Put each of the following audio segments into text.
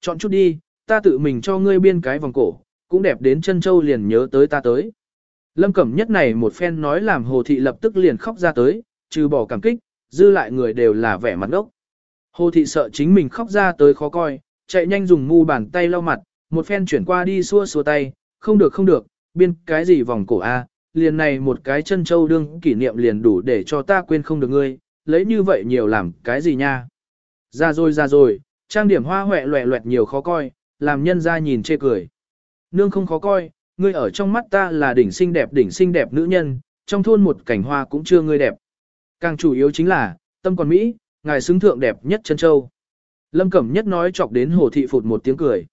Chọn chút đi, ta tự mình cho ngươi biên cái vòng cổ, cũng đẹp đến chân châu liền nhớ tới ta tới. Lâm Cẩm Nhất này một phen nói làm Hồ Thị lập tức liền khóc ra tới, trừ bỏ cảm kích, dư lại người đều là vẻ mặt ngốc. Hồ Thị sợ chính mình khóc ra tới khó coi, chạy nhanh dùng mu bàn tay lau mặt, một phen chuyển qua đi xua xua tay, không được không được, biên cái gì vòng cổ a, liền này một cái chân châu đương kỷ niệm liền đủ để cho ta quên không được ngươi, lấy như vậy nhiều làm cái gì nha. Ra rồi ra rồi, trang điểm hoa hoẹ loẹ loẹt nhiều khó coi, làm nhân ra nhìn chê cười. Nương không khó coi, ngươi ở trong mắt ta là đỉnh xinh đẹp đỉnh xinh đẹp nữ nhân, trong thôn một cảnh hoa cũng chưa ngươi đẹp. Càng chủ yếu chính là, tâm còn Mỹ, ngài xứng thượng đẹp nhất chân châu. Lâm Cẩm Nhất nói chọc đến hồ thị phụt một tiếng cười.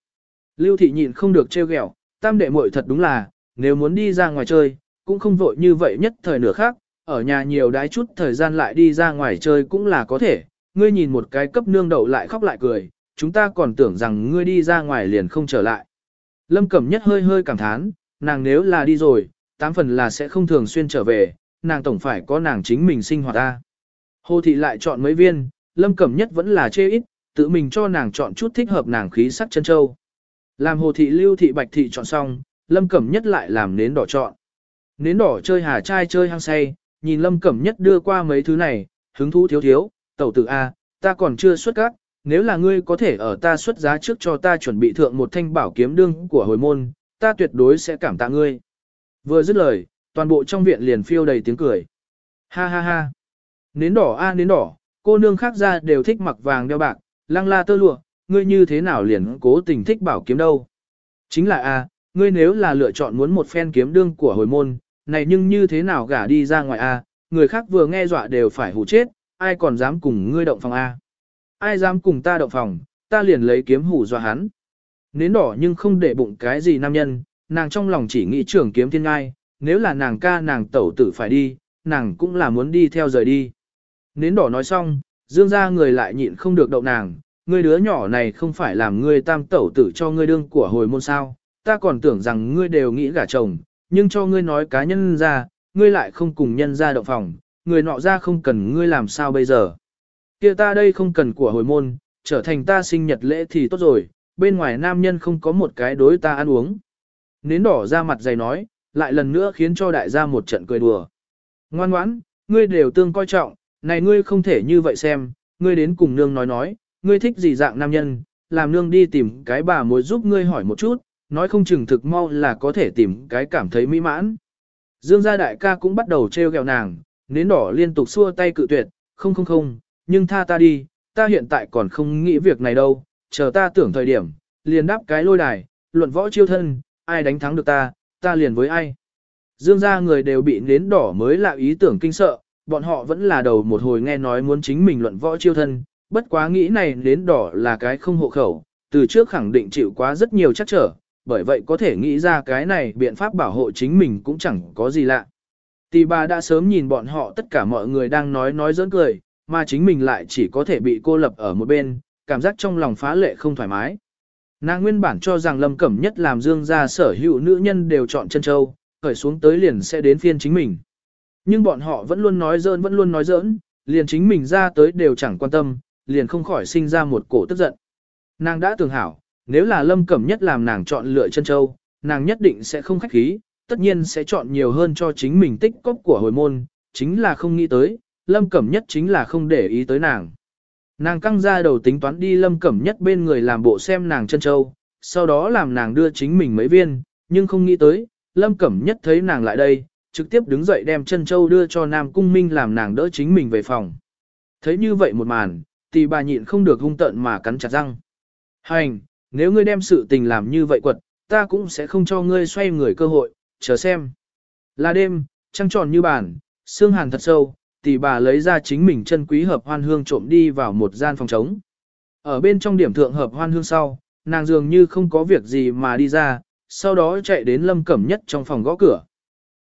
Lưu thị nhịn không được trêu ghẹo, tam đệ muội thật đúng là, nếu muốn đi ra ngoài chơi, cũng không vội như vậy nhất thời nửa khác, ở nhà nhiều đái chút thời gian lại đi ra ngoài chơi cũng là có thể, ngươi nhìn một cái cấp nương đậu lại khóc lại cười, chúng ta còn tưởng rằng ngươi đi ra ngoài liền không trở lại. Lâm Cẩm Nhất hơi hơi cảm thán, nàng nếu là đi rồi, tám phần là sẽ không thường xuyên trở về, nàng tổng phải có nàng chính mình sinh hoạt ta. Hồ thị lại chọn mấy viên, Lâm Cẩm Nhất vẫn là chê ít, tự mình cho nàng chọn chút thích hợp nàng khí sắc chân châu. Làm hồ thị lưu thị bạch thị chọn xong, Lâm Cẩm Nhất lại làm nến đỏ chọn. Nến đỏ chơi hà trai chơi hăng say, nhìn Lâm Cẩm Nhất đưa qua mấy thứ này, hứng thú thiếu thiếu, tẩu tử A, ta còn chưa xuất các, nếu là ngươi có thể ở ta xuất giá trước cho ta chuẩn bị thượng một thanh bảo kiếm đương của hồi môn, ta tuyệt đối sẽ cảm tạ ngươi. Vừa dứt lời, toàn bộ trong viện liền phiêu đầy tiếng cười. Ha ha ha. Nến đỏ a nến đỏ, cô nương khác ra đều thích mặc vàng đeo bạc, lăng la tơ lụa, ngươi như thế nào liền cố tình thích bảo kiếm đâu. Chính là a, ngươi nếu là lựa chọn muốn một phen kiếm đương của hồi môn, này nhưng như thế nào gả đi ra ngoài a, người khác vừa nghe dọa đều phải hù chết, ai còn dám cùng ngươi động phòng a. Ai dám cùng ta động phòng, ta liền lấy kiếm hủ dọa hắn. Nến đỏ nhưng không để bụng cái gì nam nhân, nàng trong lòng chỉ nghĩ trưởng kiếm thiên ngai, nếu là nàng ca nàng tẩu tử phải đi, nàng cũng là muốn đi theo rời đi. Nến đỏ nói xong, dương ra người lại nhịn không được đậu nàng, ngươi đứa nhỏ này không phải làm ngươi tam tẩu tử cho ngươi đương của hồi môn sao, ta còn tưởng rằng ngươi đều nghĩ gả chồng, nhưng cho ngươi nói cá nhân ra, ngươi lại không cùng nhân ra động phòng, người nọ ra không cần ngươi làm sao bây giờ kia ta đây không cần của hồi môn, trở thành ta sinh nhật lễ thì tốt rồi, bên ngoài nam nhân không có một cái đối ta ăn uống. Nến đỏ ra mặt dày nói, lại lần nữa khiến cho đại gia một trận cười đùa. Ngoan ngoãn, ngươi đều tương coi trọng, này ngươi không thể như vậy xem, ngươi đến cùng nương nói nói, ngươi thích gì dạng nam nhân, làm nương đi tìm cái bà mối giúp ngươi hỏi một chút, nói không chừng thực mau là có thể tìm cái cảm thấy mỹ mãn. Dương gia đại ca cũng bắt đầu trêu ghẹo nàng, nến đỏ liên tục xua tay cự tuyệt, không không không, nhưng tha ta đi, ta hiện tại còn không nghĩ việc này đâu, chờ ta tưởng thời điểm, liền đáp cái lôi đài, luận võ chiêu thân, ai đánh thắng được ta, ta liền với ai. Dương gia người đều bị nến đỏ mới lạ ý tưởng kinh sợ, bọn họ vẫn là đầu một hồi nghe nói muốn chính mình luận võ chiêu thân, bất quá nghĩ này nến đỏ là cái không hộ khẩu, từ trước khẳng định chịu quá rất nhiều chắc trở, bởi vậy có thể nghĩ ra cái này biện pháp bảo hộ chính mình cũng chẳng có gì lạ. Tì bà đã sớm nhìn bọn họ tất cả mọi người đang nói nói giỡn cười, mà chính mình lại chỉ có thể bị cô lập ở một bên, cảm giác trong lòng phá lệ không thoải mái. Nàng nguyên bản cho rằng Lâm Cẩm Nhất làm dương gia sở hữu nữ nhân đều chọn chân châu, khởi xuống tới liền sẽ đến phiên chính mình. Nhưng bọn họ vẫn luôn nói giỡn vẫn luôn nói giỡn, liền chính mình ra tới đều chẳng quan tâm, liền không khỏi sinh ra một cổ tức giận. Nàng đã tưởng hảo, nếu là Lâm Cẩm Nhất làm nàng chọn lựa chân châu, nàng nhất định sẽ không khách khí, tất nhiên sẽ chọn nhiều hơn cho chính mình tích cốc của hồi môn, chính là không nghĩ tới, Lâm Cẩm Nhất chính là không để ý tới nàng. Nàng căng ra đầu tính toán đi Lâm Cẩm Nhất bên người làm bộ xem nàng chân châu, sau đó làm nàng đưa chính mình mấy viên, nhưng không nghĩ tới, Lâm Cẩm Nhất thấy nàng lại đây, trực tiếp đứng dậy đem chân châu đưa cho Nam Cung Minh làm nàng đỡ chính mình về phòng. Thấy như vậy một màn, thì bà nhịn không được hung tận mà cắn chặt răng. Hành, nếu ngươi đem sự tình làm như vậy quật, ta cũng sẽ không cho ngươi xoay người cơ hội, chờ xem. Là đêm, trăng tròn như bàn, xương hàn thật sâu, tỷ bà lấy ra chính mình chân quý hợp hoan hương trộm đi vào một gian phòng trống. Ở bên trong điểm thượng hợp hoan hương sau, nàng dường như không có việc gì mà đi ra, sau đó chạy đến lâm cẩm nhất trong phòng gõ cửa.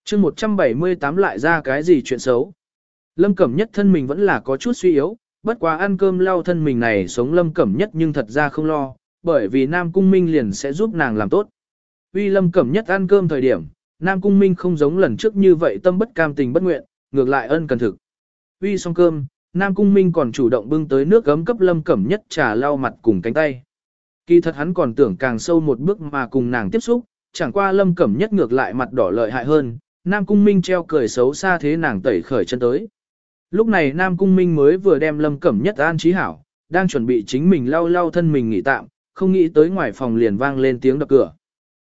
chương 178 lại ra cái gì chuyện xấu. Lâm cẩm nhất thân mình vẫn là có chút suy yếu, bất quá ăn cơm lau thân mình này sống lâm cẩm nhất nhưng thật ra không lo, bởi vì Nam Cung Minh liền sẽ giúp nàng làm tốt. Uy lâm cẩm nhất ăn cơm thời điểm, Nam Cung Minh không giống lần trước như vậy tâm bất cam tình bất nguyện, ngược lại ân cần thực. Uy xong cơm, Nam Cung Minh còn chủ động bưng tới nước gấm cấp lâm cẩm nhất trà lau mặt cùng cánh tay. Kỳ thật hắn còn tưởng càng sâu một bước mà cùng nàng tiếp xúc, chẳng qua lâm cẩm nhất ngược lại mặt đỏ lợi hại hơn, Nam Cung Minh treo cười xấu xa thế nàng tẩy khởi chân tới. Lúc này Nam Cung Minh mới vừa đem lâm cẩm nhất an trí hảo, đang chuẩn bị chính mình lau lau thân mình nghỉ tạm, không nghĩ tới ngoài phòng liền vang lên tiếng đập cửa.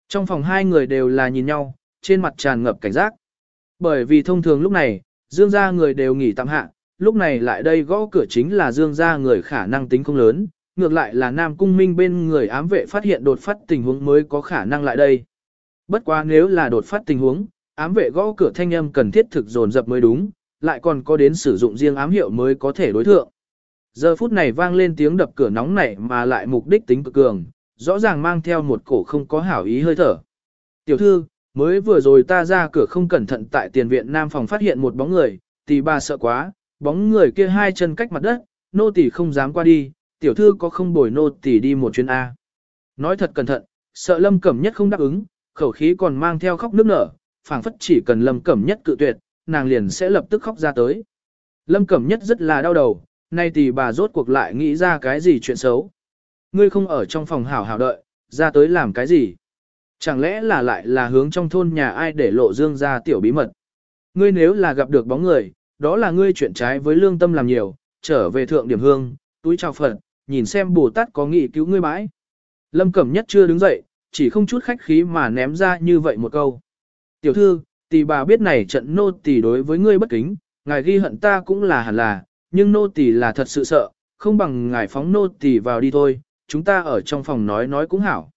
Trong phòng hai người đều là nhìn nhau, trên mặt tràn ngập cảnh giác. Bởi vì thông thường lúc này, Dương gia người đều nghỉ tạm hạ, lúc này lại đây gõ cửa chính là Dương gia người khả năng tính không lớn, ngược lại là Nam Cung Minh bên người ám vệ phát hiện đột phát tình huống mới có khả năng lại đây. Bất quá nếu là đột phát tình huống, ám vệ gõ cửa thanh âm cần thiết thực dồn dập mới đúng, lại còn có đến sử dụng riêng ám hiệu mới có thể đối thượng. Giờ phút này vang lên tiếng đập cửa nóng nảy mà lại mục đích tính cực cường, rõ ràng mang theo một cổ không có hảo ý hơi thở. Tiểu thư, mới vừa rồi ta ra cửa không cẩn thận tại tiền viện nam phòng phát hiện một bóng người, tỷ bà sợ quá, bóng người kia hai chân cách mặt đất, nô tỷ không dám qua đi, tiểu thư có không bồi nô tỷ đi một chuyến A. Nói thật cẩn thận, sợ lâm cẩm nhất không đáp ứng, khẩu khí còn mang theo khóc nước nở, phảng phất chỉ cần lâm cẩm nhất cự tuyệt, nàng liền sẽ lập tức khóc ra tới. Lâm cẩm nhất rất là đau đầu, nay tỷ bà rốt cuộc lại nghĩ ra cái gì chuyện xấu. Ngươi không ở trong phòng hảo hảo đợi, ra tới làm cái gì? Chẳng lẽ là lại là hướng trong thôn nhà ai để lộ dương ra tiểu bí mật? Ngươi nếu là gặp được bóng người, đó là ngươi chuyện trái với lương tâm làm nhiều, trở về thượng điểm hương, túi trào phật, nhìn xem Bồ Tát có nghị cứu ngươi bãi. Lâm Cẩm Nhất chưa đứng dậy, chỉ không chút khách khí mà ném ra như vậy một câu. Tiểu thư, tỷ bà biết này trận nô tỷ đối với ngươi bất kính, ngài ghi hận ta cũng là hẳn là, nhưng nô tỷ là thật sự sợ, không bằng ngài phóng nô tỷ vào đi thôi, chúng ta ở trong phòng nói nói cũng hảo.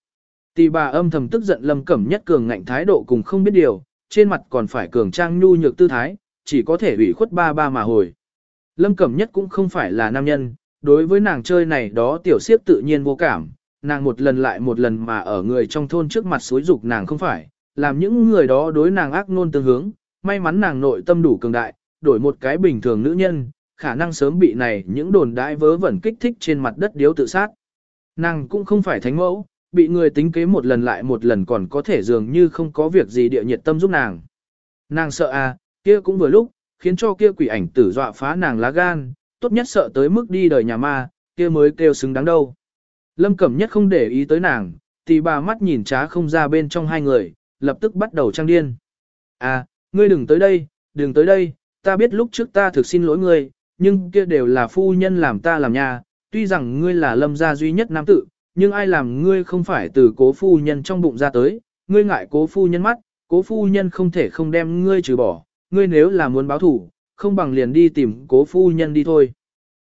Tỷ bà âm thầm tức giận Lâm Cẩm Nhất cường ngạnh thái độ cùng không biết điều, trên mặt còn phải cường trang nhu nhược tư thái, chỉ có thể ủy khuất ba ba mà hồi. Lâm Cẩm Nhất cũng không phải là nam nhân, đối với nàng chơi này đó tiểu siếp tự nhiên vô cảm, nàng một lần lại một lần mà ở người trong thôn trước mặt xối dục nàng không phải, làm những người đó đối nàng ác nôn tương hướng, may mắn nàng nội tâm đủ cường đại, đổi một cái bình thường nữ nhân, khả năng sớm bị này những đồn đại vớ vẩn kích thích trên mặt đất điếu tự sát. Nàng cũng không phải thánh mẫu, bị người tính kế một lần lại một lần còn có thể dường như không có việc gì địa nhiệt tâm giúp nàng. Nàng sợ à, kia cũng vừa lúc, khiến cho kia quỷ ảnh tử dọa phá nàng lá gan, tốt nhất sợ tới mức đi đời nhà ma, kia mới kêu xứng đáng đâu. Lâm Cẩm Nhất không để ý tới nàng, thì bà mắt nhìn trá không ra bên trong hai người, lập tức bắt đầu trang điên. À, ngươi đừng tới đây, đừng tới đây, ta biết lúc trước ta thực xin lỗi ngươi, nhưng kia đều là phu nhân làm ta làm nhà, tuy rằng ngươi là lâm gia duy nhất nam tử, nhưng ai làm ngươi không phải từ cố phu nhân trong bụng ra tới, ngươi ngại cố phu nhân mắt, cố phu nhân không thể không đem ngươi trừ bỏ, ngươi nếu là muốn báo thủ, không bằng liền đi tìm cố phu nhân đi thôi.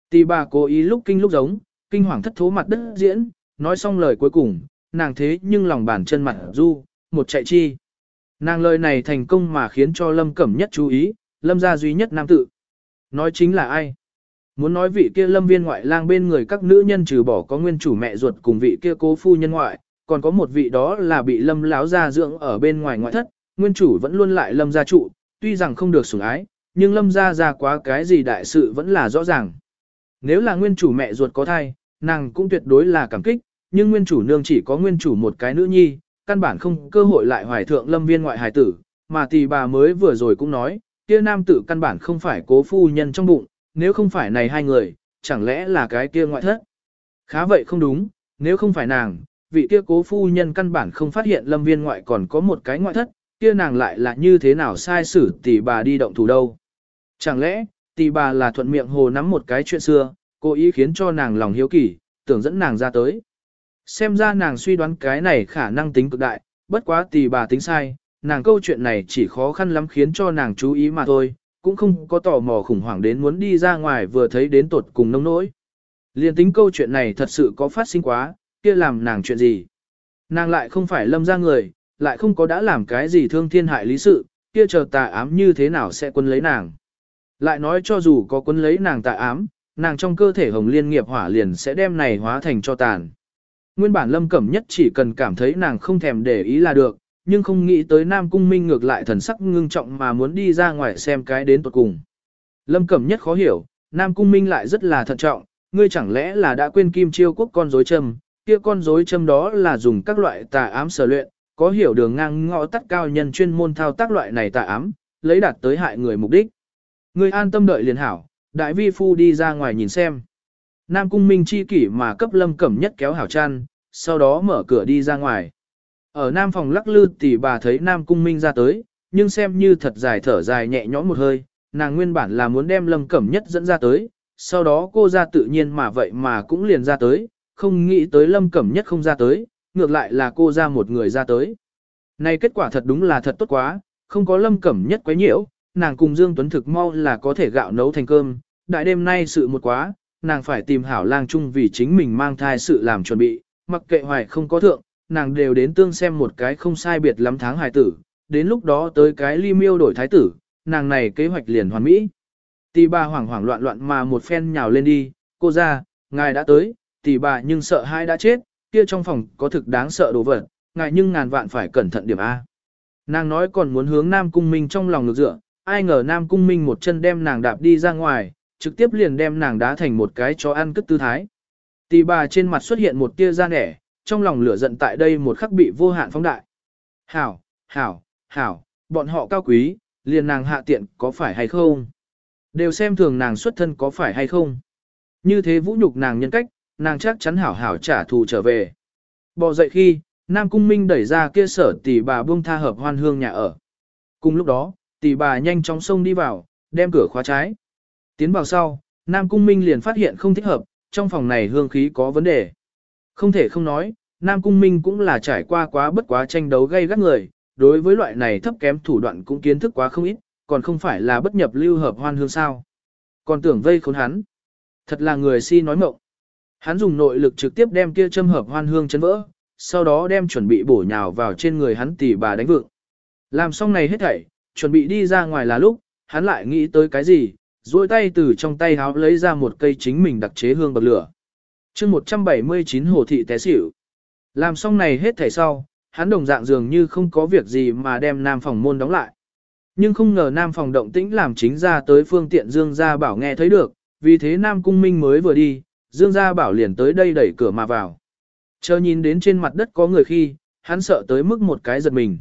Tỷ bà cố ý lúc kinh lúc giống, kinh hoàng thất thố mặt đất diễn, nói xong lời cuối cùng, nàng thế nhưng lòng bàn chân mặt du, một chạy chi. Nàng lời này thành công mà khiến cho Lâm Cẩm nhất chú ý, Lâm gia duy nhất nam tự. Nói chính là ai? Muốn nói vị kia Lâm viên ngoại lang bên người các nữ nhân trừ bỏ có nguyên chủ mẹ ruột cùng vị kia cố phu nhân ngoại, còn có một vị đó là bị Lâm láo gia dưỡng ở bên ngoài ngoại thất, nguyên chủ vẫn luôn lại Lâm gia trụ, tuy rằng không được sủng ái, nhưng lâm gia ra quá cái gì đại sự vẫn là rõ ràng. Nếu là nguyên chủ mẹ ruột có thai, nàng cũng tuyệt đối là cảm kích, nhưng nguyên chủ nương chỉ có nguyên chủ một cái nữ nhi, căn bản không cơ hội lại hoài thượng lâm viên ngoại hài tử, mà tỷ bà mới vừa rồi cũng nói, kia nam tử căn bản không phải cố phu nhân trong bụng, nếu không phải này hai người, chẳng lẽ là cái kia ngoại thất. Khá vậy không đúng, nếu không phải nàng, vị kia cố phu nhân căn bản không phát hiện lâm viên ngoại còn có một cái ngoại thất, kia nàng lại là như thế nào sai xử tỷ bà đi động thủ đâu. Chẳng lẽ, tỷ bà là thuận miệng hồ nắm một cái chuyện xưa, cố ý khiến cho nàng lòng hiếu kỳ, tưởng dẫn nàng ra tới. Xem ra nàng suy đoán cái này khả năng tính cực đại, bất quá tỷ bà tính sai, nàng câu chuyện này chỉ khó khăn lắm khiến cho nàng chú ý mà thôi, cũng không có tò mò khủng hoảng đến muốn đi ra ngoài vừa thấy đến tột cùng nông nỗi. Liên tính câu chuyện này thật sự có phát sinh quá, kia làm nàng chuyện gì? Nàng lại không phải lâm ra người, lại không có đã làm cái gì thương thiên hại lý sự, kia chờ tà ám như thế nào sẽ quân lấy nàng. Lại nói cho dù có quân lấy nàng tà ám, nàng trong cơ thể hồng liên nghiệp hỏa liền sẽ đem này hóa thành cho tàn. Nguyên bản lâm cẩm nhất chỉ cần cảm thấy nàng không thèm để ý là được, nhưng không nghĩ tới Nam Cung Minh ngược lại thần sắc ngưng trọng mà muốn đi ra ngoài xem cái đến tuột cùng. Lâm cẩm nhất khó hiểu, Nam Cung Minh lại rất là thận trọng, ngươi chẳng lẽ là đã quên kim chiêu quốc con rối châm, kia con rối châm đó là dùng các loại tà ám sở luyện, có hiểu đường ngang ngõ tắt cao nhân chuyên môn thao tác loại này tà ám, lấy đạt tới hại người mục đích. ngươi an tâm đợi liền hảo, đại vi phu đi ra ngoài nhìn xem. Nam cung minh chi kỷ mà cấp lâm cẩm nhất kéo hảo chăn, sau đó mở cửa đi ra ngoài. Ở nam phòng lắc lư tỷ bà thấy nam cung minh ra tới, nhưng xem như thật dài thở dài nhẹ nhõm một hơi, nàng nguyên bản là muốn đem lâm cẩm nhất dẫn ra tới, sau đó cô ra tự nhiên mà vậy mà cũng liền ra tới, không nghĩ tới lâm cẩm nhất không ra tới, ngược lại là cô ra một người ra tới. Này kết quả thật đúng là thật tốt quá, không có lâm cẩm nhất quấy nhiễu, nàng cùng Dương Tuấn thực mau là có thể gạo nấu thành cơm, đại đêm nay sự một quá, nàng phải tìm hảo lang chung vì chính mình mang thai sự làm chuẩn bị, mặc kệ hoài không có thượng, nàng đều đến tương xem một cái không sai biệt lắm tháng hài tử, đến lúc đó tới cái ly miêu đổi thái tử, nàng này kế hoạch liền hoàn mỹ. Tỷ bà hoảng hoảng loạn loạn mà một phen nhào lên đi, cô ra, ngài đã tới, tỷ bà nhưng sợ hai đã chết, kia trong phòng có thực đáng sợ đồ vật, ngài nhưng ngàn vạn phải cẩn thận điểm A. Nàng nói còn muốn hướng Nam Cung Minh trong lòng ngược dựa, ai ngờ Nam Cung Minh một chân đem nàng đạp đi ra ngoài, trực tiếp liền đem nàng đá thành một cái chó ăn cất tư thái. Tỷ bà trên mặt xuất hiện một tia da nẻ, trong lòng lửa giận tại đây một khắc bị vô hạn phóng đại. Hảo, hảo, hảo, bọn họ cao quý, liền nàng hạ tiện có phải hay không? Đều xem thường nàng xuất thân có phải hay không? Như thế vũ nhục nàng nhân cách, nàng chắc chắn hảo hảo trả thù trở về. Bò dậy khi, Nam Cung Minh đẩy ra kia sở tỷ bà buông tha hợp hoan hương nhà ở. Cùng lúc đó, tỷ bà nhanh chóng xông đi vào, đem cửa khóa trái. Tiến vào sau, Nam Cung Minh liền phát hiện không thích hợp, trong phòng này hương khí có vấn đề. Không thể không nói, Nam Cung Minh cũng là trải qua quá bất quá tranh đấu gây gắt người, đối với loại này thấp kém thủ đoạn cũng kiến thức quá không ít, còn không phải là bất nhập lưu hợp hoan hương sao. Còn tưởng vây khốn hắn. Thật là người si nói mộng. Hắn dùng nội lực trực tiếp đem kia châm hợp hoan hương chấn vỡ, sau đó đem chuẩn bị bổ nhào vào trên người hắn tỷ bà đánh vượng. Làm xong này hết thảy, chuẩn bị đi ra ngoài là lúc, hắn lại nghĩ tới cái gì, duỗi tay từ trong tay háo lấy ra một cây chính mình đặc chế hương bậc lửa chương 179 hồ thị té xỉu. Làm xong này hết thảy sau, hắn đồng dạng dường như không có việc gì mà đem nam phòng môn đóng lại. Nhưng không ngờ nam phòng động tĩnh làm chính ra tới phương tiện Dương Gia Bảo nghe thấy được, vì thế nam cung minh mới vừa đi, Dương Gia Bảo liền tới đây đẩy cửa mà vào. Chờ nhìn đến trên mặt đất có người khi, hắn sợ tới mức một cái giật mình.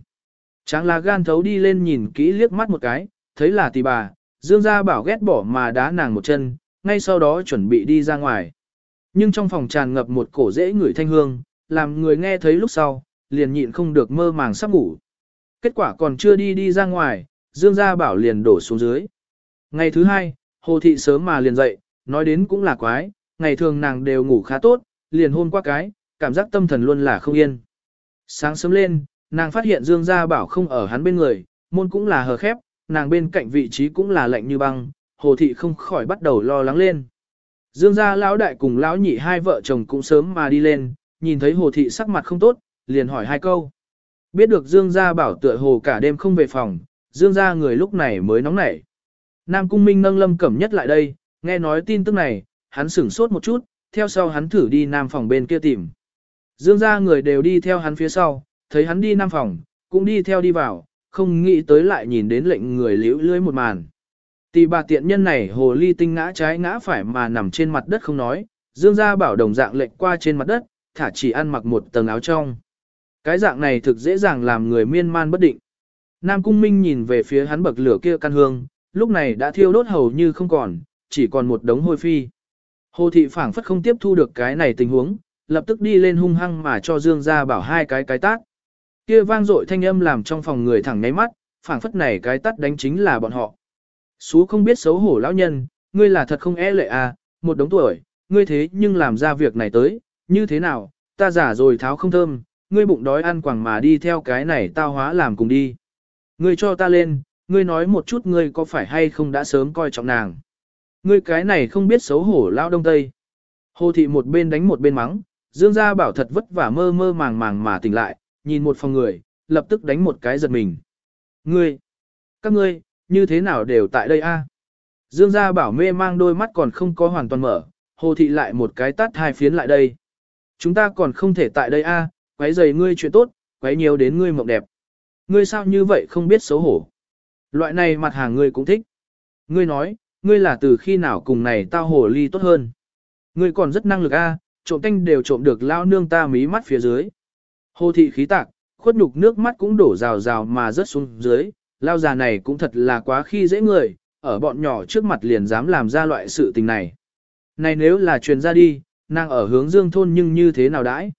Tráng là gan thấu đi lên nhìn kỹ liếc mắt một cái, thấy là tỷ bà, Dương Gia Bảo ghét bỏ mà đá nàng một chân, ngay sau đó chuẩn bị đi ra ngoài. Nhưng trong phòng tràn ngập một cổ dễ người thanh hương, làm người nghe thấy lúc sau, liền nhịn không được mơ màng sắp ngủ. Kết quả còn chưa đi đi ra ngoài, Dương Gia Bảo liền đổ xuống dưới. Ngày thứ hai, Hồ Thị sớm mà liền dậy, nói đến cũng là quái, ngày thường nàng đều ngủ khá tốt, liền hôn qua cái, cảm giác tâm thần luôn là không yên. Sáng sớm lên, nàng phát hiện Dương Gia Bảo không ở hắn bên người, môn cũng là hờ khép, nàng bên cạnh vị trí cũng là lạnh như băng, Hồ Thị không khỏi bắt đầu lo lắng lên. Dương Gia lão đại cùng lão nhị hai vợ chồng cũng sớm mà đi lên, nhìn thấy Hồ Thị sắc mặt không tốt, liền hỏi hai câu. Biết được Dương Gia Bảo tựa hồ cả đêm không về phòng, Dương Gia người lúc này mới nóng nảy. Nam Cung Minh nâng lâm cẩm nhất lại đây, nghe nói tin tức này, hắn sửng sốt một chút, theo sau hắn thử đi nam phòng bên kia tìm. Dương gia người đều đi theo hắn phía sau, thấy hắn đi nam phòng, cũng đi theo đi vào, không nghĩ tới lại nhìn đến lệnh người liễu lưới một màn. Tỷ bà tiện nhân này hồ ly tinh ngã trái ngã phải mà nằm trên mặt đất không nói, Dương gia bảo đồng dạng lệnh qua trên mặt đất, thả chỉ ăn mặc một tầng áo trong. Cái dạng này thực dễ dàng làm người miên man bất định. Nam Cung Minh nhìn về phía hắn bậc lửa kia căn hương, lúc này đã thiêu đốt hầu như không còn, chỉ còn một đống hôi phi. Hồ thị phảng phất không tiếp thu được cái này tình huống, lập tức đi lên hung hăng mà cho Dương gia bảo hai cái cái tát. Kia vang dội thanh âm làm trong phòng người thẳng ngáy mắt, phảng phất này cái tát đánh chính là bọn họ. Sú không biết xấu hổ lão nhân, ngươi là thật không e lệ à, một đống tuổi, ngươi thế nhưng làm ra việc này tới, như thế nào, ta giả rồi tháo không thơm, ngươi bụng đói ăn quẳng mà đi theo cái này tao hóa làm cùng đi. Ngươi cho ta lên, ngươi nói một chút ngươi có phải hay không đã sớm coi trọng nàng. Ngươi cái này không biết xấu hổ lao đông tây. Hồ thị một bên đánh một bên mắng, Dương gia bảo thật vất vả mơ mơ màng màng mà tỉnh lại, nhìn một phòng người, lập tức đánh một cái giật mình. Ngươi, các ngươi, như thế nào đều tại đây a? Dương gia bảo mê mang đôi mắt còn không có hoàn toàn mở, hồ thị lại một cái tát hai phiến lại đây. Chúng ta còn không thể tại đây a, quấy giày ngươi chuyện tốt, quấy nhiều đến ngươi mộng đẹp. Ngươi sao như vậy không biết xấu hổ. Loại này mặt hàng ngươi cũng thích. Ngươi nói, ngươi là từ khi nào cùng này tao hồ ly tốt hơn. Ngươi còn rất năng lực a, trộm canh đều trộm được lao nương ta mí mắt phía dưới. Hồ thị khí tạc, khuất nhục nước mắt cũng đổ rào rào mà rớt xuống dưới, lao già này cũng thật là quá khi dễ người, ở bọn nhỏ trước mặt liền dám làm ra loại sự tình này. Này nếu là truyền ra đi, nàng ở hướng dương thôn nhưng như thế nào đãi?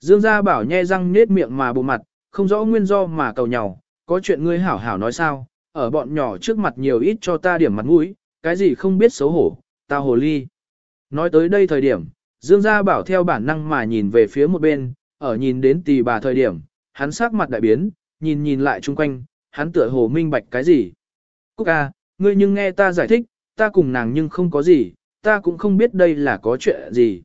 Dương gia bảo nhe răng nết miệng mà bộ mặt, không rõ nguyên do mà cầu nhau, có chuyện ngươi hảo hảo nói sao, ở bọn nhỏ trước mặt nhiều ít cho ta điểm mặt mũi, cái gì không biết xấu hổ, ta hồ ly. Nói tới đây thời điểm, Dương gia bảo theo bản năng mà nhìn về phía một bên, ở nhìn đến tỷ bà thời điểm, hắn sắc mặt đại biến, nhìn nhìn lại chung quanh, hắn tựa hồ minh bạch cái gì. Cúc a, ngươi nhưng nghe ta giải thích, ta cùng nàng nhưng không có gì, ta cũng không biết đây là có chuyện gì.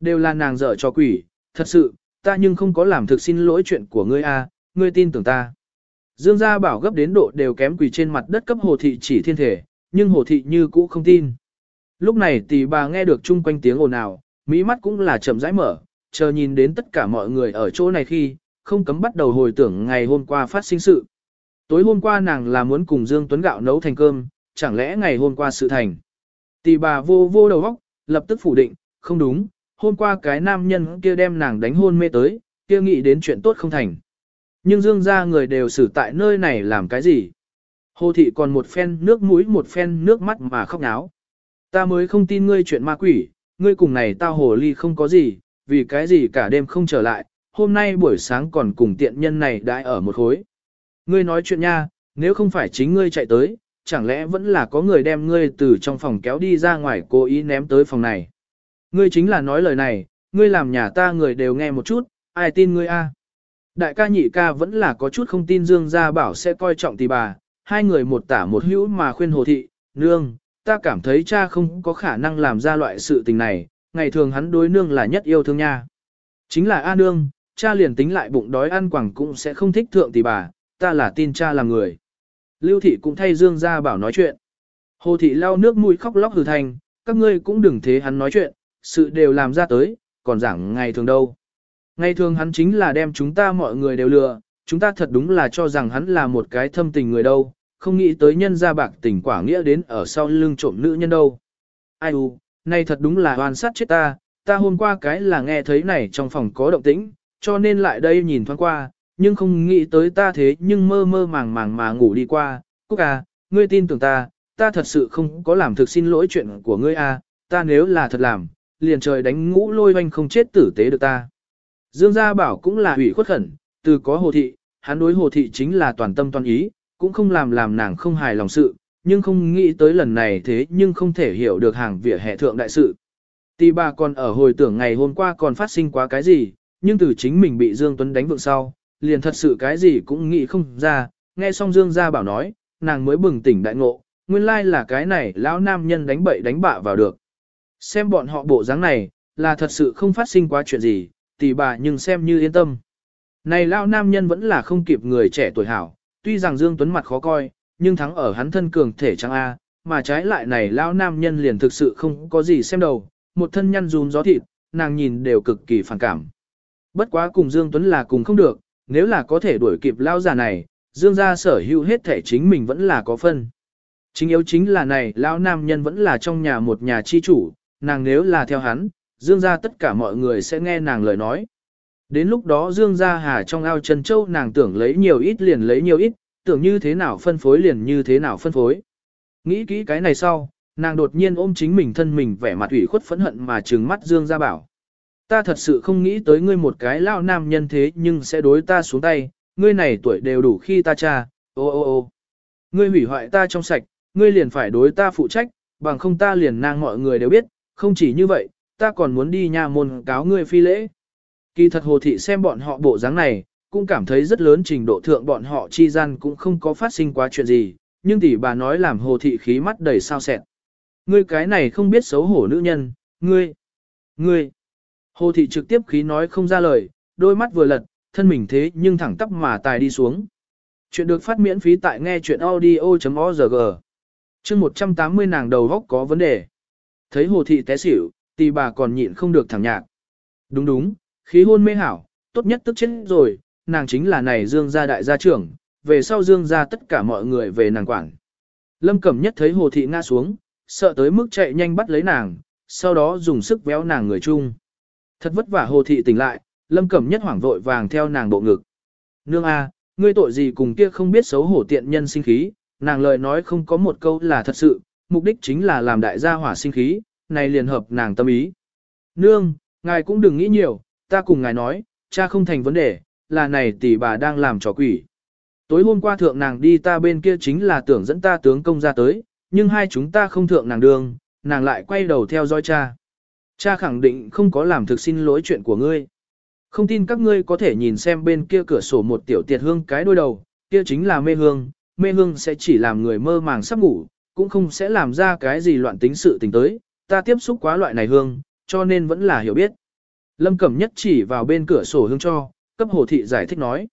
Đều là nàng dở cho quỷ, thật sự, ta nhưng không có làm thực xin lỗi chuyện của ngươi a, ngươi tin tưởng ta. Dương gia bảo gấp đến độ đều kém quỳ trên mặt đất cấp hồ thị chỉ thiên thể, nhưng hồ thị như cũ không tin. Lúc này tỷ bà nghe được chung quanh tiếng ồn ào, mỹ mắt cũng là chậm rãi mở, chờ nhìn đến tất cả mọi người ở chỗ này khi, không cấm bắt đầu hồi tưởng ngày hôm qua phát sinh sự. Tối hôm qua nàng là muốn cùng Dương Tuấn Gạo nấu thành cơm, chẳng lẽ ngày hôm qua sự thành. Tỷ bà vô vô đầu óc, lập tức phủ định, không đúng, hôm qua cái nam nhân kia đem nàng đánh hôn mê tới, kia nghĩ đến chuyện tốt không thành. Nhưng Dương gia người đều xử tại nơi này làm cái gì? Hồ thị còn một phen nước mũi một phen nước mắt mà khóc náo. Ta mới không tin ngươi chuyện ma quỷ, ngươi cùng này tao hồ ly không có gì, vì cái gì cả đêm không trở lại, hôm nay buổi sáng còn cùng tiện nhân này đãi ở một khối. Ngươi nói chuyện nha, nếu không phải chính ngươi chạy tới, chẳng lẽ vẫn là có người đem ngươi từ trong phòng kéo đi ra ngoài cố ý ném tới phòng này. Ngươi chính là nói lời này, ngươi làm nhà ta người đều nghe một chút, ai tin ngươi a? Đại ca nhị ca vẫn là có chút không tin Dương Gia Bảo sẽ coi trọng tỷ bà, hai người một tả một hữu mà khuyên Hồ Thị, nương, ta cảm thấy cha không có khả năng làm ra loại sự tình này, ngày thường hắn đối nương là nhất yêu thương nha. Chính là A nương, cha liền tính lại bụng đói ăn quẳng cũng sẽ không thích thượng tỷ bà, ta là tin cha là người. Lưu Thị cũng thay Dương Gia Bảo nói chuyện. Hồ Thị lau nước mũi khóc lóc hừ thành, các ngươi cũng đừng thế hắn nói chuyện, sự đều làm ra tới, còn giảng ngày thường đâu. Ngày thường hắn chính là đem chúng ta mọi người đều lừa, chúng ta thật đúng là cho rằng hắn là một cái thâm tình người đâu, không nghĩ tới nhân gia bạc tình quả nghĩa đến ở sau lưng trộm nữ nhân đâu. Ai u, nay thật đúng là hoàn sát chết ta, ta hôm qua cái là nghe thấy này trong phòng có động tĩnh, cho nên lại đây nhìn thoáng qua, nhưng không nghĩ tới ta thế nhưng mơ mơ màng màng mà ngủ đi qua. Cúc à, ngươi tin tưởng ta, ta thật sự không có làm thực xin lỗi chuyện của ngươi à, ta nếu là thật làm, liền trời đánh ngũ lôi hoanh không chết tử tế được ta. Dương Gia Bảo cũng là hủy khuất khẩn, từ có hồ thị, hắn đối hồ thị chính là toàn tâm toàn ý, cũng không làm làm nàng không hài lòng sự, nhưng không nghĩ tới lần này thế nhưng không thể hiểu được hàng vỉa hệ thượng đại sự. Tỷ bà còn ở hồi tưởng ngày hôm qua còn phát sinh quá cái gì, nhưng từ chính mình bị Dương Tuấn đánh vượng sau, liền thật sự cái gì cũng nghĩ không ra, nghe xong Dương Gia Bảo nói, nàng mới bừng tỉnh đại ngộ, nguyên lai là cái này lão nam nhân đánh bậy đánh bạ vào được. Xem bọn họ bộ dáng này, là thật sự không phát sinh quá chuyện gì, tỷ bà nhưng xem như yên tâm. Này lão nam nhân vẫn là không kịp người trẻ tuổi hảo, tuy rằng Dương Tuấn mặt khó coi, nhưng thắng ở hắn thân cường thể trắng A, mà trái lại này lão nam nhân liền thực sự không có gì xem đầu, một thân nhăn run gió thịt, nàng nhìn đều cực kỳ phản cảm. Bất quá cùng Dương Tuấn là cùng không được, nếu là có thể đuổi kịp lão già này, Dương gia sở hữu hết thể chính mình vẫn là có phân. Chính yếu chính là này lão nam nhân vẫn là trong nhà một nhà chi chủ, nàng nếu là theo hắn, Dương gia tất cả mọi người sẽ nghe nàng lời nói. Đến lúc đó Dương gia hà trong ao chân châu nàng tưởng lấy nhiều ít liền lấy nhiều ít, tưởng như thế nào phân phối liền như thế nào phân phối. Nghĩ kỹ cái này sau, nàng đột nhiên ôm chính mình thân mình vẻ mặt ủy khuất phẫn hận mà trừng mắt Dương gia bảo. Ta thật sự không nghĩ tới ngươi một cái lão nam nhân thế nhưng sẽ đối ta xuống tay, ngươi này tuổi đều đủ khi ta cha, ô ô ô. Ngươi hủy hoại ta trong sạch, ngươi liền phải đối ta phụ trách, bằng không ta liền nang mọi người đều biết, không chỉ như vậy, ta còn muốn đi nhà môn cáo ngươi phi lễ. Kỳ thật hồ thị xem bọn họ bộ dáng này, cũng cảm thấy rất lớn trình độ thượng bọn họ chi gian cũng không có phát sinh quá chuyện gì, nhưng tỷ bà nói làm hồ thị khí mắt đầy sao sẹn. Ngươi cái này không biết xấu hổ nữ nhân, ngươi, ngươi. Hồ thị trực tiếp khí nói không ra lời, đôi mắt vừa lật, thân mình thế nhưng thẳng tắp mà tài đi xuống. Chuyện được phát miễn phí tại nghe chuyện audio.org. Chương 180 nàng đầu góc có vấn đề. Thấy hồ thị té xỉu, tỷ bà còn nhịn không được thẳng nhạc. Đúng đúng, khí hôn mê hảo, tốt nhất tức chết rồi, nàng chính là này dương gia đại gia trưởng, về sau dương gia tất cả mọi người về nàng quản. Lâm Cẩm nhất thấy hồ thị ngã xuống, sợ tới mức chạy nhanh bắt lấy nàng, sau đó dùng sức véo nàng người chung. Thật vất vả hồ thị tỉnh lại, Lâm Cẩm nhất hoảng vội vàng theo nàng bộ ngực. Nương A, ngươi tội gì cùng kia không biết xấu hổ tiện nhân sinh khí, nàng lời nói không có một câu là thật sự, mục đích chính là làm đại gia hỏa sinh khí, này liền hợp nàng tâm ý. Nương, ngài cũng đừng nghĩ nhiều, ta cùng ngài nói, cha không thành vấn đề, là này tỷ bà đang làm trò quỷ. Tối hôm qua thượng nàng đi ta bên kia chính là tưởng dẫn ta tướng công ra tới, nhưng hai chúng ta không thượng nàng đường, nàng lại quay đầu theo dõi cha. Cha khẳng định không có làm thực xin lỗi chuyện của ngươi. Không tin các ngươi có thể nhìn xem bên kia cửa sổ một tiểu tiệt hương cái đôi đầu, kia chính là mê hương, mê hương sẽ chỉ làm người mơ màng sắp ngủ, cũng không sẽ làm ra cái gì loạn tính sự tình tới, ta tiếp xúc quá loại này hương, cho nên vẫn là hiểu biết. Lâm Cẩm Nhất chỉ vào bên cửa sổ hương cho, cấp hồ thị giải thích nói.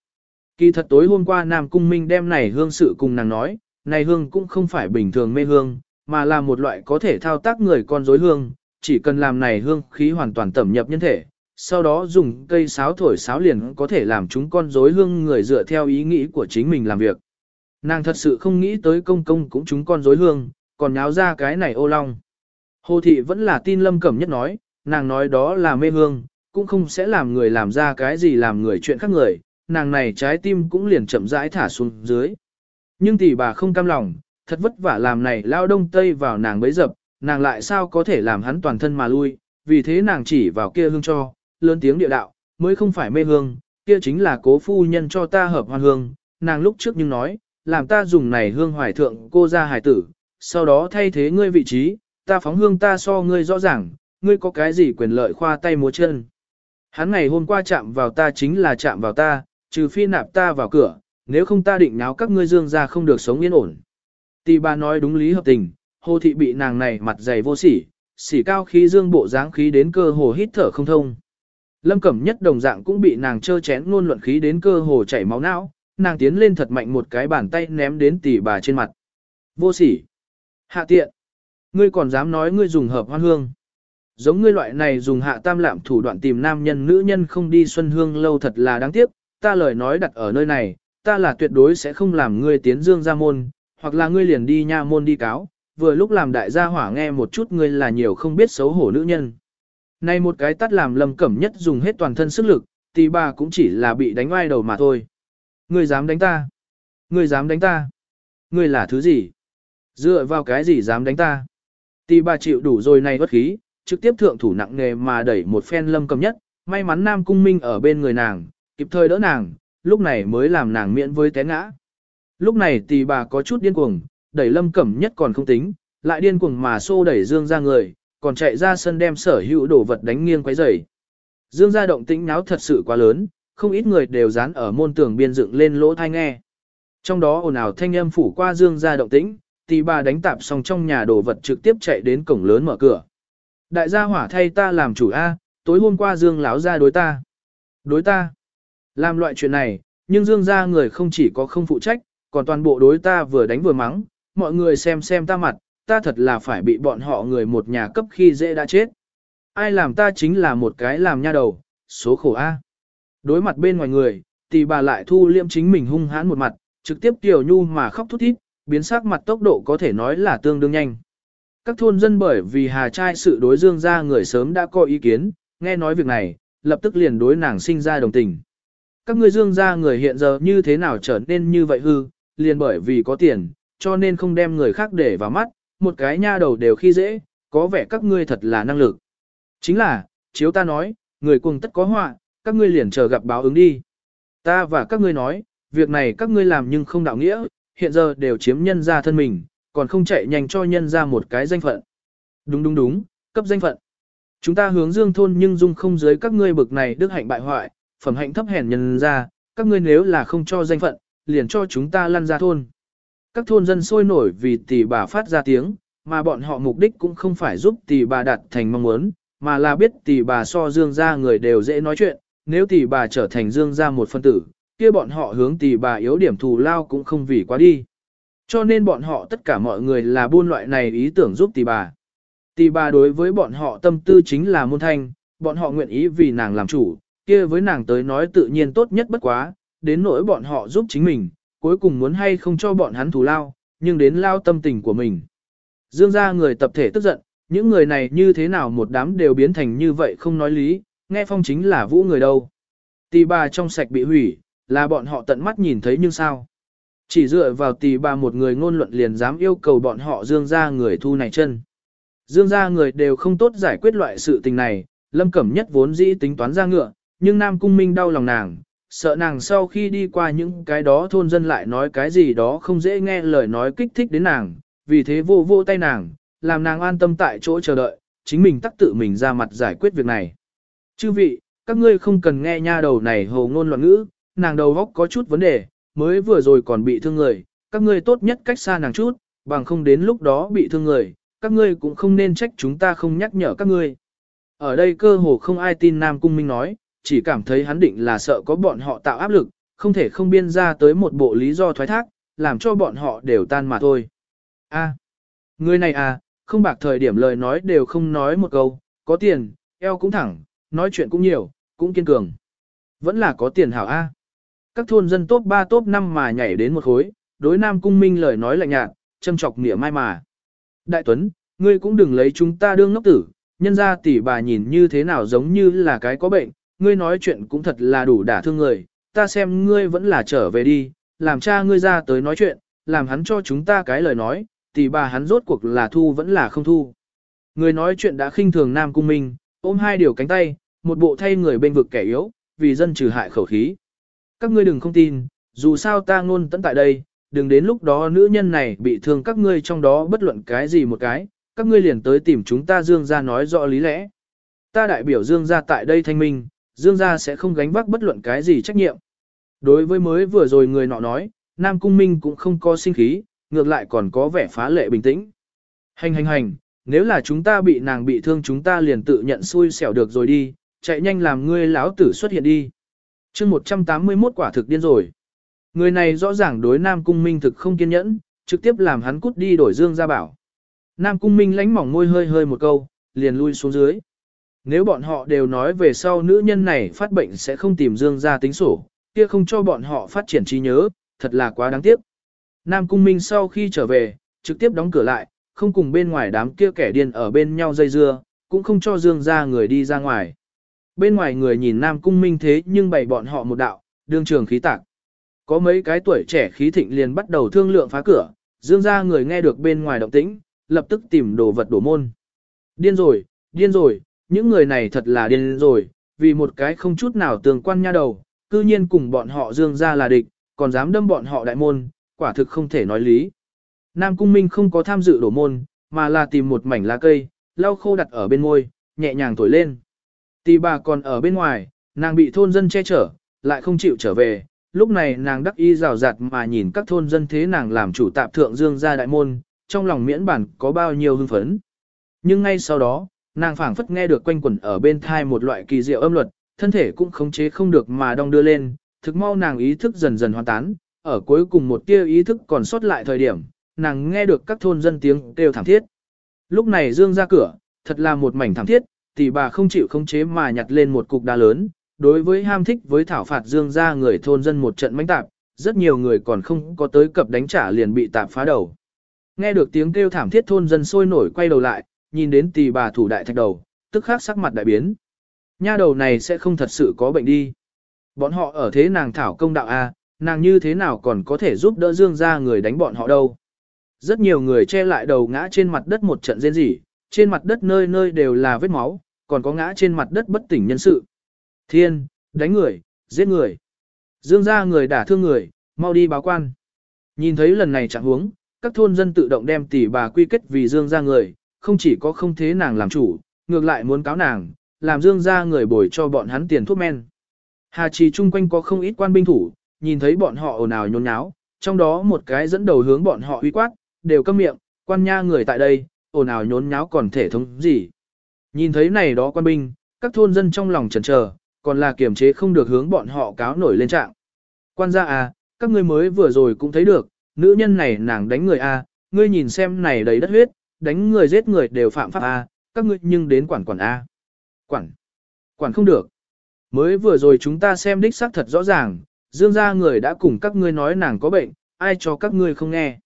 Kỳ thật tối hôm qua Nam Cung Minh đem này hương sự cùng nàng nói, này hương cũng không phải bình thường mê hương, mà là một loại có thể thao tác người con rối hương, chỉ cần làm này hương khí hoàn toàn tẩm nhập nhân thể, sau đó dùng cây sáo thổi sáo liền có thể làm chúng con rối hương người dựa theo ý nghĩ của chính mình làm việc. Nàng thật sự không nghĩ tới công công cũng chúng con rối hương, còn nháo ra cái này ô long. Hồ thị vẫn là tin lâm cẩm nhất nói, nàng nói đó là mê hương, cũng không sẽ làm người làm ra cái gì làm người chuyện khác người, nàng này trái tim cũng liền chậm rãi thả xuống dưới. Nhưng tỷ bà không cam lòng, thật vất vả làm này lao đông tây vào nàng bấy dập, nàng lại sao có thể làm hắn toàn thân mà lui, vì thế nàng chỉ vào kia hương cho, lớn tiếng địa đạo, mới không phải mê hương, kia chính là cố phu nhân cho ta hợp hoan hương, nàng lúc trước nhưng nói, làm ta dùng này hương hoài thượng cô ra hải tử, sau đó thay thế ngươi vị trí, ta phóng hương ta so ngươi rõ ràng, ngươi có cái gì quyền lợi khoa tay múa chân. Hắn ngày hôm qua chạm vào ta chính là chạm vào ta, trừ phi nạp ta vào cửa, nếu không ta định náo các ngươi dương ra không được sống yên ổn. Tỷ bà nói đúng lý hợp tình, hồ thị bị nàng này mặt dày vô sỉ, sỉ cao khí dương bộ dáng khí đến cơ hồ hít thở không thông. Lâm Cẩm Nhất đồng dạng cũng bị nàng trơ chén luôn luận khí đến cơ hồ chảy máu não, nàng tiến lên thật mạnh một cái bàn tay ném đến tỷ bà trên mặt. Vô sỉ. Hạ tiện. Ngươi còn dám nói ngươi dùng hợp hoan hương. Giống ngươi loại này dùng hạ tam lạm thủ đoạn tìm nam nhân nữ nhân không đi xuân hương lâu thật là đáng tiếc, ta lời nói đặt ở nơi này, ta là tuyệt đối sẽ không làm ngươi tiến dương ra môn, hoặc là ngươi liền đi nha môn đi cáo, vừa lúc làm đại gia hỏa nghe một chút ngươi là nhiều không biết xấu hổ nữ nhân. Này một cái tắt làm lâm cẩm nhất dùng hết toàn thân sức lực, tỷ bà cũng chỉ là bị đánh oai đầu mà thôi. Ngươi dám đánh ta? Ngươi dám đánh ta? Ngươi là thứ gì? Dựa vào cái gì dám đánh ta? Tỷ bà chịu đủ rồi này bất khí, trực tiếp thượng thủ nặng nghề mà đẩy một phen lâm cẩm nhất, may mắn nam cung minh ở bên người nàng, kịp thời đỡ nàng, lúc này mới làm nàng miễn với té ngã. Lúc này tỷ bà có chút điên cuồng, đẩy lâm cẩm nhất còn không tính, lại điên cuồng mà xô đẩy dương ra người, còn chạy ra sân đem sở hữu đồ vật đánh nghiêng quấy rầy. Dương gia động tĩnh náo thật sự quá lớn, không ít người đều dán ở môn tường biên dựng lên lỗ thai nghe. Trong đó ồn ào thanh âm phủ qua dương gia động tĩnh, tỷ bà đánh tạp xong trong nhà đồ vật trực tiếp chạy đến cổng lớn mở cửa. Đại gia hỏa thay ta làm chủ A, tối hôm qua dương láo ra đối ta. Đối ta. Làm loại chuyện này, nhưng dương gia người không chỉ có không phụ trách, còn toàn bộ đối ta vừa đánh vừa mắng, mọi người xem xem ta mặt, ta thật là phải bị bọn họ người một nhà cấp khi dễ đã chết. Ai làm ta chính là một cái làm nha đầu, số khổ A. Đối mặt bên ngoài người, tỷ bà lại thu liêm chính mình hung hãn một mặt, trực tiếp tiểu nhu mà khóc thút thít, biến sắc mặt tốc độ có thể nói là tương đương nhanh. Các thôn dân bởi vì hà trai sự đối dương ra người sớm đã có ý kiến, nghe nói việc này, lập tức liền đối nàng sinh ra đồng tình. Các ngươi dương ra người hiện giờ như thế nào trở nên như vậy hư, liền bởi vì có tiền, cho nên không đem người khác để vào mắt, một cái nha đầu đều khi dễ, có vẻ các ngươi thật là năng lực. Chính là, chiếu ta nói, người cùng tất có họa, các ngươi liền chờ gặp báo ứng đi. Ta và các ngươi nói, việc này các ngươi làm nhưng không đạo nghĩa, hiện giờ đều chiếm nhân ra thân mình, còn không chạy nhanh cho nhân ra một cái danh phận. Đúng đúng đúng, cấp danh phận. Chúng ta hướng dương thôn nhưng dung không dưới các ngươi bực này đức hạnh bại hoại, phẩm hạnh thấp hèn nhân ra, các ngươi nếu là không cho danh phận, liền cho chúng ta lăn ra thôn. Các thôn dân sôi nổi vì tỷ bà phát ra tiếng, mà bọn họ mục đích cũng không phải giúp tỷ bà đạt thành mong muốn, mà là biết tỷ bà so dương ra người đều dễ nói chuyện, nếu tỷ bà trở thành dương ra một phân tử, kia bọn họ hướng tỷ bà yếu điểm thù lao cũng không vì quá đi. Cho nên bọn họ tất cả mọi người là buôn loại này ý tưởng giúp tỷ bà. Tỷ bà đối với bọn họ tâm tư chính là môn thanh, bọn họ nguyện ý vì nàng làm chủ, kia với nàng tới nói tự nhiên tốt nhất bất quá, đến nỗi bọn họ giúp chính mình, cuối cùng muốn hay không cho bọn hắn thù lao, nhưng đến lao tâm tình của mình. Dương gia người tập thể tức giận, những người này như thế nào một đám đều biến thành như vậy không nói lý, nghe phong chính là vũ người đâu. Tì bà trong sạch bị hủy, là bọn họ tận mắt nhìn thấy nhưng sao. Chỉ dựa vào tì bà một người ngôn luận liền dám yêu cầu bọn họ dương gia người thu này chân. Dương gia người đều không tốt giải quyết loại sự tình này, lâm cẩm nhất vốn dĩ tính toán ra ngựa, nhưng Nam Cung Minh đau lòng nàng, sợ nàng sau khi đi qua những cái đó thôn dân lại nói cái gì đó không dễ nghe lời nói kích thích đến nàng, vì thế vô vô tay nàng, làm nàng an tâm tại chỗ chờ đợi, chính mình tắc tự mình ra mặt giải quyết việc này. Chư vị, các ngươi không cần nghe nha đầu này hồ ngôn loạn ngữ, nàng đầu góc có chút vấn đề, mới vừa rồi còn bị thương người, các ngươi tốt nhất cách xa nàng chút, bằng không đến lúc đó bị thương người, các ngươi cũng không nên trách chúng ta không nhắc nhở các ngươi. Ở đây cơ hồ không ai tin Nam Cung Minh nói, chỉ cảm thấy hắn định là sợ có bọn họ tạo áp lực, không thể không biên ra tới một bộ lý do thoái thác, làm cho bọn họ đều tan mà thôi. A, người này à, không bạc thời điểm lời nói đều không nói một câu, có tiền, eo cũng thẳng, nói chuyện cũng nhiều, cũng kiên cường. Vẫn là có tiền hảo A. Các thôn dân top 3 top 5 mà nhảy đến một khối, đối Nam Cung Minh lời nói lạnh nhạt, châm chọc nghĩa mai mà. Đại Tuấn, ngươi cũng đừng lấy chúng ta đương ngốc tử, nhân ra tỷ bà nhìn như thế nào giống như là cái có bệnh, ngươi nói chuyện cũng thật là đủ đả thương người, ta xem ngươi vẫn là trở về đi, làm cha ngươi ra tới nói chuyện, làm hắn cho chúng ta cái lời nói, tỷ bà hắn rốt cuộc là thu vẫn là không thu. Người nói chuyện đã khinh thường Nam Cung Minh, ôm hai điều cánh tay, một bộ thay người bên vực kẻ yếu, vì dân trừ hại khẩu khí. Các ngươi đừng không tin, dù sao ta ngôn tận tại đây, đừng đến lúc đó nữ nhân này bị thương các ngươi trong đó bất luận cái gì một cái, các ngươi liền tới tìm chúng ta Dương gia nói rõ lý lẽ. Ta đại biểu Dương gia tại đây thanh minh, Dương gia sẽ không gánh vác bất luận cái gì trách nhiệm. Đối với mới vừa rồi người nọ nói, Nam Cung Minh cũng không có sinh khí, ngược lại còn có vẻ phá lệ bình tĩnh. Hành hành hành, nếu là chúng ta bị nàng bị thương chúng ta liền tự nhận xui xẻo được rồi đi, chạy nhanh làm ngươi lão tử xuất hiện đi. chương 181 quả thực điên rồi. Người này rõ ràng đối Nam Cung Minh thực không kiên nhẫn, trực tiếp làm hắn cút đi đổi Dương gia bảo. Nam Cung Minh lánh mỏng môi hơi hơi một câu, liền lui xuống dưới. Nếu bọn họ đều nói về sau nữ nhân này phát bệnh sẽ không tìm Dương gia tính sổ, kia không cho bọn họ phát triển trí nhớ, thật là quá đáng tiếc. Nam Cung Minh sau khi trở về, trực tiếp đóng cửa lại, không cùng bên ngoài đám kia kẻ điên ở bên nhau dây dưa, cũng không cho Dương gia người đi ra ngoài. Bên ngoài người nhìn Nam Cung Minh thế nhưng bày bọn họ một đạo, đương trường khí tạc. Có mấy cái tuổi trẻ khí thịnh liền bắt đầu thương lượng phá cửa, Dương gia người nghe được bên ngoài động tĩnh, lập tức tìm đồ vật đổ môn. Điên rồi, điên rồi, những người này thật là điên rồi, vì một cái không chút nào tường quan nha đầu, cư nhiên cùng bọn họ Dương gia là địch, còn dám đâm bọn họ đại môn, quả thực không thể nói lý. Nam Cung Minh không có tham dự đổ môn, mà là tìm một mảnh lá cây, lau khô đặt ở bên môi, nhẹ nhàng thổi lên. Tì bà còn ở bên ngoài, nàng bị thôn dân che chở, lại không chịu trở về. Lúc này nàng đắc y rào rạt mà nhìn các thôn dân thế nàng làm chủ tạp thượng dương ra đại môn, trong lòng miễn bản có bao nhiêu hưng phấn. Nhưng ngay sau đó, nàng phảng phất nghe được quanh quẩn ở bên thai một loại kỳ diệu âm luật, thân thể cũng khống chế không được mà đong đưa lên, thực mau nàng ý thức dần dần hoàn tán, ở cuối cùng một tia ý thức còn sót lại thời điểm, nàng nghe được các thôn dân tiếng kêu thảm thiết. Lúc này Dương ra cửa, thật là một mảnh thảm thiết, tỷ bà không chịu khống chế mà nhặt lên một cục đá lớn, đối với ham thích với thảo phạt Dương ra người thôn dân một trận mãnh tạp, rất nhiều người còn không có tới cập đánh trả liền bị tạp phá đầu. Nghe được tiếng kêu thảm thiết thôn dân sôi nổi quay đầu lại, nhìn đến tỷ bà thủ đại thạch đầu, tức khắc sắc mặt đại biến. Nha đầu này sẽ không thật sự có bệnh đi. Bọn họ ở thế nàng thảo công đạo A, nàng như thế nào còn có thể giúp đỡ Dương ra người đánh bọn họ đâu. Rất nhiều người che lại đầu ngã trên mặt đất một trận rên rỉ, trên mặt đất nơi nơi đều là vết máu, còn có ngã trên mặt đất bất tỉnh nhân sự. Thiên, đánh người, giết người. Dương ra người đả thương người, mau đi báo quan. Nhìn thấy lần này chẳng huống, các thôn dân tự động đem tỷ bà quy kết vì Dương ra người, không chỉ có không thế nàng làm chủ, ngược lại muốn cáo nàng, làm Dương ra người bồi cho bọn hắn tiền thuốc men. Hà trì chung quanh có không ít quan binh thủ, nhìn thấy bọn họ ồn ào nhốn nháo, trong đó một cái dẫn đầu hướng bọn họ uy quát, đều câm miệng, quan nha người tại đây, ồn ào nhốn nháo còn thể thống gì. Nhìn thấy này đó quan binh, các thôn dân trong lòng chần chờ, còn là kiềm chế không được hướng bọn họ cáo nổi lên trạng. Quan gia à, các ngươi mới vừa rồi cũng thấy được, nữ nhân này nàng đánh người à, ngươi nhìn xem này đầy đất huyết, đánh người giết người đều phạm pháp A, các ngươi nhưng đến quản quản a Quản, quản không được. Mới vừa rồi chúng ta xem đích xác thật rõ ràng, dương gia người đã cùng các ngươi nói nàng có bệnh, ai cho các ngươi không nghe.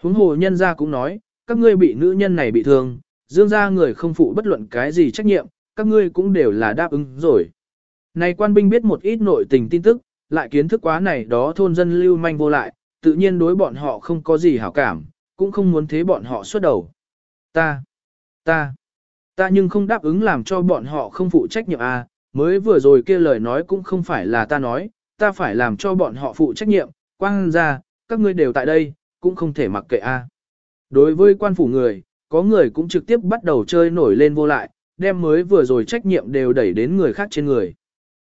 Huống hồ nhân gia cũng nói, các ngươi bị nữ nhân này bị thương, dương gia người không phụ bất luận cái gì trách nhiệm, các ngươi cũng đều là đáp ứng rồi. Này quan binh biết một ít nội tình tin tức, lại kiến thức quá này đó thôn dân lưu manh vô lại, tự nhiên đối bọn họ không có gì hảo cảm, cũng không muốn thế bọn họ xuất đầu. Ta, ta, ta nhưng không đáp ứng làm cho bọn họ không phụ trách nhiệm à, mới vừa rồi kia lời nói cũng không phải là ta nói, ta phải làm cho bọn họ phụ trách nhiệm, quang ra, các ngươi đều tại đây, cũng không thể mặc kệ a. Đối với quan phủ người, có người cũng trực tiếp bắt đầu chơi nổi lên vô lại, đem mới vừa rồi trách nhiệm đều đẩy đến người khác trên người.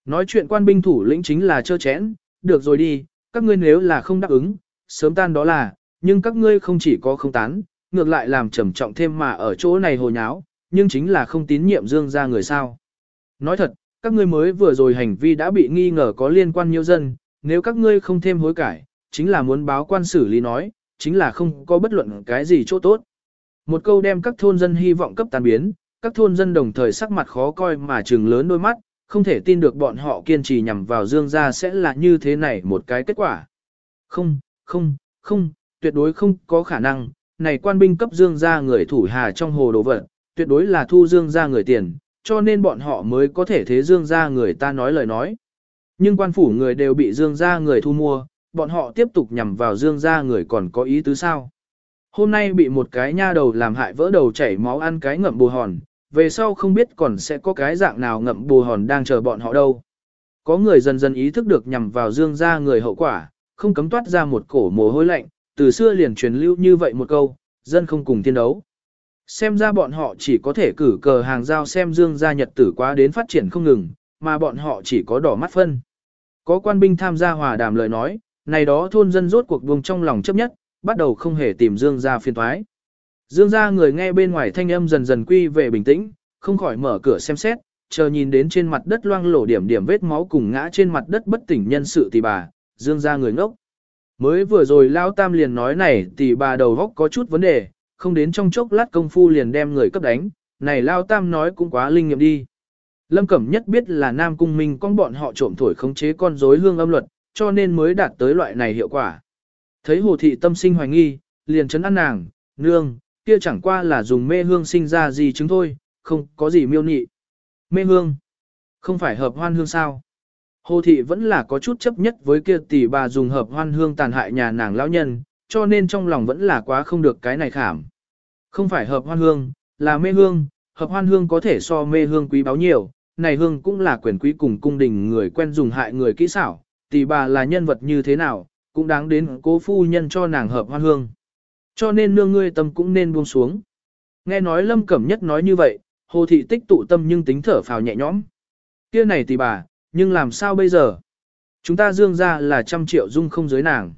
Nói chuyện quan binh thủ lĩnh chính là chơ chẽn, được rồi đi, các ngươi nếu là không đáp ứng, sớm tan đó là, nhưng các ngươi không chỉ có không tán, ngược lại làm trầm trọng thêm mà ở chỗ này hồ nháo, nhưng chính là không tín nhiệm dương ra người sao. Nói thật, các ngươi mới vừa rồi hành vi đã bị nghi ngờ có liên quan nhiều dân, nếu các ngươi không thêm hối cải, chính là muốn báo quan xử lý nói, chính là không có bất luận cái gì chỗ tốt. Một câu đem các thôn dân hy vọng cấp tàn biến, các thôn dân đồng thời sắc mặt khó coi mà trừng lớn đôi mắt, không thể tin được bọn họ kiên trì nhằm vào dương gia sẽ là như thế này một cái kết quả. Không, không, không, tuyệt đối không có khả năng, này quan binh cấp dương gia người thủ hà trong hồ đồ vật, tuyệt đối là thu dương gia người tiền, cho nên bọn họ mới có thể thế dương gia người ta nói lời nói. Nhưng quan phủ người đều bị dương gia người thu mua, bọn họ tiếp tục nhằm vào dương gia người còn có ý tứ sao. Hôm nay bị một cái nha đầu làm hại vỡ đầu chảy máu ăn cái ngậm bù hòn, về sau không biết còn sẽ có cái dạng nào ngậm bù hòn đang chờ bọn họ đâu. Có người dần dần ý thức được nhằm vào dương gia người hậu quả, không cấm toát ra một cổ mồ hôi lạnh, từ xưa liền truyền lưu như vậy một câu, dân không cùng thiên đấu. Xem ra bọn họ chỉ có thể cử cờ hàng giao xem dương gia nhật tử quá đến phát triển không ngừng, mà bọn họ chỉ có đỏ mắt phân. Có quan binh tham gia hòa đàm lời nói, này đó thôn dân rốt cuộc buông trong lòng chấp nhất, bắt đầu không hề tìm dương gia phiên thoái. Dương gia người nghe bên ngoài thanh âm dần dần quy về bình tĩnh, không khỏi mở cửa xem xét, chờ nhìn đến trên mặt đất loang lổ điểm điểm vết máu cùng ngã trên mặt đất bất tỉnh nhân sự thì bà, dương gia người ngốc. Mới vừa rồi Lao Tam liền nói này tỷ bà đầu góc có chút vấn đề, không đến trong chốc lát công phu liền đem người cấp đánh, này Lao Tam nói cũng quá linh nghiệm đi. Lâm Cẩm nhất biết là Nam Cung Minh con bọn họ trộm thổi khống chế con rối hương âm luật, cho nên mới đạt tới loại này hiệu quả. Thấy hồ thị tâm sinh hoài nghi, liền chấn an nàng, nương, kia chẳng qua là dùng mê hương sinh ra gì chứng thôi, không có gì miêu nhị. Mê hương, không phải hợp hoan hương sao? Hồ thị vẫn là có chút chấp nhất với kia tỷ bà dùng hợp hoan hương tàn hại nhà nàng lão nhân, cho nên trong lòng vẫn là quá không được cái này khảm. Không phải hợp hoan hương, là mê hương, hợp hoan hương có thể so mê hương quý báu nhiều, này hương cũng là quyền quý cùng cung đình người quen dùng hại người kỹ xảo, tỷ bà là nhân vật như thế nào, cũng đáng đến cố phu nhân cho nàng hợp hoan hương. Cho nên nương ngươi tâm cũng nên buông xuống. Nghe nói lâm cẩm nhất nói như vậy, hồ thị tích tụ tâm nhưng tính thở phào nhẹ nhõm. Kia này tỷ bà, nhưng làm sao bây giờ? Chúng ta dương ra là trăm triệu dung không giới nàng.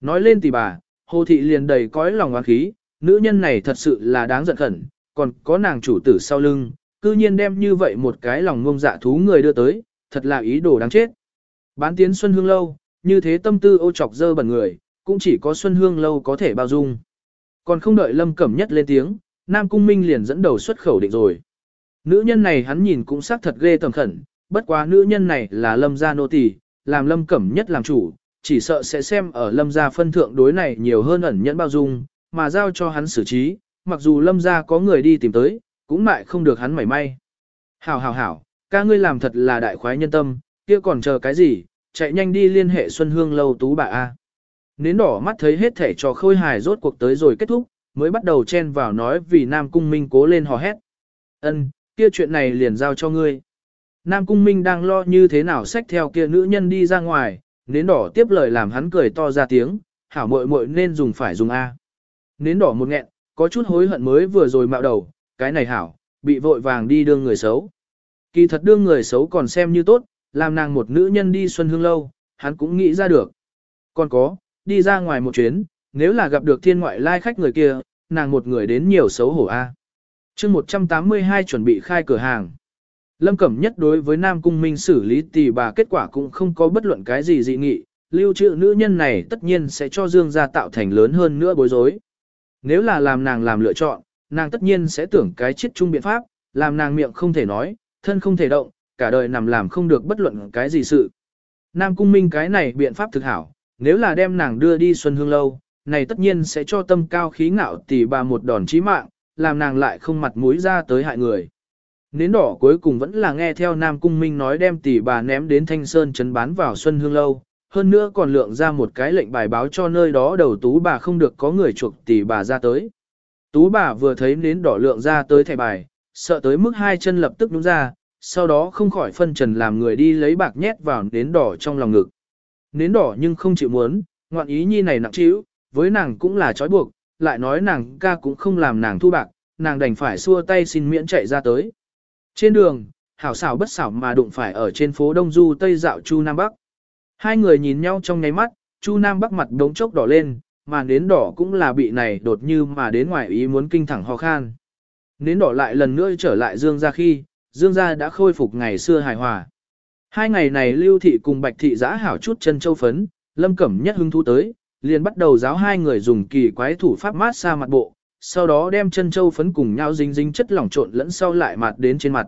Nói lên tỷ bà, hồ thị liền đầy cõi lòng oán khí, nữ nhân này thật sự là đáng giận khẩn, còn có nàng chủ tử sau lưng, cư nhiên đem như vậy một cái lòng ngông dạ thú người đưa tới, thật là ý đồ đáng chết. Bán tiến Xuân Hương Lâu, như thế tâm tư ô trọc dơ bẩn người, cũng chỉ có Xuân Hương Lâu có thể bao dung. Còn không đợi Lâm Cẩm Nhất lên tiếng, Nam Cung Minh liền dẫn đầu xuất khẩu định rồi. Nữ nhân này hắn nhìn cũng xác thật ghê tầm khẩn, bất quá nữ nhân này là Lâm gia nô tỳ, làm Lâm Cẩm Nhất làm chủ, chỉ sợ sẽ xem ở Lâm gia phân thượng đối này nhiều hơn ẩn nhẫn bao dung, mà giao cho hắn xử trí, mặc dù Lâm gia có người đi tìm tới, cũng mại không được hắn mảy may. Hảo hảo hảo, ca ngươi làm thật là đại khoái nhân tâm, kia còn chờ cái gì, chạy nhanh đi liên hệ Xuân Hương lâu tú bà A. Nến đỏ mắt thấy hết thể trò khôi hài rốt cuộc tới rồi kết thúc, mới bắt đầu chen vào nói vì Nam Cung Minh cố lên hò hét. Ân, kia chuyện này liền giao cho ngươi. Nam Cung Minh đang lo như thế nào xách theo kia nữ nhân đi ra ngoài, nến đỏ tiếp lời làm hắn cười to ra tiếng, hảo muội muội nên dùng phải dùng A. Nến đỏ một nghẹn, có chút hối hận mới vừa rồi mạo đầu, cái này hảo, bị vội vàng đi đương người xấu. Kỳ thật đương người xấu còn xem như tốt, làm nàng một nữ nhân đi xuân hương lâu, hắn cũng nghĩ ra được. Còn có, đi ra ngoài một chuyến, nếu là gặp được thiên ngoại lai khách người kia, nàng một người đến nhiều xấu hổ a. Chương 182 chuẩn bị khai cửa hàng. Lâm Cẩm nhất đối với Nam Cung Minh xử lý tỷ bà kết quả cũng không có bất luận cái gì dị nghị, lưu trữ nữ nhân này tất nhiên sẽ cho Dương gia tạo thành lớn hơn nữa bối rối. Nếu là làm nàng làm lựa chọn, nàng tất nhiên sẽ tưởng cái chết chung biện pháp, làm nàng miệng không thể nói, thân không thể động, cả đời nằm làm không được bất luận cái gì sự. Nam Cung Minh cái này biện pháp thực hảo, nếu là đem nàng đưa đi Xuân Hương Lâu, này tất nhiên sẽ cho tâm cao khí ngạo tỷ bà một đòn chí mạng, làm nàng lại không mặt mũi ra tới hại người. Nến đỏ cuối cùng vẫn là nghe theo Nam Cung Minh nói đem tỷ bà ném đến Thanh Sơn trấn bán vào Xuân Hương Lâu, hơn nữa còn lượng ra một cái lệnh bài báo cho nơi đó đầu tú bà không được có người chuộc tỷ bà ra tới. Tú bà vừa thấy nến đỏ lượng ra tới thẻ bài, sợ tới mức hai chân lập tức đúng ra, sau đó không khỏi phân trần làm người đi lấy bạc nhét vào nến đỏ trong lòng ngực. Nến đỏ nhưng không chịu muốn, ngoạn ý nhi này nặng chịu, với nàng cũng là trói buộc, lại nói nàng ca cũng không làm nàng thu bạc, nàng đành phải xua tay xin miễn chạy ra tới. Trên đường, hảo xảo bất xảo mà đụng phải ở trên phố Đông Du Tây dạo Chu Nam Bắc. Hai người nhìn nhau trong nháy mắt, Chu Nam Bắc mặt đống chốc đỏ lên, mà nến đỏ cũng là bị này đột như mà đến ngoài ý muốn kinh thẳng ho khan. Nến đỏ lại lần nữa trở lại Dương gia khi, Dương gia đã khôi phục ngày xưa hài hòa. Hai ngày này Lưu Thị cùng Bạch Thị giã hảo chút chân châu phấn, Lâm Cẩm nhất hứng thú tới, liền bắt đầu giáo hai người dùng kỳ quái thủ pháp mát xa mặt bộ, sau đó đem chân châu phấn cùng nhau dính dính chất lỏng trộn lẫn sau lại mặt đến trên mặt.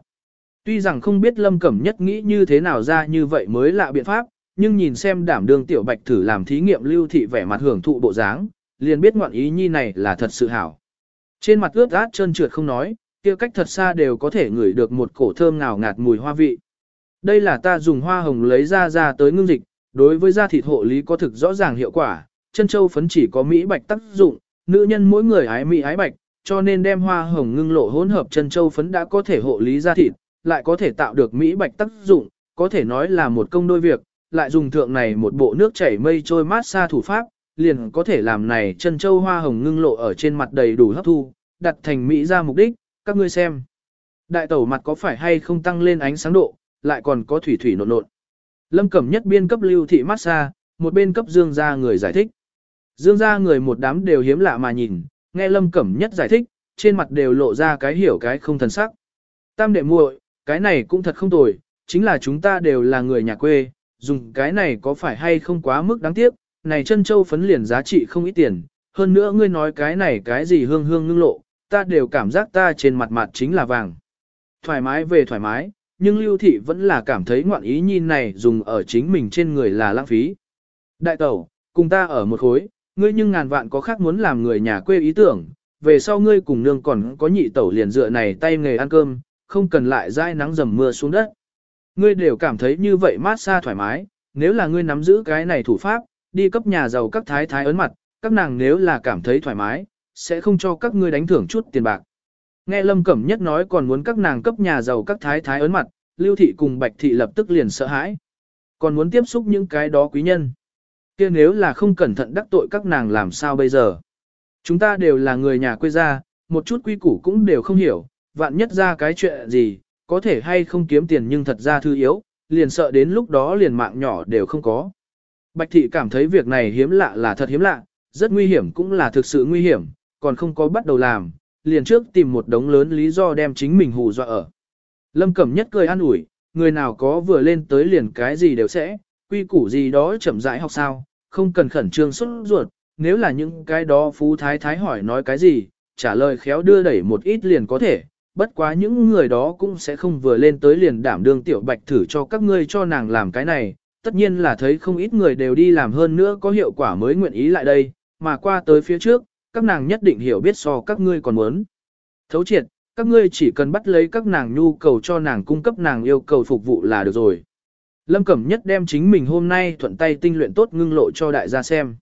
Tuy rằng không biết Lâm Cẩm nhất nghĩ như thế nào ra như vậy mới lạ biện pháp, nhưng nhìn xem đảm đương tiểu bạch thử làm thí nghiệm lưu thị vẻ mặt hưởng thụ bộ dáng, liền biết ngoạn ý nhi này là thật sự hảo. Trên mặt ướt át trơn trượt không nói, kia cách thật xa đều có thể ngửi được một cổ thơm ngào ngạt mùi hoa vị. Đây là ta dùng hoa hồng lấy ra ra tới ngưng dịch, đối với da thịt hộ lý có thực rõ ràng hiệu quả, chân châu phấn chỉ có mỹ bạch tác dụng, nữ nhân mỗi người ái mỹ ái bạch, cho nên đem hoa hồng ngưng lộ hỗn hợp chân châu phấn đã có thể hộ lý da thịt, lại có thể tạo được mỹ bạch tác dụng, có thể nói là một công đôi việc, lại dùng thượng này một bộ nước chảy mây trôi mát xa thủ pháp, liền có thể làm này chân châu hoa hồng ngưng lộ ở trên mặt đầy đủ hấp thu, đặt thành mỹ ra mục đích, các ngươi xem. Đại tẩu mặt có phải hay không tăng lên ánh sáng độ, lại còn có thủy thủy nộn nộn. Lâm Cẩm nhất biên cấp lưu thị mát xa, một bên cấp dương ra người giải thích. Dương ra người một đám đều hiếm lạ mà nhìn, nghe Lâm Cẩm nhất giải thích, trên mặt đều lộ ra cái hiểu cái không thần sắc. Tam đệ muội, cái này cũng thật không tồi, chính là chúng ta đều là người nhà quê, dùng cái này có phải hay không quá mức đáng tiếc, này chân châu phấn liền giá trị không ít tiền, hơn nữa ngươi nói cái này cái gì hương hương ngưng lộ, ta đều cảm giác ta trên mặt mặt chính là vàng. Thoải mái về thoải mái, nhưng lưu thị vẫn là cảm thấy ngoạn ý nhìn này dùng ở chính mình trên người là lãng phí. Đại tẩu, cùng ta ở một khối, ngươi nhưng ngàn vạn có khác muốn làm người nhà quê ý tưởng, về sau ngươi cùng nương còn có nhị tẩu liền dựa này tay nghề ăn cơm, không cần lại dai nắng dầm mưa xuống đất. Ngươi đều cảm thấy như vậy mát xa thoải mái, nếu là ngươi nắm giữ cái này thủ pháp, đi cấp nhà giàu các thái thái ấn mặt, các nàng nếu là cảm thấy thoải mái, sẽ không cho các ngươi đánh thưởng chút tiền bạc. Nghe Lâm Cẩm Nhất nói còn muốn các nàng cấp nhà giàu các thái thái ấn mặt, Lưu Thị cùng Bạch Thị lập tức liền sợ hãi. Còn muốn tiếp xúc những cái đó quý nhân kia nếu là không cẩn thận đắc tội các nàng làm sao bây giờ? Chúng ta đều là người nhà quê gia, một chút quy củ cũng đều không hiểu, vạn nhất ra cái chuyện gì, có thể hay không kiếm tiền nhưng thật ra thư yếu, liền sợ đến lúc đó liền mạng nhỏ đều không có. Bạch thị cảm thấy việc này hiếm lạ là thật hiếm lạ, rất nguy hiểm cũng là thực sự nguy hiểm, còn không có bắt đầu làm, liền trước tìm một đống lớn lý do đem chính mình hù dọa ở. Lâm Cẩm Nhất cười an ủi, người nào có vừa lên tới liền cái gì đều sẽ, quy củ gì đó chậm rãi học sao, không cần khẩn trương xuất ruột, nếu là những cái đó phú thái thái hỏi nói cái gì, trả lời khéo đưa đẩy một ít liền có thể, bất quá những người đó cũng sẽ không vừa lên tới liền đảm đương tiểu bạch thử cho các ngươi cho nàng làm cái này, tất nhiên là thấy không ít người đều đi làm hơn nữa có hiệu quả mới nguyện ý lại đây, mà qua tới phía trước, các nàng nhất định hiểu biết so các ngươi còn muốn. Thấu triệt, các ngươi chỉ cần bắt lấy các nàng nhu cầu cho nàng cung cấp nàng yêu cầu phục vụ là được rồi. Lâm Cẩm Nhất đem chính mình hôm nay thuận tay tinh luyện tốt ngưng lộ cho đại gia xem.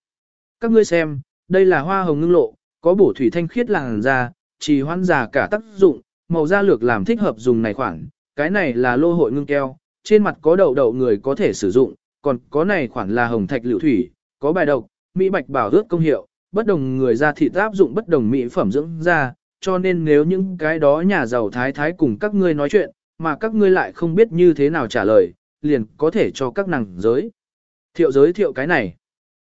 Các ngươi xem, đây là hoa hồng ngưng lộ, có bổ thủy thanh khiết làn da, trì hoãn già cả tác dụng, màu da lược làm thích hợp dùng này khoản, cái này là lô hội ngưng keo, trên mặt có đậu đậu người có thể sử dụng, còn có này khoản là hồng thạch liệu thủy, có bài độc, mỹ bạch bảo ước công hiệu, bất đồng người da thịt áp dụng bất đồng mỹ phẩm dưỡng da, cho nên nếu những cái đó nhà giàu thái thái cùng các ngươi nói chuyện, mà các ngươi lại không biết như thế nào trả lời, liền có thể cho các nàng giới. Thiệu giới thiệu cái này.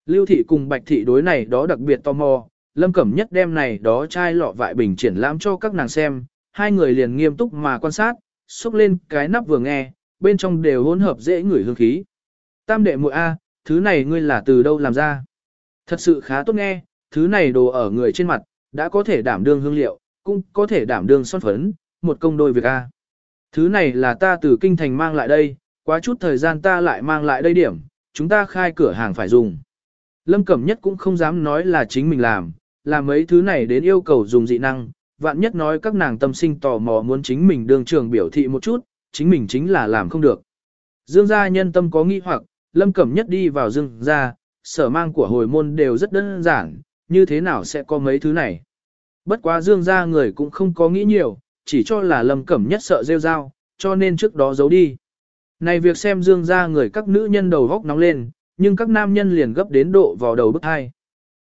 Lưu thị cùng bạch thị đối này đó đặc biệt tò mò, lâm cẩm nhất đem này đó chai lọ vại bình triển lãm cho các nàng xem, hai người liền nghiêm túc mà quan sát, xúc lên cái nắp vừa nghe, bên trong đều hỗn hợp dễ ngửi hương khí. Tam đệ muội A, thứ này ngươi là từ đâu làm ra? Thật sự khá tốt nghe, thứ này đồ ở người trên mặt, đã có thể đảm đương hương liệu, cũng có thể đảm đương son phấn, một công đôi việc A. Thứ này là ta từ kinh thành mang lại đây, quá chút thời gian ta lại mang lại đây điểm, chúng ta khai cửa hàng phải dùng. Lâm Cẩm Nhất cũng không dám nói là chính mình làm, làm mấy thứ này đến yêu cầu dùng dị năng, vạn nhất nói các nàng tâm sinh tò mò muốn chính mình đường trường biểu thị một chút, chính mình chính là làm không được. Dương gia nhân tâm có nghi hoặc, lâm cẩm nhất đi vào dương gia, sở mang của hồi môn đều rất đơn giản, như thế nào sẽ có mấy thứ này. Bất quá dương gia người cũng không có nghĩ nhiều, chỉ cho là lâm cẩm nhất sợ rêu rao, cho nên trước đó giấu đi. Này việc xem dương ra người các nữ nhân đầu góc nóng lên, nhưng các nam nhân liền gấp đến độ vào đầu bức hai.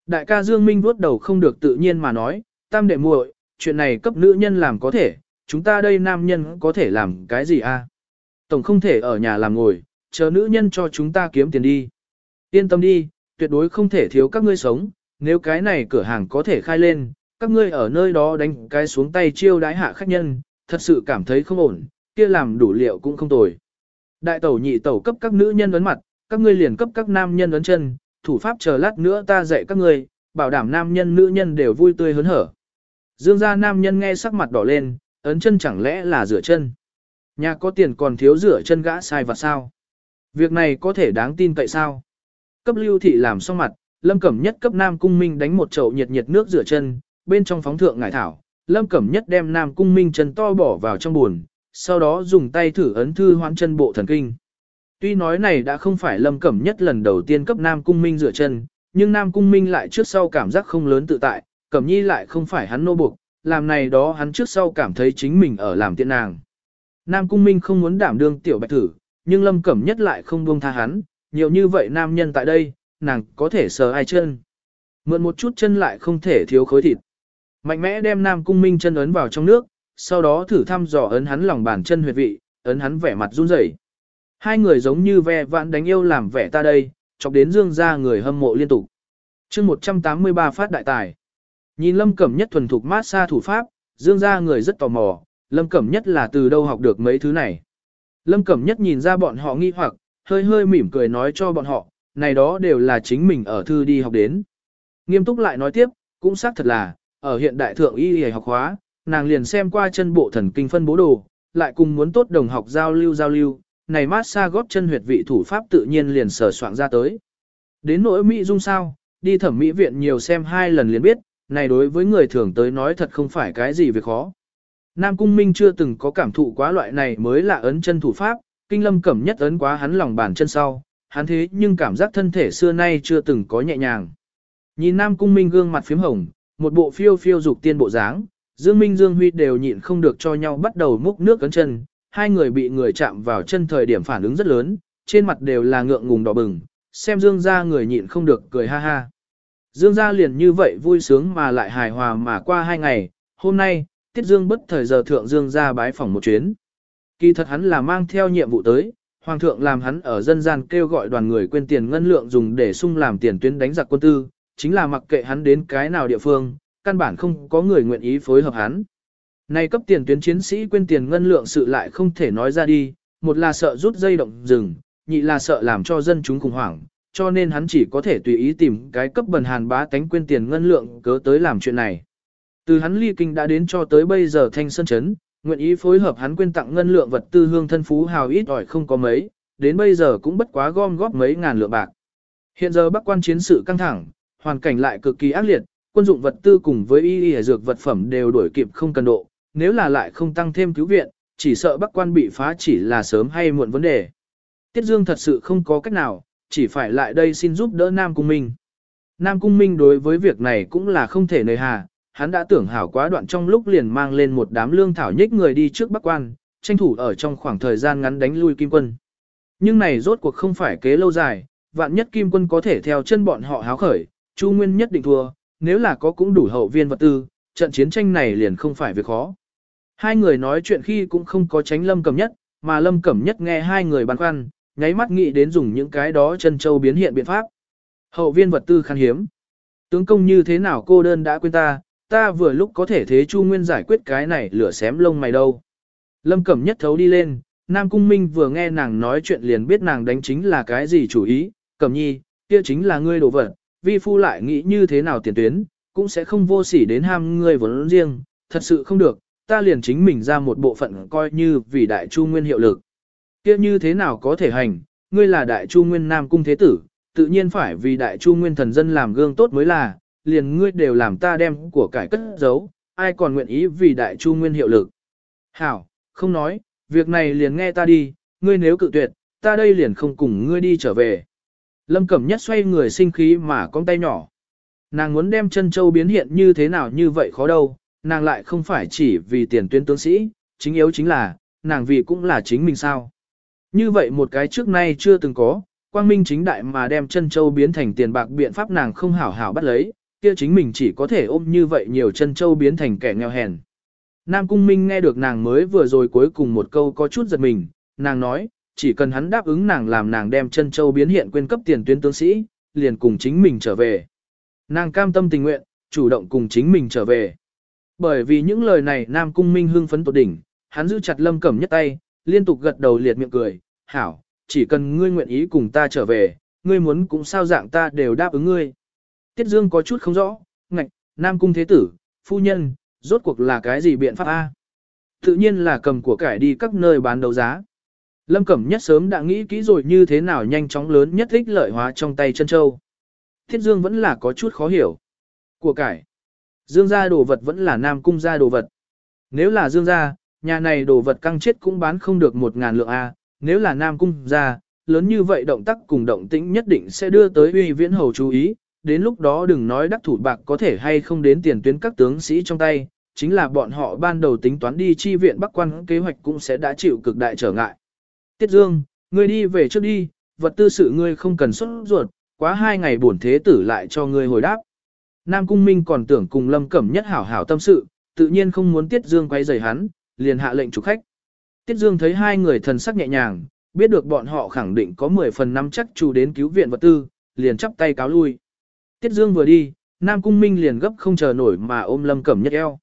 Đại ca Dương Minh vuốt đầu không được tự nhiên mà nói, tam đệ muội, chuyện này cấp nữ nhân làm có thể, chúng ta đây nam nhân có thể làm cái gì a? Tổng không thể ở nhà làm ngồi, chờ nữ nhân cho chúng ta kiếm tiền đi. Yên tâm đi, tuyệt đối không thể thiếu các ngươi sống, nếu cái này cửa hàng có thể khai lên, các ngươi ở nơi đó đánh cái xuống tay chiêu đái hạ khách nhân, thật sự cảm thấy không ổn, kia làm đủ liệu cũng không tồi. Đại tẩu nhị tẩu cấp các nữ nhân ấn mặt, các ngươi liền cấp các nam nhân ấn chân, thủ pháp chờ lát nữa ta dạy các ngươi, bảo đảm nam nhân nữ nhân đều vui tươi hớn hở. Dương gia nam nhân nghe sắc mặt đỏ lên, ấn chân chẳng lẽ là rửa chân. Nhà có tiền còn thiếu rửa chân gã sai và sao? Việc này có thể đáng tin cậy sao? Cấp lưu thị làm xong mặt, lâm cẩm nhất cấp nam cung minh đánh một chậu nhiệt nhiệt nước rửa chân, bên trong phóng thượng ngải thảo, lâm cẩm nhất đem nam cung minh chân to bỏ vào trong buồn, sau đó dùng tay thử ấn thư hoãn chân bộ thần kinh. Tuy nói này đã không phải lâm cẩm nhất lần đầu tiên cấp nam cung minh rửa chân, nhưng nam cung minh lại trước sau cảm giác không lớn tự tại, cẩm nhi lại không phải hắn nô buộc, làm này đó hắn trước sau cảm thấy chính mình ở làm tiện nàng. Nam cung minh không muốn đảm đương tiểu bạch thử, nhưng lâm cẩm nhất lại không buông tha hắn, nhiều như vậy nam nhân tại đây, nàng có thể sờ ai chân. Mượn một chút chân lại không thể thiếu khối thịt. Mạnh mẽ đem Nam Cung Minh chân ấn vào trong nước, sau đó thử thăm dò ấn hắn lòng bàn chân huyệt vị, ấn hắn vẻ mặt run rẩy. Hai người giống như ve vãn đánh yêu làm vẻ ta đây, chọc đến dương ra người hâm mộ liên tục. chương 183 phát đại tài. Nhìn Lâm Cẩm Nhất thuần thục mát xa thủ pháp, dương ra người rất tò mò, Lâm Cẩm Nhất là từ đâu học được mấy thứ này. Lâm Cẩm Nhất nhìn ra bọn họ nghi hoặc, hơi hơi mỉm cười nói cho bọn họ, này đó đều là chính mình ở thư đi học đến. Nghiêm túc lại nói tiếp, cũng xác thật là, ở hiện đại thượng y y học hóa, nàng liền xem qua chân bộ thần kinh phân bố đồ, lại cùng muốn tốt đồng học giao lưu giao lưu, này mát xa góp chân huyệt vị thủ pháp tự nhiên liền sở soạn ra tới. Đến nỗi Mỹ dung sao, đi thẩm mỹ viện nhiều xem hai lần liền biết, này đối với người thường tới nói thật không phải cái gì việc khó. Nam Cung Minh chưa từng có cảm thụ quá loại này mới là ấn chân thủ pháp, kinh lâm cẩm nhất ấn quá hắn lòng bàn chân sau, hắn thế nhưng cảm giác thân thể xưa nay chưa từng có nhẹ nhàng. Nhìn Nam Cung Minh gương mặt phím hồng, một bộ phiêu phiêu dục tiên bộ dáng, Dương Minh Dương Huy đều nhịn không được cho nhau bắt đầu múc nước cấn chân, hai người bị người chạm vào chân thời điểm phản ứng rất lớn, trên mặt đều là ngượng ngùng đỏ bừng, xem Dương gia người nhịn không được cười ha ha. Dương gia liền như vậy vui sướng mà lại hài hòa mà qua hai ngày, hôm nay, Tiết Dương bất thời giờ thượng Dương gia bái phỏng một chuyến. Kỳ thật hắn là mang theo nhiệm vụ tới, Hoàng thượng làm hắn ở dân gian kêu gọi đoàn người quên tiền ngân lượng dùng để sung làm tiền tuyến đánh giặc quân tư, chính là mặc kệ hắn đến cái nào địa phương, căn bản không có người nguyện ý phối hợp hắn. Này cấp tiền tuyến chiến sĩ quên tiền ngân lượng sự lại không thể nói ra đi, một là sợ rút dây động rừng, nhị là sợ làm cho dân chúng khủng hoảng, cho nên hắn chỉ có thể tùy ý tìm cái cấp bần hàn bá tánh quên tiền ngân lượng cớ tới làm chuyện này. Từ hắn ly kinh đã đến cho tới bây giờ thanh sơn chấn, nguyện ý phối hợp hắn quên tặng ngân lượng vật tư hương thân phú hào ít ỏi không có mấy, đến bây giờ cũng bất quá gom góp mấy ngàn lượng bạc. Hiện giờ bắc quan chiến sự căng thẳng, hoàn cảnh lại cực kỳ ác liệt, quân dụng vật tư cùng với y y dược vật phẩm đều đổi kịp không cần độ, nếu là lại không tăng thêm cứu viện, chỉ sợ bắc quan bị phá chỉ là sớm hay muộn vấn đề. Tiết Dương thật sự không có cách nào, chỉ phải lại đây xin giúp đỡ Nam Cung Minh. Nam Cung Minh đối với việc này cũng là không thể nời hà, hắn đã tưởng hảo quá đoạn trong lúc liền mang lên một đám lương thảo nhích người đi trước Bắc Quan, tranh thủ ở trong khoảng thời gian ngắn đánh lui Kim quân. Nhưng này rốt cuộc không phải kế lâu dài, vạn nhất Kim quân có thể theo chân bọn họ háo khởi, Chu Nguyên nhất định thua, nếu là có cũng đủ hậu viên vật tư, trận chiến tranh này liền không phải việc khó. Hai người nói chuyện khi cũng không có tránh Lâm Cẩm Nhất, mà Lâm Cẩm Nhất nghe hai người bàn khoăn, nháy mắt nghĩ đến dùng những cái đó chân châu biến hiện biện pháp. Hậu viên vật tư khan hiếm. Tướng công như thế nào cô đơn đã quên ta, ta vừa lúc có thể thế Chu Nguyên giải quyết cái này lửa xém lông mày đâu. Lâm Cẩm Nhất thấu đi lên, Nam Cung Minh vừa nghe nàng nói chuyện liền biết nàng đánh chính là cái gì chủ ý, Cẩm Nhi, kia chính là ngươi đồ vật, vi phu lại nghĩ như thế nào tiền tuyến, cũng sẽ không vô sỉ đến ham ngươi vốn riêng, thật sự không được, ta liền chính mình ra một bộ phận coi như vì đại chu nguyên hiệu lực. Kia như thế nào có thể hành, ngươi là đại chu nguyên Nam Cung Thế Tử, tự nhiên phải vì đại chu nguyên thần dân làm gương tốt mới là, liền ngươi đều làm ta đem của cải cất giấu, ai còn nguyện ý vì đại chu nguyên hiệu lực. Hảo, không nói, việc này liền nghe ta đi, ngươi nếu cự tuyệt, ta đây liền không cùng ngươi đi trở về. Lâm Cẩm Nhất xoay người sinh khí mà con tay nhỏ. Nàng muốn đem chân châu biến hiện như thế nào như vậy khó đâu, nàng lại không phải chỉ vì tiền tuyến tướng sĩ, chính yếu chính là, nàng vì cũng là chính mình sao. Như vậy một cái trước nay chưa từng có, quang minh chính đại mà đem chân châu biến thành tiền bạc biện pháp nàng không hảo hảo bắt lấy, kia chính mình chỉ có thể ôm như vậy nhiều chân châu biến thành kẻ nghèo hèn. Nam Cung Minh nghe được nàng mới vừa rồi cuối cùng một câu có chút giật mình, nàng nói, chỉ cần hắn đáp ứng nàng làm nàng đem chân châu biến hiện quên cấp tiền tuyến tướng sĩ, liền cùng chính mình trở về. Nàng cam tâm tình nguyện, chủ động cùng chính mình trở về. Bởi vì những lời này Nam Cung Minh hưng phấn tột đỉnh, hắn giữ chặt Lâm Cẩm nhất tay, liên tục gật đầu liệt miệng cười, hảo, chỉ cần ngươi nguyện ý cùng ta trở về, ngươi muốn cũng sao dạng ta đều đáp ứng ngươi. Tiết Dương có chút không rõ, ngạch, Nam Cung Thế Tử, phu nhân, rốt cuộc là cái gì biện pháp A? Tự nhiên là cầm của cải đi các nơi bán đấu giá. Lâm Cẩm nhất sớm đã nghĩ kỹ rồi như thế nào nhanh chóng lớn nhất thích lợi hóa trong tay chân châu. Thiết Dương vẫn là có chút khó hiểu. Của cải. Dương gia đồ vật vẫn là Nam Cung gia đồ vật. Nếu là Dương gia, nhà này đồ vật căng chết cũng bán không được một ngàn lượng A, nếu là Nam Cung gia, lớn như vậy động tác cùng động tĩnh nhất định sẽ đưa tới uy viễn hầu chú ý, đến lúc đó đừng nói đắc thủ bạc có thể hay không đến tiền tuyến các tướng sĩ trong tay, chính là bọn họ ban đầu tính toán đi chi viện Bắc quan kế hoạch cũng sẽ đã chịu cực đại trở ngại. Tiết Dương, ngươi đi về trước đi, vật tư sự ngươi không cần xuất ruột, quá hai ngày bổn thế tử lại cho ngươi hồi đáp. Nam Cung Minh còn tưởng cùng Lâm Cẩm nhất hảo hảo tâm sự, tự nhiên không muốn Tiết Dương quay rời hắn, liền hạ lệnh chủ khách. Tiết Dương thấy hai người thần sắc nhẹ nhàng, biết được bọn họ khẳng định có 10 phần năm chắc chủ đến cứu viện vật tư, liền chắp tay cáo lui. Tiết Dương vừa đi, Nam Cung Minh liền gấp không chờ nổi mà ôm Lâm Cẩm Nhất eo.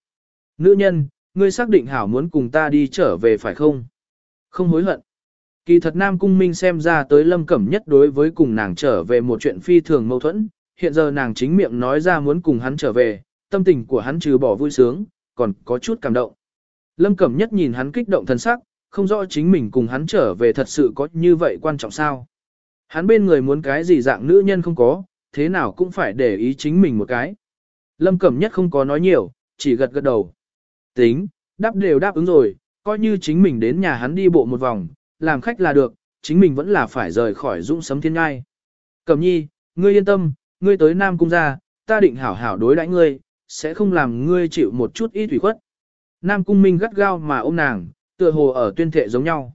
Nữ nhân, ngươi xác định hảo muốn cùng ta đi trở về phải không? Không hối hận. Kỳ thật Nam Cung Minh xem ra tới Lâm Cẩm Nhất đối với cùng nàng trở về một chuyện phi thường mâu thuẫn, hiện giờ nàng chính miệng nói ra muốn cùng hắn trở về, tâm tình của hắn trừ bỏ vui sướng, còn có chút cảm động. Lâm Cẩm Nhất nhìn hắn kích động thân sắc, không rõ chính mình cùng hắn trở về thật sự có như vậy quan trọng sao. Hắn bên người muốn cái gì dạng nữ nhân không có, thế nào cũng phải để ý chính mình một cái. Lâm Cẩm Nhất không có nói nhiều, chỉ gật gật đầu. Tính, đáp đều đáp ứng rồi, coi như chính mình đến nhà hắn đi bộ một vòng, làm khách là được, chính mình vẫn là phải rời khỏi dũng sấm thiên ngai. Cẩm nhi, ngươi yên tâm, ngươi tới Nam Cung ra, ta định hảo hảo đối đãi ngươi, sẽ không làm ngươi chịu một chút ít thủy khuất. Nam Cung Minh gắt gao mà ôm nàng, tựa hồ ở tuyên thệ giống nhau.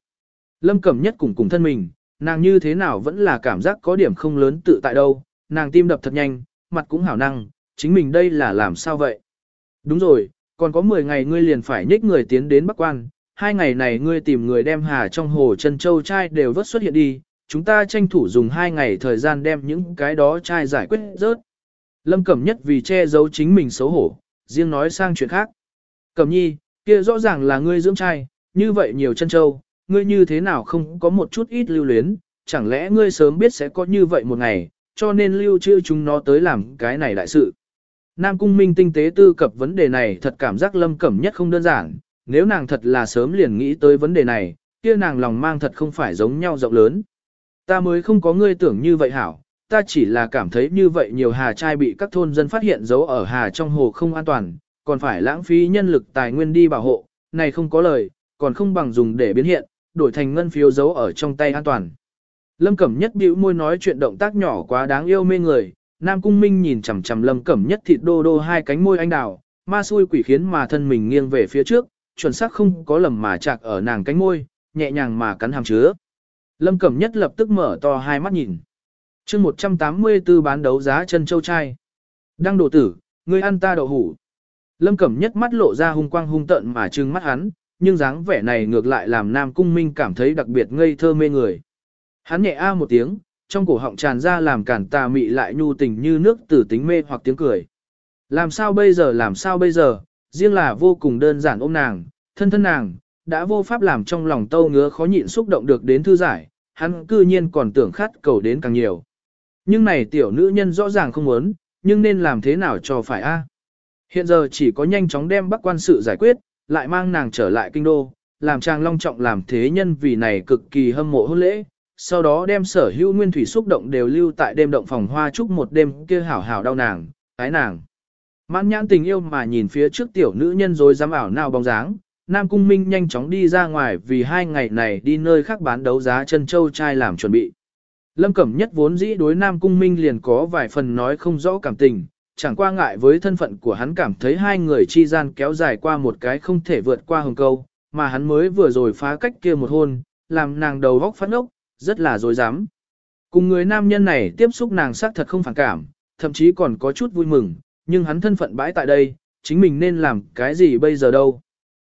Lâm Cẩm Nhất cùng cùng thân mình, nàng như thế nào vẫn là cảm giác có điểm không lớn tự tại đâu, nàng tim đập thật nhanh, mặt cũng hảo năng, chính mình đây là làm sao vậy? Đúng rồi, còn có 10 ngày ngươi liền phải nhích người tiến đến Bắc Quan, hai ngày này ngươi tìm người đem hà trong hồ chân châu trai đều vớt xuất hiện đi, chúng ta tranh thủ dùng hai ngày thời gian đem những cái đó trai giải quyết rớt. Lâm Cẩm Nhất vì che giấu chính mình xấu hổ, riêng nói sang chuyện khác. Cẩm Nhi, kia rõ ràng là ngươi dưỡng trai, như vậy nhiều chân châu, ngươi như thế nào không có một chút ít lưu luyến, chẳng lẽ ngươi sớm biết sẽ có như vậy một ngày, cho nên lưu trữ chúng nó tới làm cái này đại sự. Nam Cung Minh tinh tế tư cập vấn đề này thật cảm giác lâm cẩm nhất không đơn giản, nếu nàng thật là sớm liền nghĩ tới vấn đề này, kia nàng lòng mang thật không phải giống nhau rộng lớn. Ta mới không có ngươi tưởng như vậy hảo, ta chỉ là cảm thấy như vậy nhiều hà trai bị các thôn dân phát hiện giấu ở hà trong hồ không an toàn, còn phải lãng phí nhân lực tài nguyên đi bảo hộ, này không có lời, còn không bằng dùng để biến hiện, đổi thành ngân phiếu giấu ở trong tay an toàn. Lâm Cẩm Nhất bĩu môi nói chuyện động tác nhỏ quá đáng yêu mê người, Nam Cung Minh nhìn chằm chằm Lâm Cẩm Nhất thịt đô đô hai cánh môi anh đào, ma xui quỷ khiến mà thân mình nghiêng về phía trước, chuẩn xác không có lầm mà chạc ở nàng cánh môi, nhẹ nhàng mà cắn hàm chứa. Lâm Cẩm Nhất lập tức mở to hai mắt nhìn. chương 184 bán đấu giá chân châu trai. Đăng đồ tử, ngươi ăn ta đậu hủ. Lâm Cẩm Nhất mắt lộ ra hung quang hung tận mà trừng mắt hắn, nhưng dáng vẻ này ngược lại làm Nam Cung Minh cảm thấy đặc biệt ngây thơ mê người. Hắn nhẹ a một tiếng, trong cổ họng tràn ra làm cản tà mị lại nhu tình như nước từ tính mê hoặc tiếng cười. Làm sao bây giờ làm sao bây giờ, riêng là vô cùng đơn giản ôm nàng, thân thân nàng, đã vô pháp làm trong lòng tâu ngứa khó nhịn xúc động được đến thư giải, hắn cư nhiên còn tưởng khát cầu đến càng nhiều. Nhưng này tiểu nữ nhân rõ ràng không muốn, nhưng nên làm thế nào cho phải a? Hiện giờ chỉ có nhanh chóng đem bắc quan sự giải quyết, lại mang nàng trở lại kinh đô, làm chàng long trọng làm thế nhân vì này cực kỳ hâm mộ hôn lễ, sau đó đem sở hữu nguyên thủy xúc động đều lưu tại đêm động phòng hoa chúc một đêm kia hảo hảo đau nàng, ái nàng. Mãn nhãn tình yêu mà nhìn phía trước tiểu nữ nhân rồi dám ảo nào bóng dáng, Nam Cung Minh nhanh chóng đi ra ngoài vì hai ngày này đi nơi khác bán đấu giá chân châu trai làm chuẩn bị. Lâm Cẩm Nhất vốn dĩ đối Nam Cung Minh liền có vài phần nói không rõ cảm tình, chẳng qua ngại với thân phận của hắn cảm thấy hai người chi gian kéo dài qua một cái không thể vượt qua hồng câu, mà hắn mới vừa rồi phá cách kia một hôn, làm nàng đầu góc phát ốc, rất là dối dám. Cùng người nam nhân này tiếp xúc nàng xác thật không phản cảm, thậm chí còn có chút vui mừng, nhưng hắn thân phận bãi tại đây, chính mình nên làm cái gì bây giờ đâu.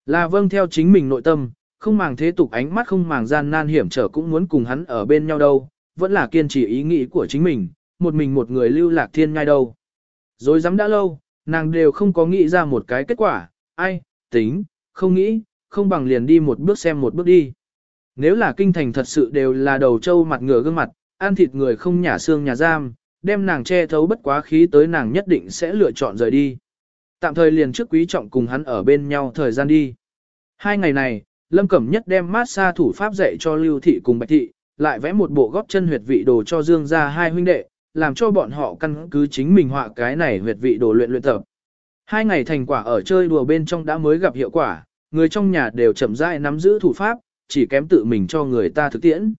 Là vâng theo chính mình nội tâm, không màng thế tục ánh mắt không màng gian nan hiểm trở cũng muốn cùng hắn ở bên nhau đâu, vẫn là kiên trì ý nghĩ của chính mình, một mình một người lưu lạc thiên ngai đâu. Rồi dám đã lâu, nàng đều không có nghĩ ra một cái kết quả, ai, tính, không nghĩ, không bằng liền đi một bước xem một bước đi. Nếu là kinh thành thật sự đều là đầu trâu mặt ngựa gương mặt, ăn thịt người không nhả xương nhà giam, đem nàng che thấu bất quá khí tới nàng nhất định sẽ lựa chọn rời đi. Tạm thời liền trước quý trọng cùng hắn ở bên nhau thời gian đi. Hai ngày này, Lâm Cẩm Nhất đem mát xa thủ pháp dạy cho Lưu Thị cùng Bạch Thị, lại vẽ một bộ góp chân huyệt vị đồ cho Dương ra hai huynh đệ, làm cho bọn họ căn cứ chính mình họa cái này huyệt vị đồ luyện luyện tập. Hai ngày thành quả ở chơi đùa bên trong đã mới gặp hiệu quả, người trong nhà đều chậm rãi nắm giữ thủ pháp, chỉ kém tự mình cho người ta thực tiễn.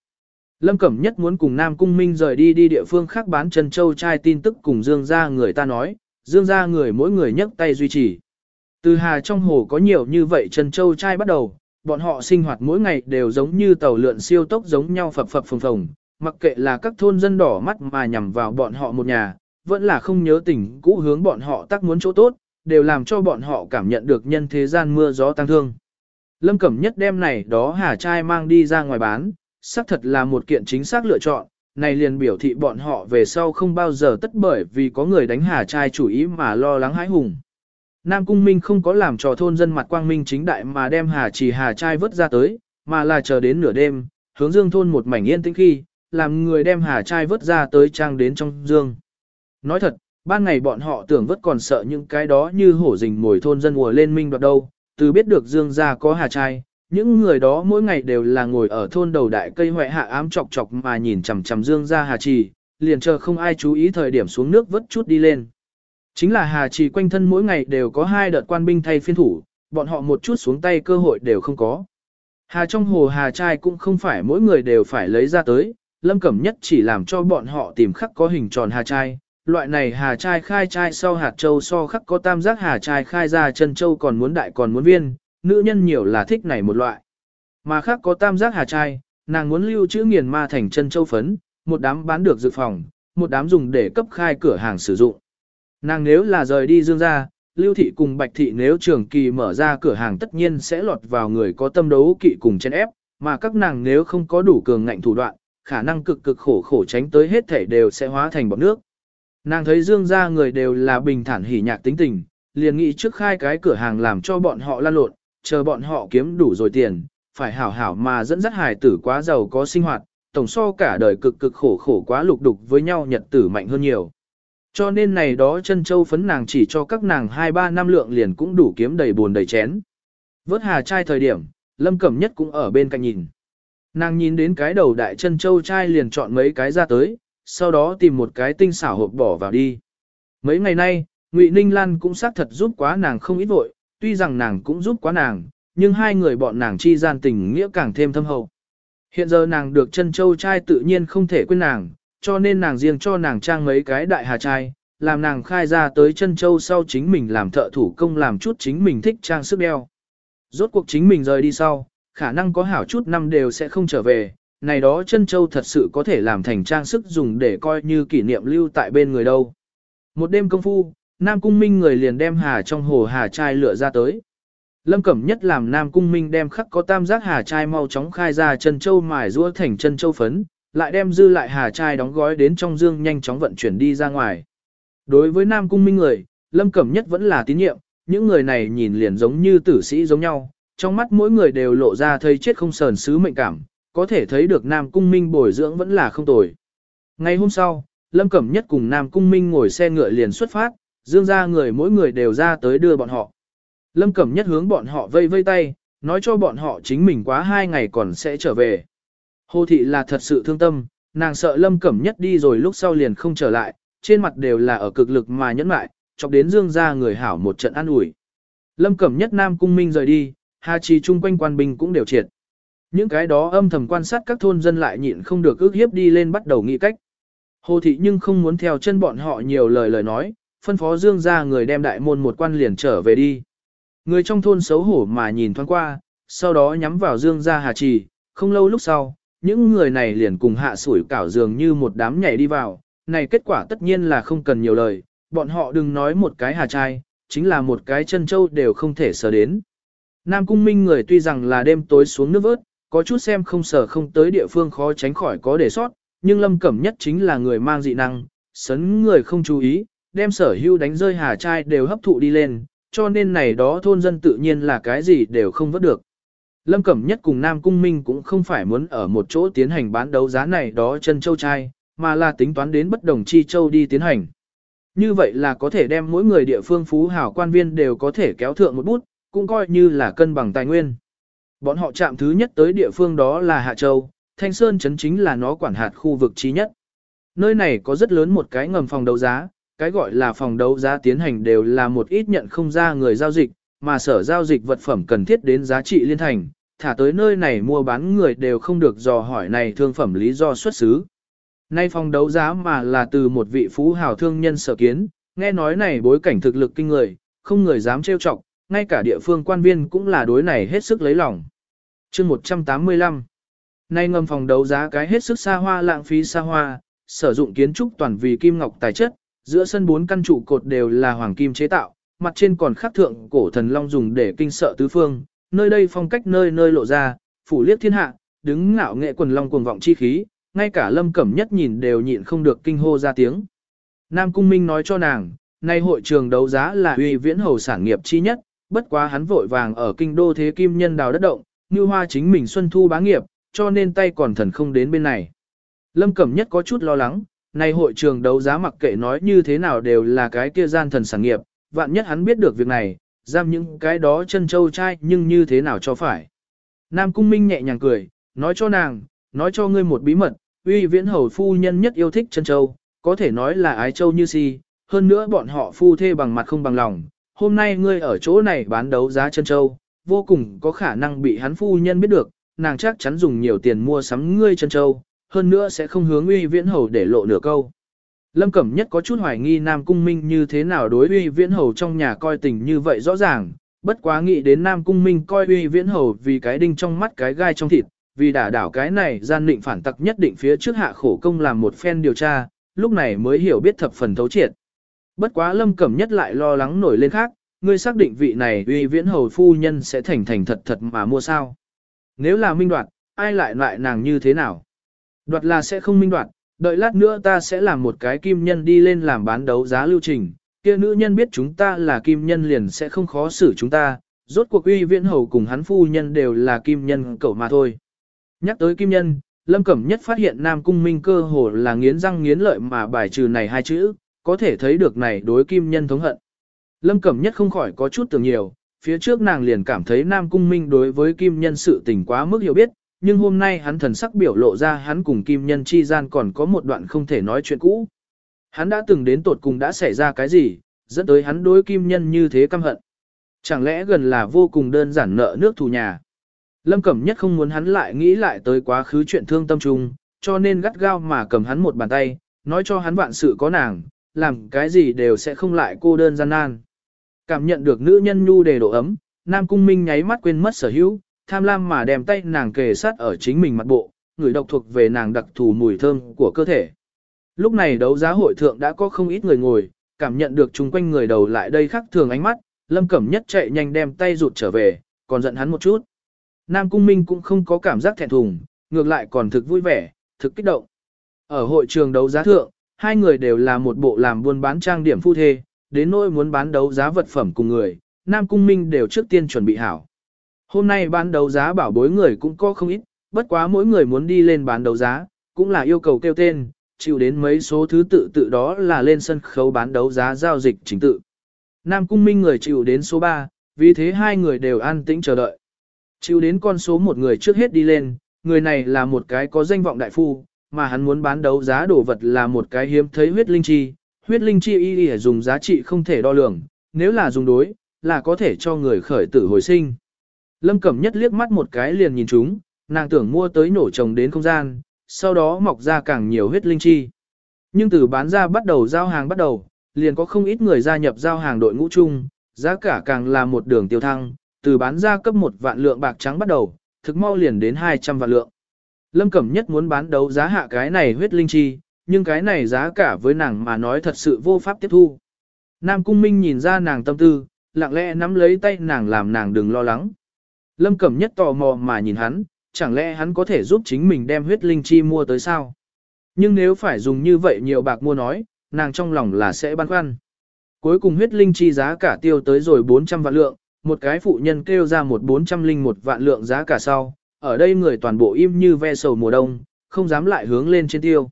Lâm Cẩm Nhất muốn cùng Nam Cung Minh rời đi đi địa phương khác bán chân châu trai tin tức cùng Dương Gia người ta nói, Dương Gia người mỗi người nhấc tay duy trì. Từ hà trong hồ có nhiều như vậy chân châu trai bắt đầu, bọn họ sinh hoạt mỗi ngày đều giống như tàu lượn siêu tốc giống nhau phập phập phồng phồng, mặc kệ là các thôn dân đỏ mắt mà nhằm vào bọn họ một nhà, vẫn là không nhớ tình cũ hướng bọn họ tác muốn chỗ tốt, đều làm cho bọn họ cảm nhận được nhân thế gian mưa gió tăng thương. Lâm Cẩm Nhất đem này đó hà trai mang đi ra ngoài bán, xác thật là một kiện chính xác lựa chọn, này liền biểu thị bọn họ về sau không bao giờ tất bởi vì có người đánh hà trai chủ ý mà lo lắng hãi hùng. Nam Cung Minh không có làm trò thôn dân mặt quang minh chính đại mà đem hà chỉ hà trai vớt ra tới, mà là chờ đến nửa đêm, hướng dương thôn một mảnh yên tĩnh khi, làm người đem hà trai vớt ra tới trang đến trong dương. Nói thật, ban ngày bọn họ tưởng vớt còn sợ những cái đó như hổ rình mồi thôn dân ngồi lên minh đoạt đâu, từ biết được dương gia có hà trai, những người đó mỗi ngày đều là ngồi ở thôn đầu đại cây hoại hạ ám chọc chọc mà nhìn chằm chằm dương ra hà trì, liền chờ không ai chú ý thời điểm xuống nước vớt chút đi lên. Chính là hà trì quanh thân mỗi ngày đều có hai đợt quan binh thay phiên thủ, bọn họ một chút xuống tay cơ hội đều không có. Hà trong hồ hà trai cũng không phải mỗi người đều phải lấy ra tới, lâm cẩm nhất chỉ làm cho bọn họ tìm khắc có hình tròn hà trai. Loại này hà trai khai trai sau hạt châu so khắc có tam giác hà trai khai ra chân châu còn muốn đại còn muốn viên, nữ nhân nhiều là thích này một loại. Mà khác có tam giác hà trai, nàng muốn lưu trữ nghiền ma thành chân châu phấn, một đám bán được dự phòng, một đám dùng để cấp khai cửa hàng sử dụng. Nàng nếu là rời đi dương ra, lưu thị cùng bạch thị nếu trường kỳ mở ra cửa hàng tất nhiên sẽ lọt vào người có tâm đấu kỵ cùng chen ép, mà các nàng nếu không có đủ cường ngạnh thủ đoạn, khả năng cực cực khổ khổ tránh tới hết thể đều sẽ hóa thành bọt nước. Nàng thấy dương ra người đều là bình thản hỉ nhạc tính tình, liền nghĩ trước khai cái cửa hàng làm cho bọn họ lan lộn, chờ bọn họ kiếm đủ rồi tiền, phải hảo hảo mà dẫn dắt hài tử quá giàu có sinh hoạt, tổng so cả đời cực cực khổ khổ quá lục đục với nhau nhật tử mạnh hơn nhiều. Cho nên này đó chân châu phấn nàng chỉ cho các nàng 2-3 năm lượng liền cũng đủ kiếm đầy buồn đầy chén. Vớt hà trai thời điểm, lâm cẩm nhất cũng ở bên cạnh nhìn. Nàng nhìn đến cái đầu đại chân châu trai liền chọn mấy cái ra tới, sau đó tìm một cái tinh xảo hộp bỏ vào đi. Mấy ngày nay, Ngụy Ninh Lan cũng xác thật giúp quá nàng không ít vội, tuy rằng nàng cũng giúp quá nàng, nhưng hai người bọn nàng chi gian tình nghĩa càng thêm thâm hậu. Hiện giờ nàng được chân châu trai tự nhiên không thể quên nàng, cho nên nàng riêng cho nàng trang mấy cái đại hà trai, làm nàng khai ra tới chân châu sau chính mình làm thợ thủ công làm chút chính mình thích trang sức đeo. Rốt cuộc chính mình rời đi sau, khả năng có hảo chút năm đều sẽ không trở về, này đó chân châu thật sự có thể làm thành trang sức dùng để coi như kỷ niệm lưu tại bên người đâu. Một đêm công phu, Nam Cung Minh người liền đem hà trong hồ hà chai lựa ra tới. Lâm Cẩm Nhất làm Nam Cung Minh đem khắc có tam giác hà chai mau chóng khai ra chân châu mài rũa thành chân châu phấn, lại đem dư lại hà chai đóng gói đến trong dương nhanh chóng vận chuyển đi ra ngoài. Đối với Nam Cung Minh người, Lâm Cẩm Nhất vẫn là tín nhiệm, những người này nhìn liền giống như tử sĩ giống nhau, trong mắt mỗi người đều lộ ra thấy chết không sờn sứ mệnh cảm, có thể thấy được Nam Cung Minh bồi dưỡng vẫn là không tồi. Ngày hôm sau, Lâm Cẩm Nhất cùng Nam Cung Minh ngồi xe ngựa liền xuất phát, dương ra người mỗi người đều ra tới đưa bọn họ. Lâm Cẩm Nhất hướng bọn họ vây vây tay, nói cho bọn họ chính mình quá hai ngày còn sẽ trở về. Hồ thị là thật sự thương tâm, nàng sợ Lâm Cẩm Nhất đi rồi lúc sau liền không trở lại, trên mặt đều là ở cực lực mà nhẫn mại, chọc đến dương ra người hảo một trận an ủi. Lâm Cẩm Nhất Nam Cung Minh rời đi, Hà Trì chung quanh quan binh cũng đều triệt. Những cái đó âm thầm quan sát các thôn dân lại nhịn không được ước hiếp đi lên bắt đầu nghĩ cách. Hồ thị nhưng không muốn theo chân bọn họ nhiều lời lời nói, phân phó dương ra người đem đại môn một quan liền trở về đi. Người trong thôn xấu hổ mà nhìn thoáng qua, sau đó nhắm vào dương gia hà trì, không lâu lúc sau, những người này liền cùng hạ sủi cảo dường như một đám nhảy đi vào, này kết quả tất nhiên là không cần nhiều lời, bọn họ đừng nói một cái hà trai, chính là một cái chân châu đều không thể sờ đến. Nam cung minh người tuy rằng là đêm tối xuống nước vớt, có chút xem không sờ không tới địa phương khó tránh khỏi có để sót, nhưng lâm cẩm nhất chính là người mang dị năng, sấn người không chú ý, đem sở hưu đánh rơi hà trai đều hấp thụ đi lên, cho nên này đó thôn dân tự nhiên là cái gì đều không vớt được. Lâm Cẩm Nhất cùng Nam Cung Minh cũng không phải muốn ở một chỗ tiến hành bán đấu giá này đó chân châu trai, mà là tính toán đến bất đồng chi châu đi tiến hành. Như vậy là có thể đem mỗi người địa phương phú hảo quan viên đều có thể kéo thượng một bút, cũng coi như là cân bằng tài nguyên. Bọn họ chạm thứ nhất tới địa phương đó là Hạ Châu, Thanh Sơn chấn chính là nó quản hạt khu vực trí nhất. Nơi này có rất lớn một cái ngầm phòng đấu giá, cái gọi là phòng đấu giá tiến hành đều là một ít nhận không ra người giao dịch, mà sở giao dịch vật phẩm cần thiết đến giá trị liên thành, thả tới nơi này mua bán người đều không được dò hỏi này thương phẩm lý do xuất xứ. Nay phòng đấu giá mà là từ một vị phú hào thương nhân sở kiến, nghe nói này bối cảnh thực lực kinh người, không người dám trêu chọc, ngay cả địa phương quan viên cũng là đối này hết sức lấy lòng. chương 185 Nay ngầm phòng đấu giá cái hết sức xa hoa lãng phí xa hoa, sử dụng kiến trúc toàn vì kim ngọc tài chất, giữa sân bốn căn trụ cột đều là hoàng kim chế tạo, mặt trên còn khắc thượng cổ thần long dùng để kinh sợ tứ phương, nơi đây phong cách nơi nơi lộ ra, phủ liếc thiên hạ, đứng ngạo nghệ quần long cuồng vọng chi khí, ngay cả lâm cẩm nhất nhìn đều nhịn không được kinh hô ra tiếng. Nam Cung Minh nói cho nàng, nay hội trường đấu giá là uy viễn hầu sản nghiệp chi nhất, bất quá hắn vội vàng ở kinh đô thế kim nhân đào đất động, như hoa chính mình xuân thu bá nghiệp, cho nên tay còn thần không đến bên này. Lâm Cẩm Nhất có chút lo lắng, nay hội trường đấu giá mặc kệ nói như thế nào đều là cái kia gian thần sản nghiệp, vạn nhất hắn biết được việc này, giam những cái đó chân châu trai nhưng như thế nào cho phải. Nam Cung Minh nhẹ nhàng cười, nói cho nàng, nói cho ngươi một bí mật, uy viễn hầu phu nhân nhất yêu thích chân châu, có thể nói là ái châu như si, hơn nữa bọn họ phu thê bằng mặt không bằng lòng. Hôm nay ngươi ở chỗ này bán đấu giá chân châu, vô cùng có khả năng bị hắn phu nhân biết được, nàng chắc chắn dùng nhiều tiền mua sắm ngươi chân châu, hơn nữa sẽ không hướng uy viễn hầu để lộ nửa câu. Lâm Cẩm Nhất có chút hoài nghi Nam Cung Minh như thế nào đối uy viễn hầu trong nhà coi tình như vậy rõ ràng, bất quá nghĩ đến Nam Cung Minh coi uy viễn hầu vì cái đinh trong mắt cái gai trong thịt, vì đả đảo cái này gian định phản tặc nhất định phía trước hạ khổ công làm một phen điều tra, lúc này mới hiểu biết thập phần thấu triệt. Bất quá Lâm Cẩm Nhất lại lo lắng nổi lên khác, ngươi xác định vị này uy viễn hầu phu nhân sẽ thành thành thật thật mà mua sao. Nếu là minh đoạt, ai lại loại nàng như thế nào? Đoạt là sẽ không minh đoạt, đợi lát nữa ta sẽ làm một cái kim nhân đi lên làm bán đấu giá lưu trình, kia nữ nhân biết chúng ta là kim nhân liền sẽ không khó xử chúng ta, rốt cuộc uy viễn hầu cùng hắn phu nhân đều là kim nhân cậu mà thôi. Nhắc tới kim nhân, Lâm Cẩm Nhất phát hiện Nam Cung Minh cơ hồ là nghiến răng nghiến lợi mà bài trừ này hai chữ, có thể thấy được này đối kim nhân thống hận. Lâm Cẩm Nhất không khỏi có chút tưởng nhiều, phía trước nàng liền cảm thấy Nam Cung Minh đối với kim nhân sự tình quá mức hiểu biết, nhưng hôm nay hắn thần sắc biểu lộ ra hắn cùng kim nhân chi gian còn có một đoạn không thể nói chuyện cũ. Hắn đã từng đến tột cùng đã xảy ra cái gì, dẫn tới hắn đối kim nhân như thế căm hận. Chẳng lẽ gần là vô cùng đơn giản nợ nước thù nhà. Lâm Cẩm Nhất không muốn hắn lại nghĩ lại tới quá khứ chuyện thương tâm trung, cho nên gắt gao mà cầm hắn một bàn tay, nói cho hắn vạn sự có nàng, làm cái gì đều sẽ không lại cô đơn gian nan. Cảm nhận được nữ nhân nhu đề độ ấm, Nam Cung Minh nháy mắt quên mất sở hữu, tham lam mà đem tay nàng kề sát ở chính mình mặt bộ, người độc thuộc về nàng đặc thù mùi thơm của cơ thể. Lúc này đấu giá hội thượng đã có không ít người ngồi, cảm nhận được chung quanh người đầu lại đây khác thường ánh mắt, Lâm Cẩm Nhất chạy nhanh đem tay rụt trở về, còn giận hắn một chút. Nam Cung Minh cũng không có cảm giác thẹn thùng, ngược lại còn thực vui vẻ, thực kích động. Ở hội trường đấu giá thượng, hai người đều là một bộ làm buôn bán trang điểm phu thê, đến nỗi muốn bán đấu giá vật phẩm cùng người, Nam Cung Minh đều trước tiên chuẩn bị hảo. Hôm nay bán đấu giá bảo bối người cũng có không ít, bất quá mỗi người muốn đi lên bán đấu giá, cũng là yêu cầu kêu tên, chịu đến mấy số thứ tự tự đó là lên sân khấu bán đấu giá giao dịch chính tự. Nam Cung Minh người chịu đến số 3, vì thế hai người đều an tĩnh chờ đợi. Chịu đến con số một người trước hết đi lên, người này là một cái có danh vọng đại phu, mà hắn muốn bán đấu giá đồ vật là một cái hiếm thấy huyết linh chi. Huyết linh chi y y dùng giá trị không thể đo lường, nếu là dùng đối, là có thể cho người khởi tử hồi sinh. Lâm Cẩm Nhất liếc mắt một cái liền nhìn chúng, nàng tưởng mua tới nổ trồng đến không gian, sau đó mọc ra càng nhiều huyết linh chi. Nhưng từ bán ra bắt đầu giao hàng bắt đầu, liền có không ít người gia nhập giao hàng đội ngũ chung, giá cả càng là một đường tiêu thăng, từ bán ra cấp một vạn lượng bạc trắng bắt đầu, thực mau liền đến 200 vạn lượng. Lâm Cẩm Nhất muốn bán đấu giá hạ cái này huyết linh chi, nhưng cái này giá cả với nàng mà nói thật sự vô pháp tiếp thu. Nam Cung Minh nhìn ra nàng tâm tư, lặng lẽ nắm lấy tay nàng làm nàng đừng lo lắng. Lâm Cẩm Nhất tò mò mà nhìn hắn, chẳng lẽ hắn có thể giúp chính mình đem huyết linh chi mua tới sao? Nhưng nếu phải dùng như vậy nhiều bạc mua nói, nàng trong lòng là sẽ băn khoăn. Cuối cùng huyết linh chi giá cả tiêu tới rồi 400 vạn lượng, một cái phụ nhân kêu ra một 401 vạn lượng giá cả sau, ở đây người toàn bộ im như ve sầu mùa đông, không dám lại hướng lên trên tiêu.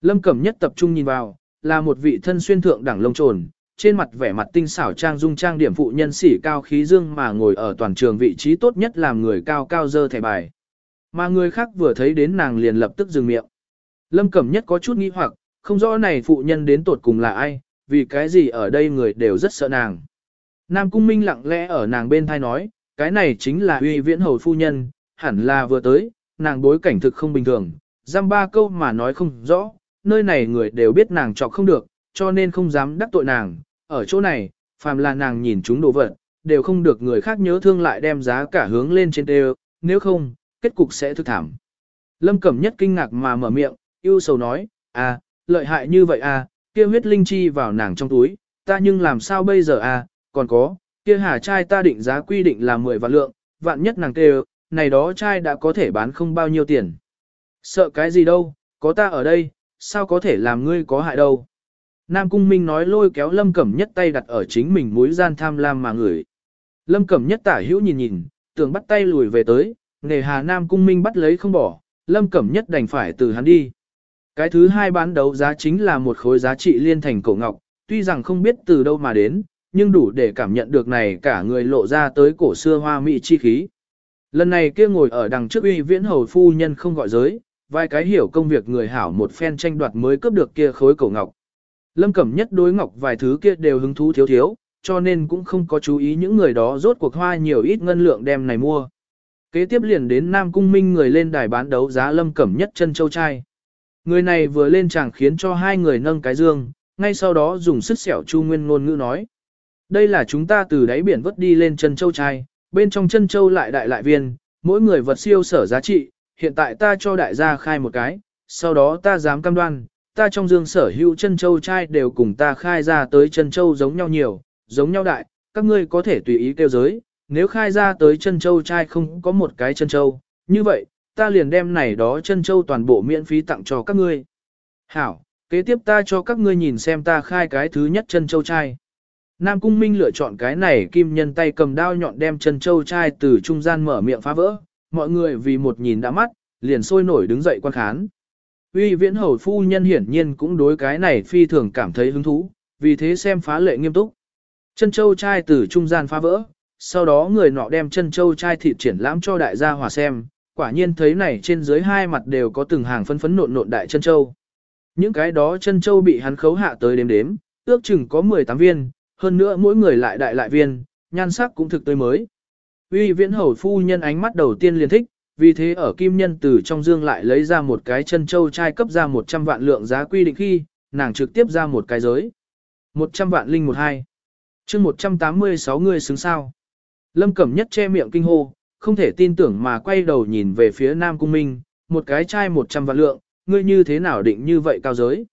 Lâm Cẩm Nhất tập trung nhìn vào, là một vị thân xuyên thượng đẳng lông trồn, trên mặt vẻ mặt tinh xảo trang dung trang điểm phụ nhân sĩ cao khí dương mà ngồi ở toàn trường vị trí tốt nhất làm người cao cao dơ thẻ bài. Mà người khác vừa thấy đến nàng liền lập tức dừng miệng. Lâm Cẩm Nhất có chút nghi hoặc, không rõ này phụ nhân đến tột cùng là ai, vì cái gì ở đây người đều rất sợ nàng. Nam Cung Minh lặng lẽ ở nàng bên thai nói, cái này chính là uy viễn hầu phu nhân, hẳn là vừa tới, nàng bối cảnh thực không bình thường, giam ba câu mà nói không rõ, nơi này người đều biết nàng chọc không được, cho nên không dám đắc tội nàng, ở chỗ này, phàm là nàng nhìn chúng đồ vật, đều không được người khác nhớ thương lại đem giá cả hướng lên trên đều, nếu không, kết cục sẽ thực thảm. Lâm Cẩm Nhất kinh ngạc mà mở miệng, yêu sầu nói, à, lợi hại như vậy à, kia huyết linh chi vào nàng trong túi, ta nhưng làm sao bây giờ à, còn có, kia hà trai ta định giá quy định là 10 vạn lượng, vạn nhất nàng kêu, này đó trai đã có thể bán không bao nhiêu tiền. Sợ cái gì đâu, có ta ở đây, sao có thể làm ngươi có hại đâu. Nam Cung Minh nói lôi kéo Lâm Cẩm Nhất tay đặt ở chính mình mũi gian tham lam mà ngửi. Lâm Cẩm Nhất tả hữu nhìn nhìn, tưởng bắt tay lùi về tới, nghề hà Nam Cung Minh bắt lấy không bỏ, Lâm Cẩm Nhất đành phải từ hắn đi. Cái thứ hai bán đấu giá chính là một khối giá trị liên thành cổ ngọc, tuy rằng không biết từ đâu mà đến, nhưng đủ để cảm nhận được này cả người lộ ra tới cổ xưa hoa mỹ chi khí. Lần này kia ngồi ở đằng trước uy viễn hầu phu nhân không gọi giới, vài cái hiểu công việc người hảo một phen tranh đoạt mới cướp được kia khối cổ ngọc. Lâm Cẩm nhất đối ngọc vài thứ kia đều hứng thú thiếu thiếu, cho nên cũng không có chú ý những người đó rốt cuộc hoa nhiều ít ngân lượng đem này mua. Kế tiếp liền đến Nam Cung Minh người lên đài bán đấu giá Lâm Cẩm nhất chân châu trai. Người này vừa lên chẳng khiến cho hai người nâng cái dương, ngay sau đó dùng sức sẹo chu nguyên ngôn ngữ nói. Đây là chúng ta từ đáy biển vớt đi lên chân châu trai, bên trong chân châu lại đại lại viên, mỗi người vật siêu sở giá trị, hiện tại ta cho đại gia khai một cái, sau đó ta dám cam đoan, ta trong dương sở hữu chân châu trai đều cùng ta khai ra tới chân châu giống nhau nhiều, giống nhau đại, các ngươi có thể tùy ý kêu giới, nếu khai ra tới chân châu trai không có một cái chân châu, như vậy, ta liền đem này đó chân châu toàn bộ miễn phí tặng cho các ngươi. Hảo, kế tiếp ta cho các ngươi nhìn xem ta khai cái thứ nhất chân châu trai. Nam Cung Minh lựa chọn cái này kim nhân tay cầm đao nhọn đem chân châu trai từ trung gian mở miệng phá vỡ, mọi người vì một nhìn đã mắt, liền sôi nổi đứng dậy quan khán. Uy viễn hầu phu nhân hiển nhiên cũng đối cái này phi thường cảm thấy hứng thú, vì thế xem phá lệ nghiêm túc. Chân châu trai từ trung gian phá vỡ, sau đó người nọ đem chân châu trai thịt triển lãm cho đại gia hòa xem, quả nhiên thấy này trên dưới hai mặt đều có từng hàng phân phấn nộn nộn đại chân châu. Những cái đó chân châu bị hắn khấu hạ tới đếm đếm, ước chừng có 18 viên, hơn nữa mỗi người lại đại lại viên, nhan sắc cũng thực tươi mới. Uy viễn hầu phu nhân ánh mắt đầu tiên liền thích, vì thế ở kim nhân từ trong dương lại lấy ra một cái chân châu trai cấp ra 100 vạn lượng giá quy định khi, nàng trực tiếp ra một cái giới. 100 vạn linh một hai. chương 186 người xứng sao. Lâm Cẩm Nhất che miệng kinh hô, không thể tin tưởng mà quay đầu nhìn về phía Nam Cung Minh, một cái trai 100 vạn lượng, ngươi như thế nào định như vậy cao giới.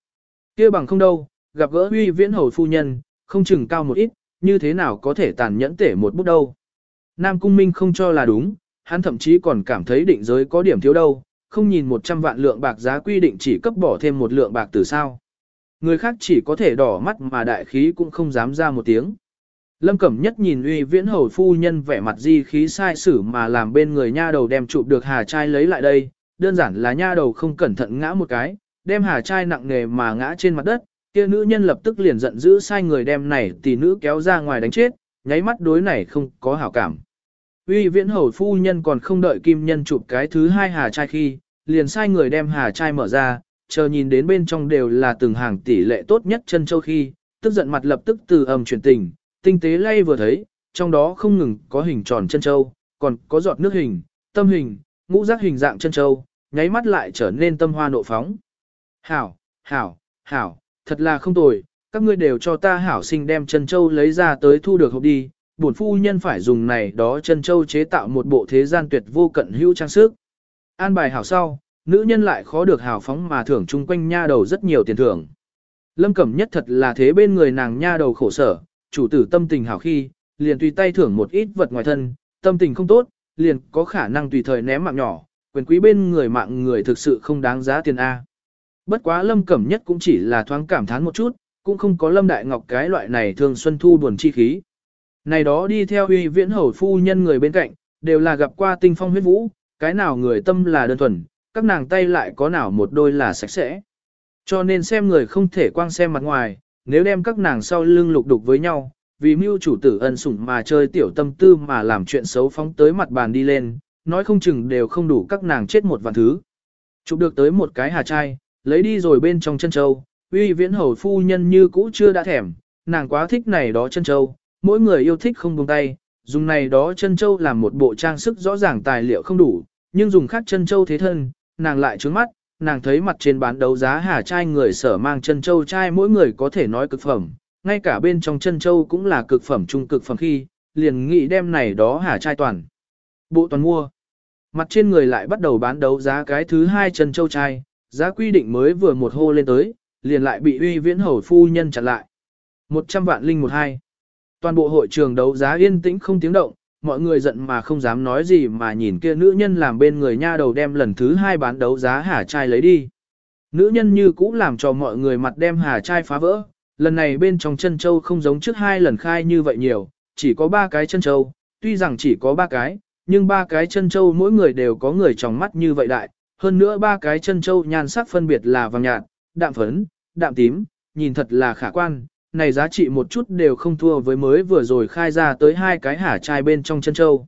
kia bằng không đâu, gặp gỡ uy viễn hầu phu nhân, không chừng cao một ít, như thế nào có thể tàn nhẫn tể một bút đâu. Nam Cung Minh không cho là đúng, hắn thậm chí còn cảm thấy định giới có điểm thiếu đâu, không nhìn 100 vạn lượng bạc giá quy định chỉ cấp bỏ thêm một lượng bạc từ sao. Người khác chỉ có thể đỏ mắt mà đại khí cũng không dám ra một tiếng. Lâm Cẩm Nhất nhìn uy viễn hầu phu nhân vẻ mặt di khí sai sử mà làm bên người nha đầu đem chụp được hà trai lấy lại đây, đơn giản là nha đầu không cẩn thận ngã một cái, đem hà trai nặng nề mà ngã trên mặt đất, kia nữ nhân lập tức liền giận dữ sai người đem này tỷ nữ kéo ra ngoài đánh chết, nháy mắt đối này không có hảo cảm. Uy viễn hầu phu nhân còn không đợi kim nhân chụp cái thứ hai hà trai khi, liền sai người đem hà trai mở ra, chờ nhìn đến bên trong đều là từng hàng tỷ lệ tốt nhất chân châu khi, tức giận mặt lập tức từ ầm chuyển tình, tinh tế lay vừa thấy, trong đó không ngừng có hình tròn chân châu, còn có giọt nước hình, tâm hình, ngũ giác hình dạng chân châu, nháy mắt lại trở nên tâm hoa nộ phóng. Hảo, hảo, hảo, thật là không tồi, các ngươi đều cho ta hảo sinh đem chân châu lấy ra tới thu được hộp đi, bổn phu nhân phải dùng này đó chân châu chế tạo một bộ thế gian tuyệt vô cận hữu trang sức. An bài hảo sau, nữ nhân lại khó được hào phóng mà thưởng chung quanh nha đầu rất nhiều tiền thưởng. Lâm Cẩm nhất thật là thế bên người nàng nha đầu khổ sở, chủ tử tâm tình hảo khi, liền tùy tay thưởng một ít vật ngoài thân, tâm tình không tốt, liền có khả năng tùy thời ném mạng nhỏ, quyền quý bên người mạng người thực sự không đáng giá tiền A. Bất quá Lâm Cẩm nhất cũng chỉ là thoáng cảm thán một chút, cũng không có Lâm Đại Ngọc cái loại này thường xuân thu buồn chi khí. Này đó đi theo uy viễn hầu phu nhân người bên cạnh, đều là gặp qua tinh phong huyết vũ, cái nào người tâm là đơn thuần, các nàng tay lại có nào một đôi là sạch sẽ. Cho nên xem người không thể quang xem mặt ngoài, nếu đem các nàng sau lưng lục đục với nhau, vì mưu chủ tử ân sủng mà chơi tiểu tâm tư mà làm chuyện xấu phóng tới mặt bàn đi lên, nói không chừng đều không đủ các nàng chết một vạn thứ. Chụp được tới một cái hà chai lấy đi rồi bên trong chân châu, uy viễn hầu phu nhân như cũ chưa đã thèm, nàng quá thích này đó chân châu, mỗi người yêu thích không buông tay, dùng này đó chân châu làm một bộ trang sức rõ ràng tài liệu không đủ, nhưng dùng khác chân châu thế thân, nàng lại trướng mắt, nàng thấy mặt trên bán đấu giá hà trai người sở mang chân châu trai mỗi người có thể nói cực phẩm, ngay cả bên trong chân châu cũng là cực phẩm trung cực phẩm khi, liền nghĩ đem này đó hà trai toàn. Bộ toàn mua. Mặt trên người lại bắt đầu bán đấu giá cái thứ hai chân châu trai, giá quy định mới vừa một hô lên tới, liền lại bị uy viễn hầu phu nhân chặn lại. 100 vạn linh một hai. Toàn bộ hội trường đấu giá yên tĩnh không tiếng động, mọi người giận mà không dám nói gì mà nhìn kia nữ nhân làm bên người nha đầu đem lần thứ hai bán đấu giá hà trai lấy đi. Nữ nhân như cũ làm cho mọi người mặt đem hà trai phá vỡ, lần này bên trong chân châu không giống trước hai lần khai như vậy nhiều, chỉ có ba cái chân châu, tuy rằng chỉ có ba cái, nhưng ba cái chân châu mỗi người đều có người trong mắt như vậy đại, hơn nữa ba cái chân châu nhan sắc phân biệt là vàng nhạt, đạm phấn, đạm tím, nhìn thật là khả quan, này giá trị một chút đều không thua với mới vừa rồi khai ra tới hai cái hả chai bên trong chân châu.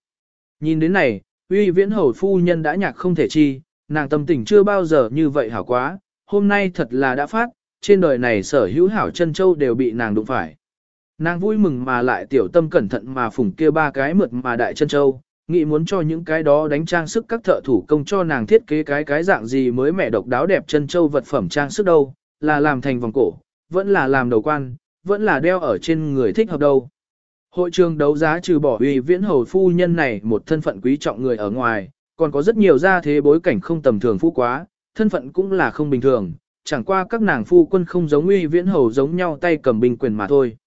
Nhìn đến này, uy viễn hầu phu nhân đã nhạc không thể chi, nàng tâm tình chưa bao giờ như vậy hảo quá, hôm nay thật là đã phát, trên đời này sở hữu hảo chân châu đều bị nàng đụng phải. Nàng vui mừng mà lại tiểu tâm cẩn thận mà phủng kia ba cái mượt mà đại chân châu, nghĩ muốn cho những cái đó đánh trang sức các thợ thủ công cho nàng thiết kế cái cái dạng gì mới mẻ độc đáo đẹp chân châu vật phẩm trang sức đâu, là làm thành vòng cổ, vẫn là làm đầu quan, vẫn là đeo ở trên người thích hợp đâu. Hội trường đấu giá trừ bỏ uy viễn hầu phu nhân này một thân phận quý trọng người ở ngoài, còn có rất nhiều gia thế bối cảnh không tầm thường phú quá, thân phận cũng là không bình thường, chẳng qua các nàng phu quân không giống uy viễn hầu giống nhau tay cầm binh quyền mà thôi.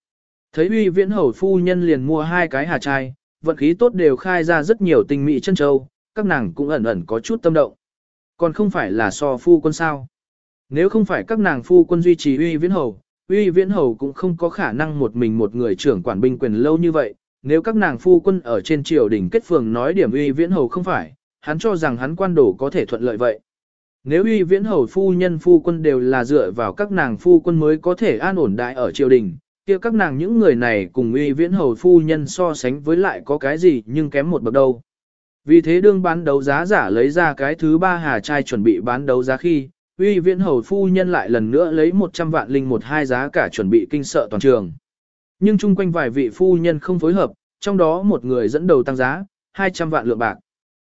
Thấy uy viễn hầu phu nhân liền mua hai cái hà chai, vận khí tốt đều khai ra rất nhiều tình mỹ chân châu, các nàng cũng ẩn ẩn có chút tâm động. Còn không phải là so phu quân sao. Nếu không phải các nàng phu quân duy trì uy viễn hầu, uy viễn hầu cũng không có khả năng một mình một người trưởng quản binh quyền lâu như vậy. Nếu các nàng phu quân ở trên triều đình kết phường nói điểm uy viễn hầu không phải, hắn cho rằng hắn quan đổ có thể thuận lợi vậy. Nếu uy viễn hầu phu nhân phu quân đều là dựa vào các nàng phu quân mới có thể an ổn đại ở triều đình, kia các nàng những người này cùng uy viễn hầu phu nhân so sánh với lại có cái gì nhưng kém một bậc đâu. Vì thế đương bán đấu giá giả lấy ra cái thứ ba hà trai chuẩn bị bán đấu giá khi, uy viễn hầu phu nhân lại lần nữa lấy 100 vạn linh một hai giá cả chuẩn bị kinh sợ toàn trường. Nhưng chung quanh vài vị phu nhân không phối hợp, trong đó một người dẫn đầu tăng giá, 200 vạn lượng bạc.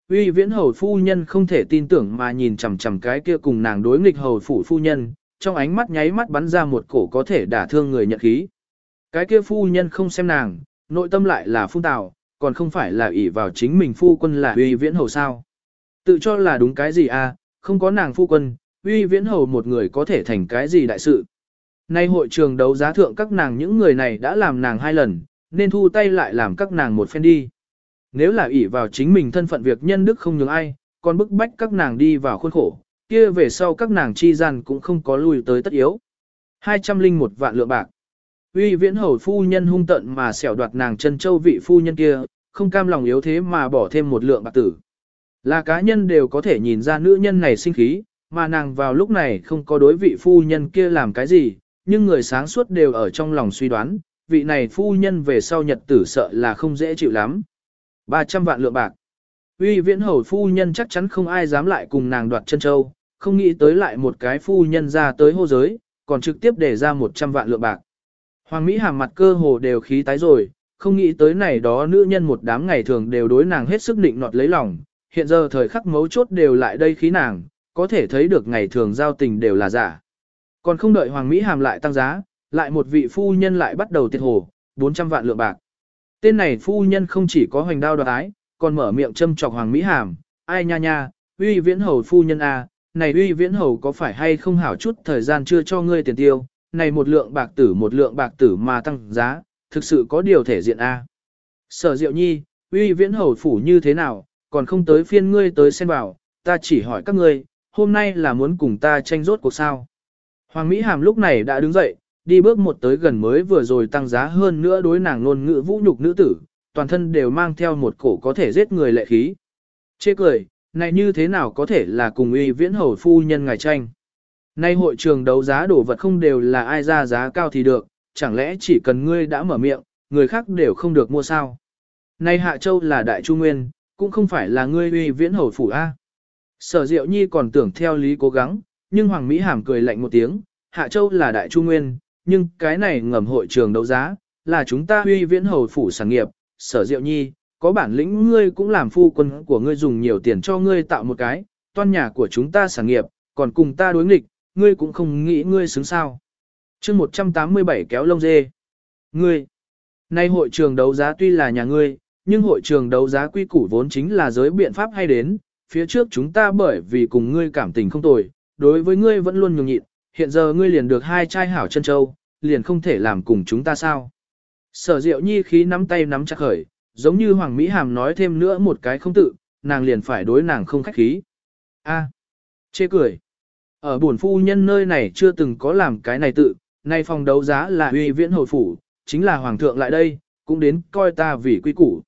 Uy viễn hầu phu nhân không thể tin tưởng mà nhìn chằm chằm cái kia cùng nàng đối nghịch hầu phủ phu nhân, trong ánh mắt nháy mắt bắn ra một cổ có thể đả thương người nhận khí. Cái kia phu nhân không xem nàng, nội tâm lại là phun tào, còn không phải là ỷ vào chính mình phu quân là uy viễn hầu sao. Tự cho là đúng cái gì à, không có nàng phu quân, uy viễn hầu một người có thể thành cái gì đại sự. Nay hội trường đấu giá thượng các nàng những người này đã làm nàng hai lần, nên thu tay lại làm các nàng một phen đi. Nếu là ỷ vào chính mình thân phận việc nhân đức không nhường ai, còn bức bách các nàng đi vào khuôn khổ, kia về sau các nàng chi gian cũng không có lùi tới tất yếu. 201 vạn lượng bạc. Uy viễn hầu phu nhân hung tận mà xẻo đoạt nàng chân châu vị phu nhân kia, không cam lòng yếu thế mà bỏ thêm một lượng bạc tử. Là cá nhân đều có thể nhìn ra nữ nhân này sinh khí, mà nàng vào lúc này không có đối vị phu nhân kia làm cái gì, nhưng người sáng suốt đều ở trong lòng suy đoán, vị này phu nhân về sau nhật tử sợ là không dễ chịu lắm. 300 vạn lượng bạc. Uy viễn hầu phu nhân chắc chắn không ai dám lại cùng nàng đoạt chân châu, không nghĩ tới lại một cái phu nhân ra tới hô giới, còn trực tiếp để ra 100 vạn lượng bạc. Hoàng Mỹ hàm mặt cơ hồ đều khí tái rồi, không nghĩ tới này đó nữ nhân một đám ngày thường đều đối nàng hết sức định nọt lấy lòng, hiện giờ thời khắc mấu chốt đều lại đây khí nàng, có thể thấy được ngày thường giao tình đều là giả. Còn không đợi Hoàng Mỹ hàm lại tăng giá, lại một vị phu nhân lại bắt đầu tiệt hồ, 400 vạn lượng bạc. Tên này phu nhân không chỉ có hoành đao đoạt ái, còn mở miệng châm chọc Hoàng Mỹ Hàm, ai nha nha, uy viễn hầu phu nhân a, à, này uy viễn hầu có phải hay không hảo chút thời gian chưa cho ngươi tiền tiêu, này một lượng bạc tử một lượng bạc tử mà tăng giá, thực sự có điều thể diện a. À. Sở Diệu Nhi, uy viễn hầu phủ như thế nào, còn không tới phiên ngươi tới xen vào, ta chỉ hỏi các ngươi, hôm nay là muốn cùng ta tranh rốt cuộc sao. Hoàng Mỹ Hàm lúc này đã đứng dậy, đi bước một tới gần mới vừa rồi tăng giá hơn nữa đối nàng ngôn ngữ vũ nhục nữ tử, toàn thân đều mang theo một cổ có thể giết người lệ khí. Chê cười, này như thế nào có thể là cùng uy viễn hầu phu nhân ngài tranh. Nay hội trường đấu giá đổ vật không đều là ai ra giá cao thì được, chẳng lẽ chỉ cần ngươi đã mở miệng, người khác đều không được mua sao. Nay Hạ Châu là đại trung nguyên, cũng không phải là ngươi uy viễn hầu phủ A. Sở Diệu Nhi còn tưởng theo lý cố gắng, nhưng Hoàng Mỹ Hàm cười lạnh một tiếng, Hạ Châu là đại trung nguyên, nhưng cái này ngầm hội trường đấu giá, là chúng ta huy viễn hầu phủ sản nghiệp, sở diệu nhi, có bản lĩnh ngươi cũng làm phu quân của ngươi dùng nhiều tiền cho ngươi tạo một cái, toan nhà của chúng ta sản nghiệp, còn cùng ta đối nghịch, ngươi cũng không nghĩ ngươi xứng sao. chương 187 kéo lông dê. Ngươi, nay hội trường đấu giá tuy là nhà ngươi, nhưng hội trường đấu giá quy củ vốn chính là giới biện pháp hay đến, phía trước chúng ta bởi vì cùng ngươi cảm tình không tồi, đối với ngươi vẫn luôn nhường nhịn, hiện giờ ngươi liền được hai trai hảo chân châu, liền không thể làm cùng chúng ta sao. Sở diệu nhi khí nắm tay nắm chặt khởi, giống như Hoàng Mỹ Hàm nói thêm nữa một cái không tự, nàng liền phải đối nàng không khách khí. A, chê cười. Ở buồn phu nhân nơi này chưa từng có làm cái này tự, nay phòng đấu giá là uy viễn hồi phủ, chính là Hoàng thượng lại đây, cũng đến coi ta vì quy củ.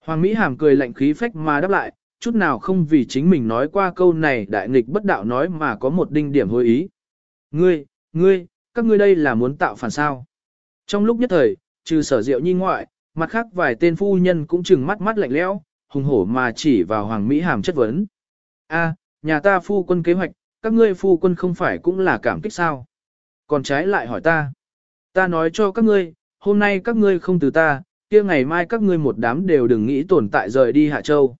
Hoàng Mỹ Hàm cười lạnh khí phách mà đáp lại, chút nào không vì chính mình nói qua câu này đại nghịch bất đạo nói mà có một đinh điểm hối ý. Ngươi, ngươi, các ngươi đây là muốn tạo phản sao. Trong lúc nhất thời, trừ sở diệu nhi ngoại, mặt khác vài tên phu nhân cũng chừng mắt mắt lạnh lẽo, hùng hổ mà chỉ vào Hoàng Mỹ Hàm chất vấn. A, nhà ta phu quân kế hoạch, các ngươi phu quân không phải cũng là cảm kích sao? Còn trái lại hỏi ta. Ta nói cho các ngươi, hôm nay các ngươi không từ ta, kia ngày mai các ngươi một đám đều đừng nghĩ tồn tại rời đi Hạ Châu.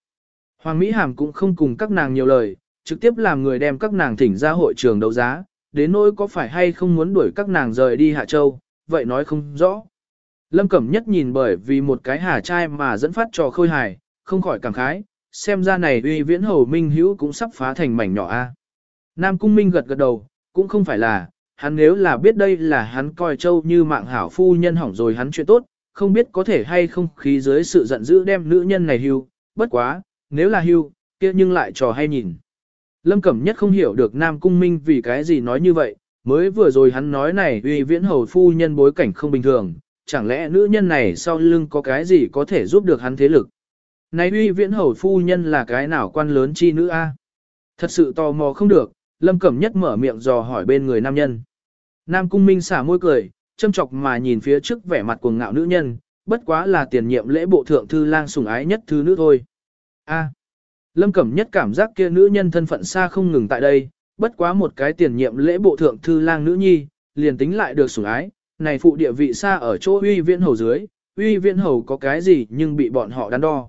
Hoàng Mỹ Hàm cũng không cùng các nàng nhiều lời, trực tiếp làm người đem các nàng thỉnh ra hội trường đấu giá, đến nỗi có phải hay không muốn đuổi các nàng rời đi Hạ Châu, vậy nói không rõ. Lâm Cẩm Nhất nhìn bởi vì một cái hà trai mà dẫn phát trò khôi hài, không khỏi cảm khái, xem ra này uy viễn hầu minh hữu cũng sắp phá thành mảnh nhỏ a. Nam Cung Minh gật gật đầu, cũng không phải là, hắn nếu là biết đây là hắn coi châu như mạng hảo phu nhân hỏng rồi hắn chuyện tốt, không biết có thể hay không khí dưới sự giận dữ đem nữ nhân này hưu, bất quá, nếu là hưu, kia nhưng lại trò hay nhìn. Lâm Cẩm Nhất không hiểu được Nam Cung Minh vì cái gì nói như vậy, mới vừa rồi hắn nói này uy viễn hầu phu nhân bối cảnh không bình thường, chẳng lẽ nữ nhân này sau lưng có cái gì có thể giúp được hắn thế lực. Này uy viễn hầu phu nhân là cái nào quan lớn chi nữ a? Thật sự tò mò không được, Lâm Cẩm Nhất mở miệng dò hỏi bên người nam nhân. Nam Cung Minh xả môi cười, châm chọc mà nhìn phía trước vẻ mặt cuồng ngạo nữ nhân, bất quá là tiền nhiệm lễ bộ thượng thư lang sủng ái nhất thư nữ thôi. A. Lâm Cẩm Nhất cảm giác kia nữ nhân thân phận xa không ngừng tại đây, bất quá một cái tiền nhiệm lễ bộ thượng thư lang nữ nhi, liền tính lại được sủng ái, này phụ địa vị xa ở chỗ uy viễn hầu dưới, uy viễn hầu có cái gì nhưng bị bọn họ đắn đo.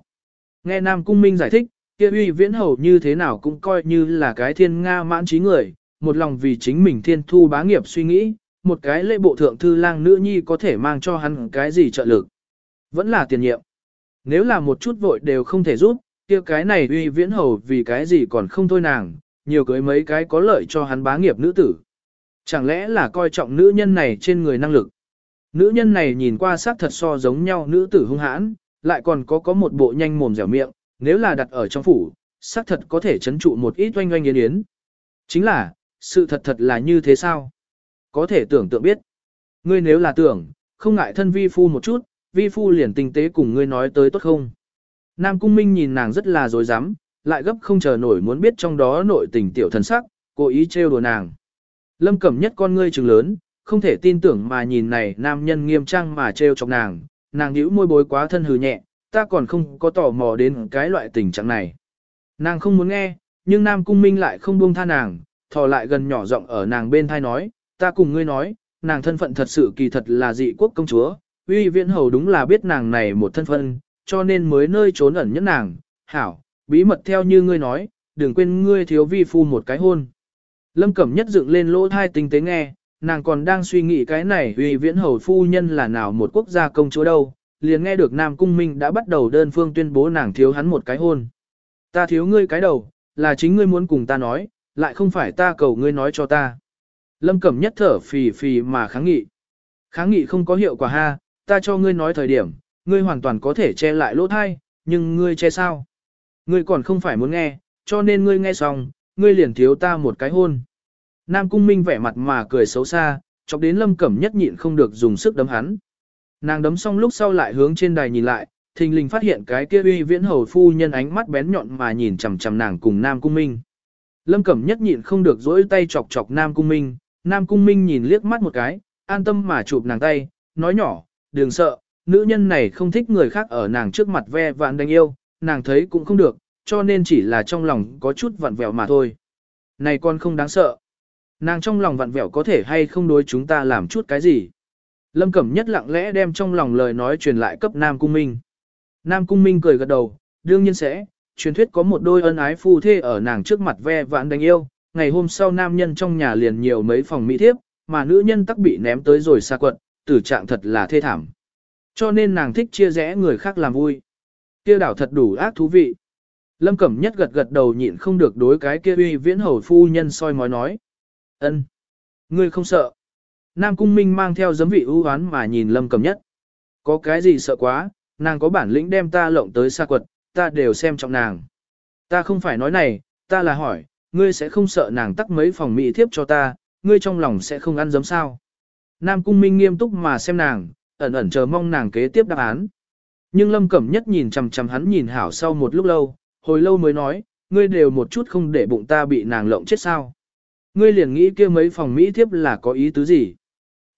Nghe Nam Cung Minh giải thích, kia uy viễn hầu như thế nào cũng coi như là cái thiên Nga mãn trí người, một lòng vì chính mình thiên thu bá nghiệp suy nghĩ, một cái lễ bộ thượng thư lang nữ nhi có thể mang cho hắn cái gì trợ lực. Vẫn là tiền nhiệm. Nếu là một chút vội đều không thể giúp, kia cái này uy viễn hầu vì cái gì còn không thôi nàng, nhiều cưới mấy cái có lợi cho hắn bá nghiệp nữ tử. Chẳng lẽ là coi trọng nữ nhân này trên người năng lực? Nữ nhân này nhìn qua sắc thật so giống nhau nữ tử hung hãn, lại còn có có một bộ nhanh mồm dẻo miệng, nếu là đặt ở trong phủ, sắc thật có thể chấn trụ một ít oanh oanh yến yến. Chính là, sự thật thật là như thế sao? Có thể tưởng tượng biết. Ngươi nếu là tưởng, không ngại thân vi phu một chút, vi phu liền tinh tế cùng ngươi nói tới tốt không? Nam Cung Minh nhìn nàng rất là dối rắm lại gấp không chờ nổi muốn biết trong đó nội tình tiểu thần sắc, cố ý trêu đùa nàng. Lâm Cẩm nhất con ngươi trừng lớn, không thể tin tưởng mà nhìn này nam nhân nghiêm trang mà trêu chọc nàng, nàng nhíu môi bối quá thân hừ nhẹ, ta còn không có tò mò đến cái loại tình trạng này. Nàng không muốn nghe, nhưng Nam Cung Minh lại không buông tha nàng, thò lại gần nhỏ giọng ở nàng bên thai nói, ta cùng ngươi nói, nàng thân phận thật sự kỳ thật là dị quốc công chúa, uy viễn hầu đúng là biết nàng này một thân phận, cho nên mới nơi trốn ẩn nhẫn nàng, hảo, bí mật theo như ngươi nói, đừng quên ngươi thiếu vi phu một cái hôn. Lâm Cẩm nhất dựng lên lỗ thai tinh tế nghe, nàng còn đang suy nghĩ cái này uy viễn hầu phu nhân là nào một quốc gia công chúa đâu, liền nghe được Nam Cung Minh đã bắt đầu đơn phương tuyên bố nàng thiếu hắn một cái hôn. Ta thiếu ngươi cái đầu, là chính ngươi muốn cùng ta nói, lại không phải ta cầu ngươi nói cho ta. Lâm Cẩm nhất thở phì phì mà kháng nghị. Kháng nghị không có hiệu quả ha, ta cho ngươi nói thời điểm, ngươi hoàn toàn có thể che lại lỗ thai, nhưng ngươi che sao? Ngươi còn không phải muốn nghe, cho nên ngươi nghe xong, ngươi liền thiếu ta một cái hôn. Nam Cung Minh vẻ mặt mà cười xấu xa, chọc đến Lâm Cẩm nhất nhịn không được dùng sức đấm hắn. Nàng đấm xong lúc sau lại hướng trên đài nhìn lại, thình lình phát hiện cái kia uy viễn hầu phu nhân ánh mắt bén nhọn mà nhìn chằm chằm nàng cùng Nam Cung Minh. Lâm Cẩm nhất nhịn không được dỗi tay chọc chọc Nam Cung Minh, Nam Cung Minh nhìn liếc mắt một cái, an tâm mà chụp nàng tay, nói nhỏ, đừng sợ, nữ nhân này không thích người khác ở nàng trước mặt ve vạn đánh yêu, nàng thấy cũng không được, cho nên chỉ là trong lòng có chút vặn vẹo mà thôi. Này con không đáng sợ. Nàng trong lòng vặn vẹo có thể hay không đối chúng ta làm chút cái gì. Lâm Cẩm nhất lặng lẽ đem trong lòng lời nói truyền lại cấp Nam Cung Minh. Nam Cung Minh cười gật đầu, đương nhiên sẽ, truyền thuyết có một đôi ân ái phu thê ở nàng trước mặt ve vãn đánh yêu, ngày hôm sau nam nhân trong nhà liền nhiều mấy phòng mỹ thiếp, mà nữ nhân tắc bị ném tới rồi xa quận, tử trạng thật là thê thảm. Cho nên nàng thích chia rẽ người khác làm vui. Kia đảo thật đủ ác thú vị. Lâm Cẩm Nhất gật gật đầu nhịn không được đối cái kia uy viễn hầu phu nhân soi mói nói. ân, Ngươi không sợ. Nam Cung Minh mang theo giấm vị ưu hoán mà nhìn Lâm Cẩm Nhất. Có cái gì sợ quá, nàng có bản lĩnh đem ta lộng tới xa quật, ta đều xem trọng nàng. Ta không phải nói này, ta là hỏi, ngươi sẽ không sợ nàng tắc mấy phòng mỹ thiếp cho ta, ngươi trong lòng sẽ không ăn giấm sao. Nam Cung Minh nghiêm túc mà xem nàng, ẩn ẩn chờ mong nàng kế tiếp đáp án. Nhưng Lâm Cẩm Nhất nhìn chằm chằm hắn nhìn hảo sau một lúc lâu, hồi lâu mới nói, ngươi đều một chút không để bụng ta bị nàng lộng chết sao. Ngươi liền nghĩ kia mấy phòng Mỹ thiếp là có ý tứ gì.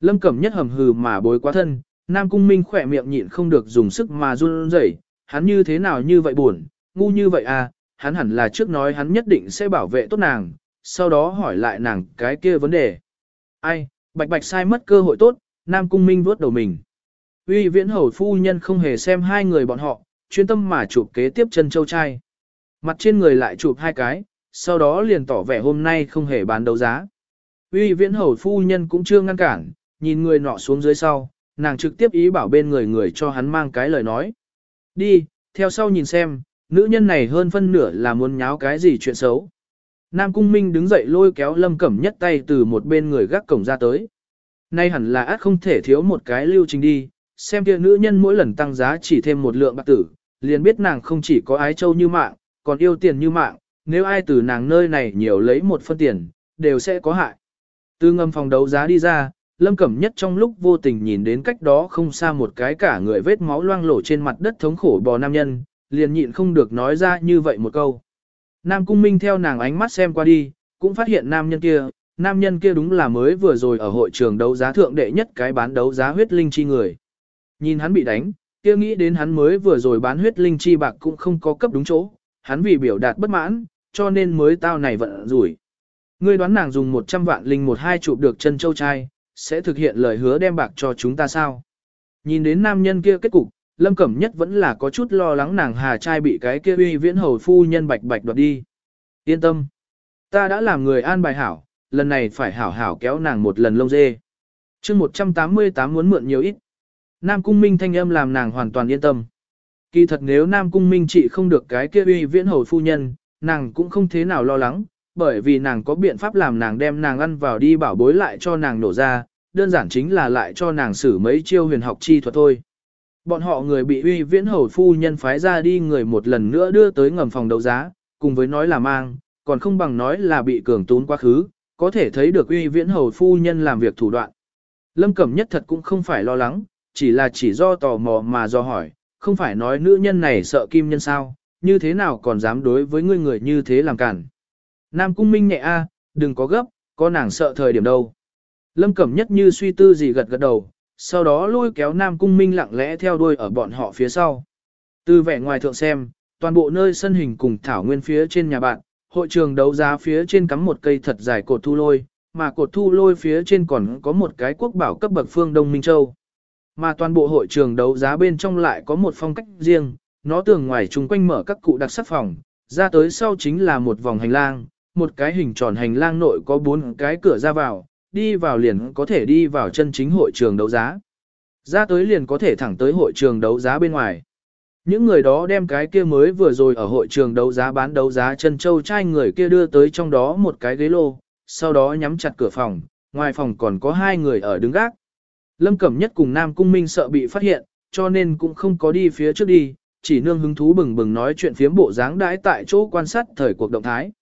Lâm Cẩm Nhất hầm hừ mà bối quá thân, Nam Cung Minh khỏe miệng nhịn không được dùng sức mà run rẩy, hắn như thế nào như vậy buồn, ngu như vậy à, hắn hẳn là trước nói hắn nhất định sẽ bảo vệ tốt nàng, sau đó hỏi lại nàng cái kia vấn đề. Ai, bạch bạch sai mất cơ hội tốt, Nam Cung Minh vuốt đầu mình. Uy viễn hầu phu nhân không hề xem hai người bọn họ, chuyên tâm mà chụp kế tiếp chân châu trai. Mặt trên người lại chụp hai cái, sau đó liền tỏ vẻ hôm nay không hề bán đấu giá. Uy viễn hầu phu nhân cũng chưa ngăn cản, nhìn người nọ xuống dưới sau, nàng trực tiếp ý bảo bên người người cho hắn mang cái lời nói. Đi, theo sau nhìn xem, nữ nhân này hơn phân nửa là muốn nháo cái gì chuyện xấu. Nam Cung Minh đứng dậy lôi kéo Lâm Cẩm nhất tay từ một bên người gác cổng ra tới. Nay hẳn là át không thể thiếu một cái lưu trình đi, xem kia nữ nhân mỗi lần tăng giá chỉ thêm một lượng bạc tử, liền biết nàng không chỉ có ái châu như mạng, còn yêu tiền như mạng, nếu ai từ nàng nơi này nhiều lấy một phân tiền, đều sẽ có hại. Từ ngầm phòng đấu giá đi ra, Lâm Cẩm Nhất trong lúc vô tình nhìn đến cách đó không xa một cái cả người vết máu loang lổ trên mặt đất thống khổ bò nam nhân, liền nhịn không được nói ra như vậy một câu. Nam Cung Minh theo nàng ánh mắt xem qua đi, cũng phát hiện nam nhân kia, nam nhân kia đúng là mới vừa rồi ở hội trường đấu giá thượng đệ nhất cái bán đấu giá huyết linh chi người. Nhìn hắn bị đánh, kia nghĩ đến hắn mới vừa rồi bán huyết linh chi bạc cũng không có cấp đúng chỗ, hắn vì biểu đạt bất mãn, cho nên mới tao này vận rủi. Ngươi đoán nàng dùng 100 vạn linh một hai chụp được chân châu trai, sẽ thực hiện lời hứa đem bạc cho chúng ta sao? Nhìn đến nam nhân kia kết cục, Lâm Cẩm Nhất vẫn là có chút lo lắng nàng hà trai bị cái kia uy viễn hầu phu nhân bạch bạch đoạt đi. Yên tâm. Ta đã làm người an bài hảo, lần này phải hảo hảo kéo nàng một lần lông dê. chương 188 muốn mượn nhiều ít. Nam Cung Minh thanh âm làm nàng hoàn toàn yên tâm. Kỳ thật nếu Nam Cung Minh trị không được cái kia uy viễn hầu phu nhân, nàng cũng không thế nào lo lắng, bởi vì nàng có biện pháp làm nàng đem nàng ăn vào đi bảo bối lại cho nàng nổ ra, đơn giản chính là lại cho nàng xử mấy chiêu huyền học chi thuật thôi. Bọn họ người bị uy viễn hầu phu nhân phái ra đi người một lần nữa đưa tới ngầm phòng đấu giá, cùng với nói là mang, còn không bằng nói là bị cường tún quá khứ, có thể thấy được uy viễn hầu phu nhân làm việc thủ đoạn. Lâm Cẩm nhất thật cũng không phải lo lắng, chỉ là chỉ do tò mò mà do hỏi, không phải nói nữ nhân này sợ kim nhân sao, như thế nào còn dám đối với người người như thế làm cản. Nam Cung Minh nhẹ a, đừng có gấp, có nàng sợ thời điểm đâu. Lâm Cẩm nhất như suy tư gì gật gật đầu, sau đó lôi kéo Nam Cung Minh lặng lẽ theo đuôi ở bọn họ phía sau. Từ vẻ ngoài thượng xem, toàn bộ nơi sân hình cùng thảo nguyên phía trên nhà bạn, hội trường đấu giá phía trên cắm một cây thật dài cột thu lôi, mà cột thu lôi phía trên còn có một cái quốc bảo cấp bậc phương Đông Minh Châu. Mà toàn bộ hội trường đấu giá bên trong lại có một phong cách riêng, nó tường ngoài chung quanh mở các cụ đặc sắc phòng, ra tới sau chính là một vòng hành lang, một cái hình tròn hành lang nội có bốn cái cửa ra vào, đi vào liền có thể đi vào chân chính hội trường đấu giá. Ra tới liền có thể thẳng tới hội trường đấu giá bên ngoài. Những người đó đem cái kia mới vừa rồi ở hội trường đấu giá bán đấu giá chân châu trai người kia đưa tới trong đó một cái ghế lô, sau đó nhắm chặt cửa phòng, ngoài phòng còn có hai người ở đứng gác. Lâm Cẩm Nhất cùng Nam Cung Minh sợ bị phát hiện, cho nên cũng không có đi phía trước đi, chỉ nương hứng thú bừng bừng nói chuyện phiếm bộ dáng đãi tại chỗ quan sát thời cuộc động thái.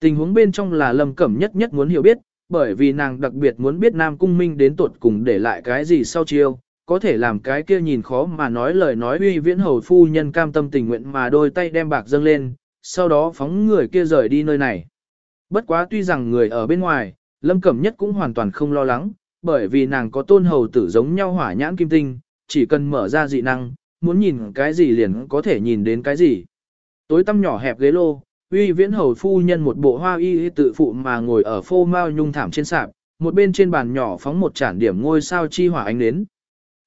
Tình huống bên trong là Lâm Cẩm Nhất nhất muốn hiểu biết, bởi vì nàng đặc biệt muốn biết Nam Cung Minh đến tuột cùng để lại cái gì sau chiêu, có thể làm cái kia nhìn khó mà nói lời nói uy viễn hầu phu nhân cam tâm tình nguyện mà đôi tay đem bạc dâng lên, sau đó phóng người kia rời đi nơi này. Bất quá tuy rằng người ở bên ngoài, Lâm Cẩm Nhất cũng hoàn toàn không lo lắng, bởi vì nàng có tôn hầu tử giống nhau hỏa nhãn kim tinh, chỉ cần mở ra dị năng, muốn nhìn cái gì liền có thể nhìn đến cái gì. Tối tăm nhỏ hẹp ghế lô, uy viễn hầu phu nhân một bộ hoa y tự phụ mà ngồi ở phô mao nhung thảm trên sạp, một bên trên bàn nhỏ phóng một chản điểm ngôi sao chi hỏa ánh đến.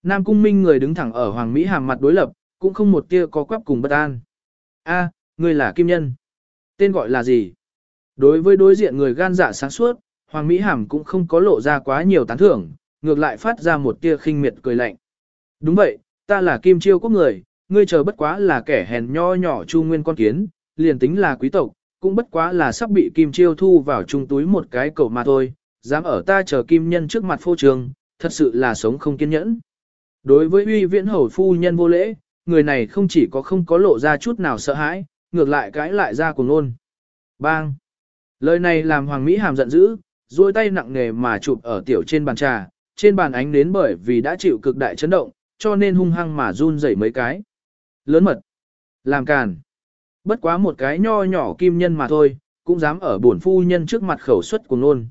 Nam cung minh người đứng thẳng ở hoàng Mỹ hàm mặt đối lập, cũng không một tia có quắp cùng bất an. A, người là kim nhân. Tên gọi là gì? Đối với đối diện người gan dạ sáng suốt, Hoàng Mỹ Hàm cũng không có lộ ra quá nhiều tán thưởng, ngược lại phát ra một tia khinh miệt cười lạnh. Đúng vậy, ta là Kim Chiêu quốc người, ngươi chờ bất quá là kẻ hèn nho nhỏ chu nguyên con kiến, liền tính là quý tộc, cũng bất quá là sắp bị Kim Chiêu thu vào trung túi một cái cầu mà thôi, dám ở ta chờ Kim Nhân trước mặt phô trường, thật sự là sống không kiên nhẫn. Đối với uy viễn hầu phu nhân vô lễ, người này không chỉ có không có lộ ra chút nào sợ hãi, ngược lại cãi lại ra cùng luôn. Bang! Lời này làm Hoàng Mỹ Hàm giận dữ, duỗi tay nặng nề mà chụp ở tiểu trên bàn trà, trên bàn ánh đến bởi vì đã chịu cực đại chấn động, cho nên hung hăng mà run rẩy mấy cái. Lớn mật. Làm càn. Bất quá một cái nho nhỏ kim nhân mà thôi, cũng dám ở bổn phu nhân trước mặt khẩu suất của nôn.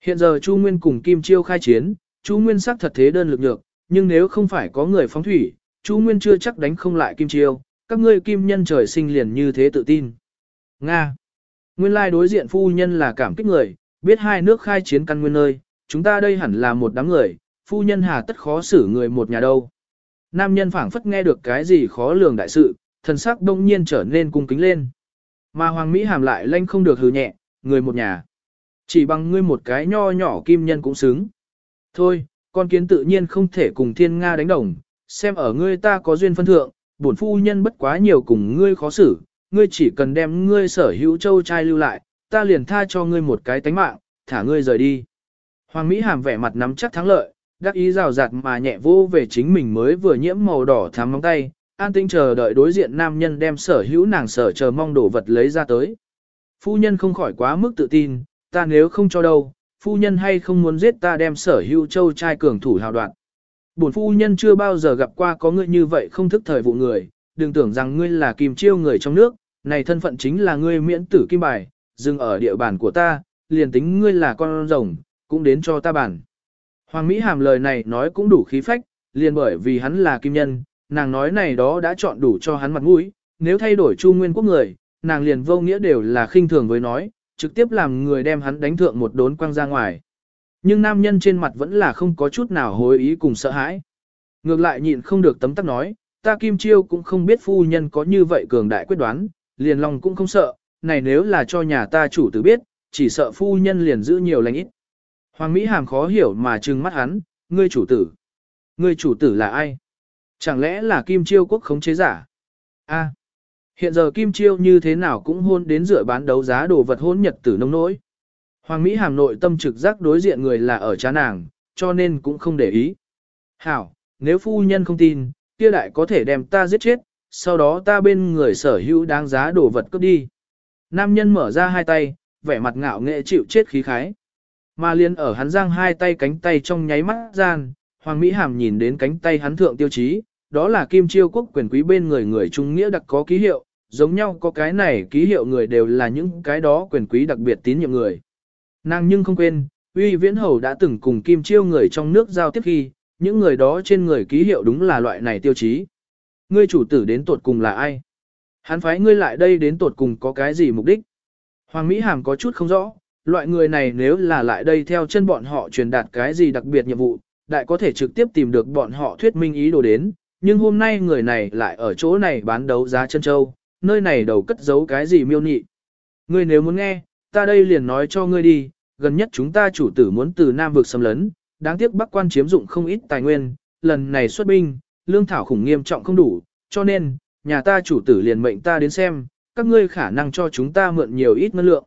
Hiện giờ Chu Nguyên cùng Kim Chiêu khai chiến, Chu Nguyên sắc thật thế đơn lực lượng, nhưng nếu không phải có người phóng thủy, Chu Nguyên chưa chắc đánh không lại Kim Chiêu, các ngươi kim nhân trời sinh liền như thế tự tin. Nga. Nguyên lai đối diện phu nhân là cảm kích người, biết hai nước khai chiến căn nguyên nơi, chúng ta đây hẳn là một đám người, phu nhân hà tất khó xử người một nhà đâu. Nam nhân phảng phất nghe được cái gì khó lường đại sự, thần sắc đông nhiên trở nên cung kính lên. Mà Hoàng Mỹ hàm lại lanh không được hừ nhẹ, người một nhà. Chỉ bằng ngươi một cái nho nhỏ kim nhân cũng xứng. Thôi, con kiến tự nhiên không thể cùng thiên Nga đánh đồng, xem ở ngươi ta có duyên phân thượng, bổn phu nhân bất quá nhiều cùng ngươi khó xử, ngươi chỉ cần đem ngươi sở hữu châu trai lưu lại, ta liền tha cho ngươi một cái tánh mạng, thả ngươi rời đi. Hoàng Mỹ hàm vẻ mặt nắm chắc thắng lợi, đắc ý rào rạt mà nhẹ vô về chính mình mới vừa nhiễm màu đỏ thắm móng tay, an tinh chờ đợi đối diện nam nhân đem sở hữu nàng sở chờ mong đồ vật lấy ra tới. Phu nhân không khỏi quá mức tự tin, ta nếu không cho đâu, phu nhân hay không muốn giết ta đem sở hữu châu trai cường thủ hào đoạn. Bổn phu nhân chưa bao giờ gặp qua có người như vậy không thức thời vụ người, đừng tưởng rằng ngươi là kim chiêu người trong nước, này thân phận chính là ngươi miễn tử kim bài, dừng ở địa bàn của ta, liền tính ngươi là con rồng, cũng đến cho ta bản. Hoàng Mỹ Hàm lời này nói cũng đủ khí phách, liền bởi vì hắn là kim nhân, nàng nói này đó đã chọn đủ cho hắn mặt mũi, nếu thay đổi chu nguyên quốc người, nàng liền vô nghĩa đều là khinh thường với nói, trực tiếp làm người đem hắn đánh thượng một đốn quăng ra ngoài. Nhưng nam nhân trên mặt vẫn là không có chút nào hối ý cùng sợ hãi. Ngược lại nhịn không được tấm tắc nói, ta Kim Chiêu cũng không biết phu nhân có như vậy cường đại quyết đoán, liền lòng cũng không sợ, này nếu là cho nhà ta chủ tử biết, chỉ sợ phu nhân liền giữ nhiều lành ít. Hoàng Mỹ Hàm khó hiểu mà trừng mắt hắn, ngươi chủ tử. Ngươi chủ tử là ai? Chẳng lẽ là Kim Chiêu quốc khống chế giả? A. hiện giờ Kim Chiêu như thế nào cũng hôn đến dựa bán đấu giá đồ vật hôn nhật tử nông nỗi. Hoàng Mỹ Hàm nội tâm trực giác đối diện người là ở chá nàng, cho nên cũng không để ý. Hảo, nếu phu nhân không tin, kia đại có thể đem ta giết chết, sau đó ta bên người sở hữu đáng giá đồ vật cướp đi. Nam nhân mở ra hai tay, vẻ mặt ngạo nghệ chịu chết khí khái. Mà liên ở hắn giang hai tay cánh tay trong nháy mắt gian, Hoàng Mỹ Hàm nhìn đến cánh tay hắn thượng tiêu chí, đó là kim chiêu quốc quyền quý bên người người trung nghĩa đặc có ký hiệu, giống nhau có cái này ký hiệu người đều là những cái đó quyền quý đặc biệt tín nhiệm người. Nàng nhưng không quên, uy viễn hầu đã từng cùng kim chiêu người trong nước giao tiếp khi, những người đó trên người ký hiệu đúng là loại này tiêu chí. Ngươi chủ tử đến tuột cùng là ai? Hắn phái ngươi lại đây đến tột cùng có cái gì mục đích? Hoàng Mỹ Hàm có chút không rõ, loại người này nếu là lại đây theo chân bọn họ truyền đạt cái gì đặc biệt nhiệm vụ, đại có thể trực tiếp tìm được bọn họ thuyết minh ý đồ đến, nhưng hôm nay người này lại ở chỗ này bán đấu giá chân châu, nơi này đầu cất giấu cái gì miêu nhị. Ngươi nếu muốn nghe, ta đây liền nói cho ngươi đi, gần nhất chúng ta chủ tử muốn từ Nam vực xâm lấn, đáng tiếc Bắc quan chiếm dụng không ít tài nguyên, lần này xuất binh, lương thảo khủng nghiêm trọng không đủ, cho nên, nhà ta chủ tử liền mệnh ta đến xem, các ngươi khả năng cho chúng ta mượn nhiều ít ngân lượng.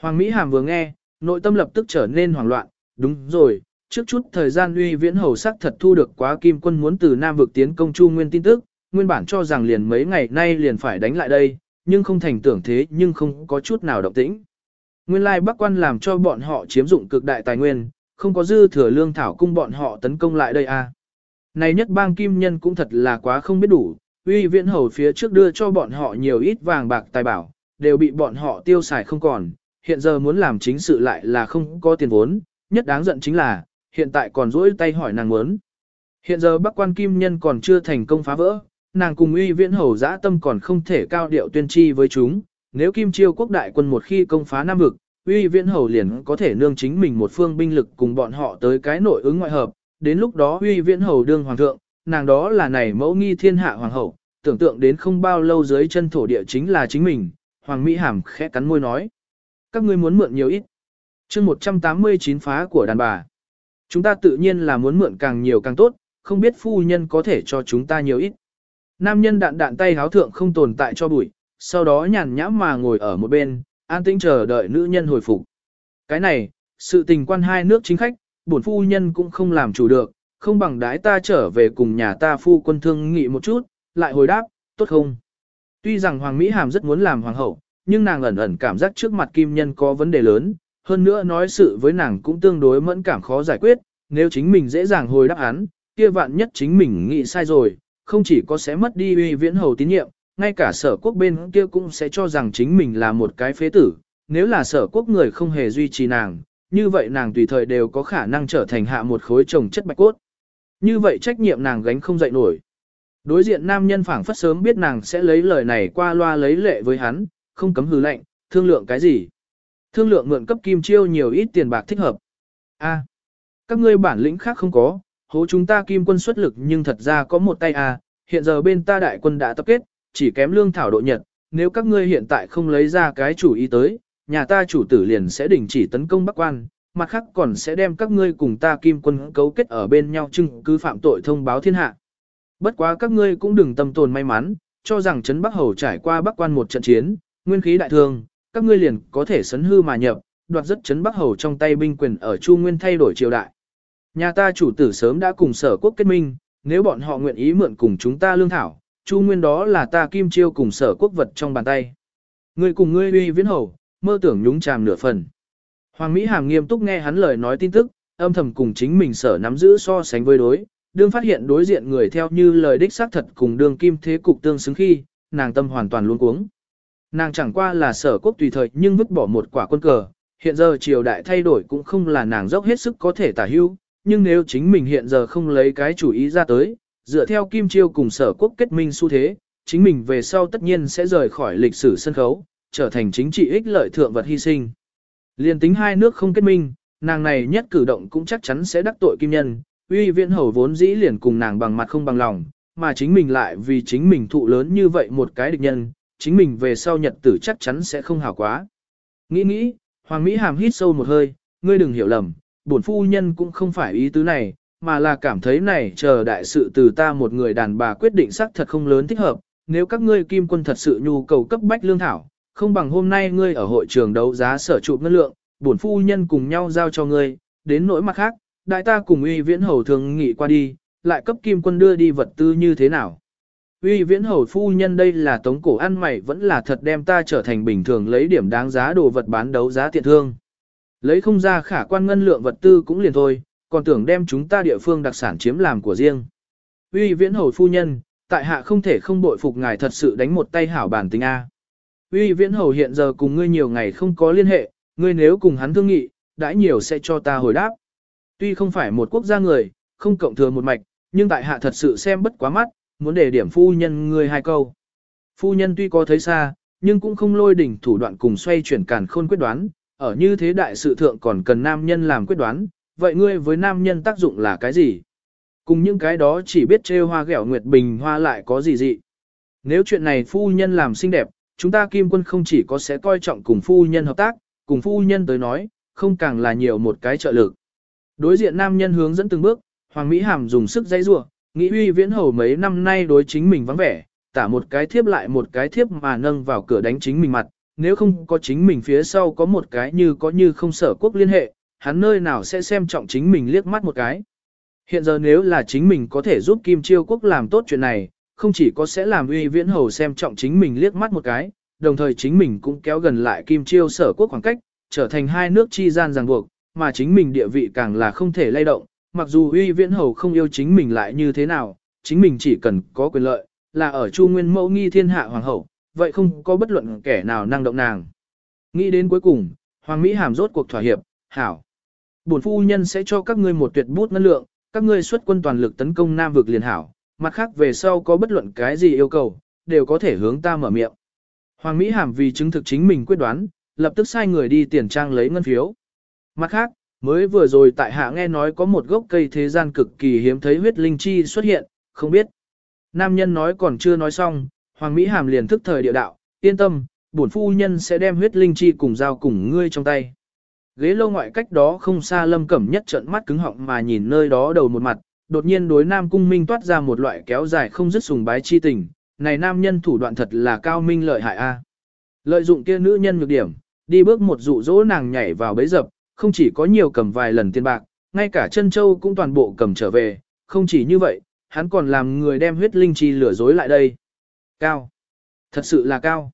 Hoàng Mỹ Hàm vừa nghe, nội tâm lập tức trở nên hoảng loạn, đúng rồi, trước chút thời gian uy viễn hầu sắc thật thu được quá kim quân muốn từ Nam vực tiến công Chu Nguyên tin tức, nguyên bản cho rằng liền mấy ngày nay liền phải đánh lại đây, nhưng không thành tưởng thế nhưng không có chút nào động tĩnh. Nguyên lai Bắc quan làm cho bọn họ chiếm dụng cực đại tài nguyên, không có dư thừa lương thảo cung bọn họ tấn công lại đây à. Này nhất bang kim nhân cũng thật là quá không biết đủ, uy viễn hầu phía trước đưa cho bọn họ nhiều ít vàng bạc tài bảo, đều bị bọn họ tiêu xài không còn, hiện giờ muốn làm chính sự lại là không có tiền vốn, nhất đáng giận chính là, hiện tại còn rỗi tay hỏi nàng muốn. Hiện giờ Bắc quan kim nhân còn chưa thành công phá vỡ, nàng cùng uy viễn hầu dã tâm còn không thể cao điệu tuyên chi với chúng, nếu kim chiêu quốc đại quân một khi công phá Nam vực, uy viễn hầu liền có thể nương chính mình một phương binh lực cùng bọn họ tới cái nội ứng ngoại hợp, đến lúc đó uy viễn hầu đương hoàng thượng, nàng đó là này mẫu nghi thiên hạ hoàng hậu, tưởng tượng đến không bao lâu dưới chân thổ địa chính là chính mình, hoàng mỹ hàm khẽ cắn môi nói. Các ngươi muốn mượn nhiều ít. chương 189 phá của đàn bà. Chúng ta tự nhiên là muốn mượn càng nhiều càng tốt, không biết phu nhân có thể cho chúng ta nhiều ít. Nam nhân đạn đạn tay háo thượng không tồn tại cho bụi, sau đó nhàn nhãm mà ngồi ở một bên, an tĩnh chờ đợi nữ nhân hồi phục. Cái này, sự tình quan hai nước chính khách, bổn phu nhân cũng không làm chủ được, không bằng đái ta trở về cùng nhà ta phu quân thương nghị một chút, lại hồi đáp, tốt không? Tuy rằng Hoàng Mỹ Hàm rất muốn làm hoàng hậu, nhưng nàng ẩn ẩn cảm giác trước mặt kim nhân có vấn đề lớn, hơn nữa nói sự với nàng cũng tương đối mẫn cảm khó giải quyết, nếu chính mình dễ dàng hồi đáp án, kia vạn nhất chính mình nghĩ sai rồi, không chỉ có sẽ mất đi uy viễn hầu tín nhiệm, ngay cả sở quốc bên kia cũng sẽ cho rằng chính mình là một cái phế tử, nếu là sở quốc người không hề duy trì nàng, như vậy nàng tùy thời đều có khả năng trở thành hạ một khối chồng chất bạch cốt. Như vậy trách nhiệm nàng gánh không dậy nổi. Đối diện nam nhân phảng phất sớm biết nàng sẽ lấy lời này qua loa lấy lệ với hắn, không cấm hừ lạnh, thương lượng cái gì. Thương lượng mượn cấp kim chiêu nhiều ít tiền bạc thích hợp. A, các ngươi bản lĩnh khác không có, hố chúng ta kim quân xuất lực nhưng thật ra có một tay a, hiện giờ bên ta đại quân đã tập kết, chỉ kém lương thảo độ nhật, nếu các ngươi hiện tại không lấy ra cái chủ ý tới, nhà ta chủ tử liền sẽ đình chỉ tấn công Bắc Quan, mặt khác còn sẽ đem các ngươi cùng ta kim quân cấu kết ở bên nhau chứng cứ phạm tội thông báo thiên hạ. Bất quá các ngươi cũng đừng tâm tồn may mắn, cho rằng Trấn Bắc Hầu trải qua Bắc Quan một trận chiến, nguyên khí đại thương, các ngươi liền có thể sấn hư mà nhập, đoạt rất Trấn Bắc Hầu trong tay binh quyền ở Chu Nguyên thay đổi triều đại. Nhà ta chủ tử sớm đã cùng sở quốc kết minh, nếu bọn họ nguyện ý mượn cùng chúng ta lương thảo, Chu Nguyên đó là ta kim chiêu cùng sở quốc vật trong bàn tay. Ngươi cùng ngươi uy viễn hầu, mơ tưởng nhúng chàm nửa phần. Hoàng Mỹ Hàm nghiêm túc nghe hắn lời nói tin tức, âm thầm cùng chính mình sở nắm giữ so sánh với đối, đương phát hiện đối diện người theo như lời đích xác thật cùng Đường kim thế cục tương xứng khi, nàng tâm hoàn toàn luống cuống. Nàng chẳng qua là sở quốc tùy thời nhưng vứt bỏ một quả quân cờ, hiện giờ triều đại thay đổi cũng không là nàng dốc hết sức có thể tả hưu, nhưng nếu chính mình hiện giờ không lấy cái chủ ý ra tới, dựa theo kim chiêu cùng sở quốc kết minh xu thế, chính mình về sau tất nhiên sẽ rời khỏi lịch sử sân khấu, trở thành chính trị ích lợi thượng vật hy sinh. Liên tính hai nước không kết minh, nàng này nhất cử động cũng chắc chắn sẽ đắc tội kim nhân, uy viễn hầu vốn dĩ liền cùng nàng bằng mặt không bằng lòng, mà chính mình lại vì chính mình thụ lớn như vậy một cái địch nhân, chính mình về sau nhật tử chắc chắn sẽ không hảo quá. Nghĩ nghĩ, Hoàng Mỹ Hàm hít sâu một hơi, ngươi đừng hiểu lầm, bổn phu nhân cũng không phải ý tứ này, mà là cảm thấy này chờ đại sự từ ta một người đàn bà quyết định xác thật không lớn thích hợp, nếu các ngươi kim quân thật sự nhu cầu cấp bách lương thảo, không bằng hôm nay ngươi ở hội trường đấu giá sở trụ ngân lượng, bổn phu nhân cùng nhau giao cho ngươi, đến nỗi mặt khác, đại ta cùng uy viễn hầu thường nghị qua đi, lại cấp kim quân đưa đi vật tư như thế nào. Uy viễn hầu phu nhân đây là tống cổ ăn mày vẫn là thật đem ta trở thành bình thường lấy điểm đáng giá đồ vật bán đấu giá tiện thương. Lấy không ra khả quan ngân lượng vật tư cũng liền thôi, còn tưởng đem chúng ta địa phương đặc sản chiếm làm của riêng. Uy viễn hầu phu nhân, tại hạ không thể không bội phục ngài thật sự đánh một tay hảo bản tính A. Uy viễn hầu hiện giờ cùng ngươi nhiều ngày không có liên hệ, ngươi nếu cùng hắn thương nghị, đãi nhiều sẽ cho ta hồi đáp. Tuy không phải một quốc gia người, không cộng thừa một mạch, nhưng tại hạ thật sự xem bất quá mắt, muốn để điểm phu nhân ngươi hai câu. Phu nhân tuy có thấy xa, nhưng cũng không lôi đỉnh thủ đoạn cùng xoay chuyển càn khôn quyết đoán, ở như thế đại sự thượng còn cần nam nhân làm quyết đoán, vậy ngươi với nam nhân tác dụng là cái gì? Cùng những cái đó chỉ biết trêu hoa ghẹo nguyệt bình hoa lại có gì dị. Nếu chuyện này phu nhân làm xinh đẹp, chúng ta kim quân không chỉ có sẽ coi trọng cùng phu nhân hợp tác, cùng phu nhân tới nói, không càng là nhiều một cái trợ lực. Đối diện nam nhân hướng dẫn từng bước, Hoàng Mỹ Hàm dùng sức dãy rủa, nghĩ uy viễn hầu mấy năm nay đối chính mình vắng vẻ, tả một cái thiếp lại một cái thiếp mà nâng vào cửa đánh chính mình mặt, nếu không có chính mình phía sau có một cái như có như không sở quốc liên hệ, hắn nơi nào sẽ xem trọng chính mình liếc mắt một cái. Hiện giờ nếu là chính mình có thể giúp Kim Chiêu Quốc làm tốt chuyện này, không chỉ có sẽ làm uy viễn hầu xem trọng chính mình liếc mắt một cái, đồng thời chính mình cũng kéo gần lại Kim Chiêu sở quốc khoảng cách, trở thành hai nước chi gian ràng buộc, mà chính mình địa vị càng là không thể lay động, mặc dù uy viễn hầu không yêu chính mình lại như thế nào, chính mình chỉ cần có quyền lợi, là ở Chu Nguyên Mẫu nghi thiên hạ hoàng hậu, vậy không có bất luận kẻ nào năng động nàng. Nghĩ đến cuối cùng, Hoàng Mỹ Hàm rốt cuộc thỏa hiệp, hảo. Bổn phu nhân sẽ cho các ngươi một tuyệt bút ngân lượng, các ngươi xuất quân toàn lực tấn công Nam vực liền hảo, mặt khác về sau có bất luận cái gì yêu cầu, đều có thể hướng ta mở miệng. Hoàng Mỹ Hàm vì chứng thực chính mình quyết đoán, lập tức sai người đi tiền trang lấy ngân phiếu. Mặt khác, mới vừa rồi tại hạ nghe nói có một gốc cây thế gian cực kỳ hiếm thấy huyết linh chi xuất hiện, không biết. Nam nhân nói còn chưa nói xong, Hoàng Mỹ Hàm liền thức thời địa đạo, yên tâm, bổn phu nhân sẽ đem huyết linh chi cùng giao cùng ngươi trong tay. Ghế lâu ngoại cách đó không xa lâm cẩm nhất trận mắt cứng họng mà nhìn nơi đó đầu một mặt, đột nhiên đối nam cung minh toát ra một loại kéo dài không dứt sùng bái chi tình, này nam nhân thủ đoạn thật là cao minh lợi hại a. Lợi dụng kia nữ nhân nhược điểm, đi bước một dụ dỗ nàng nhảy vào bẫy dập, không chỉ có nhiều cầm vài lần tiền bạc, ngay cả chân châu cũng toàn bộ cầm trở về, không chỉ như vậy, hắn còn làm người đem huyết linh chi lừa dối lại đây. Cao. Thật sự là cao.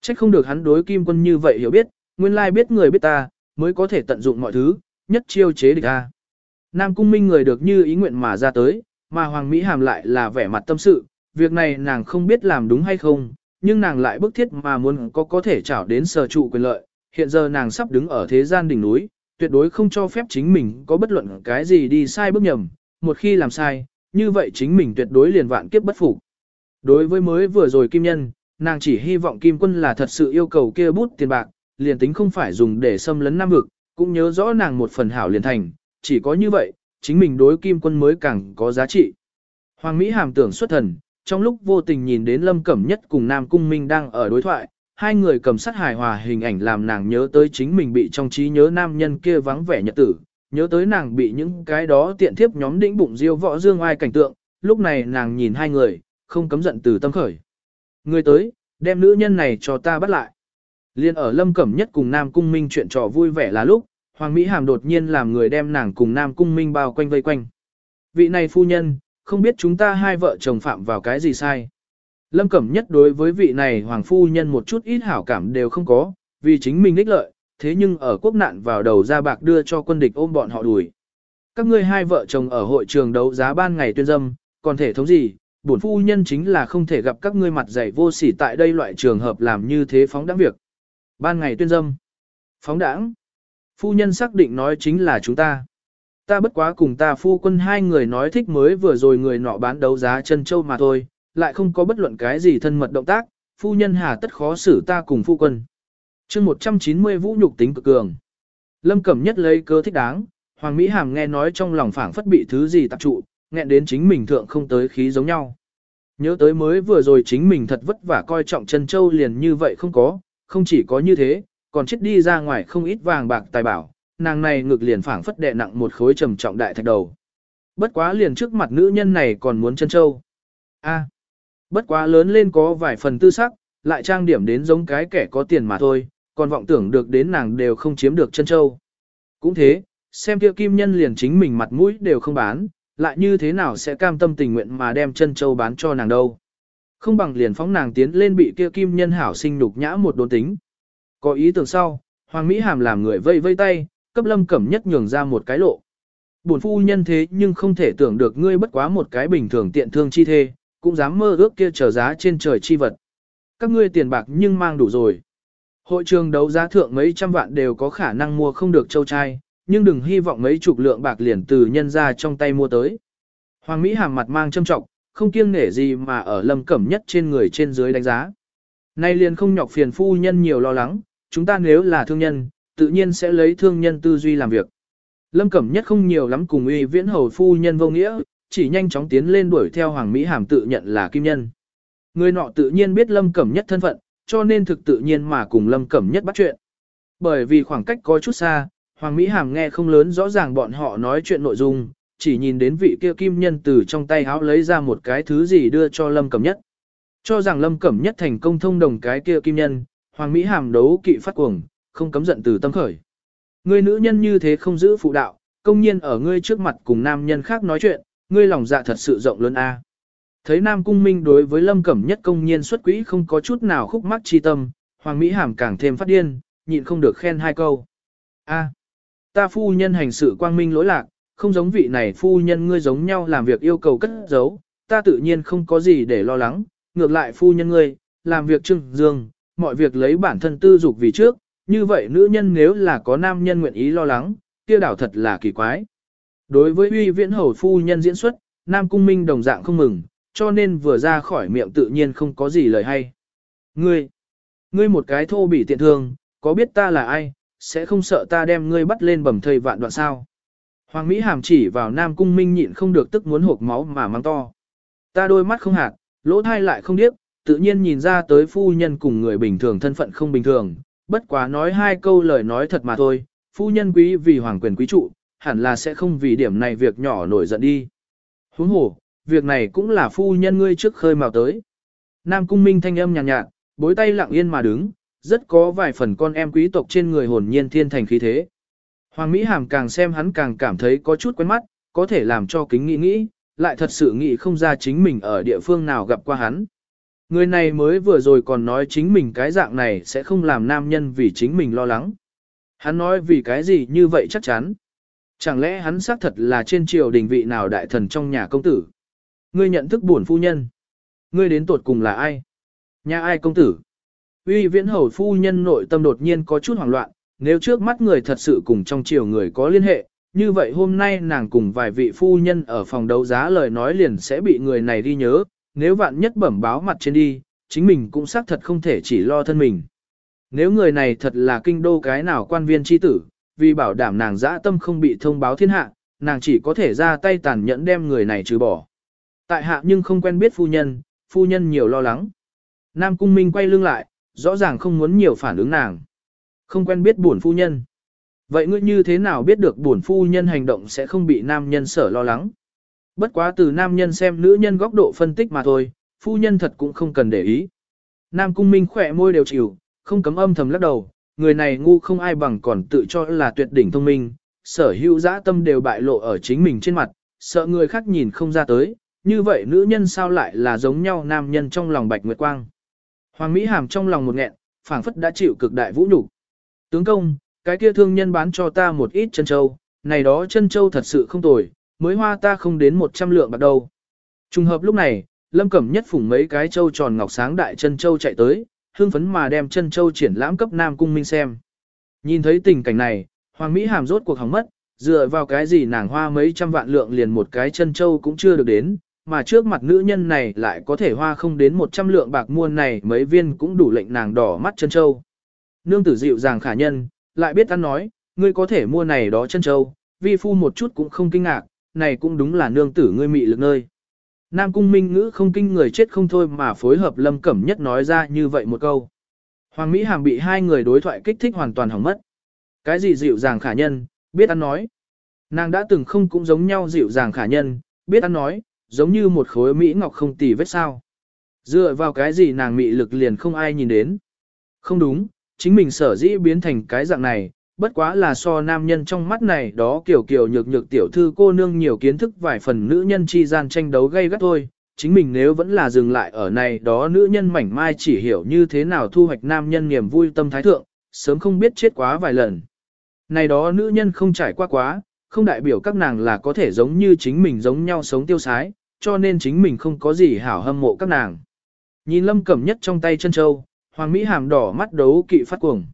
Trách không được hắn đối kim quân như vậy hiểu biết, nguyên lai biết người biết ta, mới có thể tận dụng mọi thứ, nhất chiêu chế địch ta. Nam cung minh người được như ý nguyện mà ra tới, mà Hoàng Mỹ Hàm lại là vẻ mặt tâm sự, việc này nàng không biết làm đúng hay không, nhưng nàng lại bức thiết mà muốn có có thể trảo đến sở trụ quyền lợi, hiện giờ nàng sắp đứng ở thế gian đỉnh núi, tuyệt đối không cho phép chính mình có bất luận cái gì đi sai bước nhầm, một khi làm sai, như vậy chính mình tuyệt đối liền vạn kiếp bất phục. Đối với mới vừa rồi kim nhân, nàng chỉ hy vọng kim quân là thật sự yêu cầu kia bút tiền bạc, liền tính không phải dùng để xâm lấn Nam vực, cũng nhớ rõ nàng một phần hảo liền thành, chỉ có như vậy, chính mình đối kim quân mới càng có giá trị. Hoàng Mỹ hàm tưởng xuất thần, trong lúc vô tình nhìn đến Lâm Cẩm Nhất cùng Nam Cung Minh đang ở đối thoại, hai người cầm sát hài hòa hình ảnh làm nàng nhớ tới chính mình bị trong trí nhớ nam nhân kia vắng vẻ nhật tử, nhớ tới nàng bị những cái đó tiện thiếp nhóm đĩnh bụng diêu võ dương ai cảnh tượng, lúc này nàng nhìn hai người, không cấm giận từ tâm khởi. Người tới, đem nữ nhân này cho ta bắt lại. Liên ở Lâm Cẩm Nhất cùng Nam Cung Minh chuyện trò vui vẻ là lúc, Hoàng Mỹ Hàm đột nhiên làm người đem nàng cùng Nam Cung Minh bao quanh vây quanh. Vị này phu nhân, không biết chúng ta hai vợ chồng phạm vào cái gì sai. Lâm Cẩm Nhất đối với vị này Hoàng Phu Nhân một chút ít hảo cảm đều không có, vì chính mình ích lợi, thế nhưng ở quốc nạn vào đầu ra bạc đưa cho quân địch ôm bọn họ đuổi. Các ngươi hai vợ chồng ở hội trường đấu giá ban ngày tuyên dâm, còn thể thống gì, bổn phu nhân chính là không thể gặp các ngươi mặt dày vô sỉ tại đây loại trường hợp làm như thế phóng đáng việc. Ban ngày tuyên dâm. Phóng đáng, Phu nhân xác định nói chính là chúng ta. Ta bất quá cùng ta phu quân hai người nói thích mới vừa rồi người nọ bán đấu giá chân châu mà thôi, lại không có bất luận cái gì thân mật động tác, phu nhân hà tất khó xử ta cùng phu quân. chương 190 vũ nhục tính cực cường. Lâm Cẩm Nhất lấy cơ thích đáng, Hoàng Mỹ Hàm nghe nói trong lòng phảng phất bị thứ gì tập trụ, nghẹn đến chính mình thượng không tới khí giống nhau. Nhớ tới mới vừa rồi chính mình thật vất vả coi trọng chân châu liền như vậy không có, không chỉ có như thế, còn chết đi ra ngoài không ít vàng bạc tài bảo, nàng này ngực liền phảng phất đè nặng một khối trầm trọng đại thạch đầu. Bất quá liền trước mặt nữ nhân này còn muốn chân châu. A, bất quá lớn lên có vài phần tư sắc, lại trang điểm đến giống cái kẻ có tiền mà thôi, còn vọng tưởng được đến nàng đều không chiếm được chân châu. Cũng thế, xem kia kim nhân liền chính mình mặt mũi đều không bán, lại như thế nào sẽ cam tâm tình nguyện mà đem chân châu bán cho nàng đâu. Không bằng liền phóng nàng tiến lên bị kia kim nhân hảo sinh nhục nhã một đồn tính. Có ý tưởng sau, Hoàng Mỹ Hàm làm người vây vây tay, cấp lâm cẩm nhất nhường ra một cái lộ. Bổn phu nhân thế nhưng không thể tưởng được ngươi bất quá một cái bình thường tiện thương chi thê, cũng dám mơ ước kia trở giá trên trời chi vật. Các ngươi tiền bạc nhưng mang đủ rồi. Hội trường đấu giá thượng mấy trăm vạn đều có khả năng mua không được châu trai, nhưng đừng hy vọng mấy chục lượng bạc liền từ nhân ra trong tay mua tới. Hoàng Mỹ hàm mặt mang châm trọng, không kiêng nể gì mà ở lâm cẩm nhất trên người trên dưới đánh giá. Nay liền không nhọc phiền phu nhân nhiều lo lắng, chúng ta nếu là thương nhân, tự nhiên sẽ lấy thương nhân tư duy làm việc. Lâm Cẩm Nhất không nhiều lắm cùng uy viễn hầu phu nhân vô nghĩa, chỉ nhanh chóng tiến lên đuổi theo Hoàng Mỹ Hàm tự nhận là kim nhân. Người nọ tự nhiên biết Lâm Cẩm Nhất thân phận, cho nên thực tự nhiên mà cùng Lâm Cẩm Nhất bắt chuyện. Bởi vì khoảng cách có chút xa, Hoàng Mỹ Hàm nghe không lớn rõ ràng bọn họ nói chuyện nội dung, chỉ nhìn đến vị kia kim nhân từ trong tay háo lấy ra một cái thứ gì đưa cho Lâm Cẩm Nhất. Cho rằng Lâm Cẩm Nhất thành công thông đồng cái kia kim nhân, Hoàng Mỹ hàm đấu kỵ phát cuồng, không cấm giận từ tâm khởi. Ngươi nữ nhân như thế không giữ phụ đạo, công nhiên ở ngươi trước mặt cùng nam nhân khác nói chuyện, ngươi lòng dạ thật sự rộng lớn a. Thấy Nam Cung Minh đối với Lâm Cẩm Nhất công nhiên xuất quỹ không có chút nào khúc mắc chi tâm, Hoàng Mỹ Hàm càng thêm phát điên, nhịn không được khen hai câu. A, ta phu nhân hành sự quang minh lỗi lạc, không giống vị này phu nhân ngươi giống nhau làm việc yêu cầu cất giấu, ta tự nhiên không có gì để lo lắng, ngược lại phu nhân ngươi, làm việc trưng dương, mọi việc lấy bản thân tư dục vì trước, như vậy nữ nhân nếu là có nam nhân nguyện ý lo lắng, kia đảo thật là kỳ quái. Đối với uy viễn hầu phu nhân diễn xuất, Nam Cung Minh đồng dạng không mừng, cho nên vừa ra khỏi miệng tự nhiên không có gì lời hay. Ngươi, ngươi một cái thô bỉ tiện thương, có biết ta là ai, sẽ không sợ ta đem ngươi bắt lên bầm thầy vạn đoạn sao. Hoàng Mỹ hàm chỉ vào Nam Cung Minh nhịn không được tức muốn hộp máu mà mang to. Ta đôi mắt không hạt, lỗ thai lại không điếc, tự nhiên nhìn ra tới phu nhân cùng người bình thường thân phận không bình thường, bất quá nói hai câu lời nói thật mà thôi, phu nhân quý vì hoàng quyền quý trụ, hẳn là sẽ không vì điểm này việc nhỏ nổi giận đi. Huống hồ, việc này cũng là phu nhân ngươi trước khơi mào tới. Nam cung minh thanh âm nhàn nhạt, nhạt, bối tay lặng yên mà đứng, rất có vài phần con em quý tộc trên người hồn nhiên thiên thành khí thế. Hoàng Mỹ Hàm càng xem hắn càng cảm thấy có chút quen mắt, có thể làm cho kính nghĩ nghĩ, lại thật sự nghĩ không ra chính mình ở địa phương nào gặp qua hắn. Người này mới vừa rồi còn nói chính mình cái dạng này sẽ không làm nam nhân vì chính mình lo lắng. Hắn nói vì cái gì như vậy chắc chắn. Chẳng lẽ hắn xác thật là trên triều đình vị nào đại thần trong nhà công tử? Ngươi nhận thức buồn phu nhân. Ngươi đến tột cùng là ai? Nhà ai công tử? Uy viễn hầu phu nhân nội tâm đột nhiên có chút hoảng loạn, nếu trước mắt người thật sự cùng trong triều người có liên hệ, như vậy hôm nay nàng cùng vài vị phu nhân ở phòng đấu giá lời nói liền sẽ bị người này đi nhớ, nếu vạn nhất bẩm báo mặt trên đi, chính mình cũng xác thật không thể chỉ lo thân mình. Nếu người này thật là kinh đô cái nào quan viên chi tử, vì bảo đảm nàng dã tâm không bị thông báo thiên hạ, nàng chỉ có thể ra tay tàn nhẫn đem người này trừ bỏ. Tại hạ nhưng không quen biết phu nhân, phu nhân nhiều lo lắng. Nam Cung Minh quay lưng lại, rõ ràng không muốn nhiều phản ứng nàng. Không quen biết buồn phu nhân. Vậy ngươi như thế nào biết được buồn phu nhân hành động sẽ không bị nam nhân sở lo lắng? Bất quá từ nam nhân xem nữ nhân góc độ phân tích mà thôi, phu nhân thật cũng không cần để ý. Nam Cung Minh khỏe môi đều chịu, không cấm âm thầm lắc đầu, người này ngu không ai bằng còn tự cho là tuyệt đỉnh thông minh, sở hữu dã tâm đều bại lộ ở chính mình trên mặt, sợ người khác nhìn không ra tới, như vậy nữ nhân sao lại là giống nhau nam nhân trong lòng bạch nguyệt quang. Hoàng Mỹ Hàm trong lòng một nghẹn, phảng phất đã chịu cực đại vũ nhục. Tướng công, cái kia thương nhân bán cho ta một ít chân châu, này đó chân châu thật sự không tồi, mới hoa ta không đến 100 lượng bạc đâu. Trùng hợp lúc này, Lâm Cẩm Nhất phủng mấy cái châu tròn ngọc sáng đại chân châu chạy tới, hương phấn mà đem chân châu triển lãm cấp Nam Cung Minh xem. Nhìn thấy tình cảnh này, Hoàng Mỹ Hàm rốt cuộc hỏng mất, dựa vào cái gì nàng hoa mấy trăm vạn lượng liền một cái chân châu cũng chưa được đến, mà trước mặt nữ nhân này lại có thể hoa không đến 100 lượng bạc mua này mấy viên cũng đủ lệnh nàng đỏ mắt chân châu. Nương tử dịu dàng khả nhân, lại biết ăn nói, ngươi có thể mua này đó chân châu, vi phu một chút cũng không kinh ngạc, này cũng đúng là nương tử ngươi mị lực nơi. Nam cung minh ngữ không kinh người chết không thôi mà phối hợp lâm cẩm nhất nói ra như vậy một câu. Hoàng Mỹ Hàm bị hai người đối thoại kích thích hoàn toàn hỏng mất. Cái gì dịu dàng khả nhân, biết ăn nói. Nàng đã từng không cũng giống nhau dịu dàng khả nhân, biết ăn nói, giống như một khối Mỹ ngọc không tì vết sao. Dựa vào cái gì nàng mị lực liền không ai nhìn đến. Không đúng, chính mình sở dĩ biến thành cái dạng này, bất quá là so nam nhân trong mắt này đó kiểu kiểu nhược nhược tiểu thư cô nương nhiều kiến thức vài phần nữ nhân chi gian tranh đấu gây gắt thôi. Chính mình nếu vẫn là dừng lại ở này đó nữ nhân mảnh mai chỉ hiểu như thế nào thu hoạch nam nhân niềm vui tâm thái thượng, sớm không biết chết quá vài lần. Này đó nữ nhân không trải qua quá, không đại biểu các nàng là có thể giống như chính mình giống nhau sống tiêu sái, cho nên chính mình không có gì hảo hâm mộ các nàng. Nhìn lâm cẩm nhất trong tay chân châu, hoàng mỹ hàm đỏ mắt đấu kỵ phát cuồng.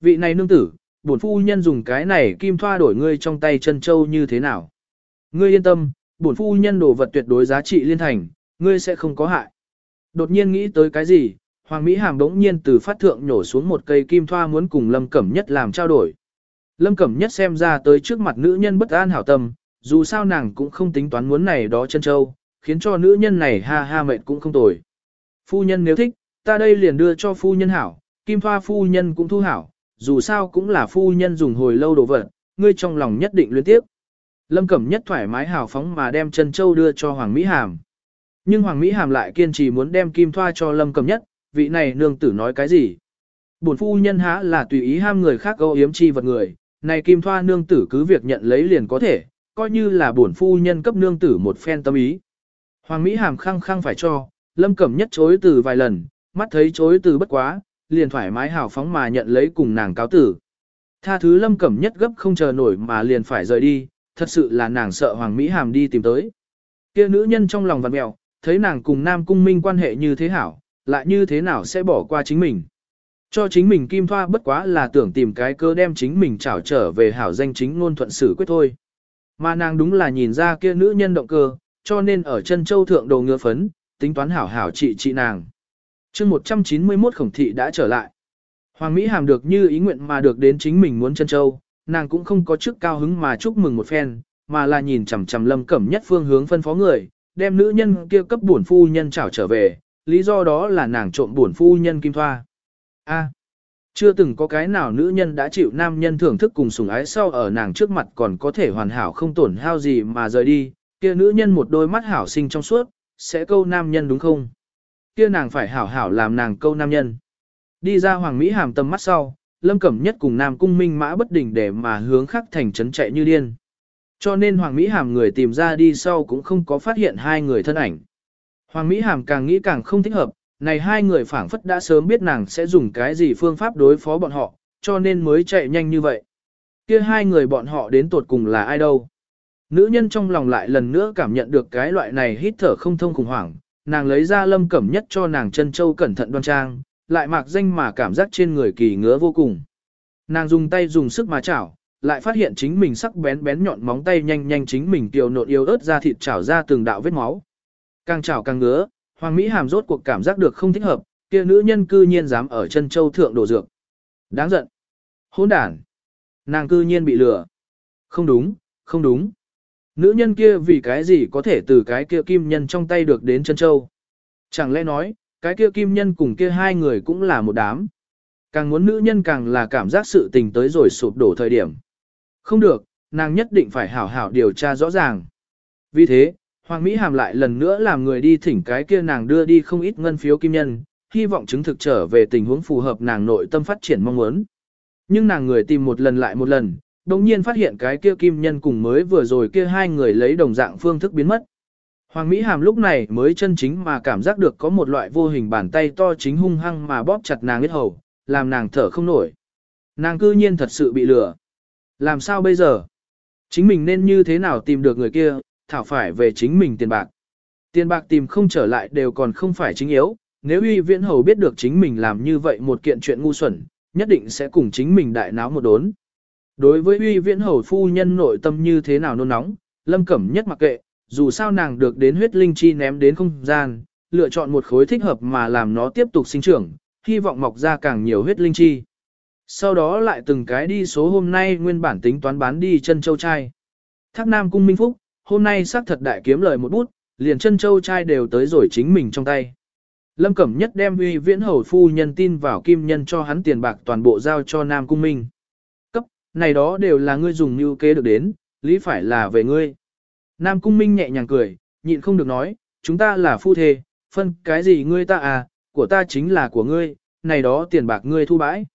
Vị này nương tử, bổn phu nhân dùng cái này kim thoa đổi ngươi trong tay chân châu như thế nào. Ngươi yên tâm, bổn phu nhân đồ vật tuyệt đối giá trị liên thành, ngươi sẽ không có hại. Đột nhiên nghĩ tới cái gì, Hoàng Mỹ Hàm đống nhiên từ phát thượng nhổ xuống một cây kim thoa muốn cùng Lâm Cẩm Nhất làm trao đổi. Lâm Cẩm Nhất xem ra tới trước mặt nữ nhân bất an hảo tâm, dù sao nàng cũng không tính toán muốn này đó chân châu, khiến cho nữ nhân này ha ha mệt cũng không tồi. Phu nhân nếu thích, ta đây liền đưa cho phu nhân hảo, kim thoa phu nhân cũng thu hảo, dù sao cũng là phu nhân dùng hồi lâu đồ vật, ngươi trong lòng nhất định luyến tiếp. Lâm Cẩm Nhất thoải mái hào phóng mà đem chân châu đưa cho Hoàng Mỹ Hàm. Nhưng Hoàng Mỹ Hàm lại kiên trì muốn đem kim thoa cho Lâm Cẩm Nhất, vị này nương tử nói cái gì? Bổn phu nhân há là tùy ý ham người khác gâu yếm chi vật người, này kim thoa nương tử cứ việc nhận lấy liền có thể, coi như là bổn phu nhân cấp nương tử một phen tâm ý. Hoàng Mỹ Hàm khăng khăng phải cho, Lâm Cẩm Nhất chối từ vài lần, mắt thấy chối từ bất quá, liền thoải mái hào phóng mà nhận lấy cùng nàng cáo tử. Tha thứ Lâm Cẩm Nhất gấp không chờ nổi mà liền phải rời đi, thật sự là nàng sợ Hoàng Mỹ Hàm đi tìm tới. Kia nữ nhân trong lòng vặn mẹo, thấy nàng cùng Nam Cung Minh quan hệ như thế hảo, lại như thế nào sẽ bỏ qua chính mình. Cho chính mình kim thoa bất quá là tưởng tìm cái cơ đem chính mình trảo trở về hảo danh chính ngôn thuận xử quyết thôi. Mà nàng đúng là nhìn ra kia nữ nhân động cơ, cho nên ở chân châu thượng đồ ngựa phấn, tính toán hảo hảo trị trị nàng chương 191 khổng thị đã trở lại. Hoàng Mỹ Hàm được như ý nguyện mà được đến chính mình muốn chân châu, nàng cũng không có chức cao hứng mà chúc mừng một phen, mà là nhìn chằm chằm lâm cẩm nhất phương hướng phân phó người, đem nữ nhân kia cấp bổn phu nhân trảo trở về, lý do đó là nàng trộm bổn phu nhân kim thoa. A. chưa từng có cái nào nữ nhân đã chịu nam nhân thưởng thức cùng sủng ái sau ở nàng trước mặt còn có thể hoàn hảo không tổn hao gì mà rời đi, kia nữ nhân một đôi mắt hảo sinh trong suốt, sẽ câu nam nhân đúng không? Kia nàng phải hảo hảo làm nàng câu nam nhân. Đi ra Hoàng Mỹ hàm tầm mắt sau, Lâm Cẩm Nhất cùng Nam Cung Minh mã bất đỉnh để mà hướng khắc thành trấn chạy như điên. Cho nên Hoàng Mỹ hàm người tìm ra đi sau cũng không có phát hiện hai người thân ảnh. Hoàng Mỹ hàm càng nghĩ càng không thích hợp, này hai người phảng phất đã sớm biết nàng sẽ dùng cái gì phương pháp đối phó bọn họ, cho nên mới chạy nhanh như vậy. Kia hai người bọn họ đến tột cùng là ai đâu? Nữ nhân trong lòng lại lần nữa cảm nhận được cái loại này hít thở không thông khủng hoảng, nàng lấy ra lâm cẩm nhất cho nàng chân châu cẩn thận đoan trang, lại mặc danh mà cảm giác trên người kỳ ngứa vô cùng. Nàng dùng tay dùng sức mà chảo, lại phát hiện chính mình sắc bén bén nhọn móng tay nhanh nhanh chính mình tiểu nộn yêu ớt ra thịt chảo ra từng đạo vết máu. Càng chảo càng ngứa, Hoàng Mỹ Hàm rốt cuộc cảm giác được không thích hợp, kia nữ nhân cư nhiên dám ở chân châu thượng đổ dược. Đáng giận. Hỗn đản. Nàng cư nhiên bị lừa. Không đúng, không đúng. Nữ nhân kia vì cái gì có thể từ cái kia kim nhân trong tay được đến chân châu. Chẳng lẽ nói, cái kia kim nhân cùng kia hai người cũng là một đám. Càng muốn nữ nhân càng là cảm giác sự tình tới rồi sụp đổ thời điểm. Không được, nàng nhất định phải hảo hảo điều tra rõ ràng. Vì thế, Hoàng Mỹ Hàm lại lần nữa làm người đi thỉnh cái kia nàng đưa đi không ít ngân phiếu kim nhân, hy vọng chứng thực trở về tình huống phù hợp nàng nội tâm phát triển mong muốn. Nhưng nàng người tìm một lần lại một lần, đồng nhiên phát hiện cái kia kim nhân cùng mới vừa rồi kia hai người lấy đồng dạng phương thức biến mất. Hoàng Mỹ Hàm lúc này mới chân chính mà cảm giác được có một loại vô hình bàn tay to chính hung hăng mà bóp chặt nàng huyết hầu, làm nàng thở không nổi. Nàng cư nhiên thật sự bị lừa. Làm sao bây giờ? Chính mình nên như thế nào tìm được người kia, thảo phải về chính mình tiền bạc. Tiền bạc tìm không trở lại đều còn không phải chính yếu, nếu uy viễn hầu biết được chính mình làm như vậy một kiện chuyện ngu xuẩn, nhất định sẽ cùng chính mình đại náo một đốn. Đối với uy viễn hầu phu nhân nội tâm như thế nào nôn nóng, lâm cẩm nhất mặc kệ, dù sao nàng được đến huyết linh chi ném đến không gian, lựa chọn một khối thích hợp mà làm nó tiếp tục sinh trưởng, hy vọng mọc ra càng nhiều huyết linh chi. Sau đó lại từng cái đi số hôm nay nguyên bản tính toán bán đi chân châu trai. Thác Nam Cung Minh Phúc, hôm nay xác thật đại kiếm lời một bút, liền chân châu trai đều tới rồi chính mình trong tay. Lâm Cẩm Nhất đem uy viễn hầu phu nhân tin vào kim nhân cho hắn tiền bạc toàn bộ giao cho Nam Cung Minh. Này đó đều là ngươi dùng mưu kế được đến, lý phải là về ngươi. Nam Cung Minh nhẹ nhàng cười, nhịn không được nói, chúng ta là phu thê, phân cái gì ngươi ta à, của ta chính là của ngươi, này đó tiền bạc ngươi thu bãi.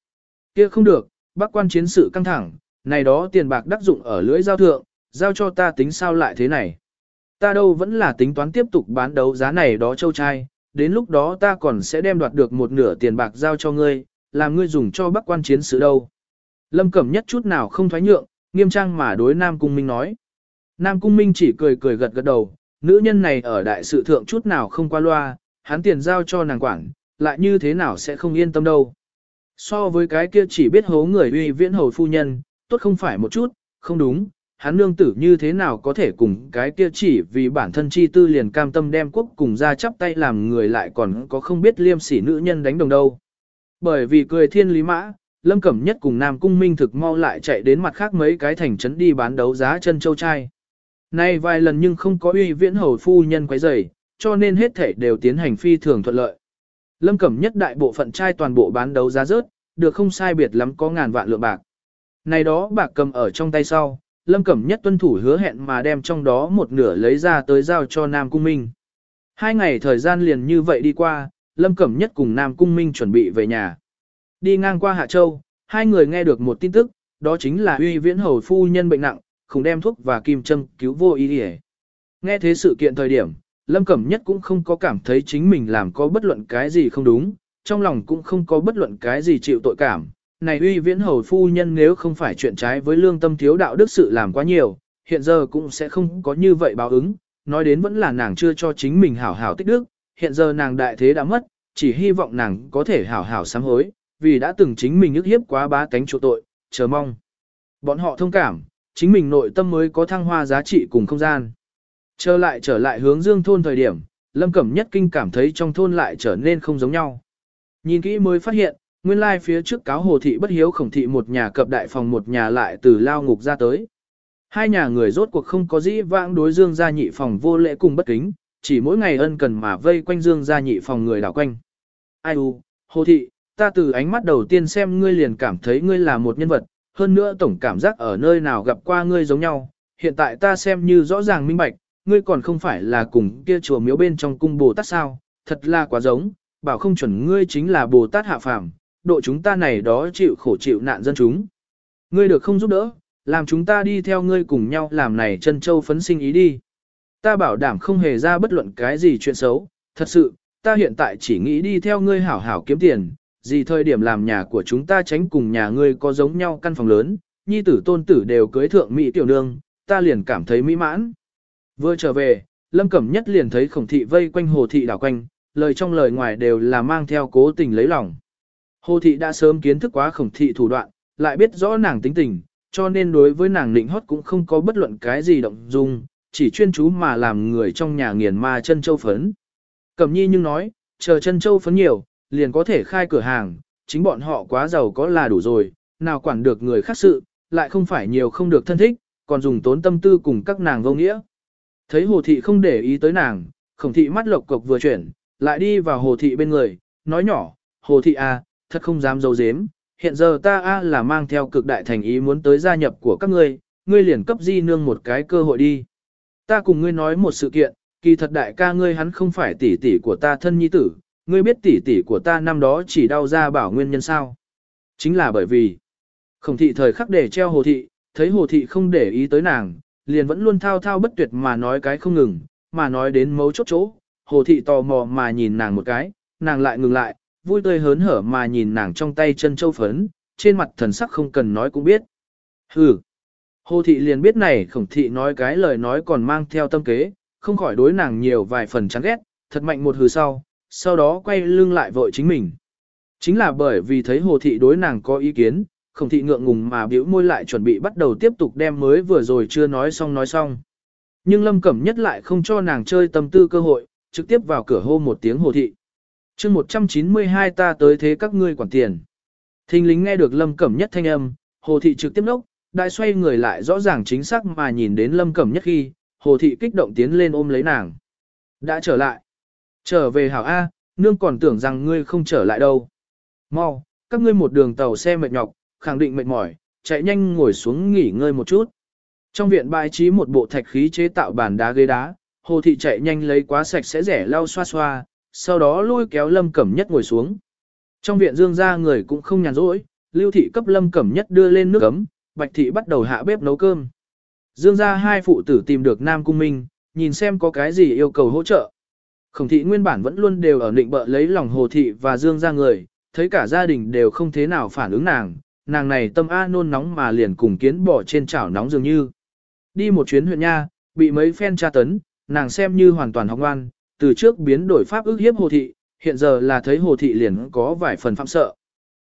kia không được, bác quan chiến sự căng thẳng, này đó tiền bạc đắc dụng ở lưỡi giao thượng, giao cho ta tính sao lại thế này. Ta đâu vẫn là tính toán tiếp tục bán đấu giá này đó châu trai, đến lúc đó ta còn sẽ đem đoạt được một nửa tiền bạc giao cho ngươi, làm ngươi dùng cho bác quan chiến sự đâu. Lâm Cẩm nhất chút nào không thoái nhượng, nghiêm trang mà đối Nam Cung Minh nói. Nam Cung Minh chỉ cười cười gật gật đầu, nữ nhân này ở đại sự thượng chút nào không qua loa, hắn tiền giao cho nàng quản, lại như thế nào sẽ không yên tâm đâu. So với cái kia chỉ biết hố người uy viễn hầu phu nhân, tốt không phải một chút, không đúng, hắn nương tử như thế nào có thể cùng cái kia chỉ vì bản thân chi tư liền cam tâm đem quốc cùng ra chắp tay làm người lại còn có không biết liêm sỉ nữ nhân đánh đồng đâu. Bởi vì cười thiên lý mã, Lâm Cẩm Nhất cùng Nam Cung Minh thực mau lại chạy đến mặt khác mấy cái thành trấn đi bán đấu giá chân châu trai. Nay vài lần nhưng không có uy viễn hầu phu nhân quấy rầy, cho nên hết thể đều tiến hành phi thường thuận lợi. Lâm Cẩm Nhất đại bộ phận trai toàn bộ bán đấu giá rớt, được không sai biệt lắm có ngàn vạn lượng bạc. Này đó bạc cầm ở trong tay sau, Lâm Cẩm Nhất tuân thủ hứa hẹn mà đem trong đó một nửa lấy ra tới giao cho Nam Cung Minh. Hai ngày thời gian liền như vậy đi qua, Lâm Cẩm Nhất cùng Nam Cung Minh chuẩn bị về nhà. Đi ngang qua Hạ Châu, hai người nghe được một tin tức, đó chính là uy viễn hầu phu nhân bệnh nặng, không đem thuốc và kim châm cứu vô ý để. Nghe thế sự kiện thời điểm, Lâm Cẩm Nhất cũng không có cảm thấy chính mình làm có bất luận cái gì không đúng, trong lòng cũng không có bất luận cái gì chịu tội cảm. Này uy viễn hầu phu nhân nếu không phải chuyện trái với lương tâm thiếu đạo đức sự làm quá nhiều, hiện giờ cũng sẽ không có như vậy báo ứng, nói đến vẫn là nàng chưa cho chính mình hảo hảo tích đức, hiện giờ nàng đại thế đã mất, chỉ hy vọng nàng có thể hảo hảo sám hối, vì đã từng chính mình ức hiếp quá bá tánh chỗ tội, chờ mong. Bọn họ thông cảm, chính mình nội tâm mới có thăng hoa giá trị cùng không gian. Trở lại trở lại hướng dương thôn thời điểm, Lâm Cẩm Nhất Kinh cảm thấy trong thôn lại trở nên không giống nhau. Nhìn kỹ mới phát hiện, nguyên lai phía trước cáo hồ thị bất hiếu khổng thị một nhà cập đại phòng một nhà lại từ lao ngục ra tới. Hai nhà người rốt cuộc không có dĩ vãng đối dương gia nhị phòng vô lễ cùng bất kính, chỉ mỗi ngày ân cần mà vây quanh dương gia nhị phòng người đảo quanh. Ai u, hồ thị, ta từ ánh mắt đầu tiên xem ngươi liền cảm thấy ngươi là một nhân vật, hơn nữa tổng cảm giác ở nơi nào gặp qua ngươi giống nhau, hiện tại ta xem như rõ ràng minh bạch, ngươi còn không phải là cùng kia chùa miếu bên trong cung Bồ Tát sao, thật là quá giống, bảo không chuẩn ngươi chính là Bồ Tát hạ phàm, độ chúng ta này đó chịu khổ chịu nạn dân chúng. Ngươi được không giúp đỡ, làm chúng ta đi theo ngươi cùng nhau làm này chân châu phấn sinh ý đi. Ta bảo đảm không hề ra bất luận cái gì chuyện xấu, thật sự, ta hiện tại chỉ nghĩ đi theo ngươi hảo hảo kiếm tiền, gì thời điểm làm nhà của chúng ta tránh cùng nhà ngươi có giống nhau căn phòng lớn, nhi tử tôn tử đều cưới thượng mỹ tiểu nương, ta liền cảm thấy mỹ mãn. Vừa trở về, Lâm Cẩm Nhất liền thấy khổng thị vây quanh hồ thị đảo quanh, lời trong lời ngoài đều là mang theo cố tình lấy lòng. Hồ thị đã sớm kiến thức quá khổng thị thủ đoạn, lại biết rõ nàng tính tình, cho nên đối với nàng nịnh hót cũng không có bất luận cái gì động dung, chỉ chuyên chú mà làm người trong nhà nghiền ma chân châu phấn. Cẩm nhi nhưng nói, chờ chân châu phấn nhiều, liền có thể khai cửa hàng, chính bọn họ quá giàu có là đủ rồi, nào quản được người khác sự, lại không phải nhiều không được thân thích, còn dùng tốn tâm tư cùng các nàng vô nghĩa. Thấy hồ thị không để ý tới nàng, khổng thị mắt lộc cộc vừa chuyển, lại đi vào hồ thị bên người, nói nhỏ, hồ thị à, thật không dám dấu dếm, hiện giờ ta a là mang theo cực đại thành ý muốn tới gia nhập của các ngươi, ngươi liền cấp di nương một cái cơ hội đi. Ta cùng ngươi nói một sự kiện, kỳ thật đại ca ngươi hắn không phải tỷ tỷ của ta thân nhi tử, ngươi biết tỷ tỷ của ta năm đó chỉ đau ra bảo nguyên nhân sao. Chính là bởi vì, khổng thị thời khắc để treo hồ thị, thấy hồ thị không để ý tới nàng, liền vẫn luôn thao thao bất tuyệt mà nói cái không ngừng, mà nói đến mấu chốt chỗ, hồ thị tò mò mà nhìn nàng một cái, nàng lại ngừng lại, vui tươi hớn hở mà nhìn nàng trong tay chân châu phấn, trên mặt thần sắc không cần nói cũng biết. Hừ. Hồ thị liền biết này khổng thị nói cái lời nói còn mang theo tâm kế, không khỏi đối nàng nhiều vài phần chán ghét, thật mạnh một hừ sau, sau đó quay lưng lại vội chính mình. Chính là bởi vì thấy hồ thị đối nàng có ý kiến, khổng thị ngượng ngùng mà biểu môi lại chuẩn bị bắt đầu tiếp tục đem mới vừa rồi chưa nói xong nói xong. Nhưng lâm cẩm nhất lại không cho nàng chơi tâm tư cơ hội, trực tiếp vào cửa hô một tiếng hồ thị chương 192 ta tới thế các ngươi quản tiền. Thình lính nghe được Lâm Cẩm Nhất thanh âm, Hồ Thị trực tiếp nốc, đại xoay người lại rõ ràng chính xác mà nhìn đến Lâm Cẩm Nhất khi, Hồ Thị kích động tiến lên ôm lấy nàng. Đã trở lại. Trở về hảo A, nương còn tưởng rằng ngươi không trở lại đâu. Mau, các ngươi một đường tàu xe mệt nhọc, khẳng định mệt mỏi, chạy nhanh ngồi xuống nghỉ ngơi một chút. Trong viện bài trí một bộ thạch khí chế tạo bàn đá ghế đá, Hồ Thị chạy nhanh lấy quá sạch sẽ rẻ lau xoa xoa, sau đó lôi kéo Lâm Cẩm Nhất ngồi xuống. Trong viện Dương gia người cũng không nhàn rỗi, Lưu thị cấp Lâm Cẩm Nhất đưa lên nước ấm, Bạch thị bắt đầu hạ bếp nấu cơm. Dương gia hai phụ tử tìm được Nam Cung Minh, nhìn xem có cái gì yêu cầu hỗ trợ. Khổng thị nguyên bản vẫn luôn đều ở định bợ lấy lòng Hồ thị và Dương ra người, thấy cả gia đình đều không thế nào phản ứng nàng, nàng này tâm a nôn nóng mà liền cùng kiến bỏ trên chảo nóng dường như. Đi một chuyến huyện nha, bị mấy phen tra tấn, nàng xem như hoàn toàn học ngoan, từ trước biến đổi pháp ức hiếp hồ thị, hiện giờ là thấy hồ thị liền có vài phần phạm sợ.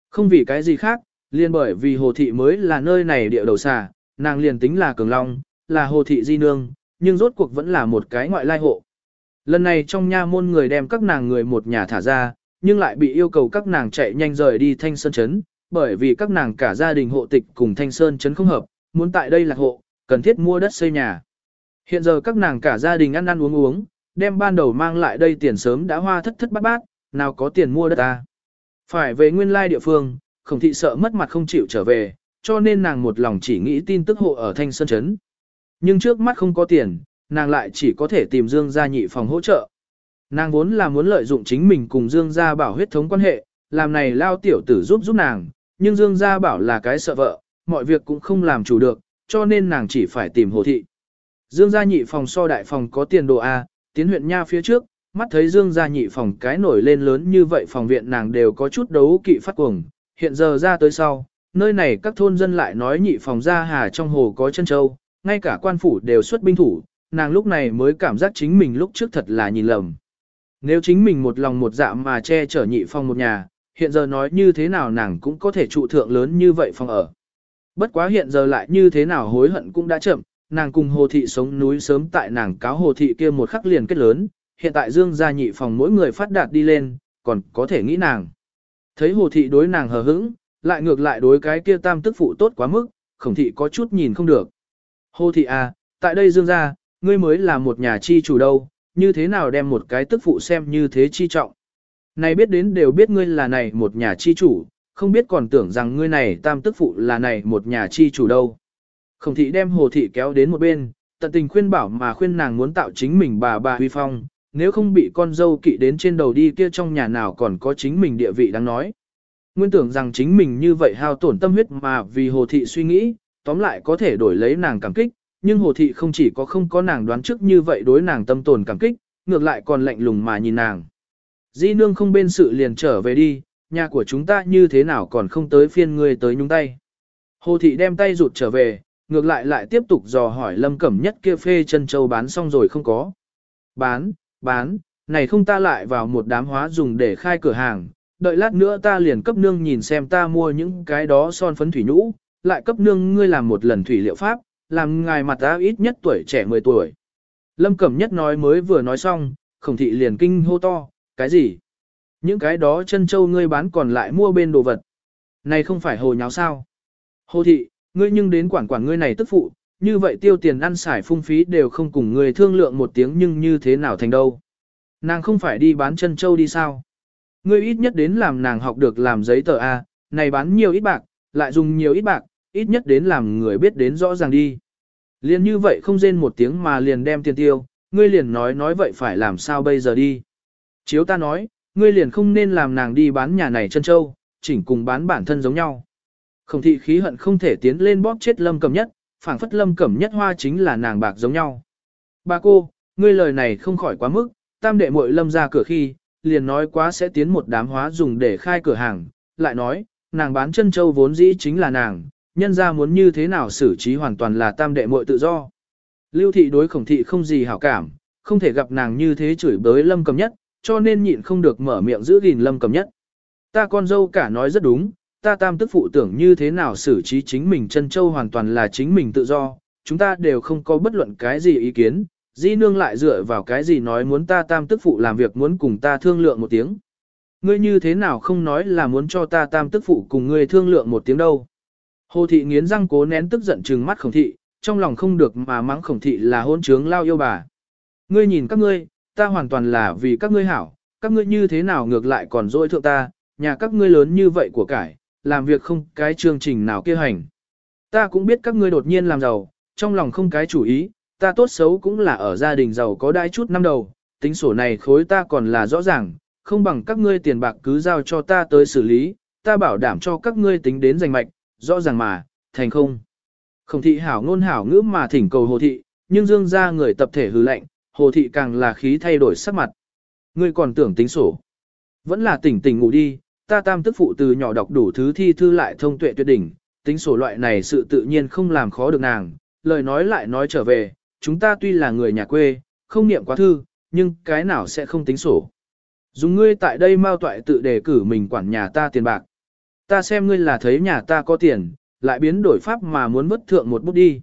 Không vì cái gì khác, liền bởi vì hồ thị mới là nơi này địa đầu xà, nàng liền tính là cường long, là hồ thị di nương, nhưng rốt cuộc vẫn là một cái ngoại lai hộ. Lần này trong nha môn người đem các nàng người một nhà thả ra, nhưng lại bị yêu cầu các nàng chạy nhanh rời đi thanh sơn chấn, bởi vì các nàng cả gia đình hộ tịch cùng thanh sơn chấn không hợp, muốn tại đây là hộ, cần thiết mua đất xây nhà. Hiện giờ các nàng cả gia đình ăn ăn uống uống, đem ban đầu mang lại đây tiền sớm đã hoa thất thất bát bát, nào có tiền mua đất ta. Phải về nguyên lai địa phương, khổng thị sợ mất mặt không chịu trở về, cho nên nàng một lòng chỉ nghĩ tin tức hộ ở Thanh Sơn Trấn. Nhưng trước mắt không có tiền, nàng lại chỉ có thể tìm Dương gia nhị phòng hỗ trợ. Nàng vốn là muốn lợi dụng chính mình cùng Dương gia bảo huyết thống quan hệ, làm này lao tiểu tử giúp giúp nàng, nhưng Dương gia bảo là cái sợ vợ, mọi việc cũng không làm chủ được, cho nên nàng chỉ phải tìm hồ thị. Dương gia nhị phòng so đại phòng có tiền đồ A, tiến huyện nha phía trước, mắt thấy Dương gia nhị phòng cái nổi lên lớn như vậy phòng viện nàng đều có chút đấu kỵ phát cuồng, hiện giờ ra tới sau, nơi này các thôn dân lại nói nhị phòng gia hà trong hồ có chân châu, ngay cả quan phủ đều xuất binh thủ, nàng lúc này mới cảm giác chính mình lúc trước thật là nhìn lầm. Nếu chính mình một lòng một dạ mà che chở nhị phong một nhà, hiện giờ nói như thế nào nàng cũng có thể trụ thượng lớn như vậy phòng ở. Bất quá hiện giờ lại như thế nào hối hận cũng đã chậm, nàng cùng hồ thị sống núi sớm tại nàng cáo hồ thị kia một khắc liền kết lớn, hiện tại dương gia nhị phòng mỗi người phát đạt đi lên, còn có thể nghĩ nàng. Thấy hồ thị đối nàng hờ hững, lại ngược lại đối cái kia tam tức phụ tốt quá mức, khổng thị có chút nhìn không được. Hồ thị à, tại đây dương gia, ngươi mới là một nhà chi chủ đâu, như thế nào đem một cái tức phụ xem như thế chi trọng. Này biết đến đều biết ngươi là này một nhà chi chủ, không biết còn tưởng rằng ngươi này tam tức phụ là này một nhà chi chủ đâu. Khổng thị đem hồ thị kéo đến một bên, tận tình khuyên bảo mà khuyên nàng muốn tạo chính mình bà bà huy phong, nếu không bị con dâu kỵ đến trên đầu đi kia trong nhà nào còn có chính mình địa vị đáng nói. Nguyên tưởng rằng chính mình như vậy hao tổn tâm huyết mà vì hồ thị suy nghĩ, tóm lại có thể đổi lấy nàng cảm kích, nhưng hồ thị không chỉ có không có nàng đoán trước như vậy đối nàng tâm tồn cảm kích, ngược lại còn lạnh lùng mà nhìn nàng. Di nương không bên sự liền trở về đi, nhà của chúng ta như thế nào còn không tới phiên ngươi tới nhúng tay. Hồ thị đem tay rụt trở về, ngược lại lại tiếp tục dò hỏi lâm cẩm nhất kia phê chân châu bán xong rồi không có. Bán, bán, này không ta lại vào một đám hóa dùng để khai cửa hàng, đợi lát nữa ta liền cấp nương nhìn xem ta mua những cái đó son phấn thủy nhũ, lại cấp nương ngươi làm một lần thủy liệu pháp, làm ngài mặt ta ít nhất tuổi trẻ 10 tuổi. Lâm Cẩm Nhất nói mới vừa nói xong, khổng thị liền kinh hô to, cái gì? Những cái đó chân châu ngươi bán còn lại mua bên đồ vật. Này không phải hồ nháo sao? Hồ thị, ngươi nhưng đến quản quản ngươi này tức phụ, như vậy tiêu tiền ăn xài phung phí đều không cùng ngươi thương lượng một tiếng nhưng như thế nào thành đâu. Nàng không phải đi bán chân châu đi sao? Ngươi ít nhất đến làm nàng học được làm giấy tờ A, này bán nhiều ít bạc, lại dùng nhiều ít bạc, ít nhất đến làm người biết đến rõ ràng đi. Liền như vậy không rên một tiếng mà liền đem tiền tiêu, ngươi liền nói nói vậy phải làm sao bây giờ đi. Chiếu ta nói, ngươi liền không nên làm nàng đi bán nhà này chân châu, chỉnh cùng bán bản thân giống nhau. Khổng thị khí hận không thể tiến lên bóp chết lâm cầm nhất, phảng phất lâm cẩm nhất hoa chính là nàng bạc giống nhau. Bà cô, ngươi lời này không khỏi quá mức, tam đệ muội lâm ra cửa khi, liền nói quá sẽ tiến một đám hóa dùng để khai cửa hàng, lại nói, nàng bán chân châu vốn dĩ chính là nàng, nhân ra muốn như thế nào xử trí hoàn toàn là tam đệ muội tự do. Lưu thị đối khổng thị không gì hảo cảm, không thể gặp nàng như thế chửi bới lâm cầm nhất, cho nên nhịn không được mở miệng giữ gìn lâm cầm nhất. Ta con dâu cả nói rất đúng, ta tam tức phụ tưởng như thế nào xử trí chính mình chân châu hoàn toàn là chính mình tự do, chúng ta đều không có bất luận cái gì ý kiến, di nương lại dựa vào cái gì nói muốn ta tam tức phụ làm việc muốn cùng ta thương lượng một tiếng. Ngươi như thế nào không nói là muốn cho ta tam tức phụ cùng ngươi thương lượng một tiếng đâu. Hồ thị nghiến răng cố nén tức giận trừng mắt khổng thị, trong lòng không được mà mắng khổng thị là hôn trướng lao yêu bà. Ngươi nhìn các ngươi, ta hoàn toàn là vì các ngươi hảo, các ngươi như thế nào ngược lại còn dỗi thượng ta, nhà các ngươi lớn như vậy của cải, làm việc không cái chương trình nào kia hành. Ta cũng biết các ngươi đột nhiên làm giàu, trong lòng không cái chủ ý, ta tốt xấu cũng là ở gia đình giàu có đai chút năm đầu, tính sổ này khối ta còn là rõ ràng, không bằng các ngươi tiền bạc cứ giao cho ta tới xử lý, ta bảo đảm cho các ngươi tính đến giành mạch, rõ ràng mà, thành không. Khổng thị hảo ngôn hảo ngữ mà thỉnh cầu hồ thị, nhưng dương ra người tập thể hư lệnh, hồ thị càng là khí thay đổi sắc mặt. Ngươi còn tưởng tính sổ. Vẫn là tỉnh tỉnh ngủ đi, ta tam tức phụ từ nhỏ đọc đủ thứ thi thư lại thông tuệ tuyệt đỉnh, tính sổ loại này sự tự nhiên không làm khó được nàng, lời nói lại nói trở về, chúng ta tuy là người nhà quê, không niệm quá thư, nhưng cái nào sẽ không tính sổ. Dùng ngươi tại đây mau toại tự đề cử mình quản nhà ta tiền bạc. Ta xem ngươi là thấy nhà ta có tiền, lại biến đổi pháp mà muốn bất thượng một bút đi.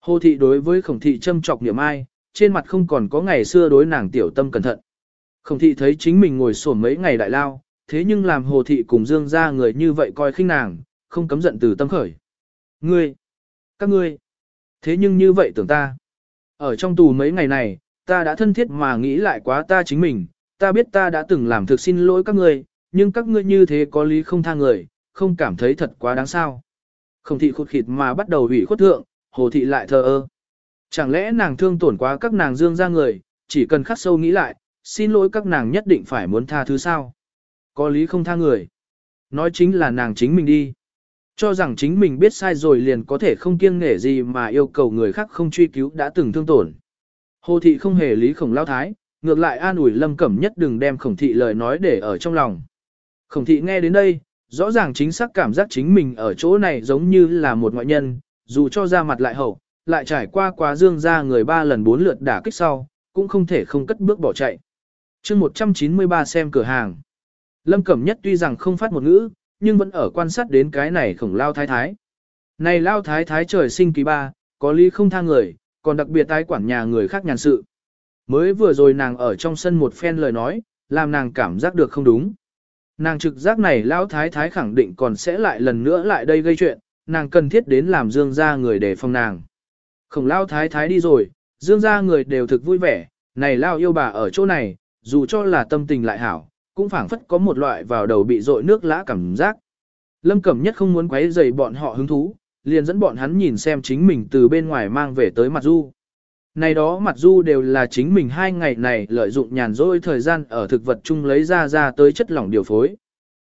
Hồ thị đối với khổng thị châm trọc niệm ai, trên mặt không còn có ngày xưa đối nàng tiểu tâm cẩn thận. Khổng thị thấy chính mình ngồi sổm mấy ngày đại lao, thế nhưng làm hồ thị cùng dương ra người như vậy coi khinh nàng, không cấm giận từ tâm khởi. Ngươi, các ngươi, thế nhưng như vậy tưởng ta. Ở trong tù mấy ngày này, ta đã thân thiết mà nghĩ lại quá ta chính mình, ta biết ta đã từng làm thực xin lỗi các ngươi, nhưng các ngươi như thế có lý không tha người, không cảm thấy thật quá đáng sao. Không thị khụt khịt mà bắt đầu hủy khuất thượng, hồ thị lại thờ ơ. Chẳng lẽ nàng thương tổn quá các nàng dương ra người, chỉ cần khắc sâu nghĩ lại, xin lỗi các nàng nhất định phải muốn tha thứ sao. Có lý không tha người. Nói chính là nàng chính mình đi. Cho rằng chính mình biết sai rồi liền có thể không kiêng nể gì mà yêu cầu người khác không truy cứu đã từng thương tổn. Hồ thị không hề lý khổng lao thái, ngược lại an ủi lâm cẩm nhất đừng đem khổng thị lời nói để ở trong lòng. Khổng thị nghe đến đây, rõ ràng chính xác cảm giác chính mình ở chỗ này giống như là một ngoại nhân, dù cho ra mặt lại hậu, lại trải qua quá dương ra người ba lần bốn lượt đả kích sau, cũng không thể không cất bước bỏ chạy. chương 193 xem cửa hàng. Lâm Cẩm Nhất tuy rằng không phát một ngữ, nhưng vẫn ở quan sát đến cái này khổng lao thái thái. Này lao thái thái trời sinh kỳ ba, có lý không tha người, còn đặc biệt tái quản nhà người khác nhàn sự. Mới vừa rồi nàng ở trong sân một phen lời nói, làm nàng cảm giác được không đúng. Nàng trực giác này Lão thái thái khẳng định còn sẽ lại lần nữa lại đây gây chuyện, nàng cần thiết đến làm dương ra người để phòng nàng. Khổng Lão thái thái đi rồi, dương ra người đều thực vui vẻ, này lao yêu bà ở chỗ này, dù cho là tâm tình lại hảo, cũng phảng phất có một loại vào đầu bị dội nước lã cảm giác. Lâm Cẩm Nhất không muốn quấy rầy bọn họ hứng thú, liền dẫn bọn hắn nhìn xem chính mình từ bên ngoài mang về tới mặt du. Này đó mặt du đều là chính mình hai ngày này lợi dụng nhàn rỗi thời gian ở thực vật chung lấy ra ra tới chất lỏng điều phối.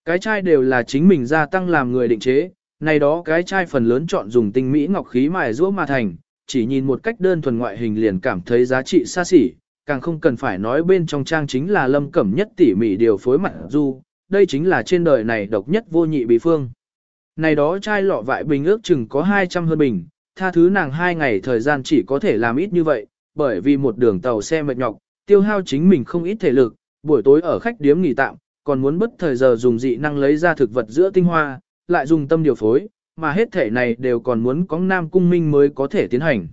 Cái chai đều là chính mình gia tăng làm người định chế, này đó cái chai phần lớn chọn dùng tinh mỹ ngọc khí mài rũa mà thành, chỉ nhìn một cách đơn thuần ngoại hình liền cảm thấy giá trị xa xỉ, càng không cần phải nói bên trong trang chính là lâm cẩm nhất tỉ mỉ điều phối mặt du, đây chính là trên đời này độc nhất vô nhị bí phương. Này đó chai lọ vại bình ước chừng có 200 hơn bình, tha thứ nàng hai ngày thời gian chỉ có thể làm ít như vậy, bởi vì một đường tàu xe mệt nhọc, tiêu hao chính mình không ít thể lực, buổi tối ở khách điếm nghỉ tạm, còn muốn bất thời giờ dùng dị năng lấy ra thực vật giữa tinh hoa, lại dùng tâm điều phối, mà hết thể này đều còn muốn có nam cung minh mới có thể tiến hành.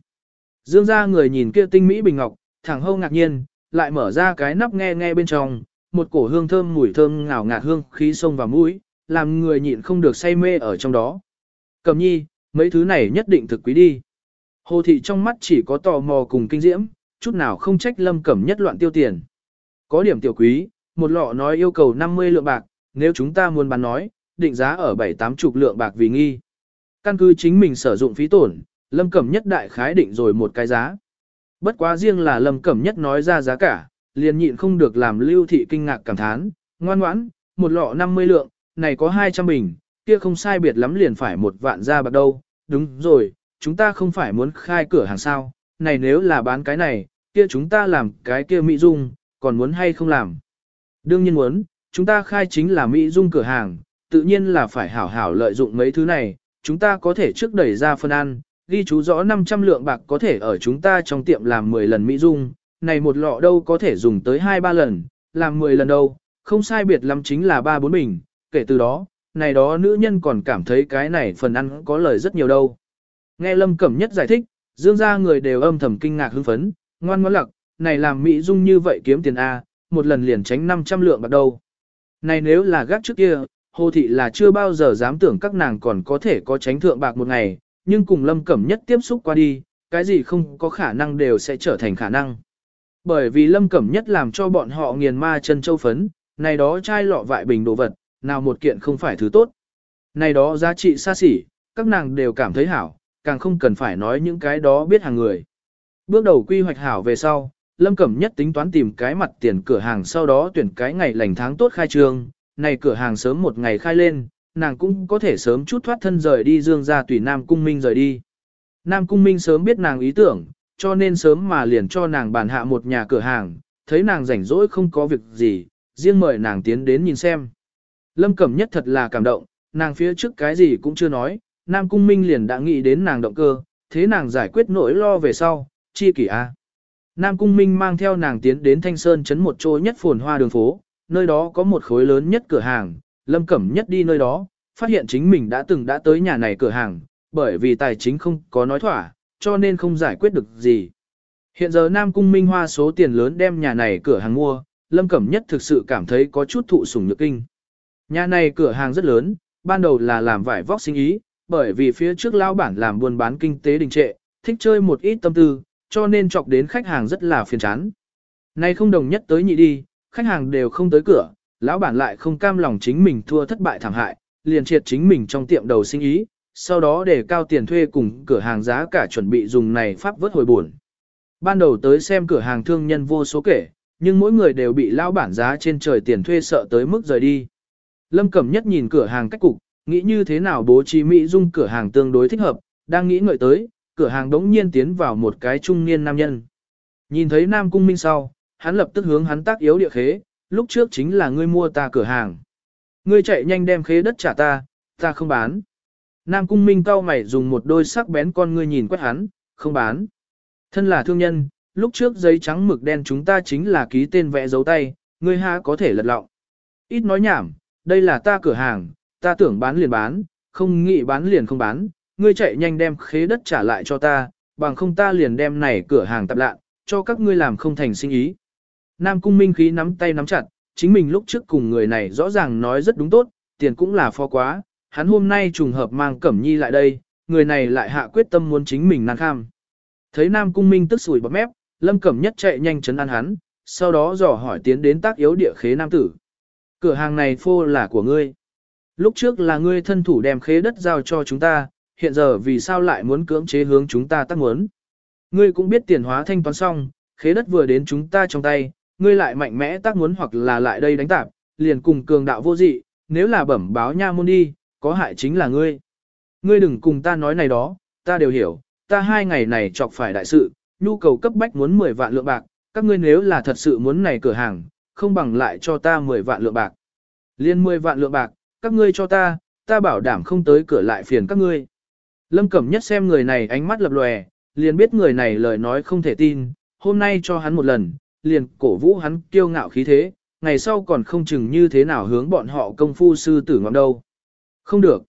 Dương ra người nhìn kia tinh mỹ bình ngọc, thẳng hâu ngạc nhiên, lại mở ra cái nắp nghe nghe bên trong, một cổ hương thơm mùi thơm ngào ngạt hương khí sông vào mũi, làm người nhịn không được say mê ở trong đó. Cầm nhi, mấy thứ này nhất định thực quý đi. Hồ thị trong mắt chỉ có tò mò cùng kinh diễm, chút nào không trách lâm cẩm nhất loạn tiêu tiền. Có điểm tiểu quý, một lọ nói yêu cầu 50 lượng bạc, nếu chúng ta muốn bán nói, định giá ở 7-8 chục lượng bạc vì nghi. Căn cứ chính mình sử dụng phí tổn, lâm cẩm nhất đại khái định rồi một cái giá. Bất quá riêng là lâm cẩm nhất nói ra giá cả, liền nhịn không được làm lưu thị kinh ngạc cảm thán, ngoan ngoãn, một lọ 50 lượng, này có 200 bình, kia không sai biệt lắm liền phải một vạn ra bạc đâu, đúng rồi, chúng ta không phải muốn khai cửa hàng sao, này nếu là bán cái này, kia chúng ta làm cái kia Mỹ Dung, còn muốn hay không làm? Đương nhiên muốn, chúng ta khai chính là Mỹ Dung cửa hàng, tự nhiên là phải hảo hảo lợi dụng mấy thứ này, chúng ta có thể trước đẩy ra phân ăn, ghi chú rõ 500 lượng bạc có thể ở chúng ta trong tiệm làm 10 lần Mỹ Dung, này một lọ đâu có thể dùng tới 2-3 lần, làm 10 lần đâu, không sai biệt lắm chính là 3-4 bình, kể từ đó, này đó nữ nhân còn cảm thấy cái này phần ăn có lời rất nhiều đâu. Nghe Lâm Cẩm Nhất giải thích, dương ra người đều âm thầm kinh ngạc hưng phấn, ngoan ngoãn lặc, này làm Mỹ Dung như vậy kiếm tiền A, một lần liền tránh 500 lượng bạc đâu. Này nếu là gác trước kia, Hồ Thị là chưa bao giờ dám tưởng các nàng còn có thể có tránh thượng bạc một ngày, nhưng cùng Lâm Cẩm Nhất tiếp xúc qua đi, cái gì không có khả năng đều sẽ trở thành khả năng. Bởi vì Lâm Cẩm Nhất làm cho bọn họ nghiền ma chân châu phấn, này đó chai lọ vại bình đồ vật, nào một kiện không phải thứ tốt. Này đó giá trị xa xỉ, các nàng đều cảm thấy hảo, càng không cần phải nói những cái đó biết hàng người. Bước đầu quy hoạch hảo về sau, Lâm Cẩm Nhất tính toán tìm cái mặt tiền cửa hàng sau đó tuyển cái ngày lành tháng tốt khai trương, này cửa hàng sớm một ngày khai lên, nàng cũng có thể sớm chút thoát thân rời đi dương ra tùy Nam Cung Minh rời đi. Nam Cung Minh sớm biết nàng ý tưởng, cho nên sớm mà liền cho nàng bàn hạ một nhà cửa hàng, thấy nàng rảnh rỗi không có việc gì, riêng mời nàng tiến đến nhìn xem. Lâm Cẩm Nhất thật là cảm động, nàng phía trước cái gì cũng chưa nói, Nam Cung Minh liền đã nghĩ đến nàng động cơ, thế nàng giải quyết nỗi lo về sau, chi kỷ a. Nam Cung Minh mang theo nàng tiến đến Thanh Sơn chấn một chỗ nhất phồn hoa đường phố, nơi đó có một khối lớn nhất cửa hàng, Lâm Cẩm Nhất đi nơi đó, phát hiện chính mình đã từng đã tới nhà này cửa hàng, bởi vì tài chính không có nói thỏa, cho nên không giải quyết được gì. Hiện giờ Nam Cung Minh hoa số tiền lớn đem nhà này cửa hàng mua, Lâm Cẩm Nhất thực sự cảm thấy có chút thụ sủng nhược kinh. Nhà này cửa hàng rất lớn, ban đầu là làm vải vóc sinh ý, bởi vì phía trước lao bản làm buôn bán kinh tế đình trệ, thích chơi một ít tâm tư, cho nên chọc đến khách hàng rất là phiền chán. Nay không đồng nhất tới nhị đi, khách hàng đều không tới cửa, lão bản lại không cam lòng chính mình thua thất bại thảm hại, liền triệt chính mình trong tiệm đầu sinh ý, sau đó để cao tiền thuê cùng cửa hàng giá cả chuẩn bị dùng này pháp vớt hồi buồn. Ban đầu tới xem cửa hàng thương nhân vô số kể, nhưng mỗi người đều bị lão bản giá trên trời tiền thuê sợ tới mức rời đi. Lâm Cẩm Nhất nhìn cửa hàng cách cục, nghĩ như thế nào bố trí Mỹ dung cửa hàng tương đối thích hợp, đang nghĩ ngợi tới, cửa hàng đống nhiên tiến vào một cái trung niên nam nhân. Nhìn thấy Nam Cung Minh sau, hắn lập tức hướng hắn tác yếu địa khế, lúc trước chính là ngươi mua ta cửa hàng. Ngươi chạy nhanh đem khế đất trả ta, ta không bán. Nam Cung Minh cao mày dùng một đôi sắc bén con ngươi nhìn quét hắn, không bán. Thân là thương nhân, lúc trước giấy trắng mực đen chúng ta chính là ký tên vẽ dấu tay, ngươi ha có thể lật lọng. Ít nói nhảm, đây là ta cửa hàng, ta tưởng bán liền bán, không nghĩ bán liền không bán, ngươi chạy nhanh đem khế đất trả lại cho ta, bằng không ta liền đem này cửa hàng tạp lạ, cho các ngươi làm không thành sinh ý. Nam Cung Minh khí nắm tay nắm chặt, chính mình lúc trước cùng người này rõ ràng nói rất đúng tốt, tiền cũng là phó quá, hắn hôm nay trùng hợp mang Cẩm Nhi lại đây, người này lại hạ quyết tâm muốn chính mình nan kham. Thấy Nam Cung Minh tức sủi bọt mép, Lâm Cẩm Nhất chạy nhanh chấn an hắn, sau đó dò hỏi tiến đến tác yếu địa khế nam tử. Cửa hàng này phô là của ngươi. Lúc trước là ngươi thân thủ đem khế đất giao cho chúng ta, hiện giờ vì sao lại muốn cưỡng chế hướng chúng ta tác muốn. Ngươi cũng biết tiền hóa thanh toán xong, khế đất vừa đến chúng ta trong tay, ngươi lại mạnh mẽ tác muốn hoặc là lại đây đánh tạp, liền cùng cường đạo vô dị, nếu là bẩm báo nha môn đi, có hại chính là ngươi. Ngươi đừng cùng ta nói này đó, ta đều hiểu, ta hai ngày này chọc phải đại sự, nhu cầu cấp bách muốn 10 vạn lượng bạc, các ngươi nếu là thật sự muốn này cửa hàng, không bằng lại cho ta 10 vạn lượng bạc. Liên 10 vạn lượng bạc, các ngươi cho ta, ta bảo đảm không tới cửa lại phiền các ngươi. Lâm Cẩm Nhất xem người này ánh mắt lập lòe, liền biết người này lời nói không thể tin, hôm nay cho hắn một lần, liền cổ vũ hắn kiêu ngạo khí thế, ngày sau còn không chừng như thế nào hướng bọn họ công phu sư tử ngọn đâu. Không được.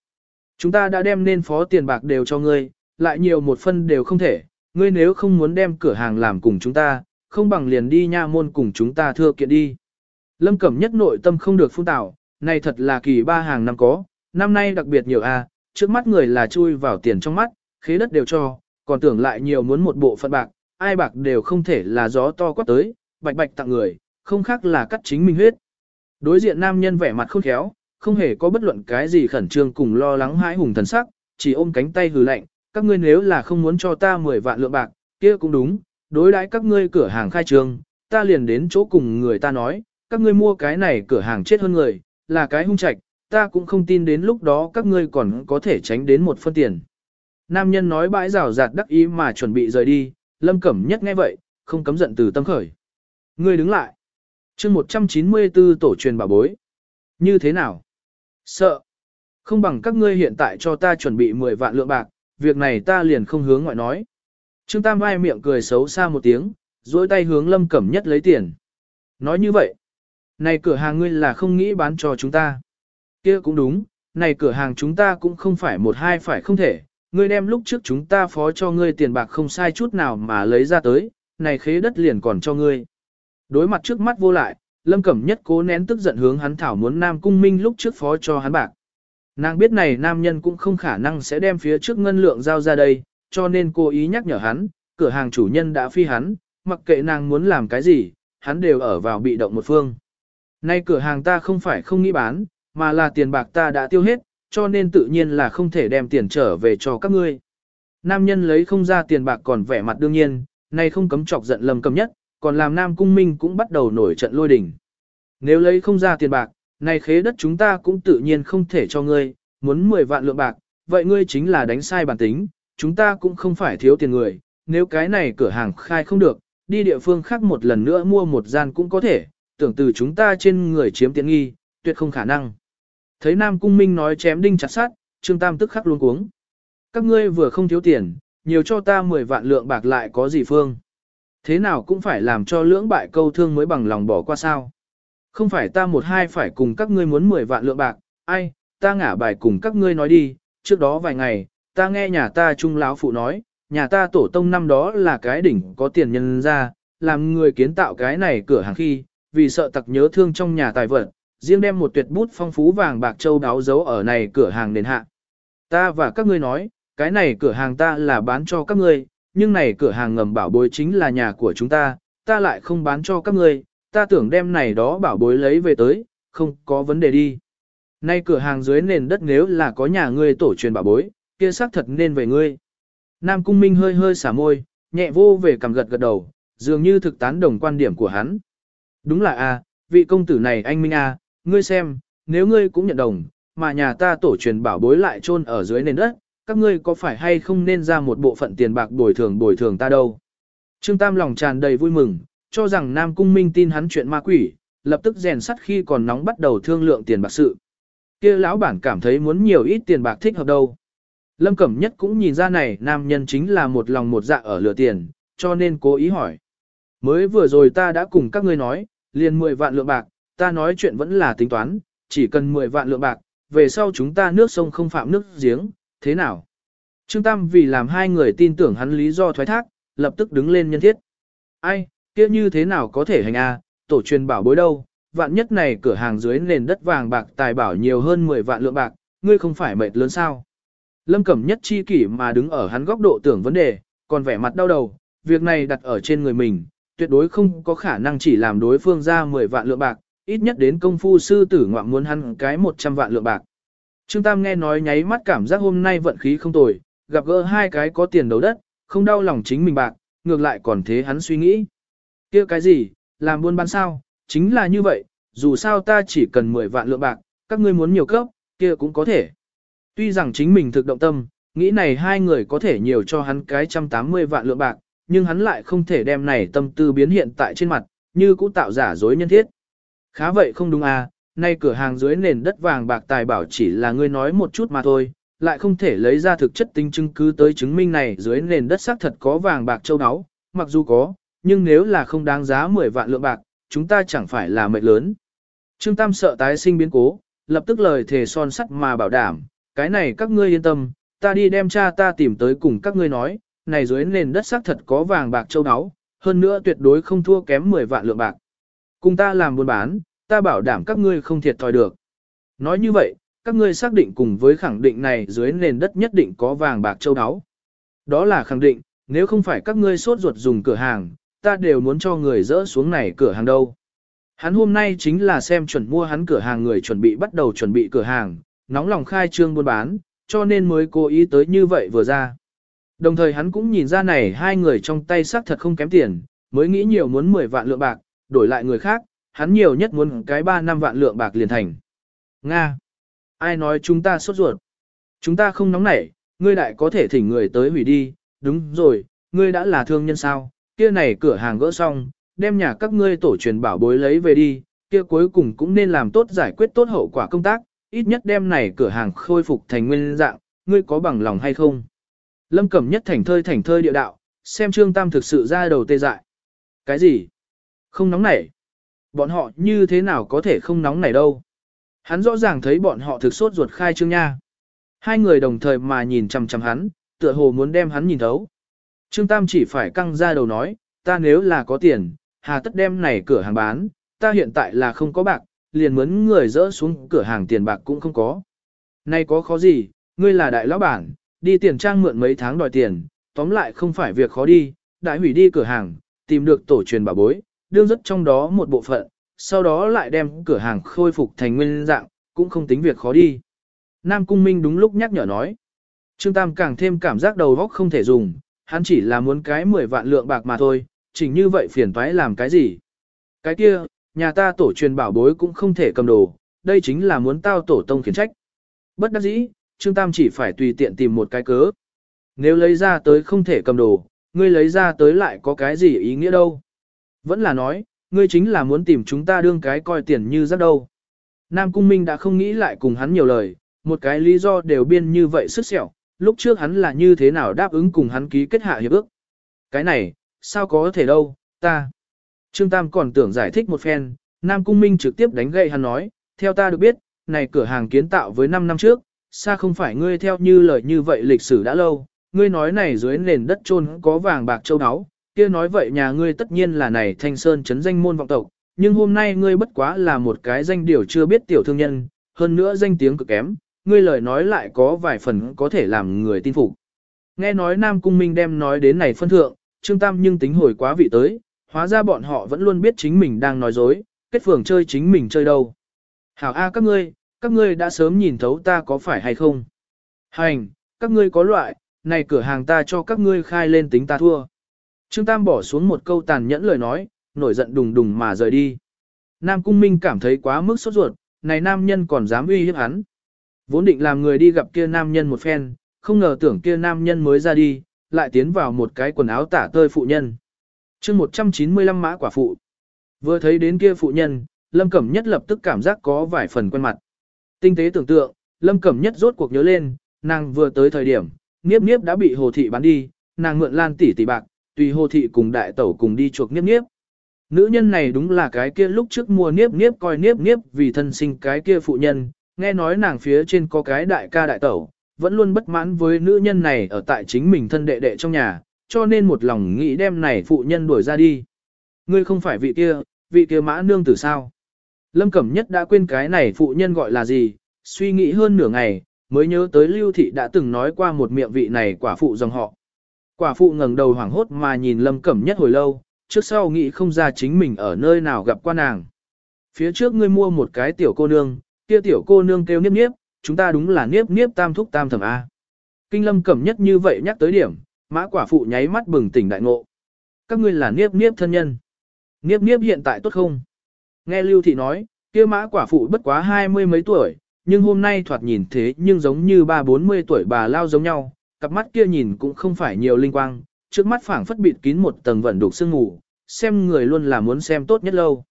Chúng ta đã đem nên phó tiền bạc đều cho ngươi, lại nhiều một phân đều không thể, ngươi nếu không muốn đem cửa hàng làm cùng chúng ta, không bằng liền đi nha môn cùng chúng ta thưa kiện đi. Lâm Cẩm nhất nội tâm không được phun tạo, này thật là kỳ ba hàng năm có, năm nay đặc biệt nhiều a, trước mắt người là chui vào tiền trong mắt, khế đất đều cho, còn tưởng lại nhiều muốn một bộ phận bạc, ai bạc đều không thể là gió to quát tới, bạch bạch tặng người, không khác là cắt chính mình huyết. Đối diện nam nhân vẻ mặt khôn khéo, không hề có bất luận cái gì khẩn trương cùng lo lắng hãi hùng thần sắc, chỉ ôm cánh tay hừ lạnh, các ngươi nếu là không muốn cho ta 10 vạn lượng bạc, kia cũng đúng, đối đãi các ngươi cửa hàng khai trương, ta liền đến chỗ cùng người ta nói, các ngươi mua cái này cửa hàng chết hơn người, là cái hung trạch, ta cũng không tin đến lúc đó các ngươi còn có thể tránh đến một phân tiền. Nam nhân nói bãi rào rạt đắc ý mà chuẩn bị rời đi, lâm cẩm nhất nghe vậy, không cấm giận từ tâm khởi. Ngươi đứng lại. chương 194 tổ truyền bảo bối. Như thế nào? Sợ. Không bằng các ngươi hiện tại cho ta chuẩn bị 10 vạn lượng bạc, việc này ta liền không hướng ngoại nói. Trương Tam vai miệng cười xấu xa một tiếng, duỗi tay hướng Lâm Cẩm Nhất lấy tiền. Nói như vậy, này cửa hàng ngươi là không nghĩ bán cho chúng ta. kia cũng đúng, này cửa hàng chúng ta cũng không phải một hai phải không thể, ngươi đem lúc trước chúng ta phó cho ngươi tiền bạc không sai chút nào mà lấy ra tới, này khế đất liền còn cho ngươi. Đối mặt trước mắt vô lại, Lâm Cẩm Nhất cố nén tức giận hướng hắn thảo muốn Nam Cung Minh lúc trước phó cho hắn bạc. Nàng biết này nam nhân cũng không khả năng sẽ đem phía trước ngân lượng giao ra đây, cho nên cô ý nhắc nhở hắn, cửa hàng chủ nhân đã phi hắn, mặc kệ nàng muốn làm cái gì, hắn đều ở vào bị động một phương. Nay cửa hàng ta không phải không nghĩ bán, mà là tiền bạc ta đã tiêu hết, cho nên tự nhiên là không thể đem tiền trở về cho các ngươi. Nam nhân lấy không ra tiền bạc còn vẻ mặt đương nhiên, nay không cấm chọc giận lầm cầm nhất, còn làm Nam Cung Minh cũng bắt đầu nổi trận lôi đình. Nếu lấy không ra tiền bạc, này khế đất chúng ta cũng tự nhiên không thể cho ngươi, muốn 10 vạn lượng bạc, vậy ngươi chính là đánh sai bản tính, chúng ta cũng không phải thiếu tiền người, nếu cái này cửa hàng khai không được, đi địa phương khác một lần nữa mua một gian cũng có thể, tưởng từ chúng ta trên người chiếm tiện nghi, tuyệt không khả năng. Thấy Nam Cung Minh nói chém đinh chặt sát, Trương Tam tức khắc luôn cuống. Các ngươi vừa không thiếu tiền, nhiều cho ta 10 vạn lượng bạc lại có gì phương. Thế nào cũng phải làm cho lưỡng bại câu thương mới bằng lòng bỏ qua sao. Không phải ta một hai phải cùng các ngươi muốn 10 vạn lượng bạc, ai, ta ngả bài cùng các ngươi nói đi, trước đó vài ngày, ta nghe nhà ta trung lão phụ nói, nhà ta tổ tông năm đó là cái đỉnh có tiền nhân ra, làm người kiến tạo cái này cửa hàng khi, vì sợ tặc nhớ thương trong nhà tài vật, riêng đem một tuyệt bút phong phú vàng bạc châu đáo giấu ở này cửa hàng nền hạ. Ta và các ngươi nói, cái này cửa hàng ta là bán cho các ngươi, nhưng này cửa hàng ngầm bảo bối chính là nhà của chúng ta, ta lại không bán cho các ngươi, ta tưởng đem này đó bảo bối lấy về tới, không có vấn đề đi. Nay cửa hàng dưới nền đất nếu là có nhà ngươi tổ truyền bảo bối, kia xác thật nên về ngươi. Nam Cung Minh hơi hơi xả môi, nhẹ vô về cầm gật gật đầu, dường như thực tán đồng quan điểm của hắn. Đúng là a, vị công tử này anh Minh a, ngươi xem, nếu ngươi cũng nhận đồng, mà nhà ta tổ truyền bảo bối lại chôn ở dưới nền đất, các ngươi có phải hay không nên ra một bộ phận tiền bạc bồi thường bồi thường ta đâu. Trương Tam lòng tràn đầy vui mừng, cho rằng Nam Cung Minh tin hắn chuyện ma quỷ, lập tức rèn sắt khi còn nóng bắt đầu thương lượng tiền bạc sự. kia lão bản cảm thấy muốn nhiều ít tiền bạc thích hợp đâu. Lâm Cẩm Nhất cũng nhìn ra này nam nhân chính là một lòng một dạ ở lừa tiền, cho nên cố ý hỏi. Mới vừa rồi ta đã cùng các ngươi nói, liền 10 vạn lượng bạc, ta nói chuyện vẫn là tính toán, chỉ cần 10 vạn lượng bạc, về sau chúng ta nước sông không phạm nước giếng, thế nào? Trương Tam vì làm hai người tin tưởng hắn lý do thoái thác, lập tức đứng lên nhân thiết. Ai, kia như thế nào có thể hành a? tổ truyền bảo bối đâu, vạn nhất này cửa hàng dưới nền đất vàng bạc tài bảo nhiều hơn 10 vạn lượng bạc, ngươi không phải mệt lớn sao? Lâm Cẩm nhất chi kỷ mà đứng ở hắn góc độ tưởng vấn đề, còn vẻ mặt đau đầu, việc này đặt ở trên người mình, tuyệt đối không có khả năng chỉ làm đối phương ra 10 vạn lượng bạc, ít nhất đến công phu sư tử ngoạm muốn hắn cái 100 vạn lượng bạc. Trương Tam nghe nói nháy mắt cảm giác hôm nay vận khí không tồi, gặp gỡ hai cái có tiền đấu đất, không đau lòng chính mình bạc, ngược lại còn thế hắn suy nghĩ. kia cái gì, làm buôn bán sao, chính là như vậy, dù sao ta chỉ cần 10 vạn lượng bạc, các ngươi muốn nhiều cấp, kia cũng có thể. Tuy rằng chính mình thực động tâm, nghĩ này hai người có thể nhiều cho hắn cái 180 vạn lượng bạc, nhưng hắn lại không thể đem này tâm tư biến hiện tại trên mặt, như cũ tạo giả dối nhân thiết. Khá vậy không đúng à, nay cửa hàng dưới nền đất vàng bạc tài bảo chỉ là ngươi nói một chút mà thôi, lại không thể lấy ra thực chất tính chứng cứ tới chứng minh này dưới nền đất xác thật có vàng bạc châu áo, mặc dù có, nhưng nếu là không đáng giá 10 vạn lượng bạc, chúng ta chẳng phải là mệnh lớn. Trương Tam sợ tái sinh biến cố, lập tức lời thề son sắt mà bảo đảm, cái này các ngươi yên tâm, ta đi đem cha ta tìm tới cùng các ngươi nói, này dưới nền đất xác thật có vàng bạc châu áo, hơn nữa tuyệt đối không thua kém 10 vạn lượng bạc. Cùng ta làm buôn bán, ta bảo đảm các ngươi không thiệt thòi được. Nói như vậy, các ngươi xác định cùng với khẳng định này dưới nền đất nhất định có vàng bạc châu áo. Đó là khẳng định, nếu không phải các ngươi sốt ruột dùng cửa hàng, ta đều muốn cho người dỡ xuống này cửa hàng đâu. Hắn hôm nay chính là xem chuẩn mua hắn cửa hàng người chuẩn bị bắt đầu chuẩn bị cửa hàng, nóng lòng khai trương buôn bán, cho nên mới cố ý tới như vậy vừa ra. Đồng thời hắn cũng nhìn ra này hai người trong tay xác thật không kém tiền, mới nghĩ nhiều muốn 10 vạn lượng bạc, đổi lại người khác, hắn nhiều nhất muốn cái 3 năm vạn lượng bạc liền thành. Nga! Ai nói chúng ta sốt ruột? Chúng ta không nóng nảy, ngươi đại có thể thỉnh người tới hủy đi, đúng rồi, ngươi đã là thương nhân sao, kia này cửa hàng gỡ xong, đem nhà các ngươi tổ truyền bảo bối lấy về đi, kia cuối cùng cũng nên làm tốt giải quyết tốt hậu quả công tác, ít nhất đem này cửa hàng khôi phục thành nguyên dạng, ngươi có bằng lòng hay không? Lâm Cẩm nhất thành thơi thành thơi địa đạo, xem Trương Tam thực sự ra đầu tê dại. Cái gì? Không nóng nảy. Bọn họ như thế nào có thể không nóng nảy đâu? Hắn rõ ràng thấy bọn họ thực sốt ruột khai trương nha. Hai người đồng thời mà nhìn chằm chằm hắn, tựa hồ muốn đem hắn nhìn thấu. Trương Tam chỉ phải căng ra đầu nói, ta nếu là có tiền, hà tất đem này cửa hàng bán, ta hiện tại là không có bạc, liền mướn người dỡ xuống cửa hàng tiền bạc cũng không có. Nay có khó gì, ngươi là đại lão bản, đi tiền trang mượn mấy tháng đòi tiền, tóm lại không phải việc khó đi, đại hủy đi cửa hàng, tìm được tổ truyền bảo bối, đương rất trong đó một bộ phận, sau đó lại đem cửa hàng khôi phục thành nguyên dạng, cũng không tính việc khó đi. Nam Cung Minh đúng lúc nhắc nhở nói. Trương Tam càng thêm cảm giác đầu óc không thể dùng, hắn chỉ là muốn cái 10 vạn lượng bạc mà thôi, chỉnh như vậy phiền toái làm cái gì. Cái kia, nhà ta tổ truyền bảo bối cũng không thể cầm đồ, đây chính là muốn tao tổ tông khiển trách. Bất đắc dĩ, Trương Tam chỉ phải tùy tiện tìm một cái cớ. Nếu lấy ra tới không thể cầm đồ, ngươi lấy ra tới lại có cái gì ý nghĩa đâu. Vẫn là nói, ngươi chính là muốn tìm chúng ta đương cái coi tiền như rất đâu. Nam Cung Minh đã không nghĩ lại cùng hắn nhiều lời, một cái lý do đều biên như vậy sức sẹo, lúc trước hắn là như thế nào đáp ứng cùng hắn ký kết hạ hiệp ước. Cái này, sao có thể đâu, ta. Trương Tam còn tưởng giải thích một phen, Nam Cung Minh trực tiếp đánh gậy hắn nói, theo ta được biết, này cửa hàng kiến tạo với 5 năm trước, xa không phải ngươi theo như lời như vậy lịch sử đã lâu, ngươi nói này dưới nền đất trôn có vàng bạc châu áo, kia nói vậy nhà ngươi tất nhiên là này thanh sơn chấn danh môn vọng tộc, nhưng hôm nay ngươi bất quá là một cái danh điều chưa biết tiểu thương nhân, hơn nữa danh tiếng cực kém, ngươi lời nói lại có vài phần có thể làm người tin phục. Nghe nói Nam Cung Minh đem nói đến này phân thượng, Trương Tam nhưng tính hồi quá vị tới, hóa ra bọn họ vẫn luôn biết chính mình đang nói dối, kết phường chơi chính mình chơi đâu. Hảo A các ngươi, các ngươi đã sớm nhìn thấu ta có phải hay không? Hành, các ngươi có loại, này cửa hàng ta cho các ngươi khai lên tính ta thua. Trương Tam bỏ xuống một câu tàn nhẫn lời nói, nổi giận đùng đùng mà rời đi. Nam Cung Minh cảm thấy quá mức sốt ruột, này nam nhân còn dám uy hiếp hắn. Vốn định làm người đi gặp kia nam nhân một phen, không ngờ tưởng kia nam nhân mới ra đi, lại tiến vào một cái quần áo tả tơi phụ nhân chương 195 mã quả phụ. Vừa thấy đến kia phụ nhân, Lâm Cẩm Nhất lập tức cảm giác có vài phần quen mặt. Tinh tế tưởng tượng, Lâm Cẩm Nhất rốt cuộc nhớ lên, nàng vừa tới thời điểm, Niếp Niếp đã bị Hồ Thị bán đi, nàng mượn lan tỷ tỷ bạc, tùy Hồ Thị cùng đại tẩu cùng đi chuộc Niếp Niếp. Nữ nhân này đúng là cái kia lúc trước mua Niếp Niếp coi Niếp Niếp vì thân sinh cái kia phụ nhân, nghe nói nàng phía trên có cái đại ca đại tẩu, vẫn luôn bất mãn với nữ nhân này ở tại chính mình thân đệ đệ trong nhà, cho nên một lòng nghĩ đem này phụ nhân đuổi ra đi. Ngươi không phải vị kia, vị kia mã nương tử sao? Lâm Cẩm Nhất đã quên cái này phụ nhân gọi là gì, suy nghĩ hơn nửa ngày, mới nhớ tới Lưu Thị đã từng nói qua một miệng vị này quả phụ dòng họ. Quả phụ ngẩng đầu hoảng hốt mà nhìn Lâm Cẩm Nhất hồi lâu, trước sau nghĩ không ra chính mình ở nơi nào gặp qua nàng. Phía trước ngươi mua một cái tiểu cô nương, kia tiểu cô nương kêu niếp niếp, chúng ta đúng là niếp niếp tam thúc tam thẩm A. Kinh Lâm Cẩm Nhất như vậy nhắc tới điểm, mã quả phụ nháy mắt bừng tỉnh đại ngộ. Các ngươi là niếp niếp thân nhân. Niếp niếp hiện tại tốt không? Nghe Lưu Thị nói, kia mã quả phụ bất quá hai mươi mấy tuổi, nhưng hôm nay thoạt nhìn thế nhưng giống như ba bốn mươi tuổi bà lao giống nhau, cặp mắt kia nhìn cũng không phải nhiều linh quang, trước mắt phảng phất bịt kín một tầng vận đục sương ngủ, xem người luôn là muốn xem tốt nhất lâu.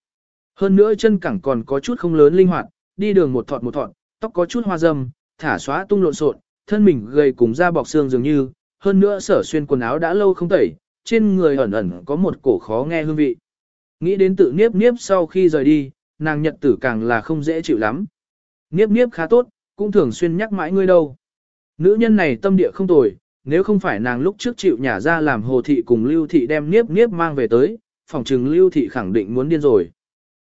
Hơn nữa chân cẳng còn có chút không lớn linh hoạt, đi đường một thọt một thọt, tóc có chút hoa râm, thả xóa tung lộn xộn, thân mình gầy cùng da bọc xương dường như, hơn nữa sở xuyên quần áo đã lâu không tẩy, trên người ẩn ẩn có một cổ khó nghe hương vị. Nghĩ đến tự niếp niếp sau khi rời đi, nàng nhật tử càng là không dễ chịu lắm. Niếp niếp khá tốt, cũng thường xuyên nhắc mãi ngươi đâu. Nữ nhân này tâm địa không tồi, nếu không phải nàng lúc trước chịu nhả ra làm hồ thị cùng lưu thị đem niếp niếp mang về tới, phòng trừng lưu thị khẳng định muốn điên rồi.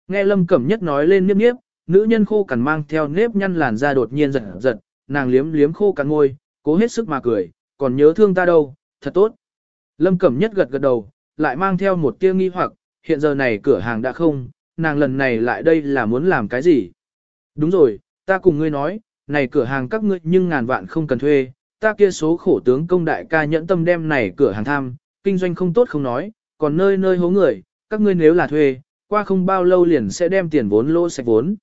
Nghe lâm cẩm nhất nói lên niếp niếp, nữ nhân khô cằn mang theo nếp nhăn làn da đột nhiên giật giật, nàng liếm liếm khô cằn ngôi, cố hết sức mà cười, còn nhớ thương ta đâu, thật tốt. Lâm cẩm nhất gật gật đầu, lại mang theo một tia nghi hoặc, hiện giờ này cửa hàng đã không, nàng lần này lại đây là muốn làm cái gì? Đúng rồi, ta cùng ngươi nói, này cửa hàng các ngươi nhưng ngàn vạn không cần thuê, ta kia số khổ tướng công đại ca nhẫn tâm đem này cửa hàng tham, kinh doanh không tốt không nói, còn nơi nơi hố người, các ngươi nếu là thuê, qua không bao lâu liền sẽ đem tiền vốn lô sạch vốn.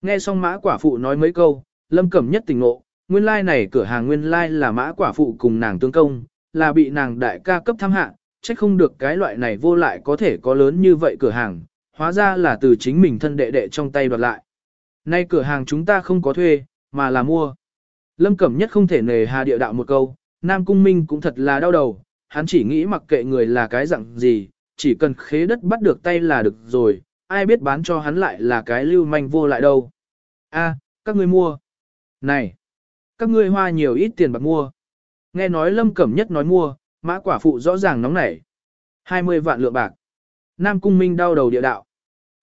Nghe xong mã quả phụ nói mấy câu, lâm cẩm nhất tỉnh ngộ, nguyên lai like này cửa hàng nguyên lai like là mã quả phụ cùng nàng tương công, là bị nàng đại ca cấp tham hạ, trách không được cái loại này vô lại có thể có lớn như vậy cửa hàng, hóa ra là từ chính mình thân đệ đệ trong tay đoạt lại. Nay cửa hàng chúng ta không có thuê, mà là mua. Lâm Cẩm Nhất không thể nề hà địa đạo một câu, Nam Cung Minh cũng thật là đau đầu, hắn chỉ nghĩ mặc kệ người là cái dạng gì, chỉ cần khế đất bắt được tay là được rồi, ai biết bán cho hắn lại là cái lưu manh vô lại đâu. A, các ngươi mua. Này, các ngươi hoa nhiều ít tiền bạc mua. Nghe nói Lâm Cẩm Nhất nói mua, mã quả phụ rõ ràng nóng nảy. 20 vạn lượng bạc. Nam Cung Minh đau đầu địa đạo.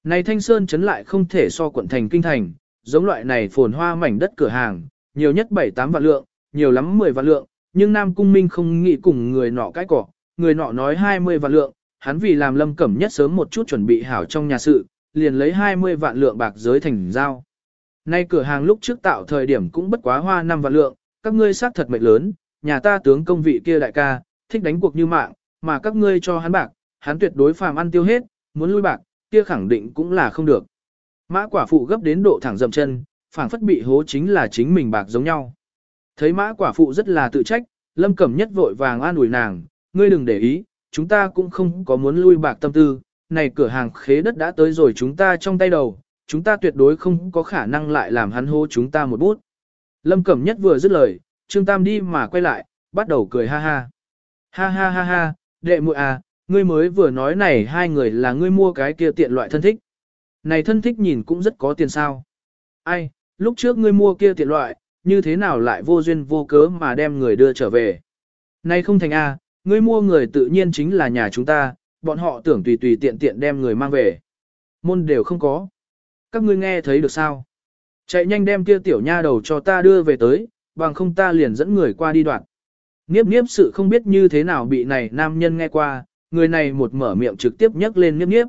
Này Thanh Sơn chấn lại không thể so quận thành kinh thành, giống loại này phồn hoa mảnh đất cửa hàng, nhiều nhất 7-8 vạn lượng, nhiều lắm 10 vạn lượng, nhưng Nam Cung Minh không nghĩ cùng người nọ cái cỏ, người nọ nói 20 vạn lượng, hắn vì làm Lâm Cẩm Nhất sớm một chút chuẩn bị hảo trong nhà sự, liền lấy 20 vạn lượng bạc giới thành giao. Nay cửa hàng lúc trước tạo thời điểm cũng bất quá hoa năm vạn lượng, các ngươi xác thật mệnh lớn, nhà ta tướng công vị kia đại ca, thích đánh cuộc như mạng, mà các ngươi cho hắn bạc, hắn tuyệt đối phàm ăn tiêu hết, muốn lui bạc, kia khẳng định cũng là không được. Mã quả phụ gấp đến độ thẳng dậm chân, phảng phất bị hố chính là chính mình bạc giống nhau. Thấy mã quả phụ rất là tự trách, lâm cẩm nhất vội vàng an ủi nàng, ngươi đừng để ý, chúng ta cũng không có muốn lui bạc tâm tư, này cửa hàng khế đất đã tới rồi chúng ta trong tay đầu, chúng ta tuyệt đối không có khả năng lại làm hắn hô chúng ta một bút. Lâm Cẩm Nhất vừa dứt lời, Trương Tam đi mà quay lại, bắt đầu cười ha ha. Ha ha ha ha, đệ muội à, ngươi mới vừa nói này hai người là ngươi mua cái kia tiện loại thân thích. Này thân thích nhìn cũng rất có tiền sao. Ai, lúc trước ngươi mua kia tiện loại, như thế nào lại vô duyên vô cớ mà đem người đưa trở về. Này không thành a, à, ngươi mua người tự nhiên chính là nhà chúng ta, bọn họ tưởng tùy tùy tiện tiện đem người mang về. Môn đều không có. Các ngươi nghe thấy được sao? Chạy nhanh đem kia tiểu nha đầu cho ta đưa về tới, bằng không ta liền dẫn người qua đi đoạn. Niếp niếp sự không biết như thế nào bị này nam nhân nghe qua, người này một mở miệng trực tiếp nhắc lên niếp niếp.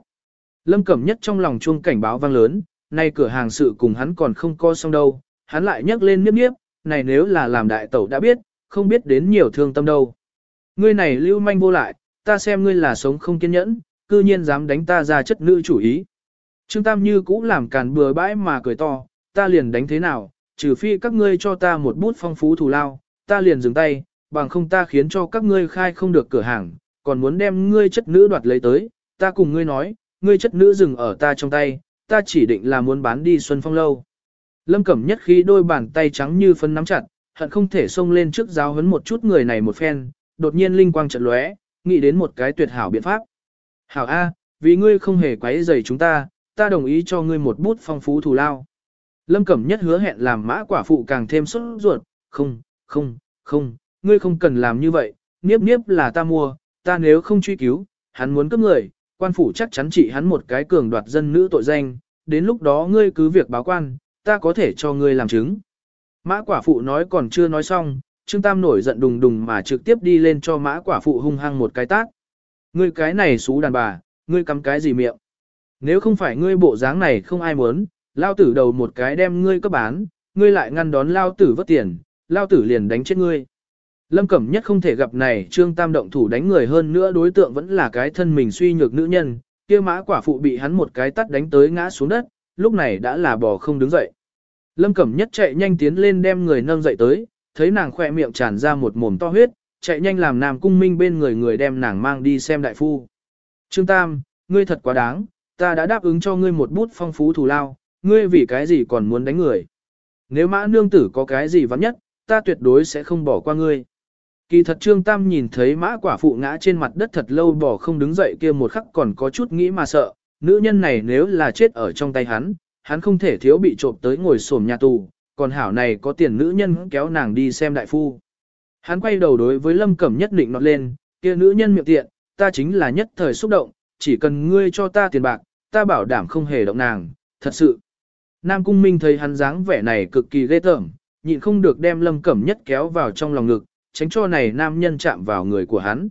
Lâm Cẩm Nhất trong lòng chuông cảnh báo vang lớn, nay cửa hàng sự cùng hắn còn không co xong đâu, hắn lại nhắc lên niếp niếp, này nếu là làm đại tẩu đã biết, không biết đến nhiều thương tâm đâu. Ngươi này lưu manh vô lại, ta xem ngươi là sống không kiên nhẫn, cư nhiên dám đánh ta ra chất nữ chủ ý. Trương Tam như cũ làm càn bừa bãi mà cười to, ta liền đánh thế nào, trừ phi các ngươi cho ta một bút phong phú thù lao, ta liền dừng tay, bằng không ta khiến cho các ngươi khai không được cửa hàng, còn muốn đem ngươi chất nữ đoạt lấy tới, ta cùng ngươi nói, ngươi chất nữ dừng ở ta trong tay, ta chỉ định là muốn bán đi Xuân Phong lâu. Lâm Cẩm nhất khi đôi bàn tay trắng như phân nắm chặt, hận không thể xông lên trước giáo hấn một chút người này một phen, đột nhiên linh quang trận lóe, nghĩ đến một cái tuyệt hảo biện pháp. Hảo A, vì ngươi không hề quấy rầy chúng ta, ta đồng ý cho ngươi một bút phong phú thù lao. Lâm Cẩm Nhất hứa hẹn làm mã quả phụ càng thêm sốt ruột, không, không, không, ngươi không cần làm như vậy, niếp niếp là ta mua, ta nếu không truy cứu, hắn muốn cướp người, quan phủ chắc chắn trị hắn một cái cường đoạt dân nữ tội danh, đến lúc đó ngươi cứ việc báo quan, ta có thể cho ngươi làm chứng. Mã quả phụ nói còn chưa nói xong, Trương Tam nổi giận đùng đùng mà trực tiếp đi lên cho mã quả phụ hung hăng một cái tát. Ngươi cái này xú đàn bà, ngươi cắm cái gì miệng? Nếu không phải ngươi bộ dáng này không ai muốn, lao tử đầu một cái đem ngươi cấp bán, ngươi lại ngăn đón lao tử vất tiền, lao tử liền đánh chết ngươi. Lâm Cẩm Nhất không thể gặp này Trương Tam động thủ đánh người hơn nữa đối tượng vẫn là cái thân mình suy nhược nữ nhân, kia mã quả phụ bị hắn một cái tắt đánh tới ngã xuống đất, lúc này đã là bò không đứng dậy. Lâm Cẩm Nhất chạy nhanh tiến lên đem người nâng dậy tới, thấy nàng khỏe miệng tràn ra một mồm to huyết, chạy nhanh làm Nam Cung Minh bên người người đem nàng mang đi xem đại phu. Trương Tam, ngươi thật quá đáng, ta đã đáp ứng cho ngươi một bút phong phú thù lao, ngươi vì cái gì còn muốn đánh người. Nếu mã nương tử có cái gì vắng nhất, ta tuyệt đối sẽ không bỏ qua ngươi. Kỳ thật Trương Tam nhìn thấy mã quả phụ ngã trên mặt đất thật lâu bỏ không đứng dậy kia một khắc còn có chút nghĩ mà sợ, nữ nhân này nếu là chết ở trong tay hắn, hắn không thể thiếu bị trộm tới ngồi xổm nhà tù, còn hảo này có tiền nữ nhân kéo nàng đi xem đại phu. Hắn quay đầu đối với Lâm Cẩm nhất định nọt lên, kia nữ nhân miệng tiện, ta chính là nhất thời xúc động, chỉ cần ngươi cho ta tiền bạc, ta bảo đảm không hề động nàng, thật sự. Nam Cung Minh thấy hắn dáng vẻ này cực kỳ ghê tởm, nhịn không được đem Lâm Cẩm nhất kéo vào trong lòng ngực, tránh cho này nam nhân chạm vào người của hắn.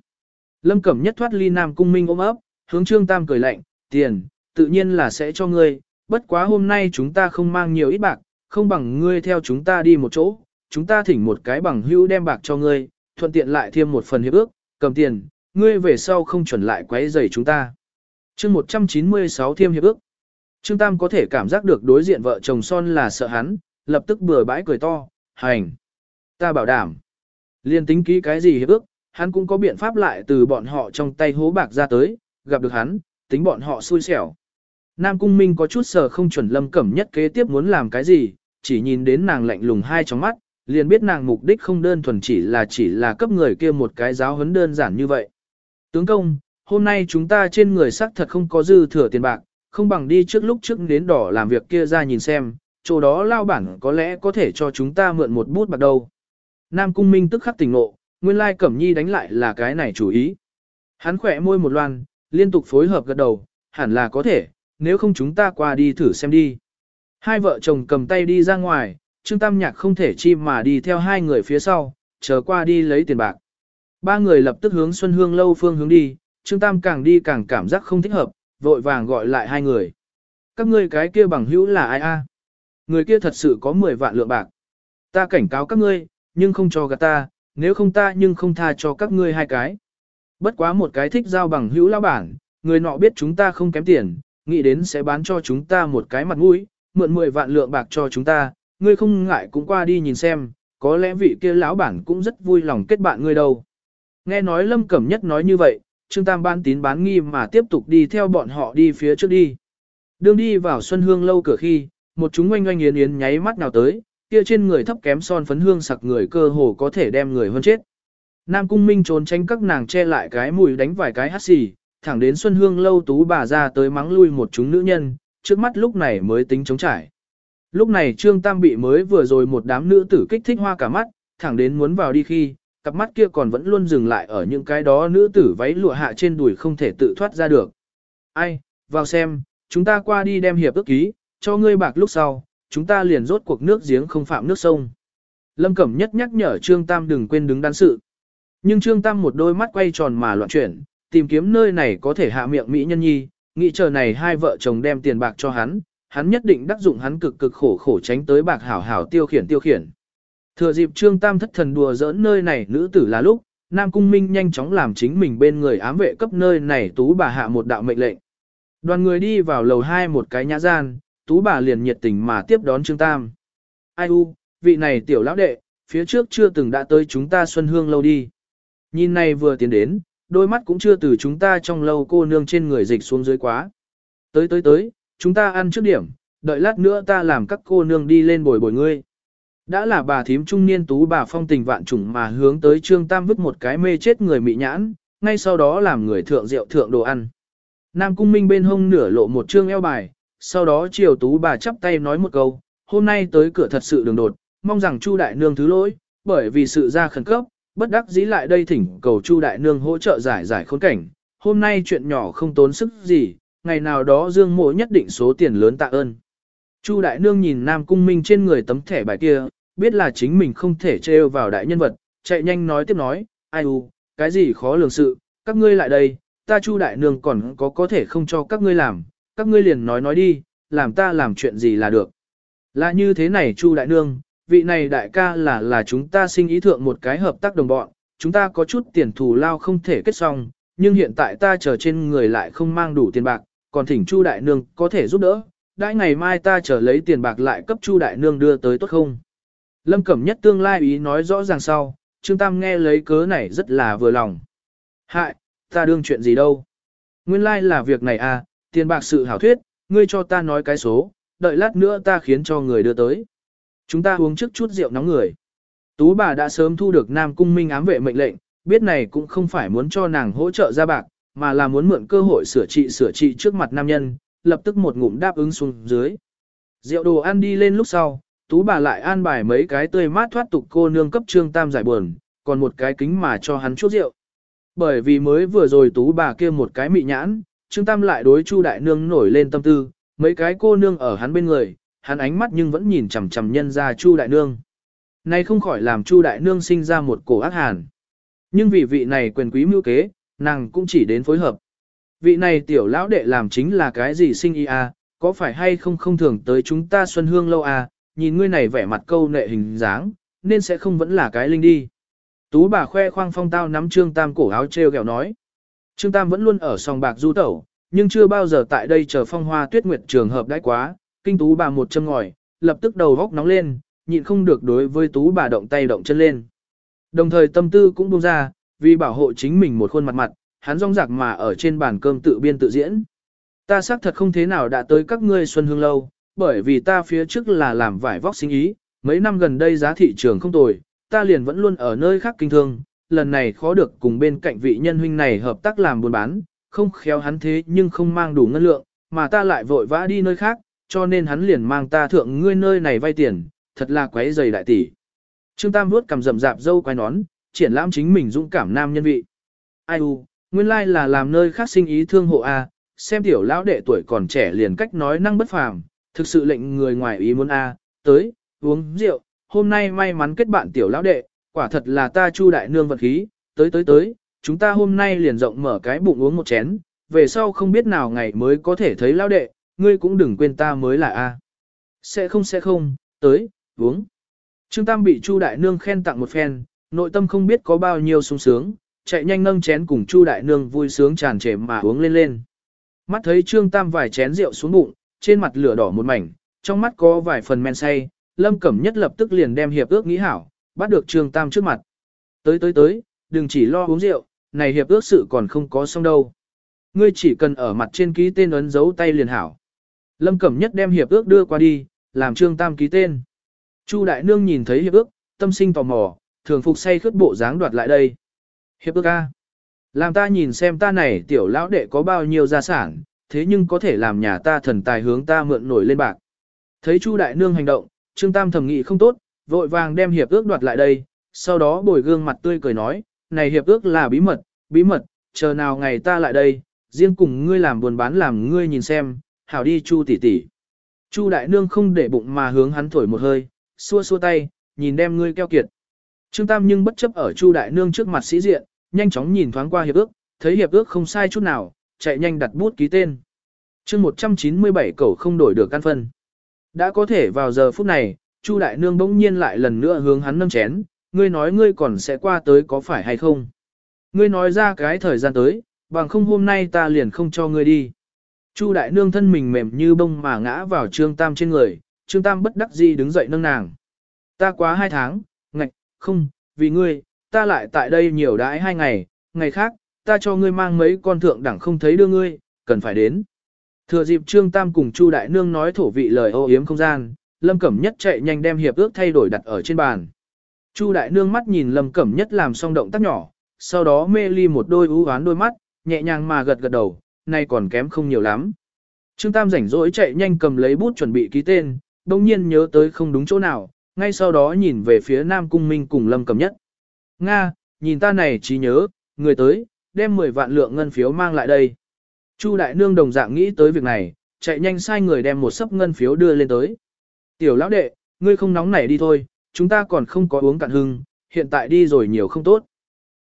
Lâm Cẩm nhất thoát ly Nam Cung Minh ôm ấp, hướng Trương Tam cười lạnh, tiền, tự nhiên là sẽ cho ngươi, bất quá hôm nay chúng ta không mang nhiều ít bạc, không bằng ngươi theo chúng ta đi một chỗ, chúng ta thỉnh một cái bằng hữu đem bạc cho ngươi, thuận tiện lại thêm một phần hiệp ước, cầm tiền, ngươi về sau không chuẩn lại quấy rầy chúng ta chương 196 thêm hiệp ước. Trương Tam có thể cảm giác được đối diện vợ chồng son là sợ hắn, lập tức bừa bãi cười to, hành. Ta bảo đảm. Liên tính ký cái gì hiệp ước, hắn cũng có biện pháp lại từ bọn họ trong tay hố bạc ra tới, gặp được hắn, tính bọn họ xui xẻo. Nam Cung Minh có chút sờ không chuẩn lâm cẩm nhất kế tiếp muốn làm cái gì, chỉ nhìn đến nàng lạnh lùng hai trong mắt, liền biết nàng mục đích không đơn thuần chỉ là chỉ là cấp người kia một cái giáo huấn đơn giản như vậy. Tướng công, hôm nay chúng ta trên người xác thật không có dư thừa tiền bạc, không bằng đi trước lúc trước đến đỏ làm việc kia ra nhìn xem, chỗ đó lao bản có lẽ có thể cho chúng ta mượn một bút bạc đâu. Nam Cung Minh tức khắc tỉnh ngộ, nguyên lai Cẩm Nhi đánh lại là cái này chủ ý. Hắn khỏe môi một loan, liên tục phối hợp gật đầu, hẳn là có thể, nếu không chúng ta qua đi thử xem đi. Hai vợ chồng cầm tay đi ra ngoài, Trương Tam Nhạc không thể chi mà đi theo hai người phía sau, chờ qua đi lấy tiền bạc. Ba người lập tức hướng Xuân Hương lâu phương hướng đi, Trương Tam càng đi càng cảm giác không thích hợp, vội vàng gọi lại hai người. Các ngươi cái kia bằng hữu là ai a? Người kia thật sự có 10 vạn lượng bạc. Ta cảnh cáo các ngươi, nhưng không cho gạt ta, nếu không ta nhưng không tha cho các ngươi hai cái. Bất quá một cái thích giao bằng hữu lao bản, người nọ biết chúng ta không kém tiền, nghĩ đến sẽ bán cho chúng ta một cái mặt mũi, mượn 10 vạn lượng bạc cho chúng ta, ngươi không ngại cũng qua đi nhìn xem, có lẽ vị kia lão bản cũng rất vui lòng kết bạn ngươi đâu. Nghe nói Lâm Cẩm Nhất nói như vậy, Trương Tam bán tín bán nghi mà tiếp tục đi theo bọn họ đi phía trước đi. Đương đi vào Xuân Hương lâu cửa khi, một chúng oanh oanh yến yến nháy mắt nào tới, kia trên người thấp kém son phấn hương sặc người cơ hồ có thể đem người hơn chết. Nam Cung Minh trốn tránh các nàng che lại cái mùi đánh vài cái hắt xì, thẳng đến Xuân Hương lâu tú bà ra tới mắng lui một chúng nữ nhân, trước mắt lúc này mới tính chống trải. Lúc này Trương Tam bị mới vừa rồi một đám nữ tử kích thích hoa cả mắt, thẳng đến muốn vào đi khi, cặp mắt kia còn vẫn luôn dừng lại ở những cái đó nữ tử váy lụa hạ trên đùi không thể tự thoát ra được. Ai, vào xem, chúng ta qua đi đem hiệp ước ký, cho ngươi bạc lúc sau, chúng ta liền rốt cuộc nước giếng không phạm nước sông. Lâm Cẩm nhất nhắc nhở Trương Tam đừng quên đứng đắn sự. Nhưng Trương Tam một đôi mắt quay tròn mà loạn chuyển, tìm kiếm nơi này có thể hạ miệng Mỹ nhân nhi, nghĩ chờ này hai vợ chồng đem tiền bạc cho hắn, hắn nhất định đắc dụng hắn cực cực khổ khổ tránh tới bạc hảo hảo tiêu khiển tiêu khiển. Thừa dịp Trương Tam thất thần đùa giỡn nơi này nữ tử là lúc, Nam Cung Minh nhanh chóng làm chính mình bên người ám vệ cấp nơi này tú bà hạ một đạo mệnh lệnh. Đoàn người đi vào lầu hai một cái nhã gian, tú bà liền nhiệt tình mà tiếp đón Trương Tam. Ai u, vị này tiểu lão đệ, phía trước chưa từng đã tới chúng ta Xuân Hương lâu đi. Nhìn này vừa tiến đến, đôi mắt cũng chưa từ chúng ta trong lâu cô nương trên người dịch xuống dưới quá. Tới tới tới, chúng ta ăn trước điểm, đợi lát nữa ta làm các cô nương đi lên bồi bồi ngươi. Đã là bà thím trung niên tú bà phong tình vạn trùng mà hướng tới Trương Tam vứt một cái mê chết người mị nhãn, ngay sau đó làm người thượng rượu thượng đồ ăn. Nam cung minh bên hông nửa lộ một trương eo bài, sau đó chiều tú bà chắp tay nói một câu, hôm nay tới cửa thật sự đường đột, mong rằng Chu đại nương thứ lỗi, bởi vì sự ra khẩn cấp, bất đắc dĩ lại đây thỉnh cầu Chu đại nương hỗ trợ giải giải khốn cảnh. Hôm nay chuyện nhỏ không tốn sức gì, ngày nào đó Dương Mộ nhất định số tiền lớn tạ ơn. Chu đại nương nhìn Nam cung minh trên người tấm thẻ bài kia, biết là chính mình không thể trêu vào đại nhân vật, chạy nhanh nói tiếp nói, ai u, cái gì khó lường sự, các ngươi lại đây, ta Chu đại nương còn có có thể không cho các ngươi làm, các ngươi liền nói nói đi, làm ta làm chuyện gì là được. Là như thế này Chu đại nương, vị này đại ca là là chúng ta sinh ý thượng một cái hợp tác đồng bọn, chúng ta có chút tiền thù lao không thể kết xong, nhưng hiện tại ta chờ trên người lại không mang đủ tiền bạc, còn thỉnh Chu đại nương có thể giúp đỡ, đãi ngày mai ta chờ lấy tiền bạc lại cấp Chu đại nương đưa tới tốt không? Lâm Cẩm Nhất tương lai ý nói rõ ràng sau, Trương Tam nghe lấy cớ này rất là vừa lòng. Hại, ta đương chuyện gì đâu. Nguyên lai like là việc này à, tiền bạc sự hảo thuyết, ngươi cho ta nói cái số, đợi lát nữa ta khiến cho người đưa tới. Chúng ta uống trước chút rượu nóng người. Tú bà đã sớm thu được Nam Cung Minh ám vệ mệnh lệnh, biết này cũng không phải muốn cho nàng hỗ trợ ra bạc, mà là muốn mượn cơ hội sửa trị sửa trị trước mặt nam nhân, lập tức một ngụm đáp ứng xuống dưới. Rượu đồ ăn đi lên lúc sau, tú bà lại an bài mấy cái tươi mát thoát tục cô nương cấp trương tam giải buồn, còn một cái kính mà cho hắn chút rượu. Bởi vì mới vừa rồi tú bà kia một cái mị nhãn, trương tam lại đối chu đại nương nổi lên tâm tư, mấy cái cô nương ở hắn bên người, hắn ánh mắt nhưng vẫn nhìn chằm chằm nhân ra chu đại nương. Nay không khỏi làm chu đại nương sinh ra một cổ ác hàn. Nhưng vì vị này quyền quý mưu kế, nàng cũng chỉ đến phối hợp. Vị này tiểu lão đệ làm chính là cái gì sinh y a, à, có phải hay không không thường tới chúng ta xuân hương lâu a, nhìn ngươi này vẻ mặt câu nệ hình dáng, nên sẽ không vẫn là cái linh đi. Tú bà khoe khoang phong tao nắm Trương Tam cổ áo treo gẹo nói. Trương Tam vẫn luôn ở sòng bạc du tẩu, nhưng chưa bao giờ tại đây chờ phong hoa tuyết nguyệt trường hợp đãi quá, kinh tú bà một châm ngòi, lập tức đầu góc nóng lên, nhịn không được đối với tú bà động tay động chân lên. Đồng thời tâm tư cũng buông ra, vì bảo hộ chính mình một khuôn mặt mặt, hắn rong rạc mà ở trên bàn cơm tự biên tự diễn. Ta xác thật không thế nào đã tới các ngươi xuân hương lâu, bởi vì ta phía trước là làm vải vóc sinh ý, mấy năm gần đây giá thị trường không tồi, ta liền vẫn luôn ở nơi khác kinh thương, lần này khó được cùng bên cạnh vị nhân huynh này hợp tác làm buôn bán, không khéo hắn thế nhưng không mang đủ ngân lượng, mà ta lại vội vã đi nơi khác, cho nên hắn liền mang ta thượng ngươi nơi này vay tiền, thật là quấy dày đại tỷ. Trương Tam vuốt cầm rậm rạp dâu quái nón, triển lãm chính mình dũng cảm nam nhân vị. Ai u, nguyên lai like là làm nơi khác sinh ý thương hộ a, xem tiểu lão đệ tuổi còn trẻ liền cách nói năng bất phàm, thực sự lệnh người ngoài ý muốn a, tới, uống rượu, hôm nay may mắn kết bạn tiểu lão đệ, quả thật là ta chu đại nương vật khí, tới tới tới, chúng ta hôm nay liền rộng mở cái bụng uống một chén, về sau không biết nào ngày mới có thể thấy lão đệ, ngươi cũng đừng quên ta mới là a. Sẽ không sẽ không, tới, uống. Trương Tam bị Chu đại nương khen tặng một phen, nội tâm không biết có bao nhiêu sung sướng, chạy nhanh nâng chén cùng Chu đại nương vui sướng tràn trề mà uống lên lên. Mắt thấy Trương Tam vài chén rượu xuống bụng, trên mặt lửa đỏ một mảnh, trong mắt có vài phần men say, Lâm Cẩm Nhất lập tức liền đem hiệp ước nghĩ hảo, bắt được Trương Tam trước mặt. Tới tới tới, đừng chỉ lo uống rượu, này hiệp ước sự còn không có xong đâu. Ngươi chỉ cần ở mặt trên ký tên ấn dấu tay liền hảo. Lâm Cẩm Nhất đem hiệp ước đưa qua đi, làm Trương Tam ký tên. Chu Đại Nương nhìn thấy hiệp ước, tâm sinh tò mò, thường phục say khướt bộ dáng đoạt lại đây. Hiệp ước A. Làm ta nhìn xem ta này tiểu lão đệ có bao nhiêu gia sản, thế nhưng có thể làm nhà ta thần tài hướng ta mượn nổi lên bạc. Thấy Chu đại nương hành động, Trương Tam thầm nghĩ không tốt, vội vàng đem hiệp ước đoạt lại đây, sau đó bồi gương mặt tươi cười nói, này hiệp ước là bí mật, bí mật, chờ nào ngày ta lại đây, riêng cùng ngươi làm buồn bán làm ngươi nhìn xem, hảo đi Chu tỷ tỷ. Chu đại nương không để bụng mà hướng hắn thổi một hơi, xua xua tay, nhìn đem ngươi keo kiệt. Trương Tam nhưng bất chấp ở Chu đại nương trước mặt sĩ diện, nhanh chóng nhìn thoáng qua hiệp ước, thấy hiệp ước không sai chút nào, chạy nhanh đặt bút ký tên. chương 197 cậu không đổi được căn phân. Đã có thể vào giờ phút này, Chu đại nương bỗng nhiên lại lần nữa hướng hắn nâng chén, ngươi nói ngươi còn sẽ qua tới có phải hay không? Ngươi nói ra cái thời gian tới, bằng không hôm nay ta liền không cho ngươi đi. Chu đại nương thân mình mềm như bông mà ngã vào Trương Tam trên người, Trương Tam bất đắc dĩ đứng dậy nâng nàng. Ta quá hai tháng, ngạch, không, vì ngươi, ta lại tại đây nhiều đãi hai ngày, ngày khác, ta cho ngươi mang mấy con thượng đẳng không thấy đưa ngươi, cần phải đến. Thừa dịp Trương Tam cùng Chu Đại Nương nói thổ vị lời ô yếm không gian, Lâm Cẩm Nhất chạy nhanh đem hiệp ước thay đổi đặt ở trên bàn. Chu Đại Nương mắt nhìn Lâm Cẩm Nhất làm xong động tác nhỏ, sau đó mê ly một đôi ú oán đôi mắt, nhẹ nhàng mà gật gật đầu, nay còn kém không nhiều lắm. Trương Tam rảnh rỗi chạy nhanh cầm lấy bút chuẩn bị ký tên, đồng nhiên nhớ tới không đúng chỗ nào, ngay sau đó nhìn về phía Nam Cung Minh cùng Lâm Cẩm Nhất. Nga, nhìn ta này trí nhớ, người tới, đem 10 vạn lượng ngân phiếu mang lại đây. Chu Đại Nương đồng dạng nghĩ tới việc này, chạy nhanh sai người đem một sấp ngân phiếu đưa lên tới. Tiểu lão đệ, ngươi không nóng nảy đi thôi, chúng ta còn không có uống cạn hưng, hiện tại đi rồi nhiều không tốt.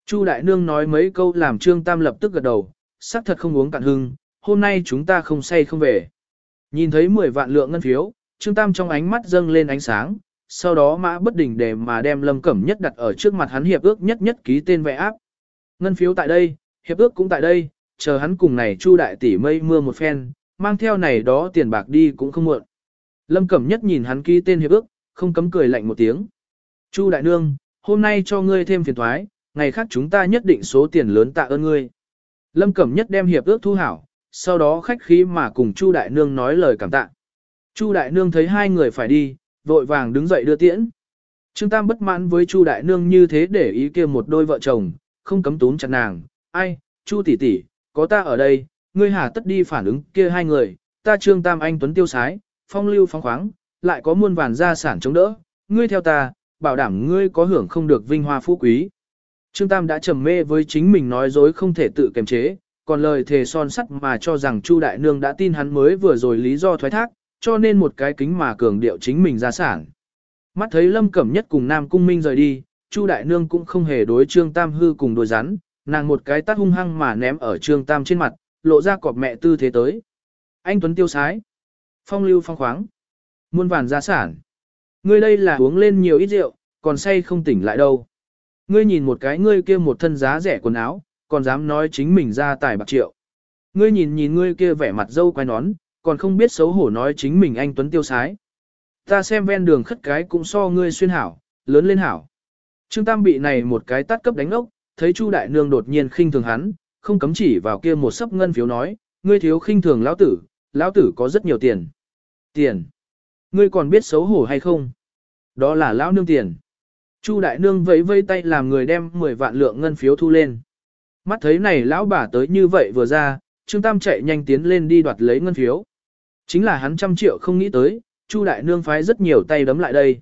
Chu Đại Nương nói mấy câu làm Trương Tam lập tức gật đầu, xác thật không uống cạn hưng, hôm nay chúng ta không say không về. Nhìn thấy 10 vạn lượng ngân phiếu, Trương Tam trong ánh mắt dâng lên ánh sáng, sau đó mã bất đỉnh để mà đem Lâm Cẩm Nhất đặt ở trước mặt hắn hiệp ước nhất nhất ký tên vẽ áp. Ngân phiếu tại đây, hiệp ước cũng tại đây, chờ hắn cùng này Chu đại tỷ mây mưa một phen, mang theo này đó tiền bạc đi cũng không muộn. Lâm Cẩm Nhất nhìn hắn ký tên hiệp ước, không cấm cười lạnh một tiếng. Chu đại nương, hôm nay cho ngươi thêm phiền thoái, ngày khác chúng ta nhất định số tiền lớn tạ ơn ngươi. Lâm Cẩm Nhất đem hiệp ước thu hảo, sau đó khách khí mà cùng Chu đại nương nói lời cảm tạ. Chu đại nương thấy hai người phải đi, vội vàng đứng dậy đưa tiễn. Trương Tam bất mãn với Chu đại nương như thế để ý kia một đôi vợ chồng, không cấm túm chặt nàng, ai, Chu tỷ tỷ, có ta ở đây, ngươi hà tất đi phản ứng kia hai người, ta trương tam anh tuấn tiêu sái, phong lưu phong khoáng, lại có muôn vàn gia sản chống đỡ, ngươi theo ta, bảo đảm ngươi có hưởng không được vinh hoa phú quý. Trương Tam đã trầm mê với chính mình nói dối không thể tự kiềm chế, còn lời thề son sắt mà cho rằng Chu Đại Nương đã tin hắn mới vừa rồi lý do thoái thác, cho nên một cái kính mà cường điệu chính mình gia sản. Mắt thấy Lâm Cẩm Nhất cùng Nam Cung Minh rời đi, Chu Đại Nương cũng không hề đối Trương Tam hư cùng đôi rắn, nàng một cái tát hung hăng mà ném ở Trương Tam trên mặt, lộ ra cọp mẹ tư thế tới. Anh Tuấn tiêu sái, phong lưu phong khoáng, muôn vàn gia sản. Ngươi đây là uống lên nhiều ít rượu, còn say không tỉnh lại đâu. Ngươi nhìn một cái ngươi kia một thân giá rẻ quần áo, còn dám nói chính mình ra tài bạc triệu. Ngươi nhìn nhìn ngươi kia vẻ mặt dâu quay nón, còn không biết xấu hổ nói chính mình anh Tuấn tiêu sái. Ta xem ven đường khất cái cũng so ngươi xuyên hảo, lớn lên hảo. Trương Tam bị này một cái tát cấp đánh ốc, thấy Chu đại nương đột nhiên khinh thường hắn, không cấm chỉ vào kia một sấp ngân phiếu nói, ngươi thiếu khinh thường lão tử, lão tử có rất nhiều tiền. Tiền? Ngươi còn biết xấu hổ hay không? Đó là lão nương tiền. Chu đại nương vẫy vây tay làm người đem 10 vạn lượng ngân phiếu thu lên. Mắt thấy này lão bà tới như vậy vừa ra, Trương Tam chạy nhanh tiến lên đi đoạt lấy ngân phiếu. Chính là hắn trăm triệu không nghĩ tới, Chu đại nương phái rất nhiều tay đấm lại đây.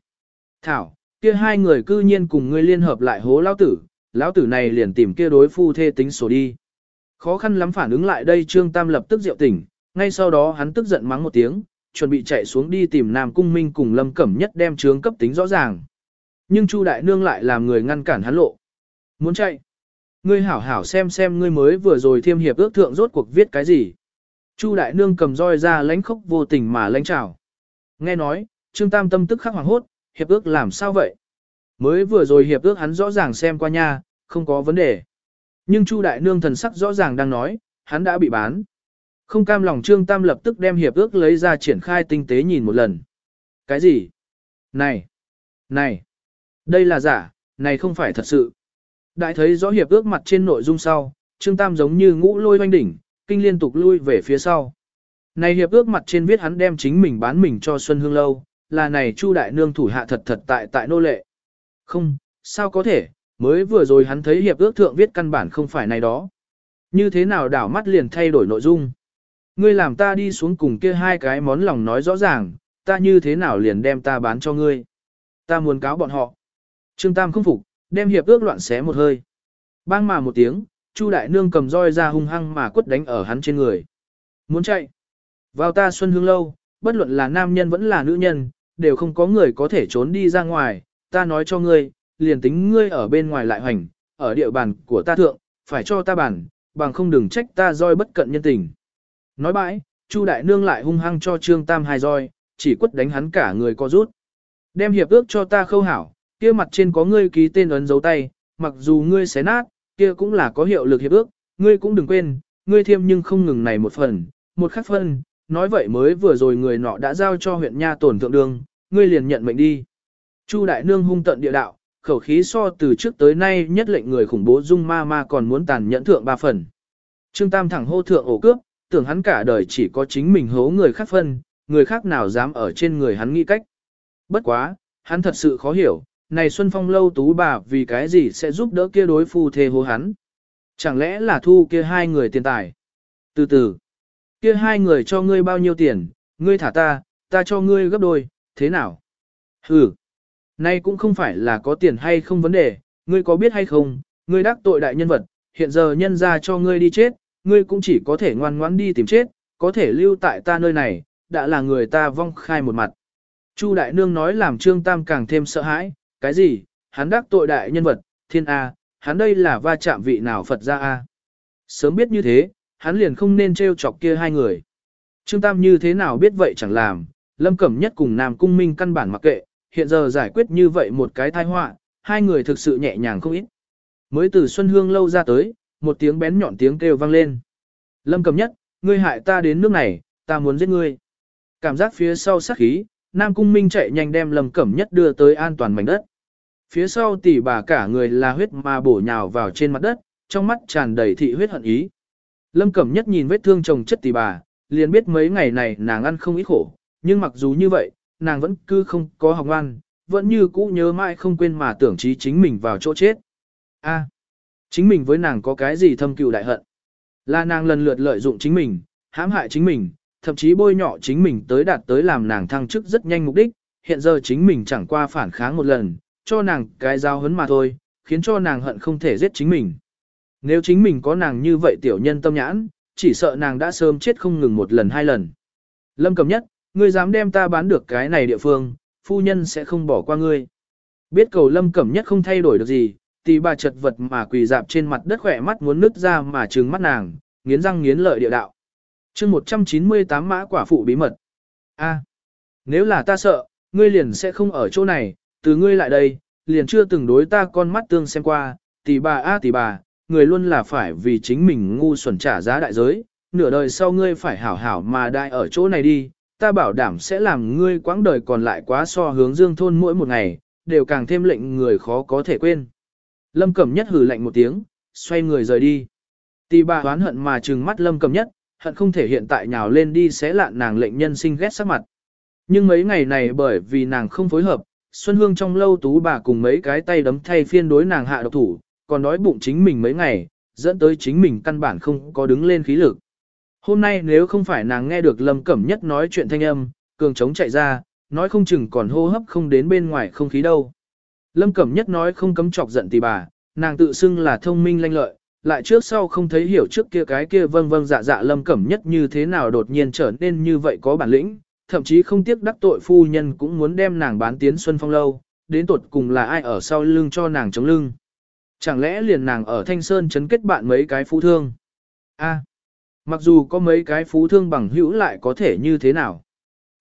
Thảo, kia hai người cư nhiên cùng ngươi liên hợp lại hố lão tử, lão tử này liền tìm kia đối phu thê tính sổ đi. Khó khăn lắm phản ứng lại đây Trương Tam lập tức rượu tỉnh, ngay sau đó hắn tức giận mắng một tiếng, chuẩn bị chạy xuống đi tìm Nam Cung Minh cùng Lâm Cẩm Nhất đem trướng cấp tính rõ ràng. Nhưng Chu Đại Nương lại làm người ngăn cản hắn lộ. Muốn chạy? Ngươi hảo hảo xem xem ngươi mới vừa rồi thiêm hiệp ước thượng rốt cuộc viết cái gì. Chu Đại Nương cầm roi ra lánh khốc vô tình mà lánh trào. Nghe nói, Trương Tam tâm tức khắc hoàng hốt, hiệp ước làm sao vậy? Mới vừa rồi hiệp ước hắn rõ ràng xem qua nha, không có vấn đề. Nhưng Chu đại nương thần sắc rõ ràng đang nói, hắn đã bị bán. Không cam lòng Trương Tam lập tức đem hiệp ước lấy ra triển khai tinh tế nhìn một lần. Cái gì? Này! Này! Đây là giả, này không phải thật sự. Đại thấy rõ hiệp ước mặt trên nội dung sau, Trương Tam giống như ngũ lôi oanh đỉnh, kinh liên tục lui về phía sau. Này hiệp ước mặt trên viết hắn đem chính mình bán mình cho Xuân Hương Lâu, là này Chu đại nương thủ hạ thật thật tại tại nô lệ. Không, sao có thể, mới vừa rồi hắn thấy hiệp ước thượng viết căn bản không phải này đó. Như thế nào đảo mắt liền thay đổi nội dung. Ngươi làm ta đi xuống cùng kia hai cái món lòng nói rõ ràng, ta như thế nào liền đem ta bán cho ngươi. Ta muốn cáo bọn họ. Trương Tam không phục, đem hiệp ước loạn xé một hơi. Bang mà một tiếng, Chu đại nương cầm roi ra hung hăng mà quất đánh ở hắn trên người. Muốn chạy. Vào ta xuân hương lâu, bất luận là nam nhân vẫn là nữ nhân, đều không có người có thể trốn đi ra ngoài, ta nói cho ngươi, liền tính ngươi ở bên ngoài lại hoành, ở địa bàn của ta thượng, phải cho ta bản, bằng không đừng trách ta roi bất cận nhân tình. Nói bãi, Chu đại nương lại hung hăng cho Trương Tam hai roi, chỉ quất đánh hắn cả người co rút. Đem hiệp ước cho ta khâu hảo, kia mặt trên có ngươi ký tên ấn dấu tay, mặc dù ngươi xé nát, kia cũng là có hiệu lực hiệp ước, ngươi cũng đừng quên, ngươi thêm nhưng không ngừng này một phần, một khắc phân, nói vậy mới vừa rồi người nọ đã giao cho huyện nha tổn thượng đường ngươi liền nhận mệnh đi. Chu đại nương hung tận địa đạo, khẩu khí so từ trước tới nay nhất lệnh người khủng bố dung ma ma còn muốn tàn nhẫn thượng ba phần. Trương Tam thẳng hô thượng ổ cướp, tưởng hắn cả đời chỉ có chính mình hố người khác phân, người khác nào dám ở trên người hắn nghĩ cách. Bất quá, hắn thật sự khó hiểu, này Xuân Phong lâu tú bà vì cái gì sẽ giúp đỡ kia đối phu thê hố hắn. Chẳng lẽ là thu kia hai người tiền tài? Từ từ, kia hai người cho ngươi bao nhiêu tiền, ngươi thả ta, ta cho ngươi gấp đôi, thế nào? Ừ, nay cũng không phải là có tiền hay không vấn đề, ngươi có biết hay không, ngươi đắc tội đại nhân vật, hiện giờ nhân ra cho ngươi đi chết, ngươi cũng chỉ có thể ngoan ngoãn đi tìm chết, có thể lưu tại ta nơi này, đã là người ta vong khai một mặt. Chu đại nương nói làm Trương Tam càng thêm sợ hãi, cái gì, hắn đắc tội đại nhân vật, thiên A, hắn đây là va chạm vị nào Phật ra A. Sớm biết như thế, hắn liền không nên trêu chọc kia hai người. Trương Tam như thế nào biết vậy chẳng làm, Lâm Cẩm Nhất cùng Nam Cung Minh căn bản mặc kệ, hiện giờ giải quyết như vậy một cái tai họa, hai người thực sự nhẹ nhàng không ít. Mới từ Xuân Hương lâu ra tới, một tiếng bén nhọn tiếng kêu vang lên. Lâm Cẩm Nhất, ngươi hại ta đến nước này, ta muốn giết ngươi. Cảm giác phía sau sát khí, Nam Cung Minh chạy nhanh đem Lâm Cẩm Nhất đưa tới an toàn mảnh đất. Phía sau tỷ bà cả người là huyết mà bổ nhào vào trên mặt đất, trong mắt tràn đầy thị huyết hận ý. Lâm Cẩm Nhất nhìn vết thương chồng chất tỷ bà, liền biết mấy ngày này nàng ăn không ít khổ, nhưng mặc dù như vậy, nàng vẫn cứ không có học ngoan, vẫn như cũ nhớ mãi không quên mà tưởng trí chính mình vào chỗ chết. A, chính mình với nàng có cái gì thâm cừu đại hận? Là nàng lần lượt lợi dụng chính mình, hãm hại chính mình, thậm chí bôi nhọ chính mình tới đạt tới làm nàng thăng chức rất nhanh mục đích, hiện giờ chính mình chẳng qua phản kháng một lần, cho nàng cái giao hấn mà thôi, khiến cho nàng hận không thể giết chính mình. Nếu chính mình có nàng như vậy tiểu nhân tâm nhãn, chỉ sợ nàng đã sớm chết không ngừng một lần hai lần. Lâm cầm nhất, ngươi dám đem ta bán được cái này địa phương, phu nhân sẽ không bỏ qua ngươi. Biết cầu lâm cẩm nhất không thay đổi được gì, tỷ bà chật vật mà quỳ dạp trên mặt đất khỏe mắt muốn nứt ra mà trừng mắt nàng, nghiến răng nghiến lợi địa đạo. chương 198 mã quả phụ bí mật. a nếu là ta sợ, ngươi liền sẽ không ở chỗ này, từ ngươi lại đây, liền chưa từng đối ta con mắt tương xem qua, tỷ bà a tỷ bà, người luôn là phải vì chính mình ngu xuẩn trả giá đại giới, nửa đời sau ngươi phải hảo hảo mà đại ở chỗ này đi, ta bảo đảm sẽ làm ngươi quãng đời còn lại quá so hướng dương thôn mỗi một ngày, đều càng thêm lệnh người khó có thể quên. Lâm Cẩm Nhất hừ lạnh một tiếng, xoay người rời đi. Tì bà hoán hận mà trừng mắt Lâm Cẩm Nhất, hận không thể hiện tại nhào lên đi xé lạn nàng lệnh nhân sinh ghét sắc mặt. Nhưng mấy ngày này bởi vì nàng không phối hợp, Xuân Hương trong lâu tú bà cùng mấy cái tay đấm thay phiên đối nàng hạ độc thủ, còn nói bụng chính mình mấy ngày, dẫn tới chính mình căn bản không có đứng lên khí lực. Hôm nay nếu không phải nàng nghe được Lâm Cẩm Nhất nói chuyện thanh âm, cường trống chạy ra, nói không chừng còn hô hấp không đến bên ngoài không khí đâu. Lâm Cẩm Nhất nói không cấm chọc giận tỷ bà, nàng tự xưng là thông minh lanh lợi, lại trước sau không thấy hiểu trước kia cái kia vâng vâng dạ dạ Lâm Cẩm Nhất như thế nào đột nhiên trở nên như vậy có bản lĩnh, thậm chí không tiếc đắc tội phu nhân cũng muốn đem nàng bán tiến Xuân Phong lâu, đến tột cùng là ai ở sau lưng cho nàng chống lưng. Chẳng lẽ liền nàng ở Thanh Sơn chấn kết bạn mấy cái phú thương? A, mặc dù có mấy cái phú thương bằng hữu lại có thể như thế nào?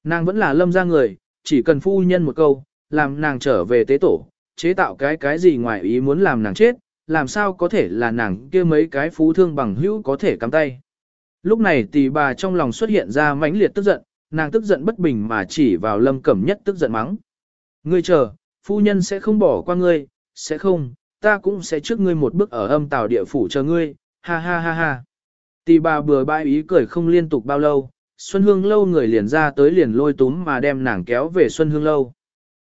Nàng vẫn là lâm ra người, chỉ cần phu nhân một câu, làm nàng trở về tế tổ, chế tạo cái cái gì ngoài ý muốn làm nàng chết, làm sao có thể là nàng kia mấy cái phú thương bằng hữu có thể cắm tay. Lúc này tỷ bà trong lòng xuất hiện ra mãnh liệt tức giận, nàng tức giận bất bình mà chỉ vào lâm cẩm nhất tức giận mắng. Ngươi chờ, phu nhân sẽ không bỏ qua ngươi, sẽ không, ta cũng sẽ trước ngươi một bước ở âm tào địa phủ chờ ngươi, ha ha ha ha. Tỷ bà bừa bãi ý cười không liên tục bao lâu, Xuân Hương lâu người liền ra tới liền lôi túm mà đem nàng kéo về Xuân Hương lâu.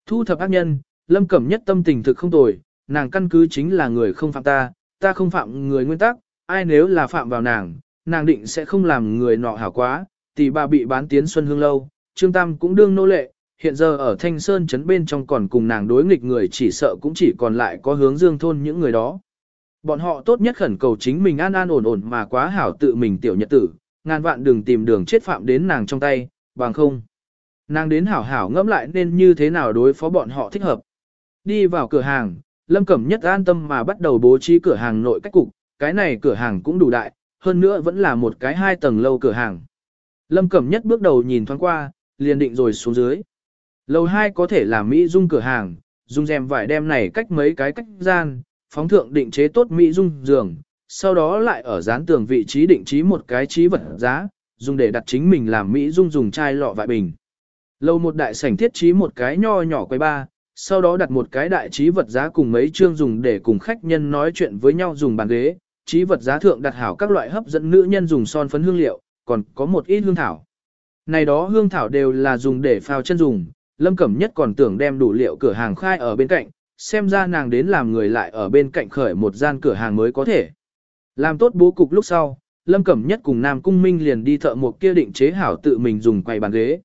Thu thập ác nhân, lâm cẩm nhất tâm tình thực không tồi, nàng căn cứ chính là người không phạm ta, ta không phạm người nguyên tắc, ai nếu là phạm vào nàng, nàng định sẽ không làm người nọ hảo quá, tỷ bà bị bán tiến Xuân Hương lâu, Trương Tam cũng đương nô lệ, hiện giờ ở Thanh Sơn trấn bên trong còn cùng nàng đối nghịch người chỉ sợ cũng chỉ còn lại có hướng dương thôn những người đó. Bọn họ tốt nhất khẩn cầu chính mình an an ổn ổn mà quá hảo tự mình tiểu nhật tử, ngàn vạn đừng tìm đường chết phạm đến nàng trong tay, bằng không. Nàng đến hảo hảo ngẫm lại nên như thế nào đối phó bọn họ thích hợp. Đi vào cửa hàng, Lâm Cẩm Nhất an tâm mà bắt đầu bố trí cửa hàng nội cách cục, cái này cửa hàng cũng đủ đại, hơn nữa vẫn là một cái hai tầng lâu cửa hàng. Lâm Cẩm Nhất bước đầu nhìn thoáng qua, liền định rồi xuống dưới. Lầu 2 có thể làm Mỹ dung cửa hàng, dùng rèm vải đem này cách mấy cái cách gian, phóng thượng định chế tốt Mỹ dung giường, sau đó lại ở dán tường vị trí định trí một cái trí vật giá, dùng để đặt chính mình làm Mỹ dung dùng chai lọ vại bình. Lầu một đại sảnh thiết trí một cái nho nhỏ quay ba, sau đó đặt một cái đại trí vật giá cùng mấy chương dùng để cùng khách nhân nói chuyện với nhau dùng bàn ghế, trí vật giá thượng đặt hảo các loại hấp dẫn nữ nhân dùng son phấn hương liệu, còn có một ít hương thảo. Này đó hương thảo đều là dùng để phao chân dùng, Lâm Cẩm Nhất còn tưởng đem đủ liệu cửa hàng khai ở bên cạnh, xem ra nàng đến làm người lại ở bên cạnh khởi một gian cửa hàng mới có thể. Làm tốt bố cục lúc sau, Lâm Cẩm Nhất cùng Nam Cung Minh liền đi thợ một kia định chế hảo tự mình dùng quay bàn ghế.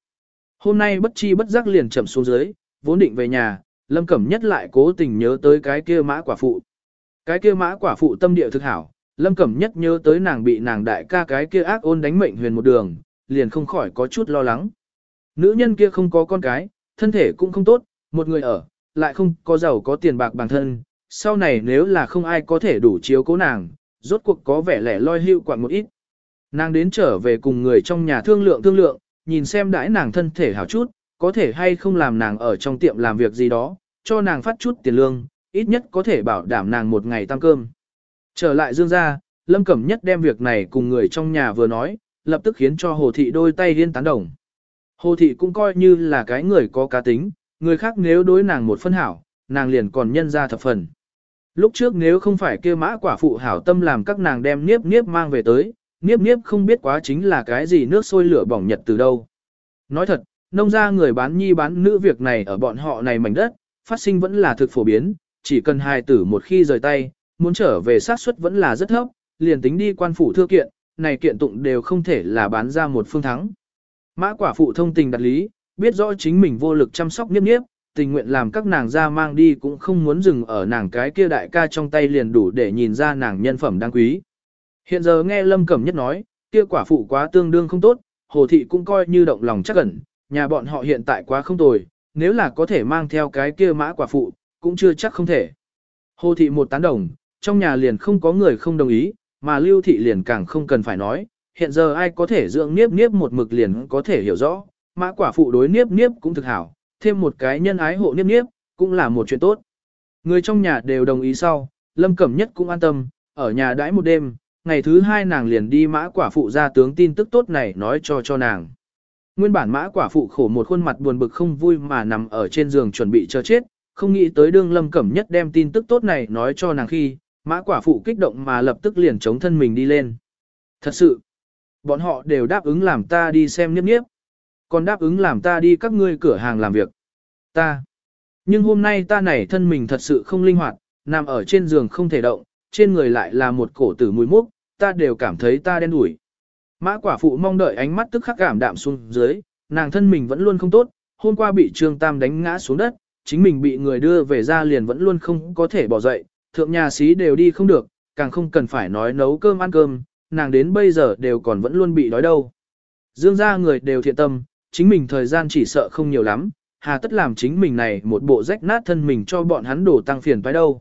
Hôm nay bất chi bất giác liền chậm xuống dưới, vốn định về nhà, Lâm Cẩm Nhất lại cố tình nhớ tới cái kia mã quả phụ. Cái kia mã quả phụ tâm địa thực hảo, Lâm Cẩm Nhất nhớ tới nàng bị nàng đại ca cái kia ác ôn đánh mệnh huyền một đường, liền không khỏi có chút lo lắng. Nữ nhân kia không có con cái, thân thể cũng không tốt, một người ở, lại không có giàu có tiền bạc bản thân, sau này nếu là không ai có thể đủ chiếu cố nàng, rốt cuộc có vẻ lẻ loi hưu quạng một ít. Nàng đến trở về cùng người trong nhà thương lượng thương lượng, nhìn xem đãi nàng thân thể hảo chút, có thể hay không làm nàng ở trong tiệm làm việc gì đó, cho nàng phát chút tiền lương, ít nhất có thể bảo đảm nàng một ngày tăng cơm. Trở lại dương gia, Lâm Cẩm Nhất đem việc này cùng người trong nhà vừa nói, lập tức khiến cho Hồ Thị đôi tay liên tán đồng. Hồ Thị cũng coi như là cái người có cá tính, người khác nếu đối nàng một phân hảo, nàng liền còn nhân ra thập phần. Lúc trước nếu không phải kia mã quả phụ hảo tâm làm các nàng đem niếp niếp mang về tới, niếp niếp không biết quá chính là cái gì nước sôi lửa bỏng nhật từ đâu. Nói thật, nông ra người bán nhi bán nữ việc này ở bọn họ này mảnh đất, phát sinh vẫn là thực phổ biến, chỉ cần hài tử một khi rời tay, muốn trở về sát suất vẫn là rất thấp, liền tính đi quan phủ thưa kiện, này kiện tụng đều không thể là bán ra một phương thắng. Mã quả phụ thông tình đặt lý, biết rõ chính mình vô lực chăm sóc niếp niếp, tình nguyện làm các nàng ra mang đi cũng không muốn dừng ở nàng cái kia đại ca trong tay liền đủ để nhìn ra nàng nhân phẩm đáng quý. Hiện giờ nghe Lâm Cẩm Nhất nói, kia quả phụ quá tương đương không tốt, Hồ Thị cũng coi như động lòng chắc ẩn, nhà bọn họ hiện tại quá không tồi, nếu là có thể mang theo cái kia mã quả phụ, cũng chưa chắc không thể. Hồ Thị một tán đồng, trong nhà liền không có người không đồng ý, mà Lưu Thị liền càng không cần phải nói, hiện giờ ai có thể dưỡng niếp niếp một mực liền có thể hiểu rõ, mã quả phụ đối niếp niếp cũng thực hảo, thêm một cái nhân ái hộ niếp niếp, cũng là một chuyện tốt. Người trong nhà đều đồng ý sau, Lâm Cẩm Nhất cũng an tâm, ở nhà đãi một đêm, ngày thứ hai nàng liền đi mã quả phụ ra tướng tin tức tốt này nói cho cho nàng. Nguyên bản mã quả phụ khổ một khuôn mặt buồn bực không vui mà nằm ở trên giường chuẩn bị chờ chết, không nghĩ tới đương Lâm Cẩm Nhất đem tin tức tốt này nói cho nàng khi, mã quả phụ kích động mà lập tức liền chống thân mình đi lên. Thật sự, bọn họ đều đáp ứng làm ta đi xem niếp niếp còn đáp ứng làm ta đi các ngươi cửa hàng làm việc. Ta. Nhưng hôm nay ta này thân mình thật sự không linh hoạt, nằm ở trên giường không thể động, trên người lại là một cổ tử mùi mốc, ta đều cảm thấy ta đen đủi. Mã quả phụ mong đợi ánh mắt tức khắc cảm đạm xuống dưới, nàng thân mình vẫn luôn không tốt, hôm qua bị Trương Tam đánh ngã xuống đất, chính mình bị người đưa về ra liền vẫn luôn không có thể bỏ dậy, thượng nhà xí đều đi không được, càng không cần phải nói nấu cơm ăn cơm, nàng đến bây giờ đều còn vẫn luôn bị đói đâu. Dương gia người đều thiện tâm, chính mình thời gian chỉ sợ không nhiều lắm, hà tất làm chính mình này một bộ rách nát thân mình cho bọn hắn đổ tăng phiền phải đâu.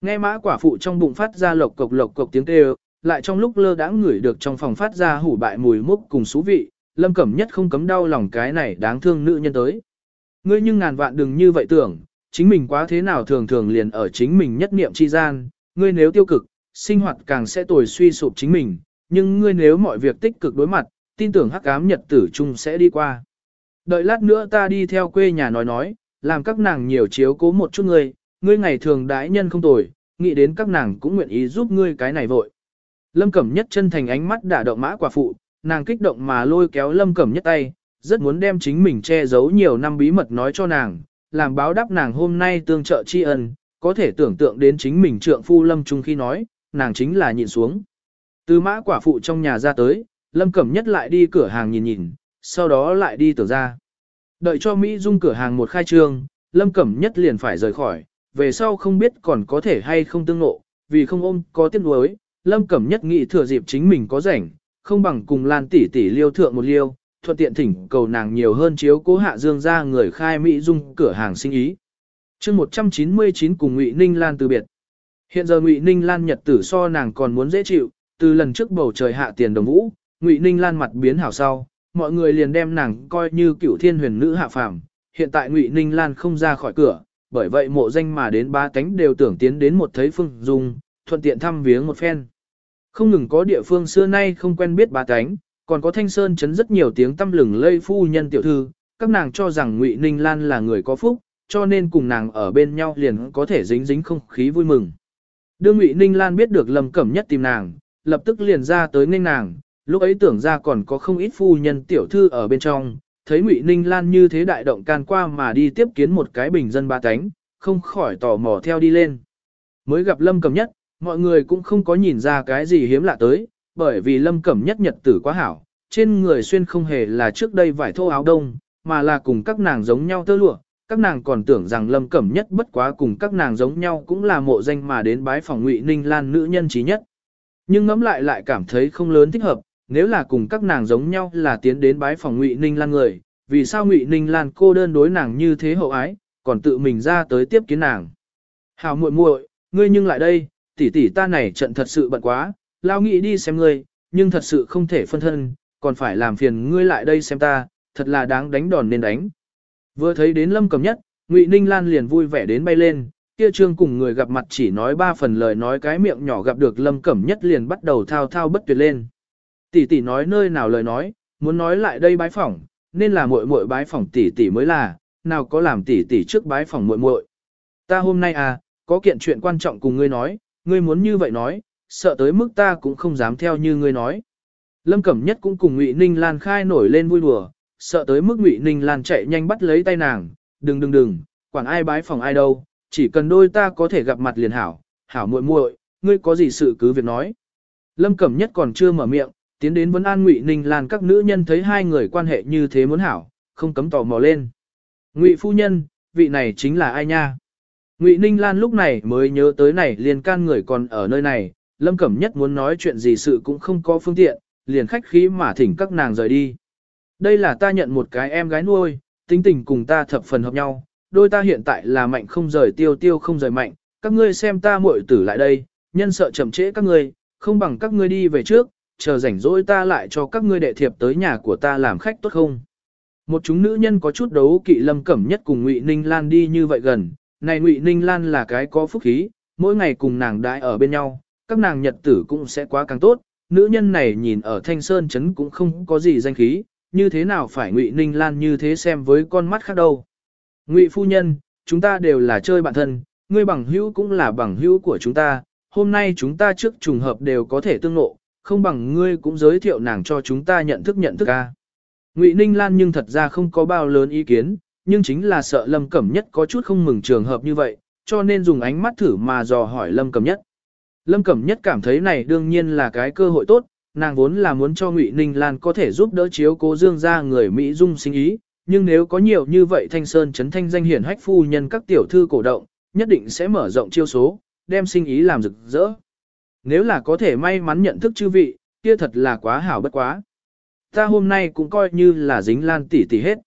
Nghe mã quả phụ trong bụng phát ra lộc cộc lộc cộc tiếng kêu, lại trong lúc lơ đãng ngửi được trong phòng phát ra hủ bại mùi mốc cùng xú vị, lâm cẩm nhất không cấm đau lòng cái này đáng thương nữ nhân tới. Ngươi nhưng ngàn vạn đừng như vậy tưởng, chính mình quá thế nào thường thường liền ở chính mình nhất niệm chi gian, ngươi nếu tiêu cực, sinh hoạt càng sẽ tồi suy sụp chính mình, nhưng ngươi nếu mọi việc tích cực đối mặt, tin tưởng hắc ám nhật tử chung sẽ đi qua. Đợi lát nữa ta đi theo quê nhà nói nói, làm các nàng nhiều chiếu cố một chút ngươi, ngươi ngày thường đãi nhân không tồi, nghĩ đến các nàng cũng nguyện ý giúp ngươi cái này vội. Lâm Cẩm Nhất chân thành ánh mắt đả động mã quả phụ, nàng kích động mà lôi kéo Lâm Cẩm Nhất tay, rất muốn đem chính mình che giấu nhiều năm bí mật nói cho nàng, làm báo đáp nàng hôm nay tương trợ tri ân, có thể tưởng tượng đến chính mình trượng phu Lâm Trung khi nói, nàng chính là nhịn xuống. Từ mã quả phụ trong nhà ra tới, Lâm Cẩm Nhất lại đi cửa hàng nhìn nhìn, sau đó lại đi tưởng ra. Đợi cho Mỹ Dung cửa hàng một khai trương, Lâm Cẩm Nhất liền phải rời khỏi, về sau không biết còn có thể hay không tương ngộ, vì không ôm có tiếc nuối, Lâm Cẩm Nhất nghĩ thừa dịp chính mình có rảnh, không bằng cùng Lan tỷ tỷ liêu thượng một liêu, thuận tiện thỉnh cầu nàng nhiều hơn chiếu cố hạ dương ra người khai Mỹ Dung cửa hàng sinh ý. chương 199 cùng Ngụy Ninh Lan từ biệt. Hiện giờ Ngụy Ninh Lan nhật tử so nàng còn muốn dễ chịu, từ lần trước bầu trời hạ tiền đồng vũ, Ngụy Ninh Lan mặt biến hảo sau, mọi người liền đem nàng coi như cựu thiên huyền nữ hạ phàm, hiện tại Ngụy Ninh Lan không ra khỏi cửa, bởi vậy mộ danh mà đến ba cánh đều tưởng tiến đến một thấy Phương Dung, thuận tiện thăm viếng một phen. Không ngừng có địa phương xưa nay không quen biết ba cánh, còn có Thanh Sơn chấn rất nhiều tiếng tâm lừng lây phu nhân tiểu thư, các nàng cho rằng Ngụy Ninh Lan là người có phúc, cho nên cùng nàng ở bên nhau liền có thể dính dính không khí vui mừng. Đương Ngụy Ninh Lan biết được Lâm Cẩm Nhất tìm nàng, lập tức liền ra tới nghênh nàng, lúc ấy tưởng ra còn có không ít phu nhân tiểu thư ở bên trong, thấy Ngụy Ninh Lan như thế đại động can qua mà đi tiếp kiến một cái bình dân ba cánh, không khỏi tò mò theo đi lên. Mới gặp Lâm Cẩm Nhất, mọi người cũng không có nhìn ra cái gì hiếm lạ tới, bởi vì Lâm Cẩm Nhất nhật tử quá hảo, trên người xuyên không hề là trước đây vải thô áo đông, mà là cùng các nàng giống nhau tơ lụa, các nàng còn tưởng rằng Lâm Cẩm Nhất bất quá cùng các nàng giống nhau cũng là mộ danh mà đến bái phòng Ngụy Ninh Lan nữ nhân trí nhất. Nhưng ngẫm lại lại cảm thấy không lớn thích hợp, nếu là cùng các nàng giống nhau là tiến đến bái phòng Ngụy Ninh Lan người, vì sao Ngụy Ninh Lan cô đơn đối nàng như thế hậu ái, còn tự mình ra tới tiếp kiến nàng. Hảo muội muội, ngươi nhưng lại đây, tỷ tỷ ta này trận thật sự bận quá, lao nghĩ đi xem ngươi, nhưng thật sự không thể phân thân, còn phải làm phiền ngươi lại đây xem ta, thật là đáng đánh đòn nên đánh. Vừa thấy đến Lâm Cẩm Nhất, Ngụy Ninh Lan liền vui vẻ đến bay lên, kia trương cùng người gặp mặt chỉ nói ba phần lời nói cái miệng nhỏ gặp được Lâm Cẩm Nhất liền bắt đầu thao thao bất tuyệt lên. Tỷ tỷ nói nơi nào lời nói, muốn nói lại đây bái phỏng, nên là muội muội bái phỏng tỷ tỷ mới là, nào có làm tỷ tỷ trước bái phỏng muội muội. Ta hôm nay à, có kiện chuyện quan trọng cùng ngươi nói, ngươi muốn như vậy nói, sợ tới mức ta cũng không dám theo như ngươi nói. Lâm Cẩm Nhất cũng cùng Ngụy Ninh Lan khai nổi lên vui đùa, sợ tới mức Ngụy Ninh Lan chạy nhanh bắt lấy tay nàng, đừng đừng đừng, quản ai bái phòng ai đâu, chỉ cần đôi ta có thể gặp mặt liền hảo, hảo muội muội, ngươi có gì sự cứ việc nói. Lâm Cẩm Nhất còn chưa mở miệng, tiến đến vấn an Ngụy Ninh Lan các nữ nhân thấy hai người quan hệ như thế muốn hảo, không cấm tò mò lên. Ngụy phu nhân, vị này chính là ai nha? Ngụy Ninh Lan lúc này mới nhớ tới này liền can người còn ở nơi này, Lâm Cẩm Nhất muốn nói chuyện gì sự cũng không có phương tiện, liền khách khí mà thỉnh các nàng rời đi. Đây là ta nhận một cái em gái nuôi, tính tình cùng ta thập phần hợp nhau, đôi ta hiện tại là mạnh không rời tiêu tiêu không rời mạnh, các ngươi xem ta muội tử lại đây, nhân sợ chậm trễ các ngươi, không bằng các ngươi đi về trước, chờ rảnh rỗi ta lại cho các ngươi đệ thiệp tới nhà của ta làm khách tốt không. Một chúng nữ nhân có chút đấu kỵ lâm cẩm nhất cùng Ngụy Ninh Lan đi như vậy gần, này Ngụy Ninh Lan là cái có phúc khí, mỗi ngày cùng nàng đãi ở bên nhau, các nàng nhật tử cũng sẽ quá càng tốt, nữ nhân này nhìn ở Thanh Sơn Trấn cũng không có gì danh khí, như thế nào phải Ngụy Ninh Lan như thế xem với con mắt khác đâu. Ngụy phu nhân, chúng ta đều là chơi bạn thân, ngươi bằng hữu cũng là bằng hữu của chúng ta, hôm nay chúng ta trước trùng hợp đều có thể tương ngộ, không bằng ngươi cũng giới thiệu nàng cho chúng ta nhận thức nhận thức ca. Ngụy Ninh Lan nhưng thật ra không có bao lớn ý kiến, nhưng chính là sợ Lâm Cẩm Nhất có chút không mừng trường hợp như vậy, cho nên dùng ánh mắt thử mà dò hỏi Lâm Cẩm Nhất. Lâm Cẩm Nhất cảm thấy này đương nhiên là cái cơ hội tốt, nàng vốn là muốn cho Ngụy Ninh Lan có thể giúp đỡ chiếu cố dương ra người Mỹ dung sinh ý, nhưng nếu có nhiều như vậy Thanh Sơn chấn thanh danh hiển hách phu nhân các tiểu thư cổ động, nhất định sẽ mở rộng chiêu số, đem sinh ý làm rực rỡ. Nếu là có thể may mắn nhận thức chư vị, kia thật là quá hảo bất quá. Ta hôm nay cũng coi như là dính lan tỷ tỷ hết.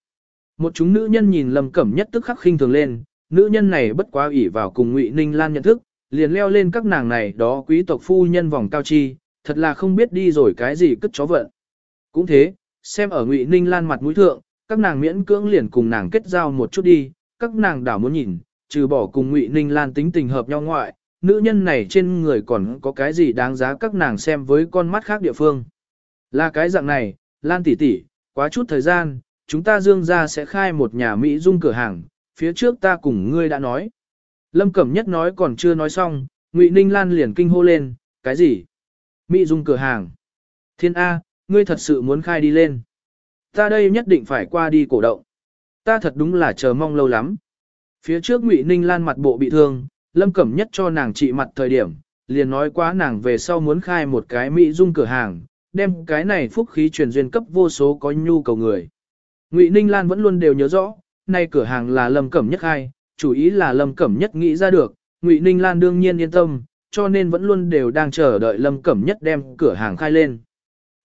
Một chúng nữ nhân nhìn Lâm Cẩm Nhất tức khắc khinh thường lên, nữ nhân này bất quá ủy vào cùng Ngụy Ninh Lan nhận thức, liền leo lên các nàng này đó quý tộc phu nhân vòng cao chi, thật là không biết đi rồi cái gì cất chó vận. Cũng thế, xem ở Ngụy Ninh Lan mặt mũi thượng, các nàng miễn cưỡng liền cùng nàng kết giao một chút đi, các nàng đảo muốn nhìn, trừ bỏ cùng Ngụy Ninh Lan tính tình hợp nhau ngoại, nữ nhân này trên người còn có cái gì đáng giá các nàng xem với con mắt khác địa phương. Là cái dạng này, Lan tỷ tỷ, quá chút thời gian, chúng ta dương ra sẽ khai một nhà Mỹ dung cửa hàng, phía trước ta cùng ngươi đã nói. Lâm Cẩm Nhất nói còn chưa nói xong, Ngụy Ninh Lan liền kinh hô lên, cái gì? Mỹ dung cửa hàng. Thiên A, ngươi thật sự muốn khai đi lên. Ta đây nhất định phải qua đi cổ động. Ta thật đúng là chờ mong lâu lắm. Phía trước Ngụy Ninh Lan mặt bộ bị thương, Lâm Cẩm Nhất cho nàng trị mặt thời điểm, liền nói quá nàng về sau muốn khai một cái Mỹ dung cửa hàng, đem cái này phúc khí truyền duyên cấp vô số có nhu cầu người. Ngụy Ninh Lan vẫn luôn đều nhớ rõ, nay cửa hàng là Lâm Cẩm Nhất khai, chủ ý là Lâm Cẩm Nhất nghĩ ra được, Ngụy Ninh Lan đương nhiên yên tâm, cho nên vẫn luôn đều đang chờ đợi Lâm Cẩm Nhất đem cửa hàng khai lên.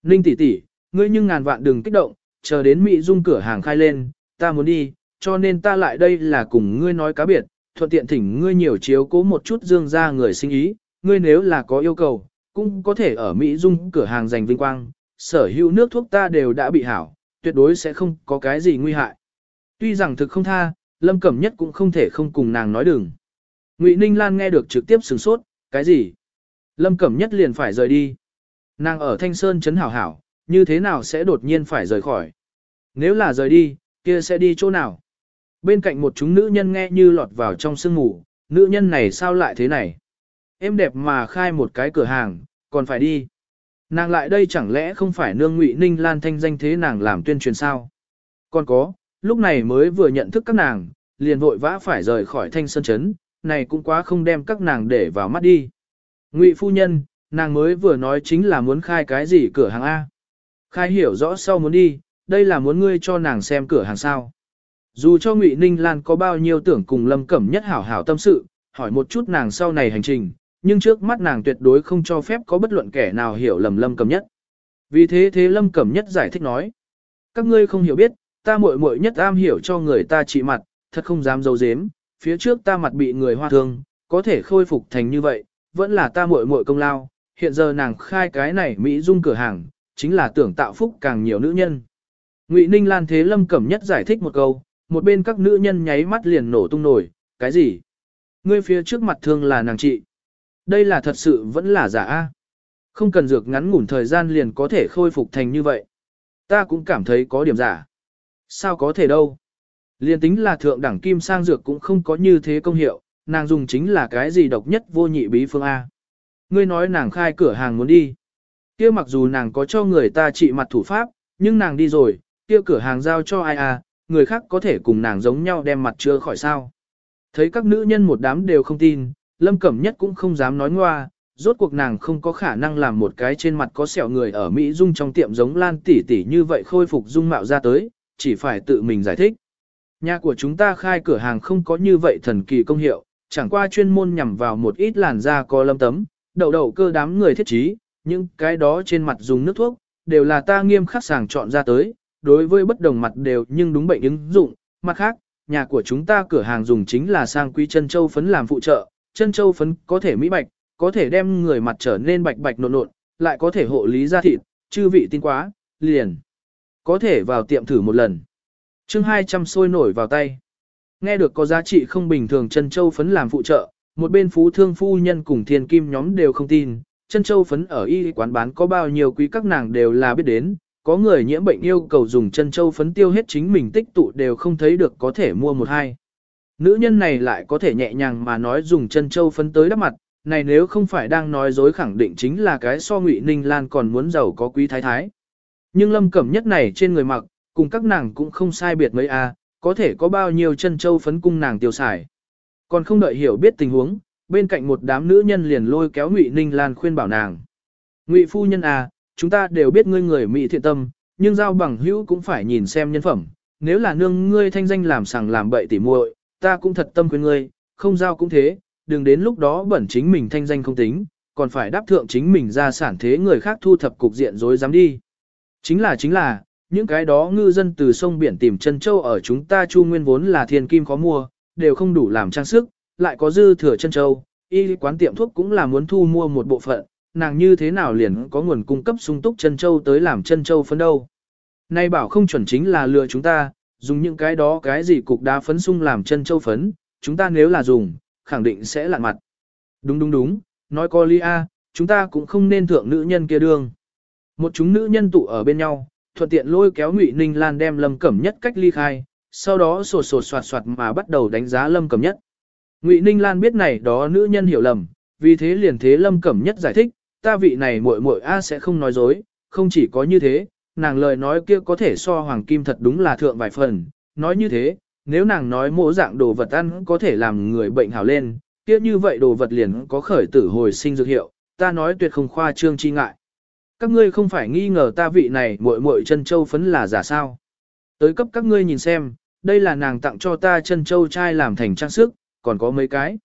Ninh tỷ tỷ, ngươi nhưng ngàn vạn đừng kích động, chờ đến Mỹ Dung cửa hàng khai lên, ta muốn đi, cho nên ta lại đây là cùng ngươi nói cá biệt, thuận tiện thỉnh ngươi nhiều chiếu cố một chút dương ra người sinh ý, ngươi nếu là có yêu cầu, cũng có thể ở Mỹ Dung cửa hàng giành vinh quang, sở hữu nước thuốc ta đều đã bị hảo, tuyệt đối sẽ không có cái gì nguy hại. Tuy rằng thực không tha, Lâm Cẩm Nhất cũng không thể không cùng nàng nói đừng. Ngụy Ninh Lan nghe được trực tiếp sửng sốt, cái gì? Lâm Cẩm Nhất liền phải rời đi. Nàng ở Thanh Sơn chấn hảo hảo, như thế nào sẽ đột nhiên phải rời khỏi? Nếu là rời đi, kia sẽ đi chỗ nào? Bên cạnh một chúng nữ nhân nghe như lọt vào trong sương ngủ, nữ nhân này sao lại thế này? Em đẹp mà khai một cái cửa hàng, còn phải đi. Nàng lại đây chẳng lẽ không phải nương ngụy ninh lan thanh danh thế nàng làm tuyên truyền sao? Còn có, lúc này mới vừa nhận thức các nàng, liền vội vã phải rời khỏi thanh sơn chấn, này cũng quá không đem các nàng để vào mắt đi. Ngụy phu nhân, nàng mới vừa nói chính là muốn khai cái gì cửa hàng A. Khai hiểu rõ sau muốn đi, đây là muốn ngươi cho nàng xem cửa hàng sao. Dù cho Ngụy Ninh Lan có bao nhiêu tưởng cùng Lâm Cẩm Nhất hảo hảo tâm sự, hỏi một chút nàng sau này hành trình, nhưng trước mắt nàng tuyệt đối không cho phép có bất luận kẻ nào hiểu lầm Lâm Cẩm Nhất. Vì thế thế Lâm Cẩm Nhất giải thích nói, các ngươi không hiểu biết, ta muội muội nhất am hiểu cho người ta trị mặt, thật không dám dấu dếm, phía trước ta mặt bị người hoa thương, có thể khôi phục thành như vậy, vẫn là ta muội muội công lao, hiện giờ nàng khai cái này Mỹ dung cửa hàng, chính là tưởng tạo phúc càng nhiều nữ nhân. Ngụy Ninh Lan Thế Lâm Cẩm Nhất giải thích một câu, một bên các nữ nhân nháy mắt liền nổ tung nổi, cái gì? Ngươi phía trước mặt thương là nàng chị. Đây là thật sự vẫn là giả a. Không cần dược ngắn ngủn thời gian liền có thể khôi phục thành như vậy. Ta cũng cảm thấy có điểm giả. Sao có thể đâu? Liên tính là thượng đẳng kim sang dược cũng không có như thế công hiệu, nàng dùng chính là cái gì độc nhất vô nhị bí phương A. Ngươi nói nàng khai cửa hàng muốn đi. kia mặc dù nàng có cho người ta trị mặt thủ pháp, nhưng nàng đi rồi, kia cửa hàng giao cho ai a, người khác có thể cùng nàng giống nhau đem mặt chưa khỏi sao. Thấy các nữ nhân một đám đều không tin, Lâm Cẩm Nhất cũng không dám nói ngoa, rốt cuộc nàng không có khả năng làm một cái trên mặt có sẹo người ở Mỹ Dung trong tiệm giống Lan tỷ tỷ như vậy khôi phục dung mạo ra tới, chỉ phải tự mình giải thích. Nhà của chúng ta khai cửa hàng không có như vậy thần kỳ công hiệu, chẳng qua chuyên môn nhằm vào một ít làn da có lâm tấm, đậu đậu cơ đám người thiết trí, những cái đó trên mặt dùng nước thuốc, đều là ta nghiêm khắc sàng chọn ra tới, đối với bất đồng mặt đều nhưng đúng bệnh ứng dụng, mặt khác, nhà của chúng ta cửa hàng dùng chính là sang quý chân châu phấn làm phụ trợ, chân châu phấn có thể mỹ bạch, có thể đem người mặt trở nên bạch bạch nộn nộn, lại có thể hộ lý da thịt, chư vị tin quá, liền. Có thể vào tiệm thử một lần chương 200 sôi nổi vào tay. Nghe được có giá trị không bình thường chân châu phấn làm phụ trợ, một bên phú thương phu nhân cùng thiên kim nhóm đều không tin, chân châu phấn ở y quán bán có bao nhiêu quý các nàng đều là biết đến, có người nhiễm bệnh yêu cầu dùng chân châu phấn tiêu hết chính mình tích tụ đều không thấy được có thể mua một hai. Nữ nhân này lại có thể nhẹ nhàng mà nói dùng chân châu phấn tới đắp mặt, này nếu không phải đang nói dối khẳng định chính là cái so ngụy ninh lan còn muốn giàu có quý thái thái. Nhưng lâm cẩm nhất này trên người mặc, cùng các nàng cũng không sai biệt mấy a, có thể có bao nhiêu chân châu phấn cung nàng tiêu xài. Còn không đợi hiểu biết tình huống, bên cạnh một đám nữ nhân liền lôi kéo ngụy ninh lan khuyên bảo nàng. Ngụy phu nhân à, chúng ta đều biết ngươi người mỹ thiện tâm, nhưng giao bằng hữu cũng phải nhìn xem nhân phẩm, nếu là nương ngươi thanh danh làm sằng làm bậy tỉ muội, ta cũng thật tâm khuyên ngươi, không giao cũng thế, đừng đến lúc đó bẩn chính mình thanh danh không tính, còn phải đáp thượng chính mình ra sản thế người khác thu thập cục diện rối dám đi. Chính là chính là, những cái đó ngư dân từ sông biển tìm chân châu ở chúng ta chu nguyên vốn là thiên kim khó mua, đều không đủ làm trang sức, lại có dư thừa chân châu, y quán tiệm thuốc cũng là muốn thu mua một bộ phận, nàng như thế nào liền có nguồn cung cấp sung túc chân châu tới làm chân châu phấn đâu. Nay bảo không chuẩn chính là lừa chúng ta, dùng những cái đó cái gì cục đá phấn sung làm chân châu phấn, chúng ta nếu là dùng, khẳng định sẽ lạn mặt. Đúng đúng đúng, nói có ly a, chúng ta cũng không nên thượng nữ nhân kia đương. Một chúng nữ nhân tụ ở bên nhau, thuận tiện lôi kéo Ngụy Ninh Lan đem Lâm Cẩm Nhất cách ly khai, sau đó sột sột soạt soạt mà bắt đầu đánh giá Lâm Cẩm Nhất. Ngụy Ninh Lan biết này đó nữ nhân hiểu lầm, vì thế liền thế Lâm Cẩm Nhất giải thích, ta vị này muội muội a sẽ không nói dối, không chỉ có như thế, nàng lời nói kia có thể so hoàng kim thật đúng là thượng vài phần, nói như thế, nếu nàng nói mỗi dạng đồ vật ăn có thể làm người bệnh hảo lên, kia như vậy đồ vật liền có khởi tử hồi sinh dược hiệu, ta nói tuyệt không khoa trương chi ngại. Các ngươi không phải nghi ngờ ta vị này muội muội chân châu phấn là giả sao? Tới cấp các ngươi nhìn xem, đây là nàng tặng cho ta chân châu trai làm thành trang sức, còn có mấy cái.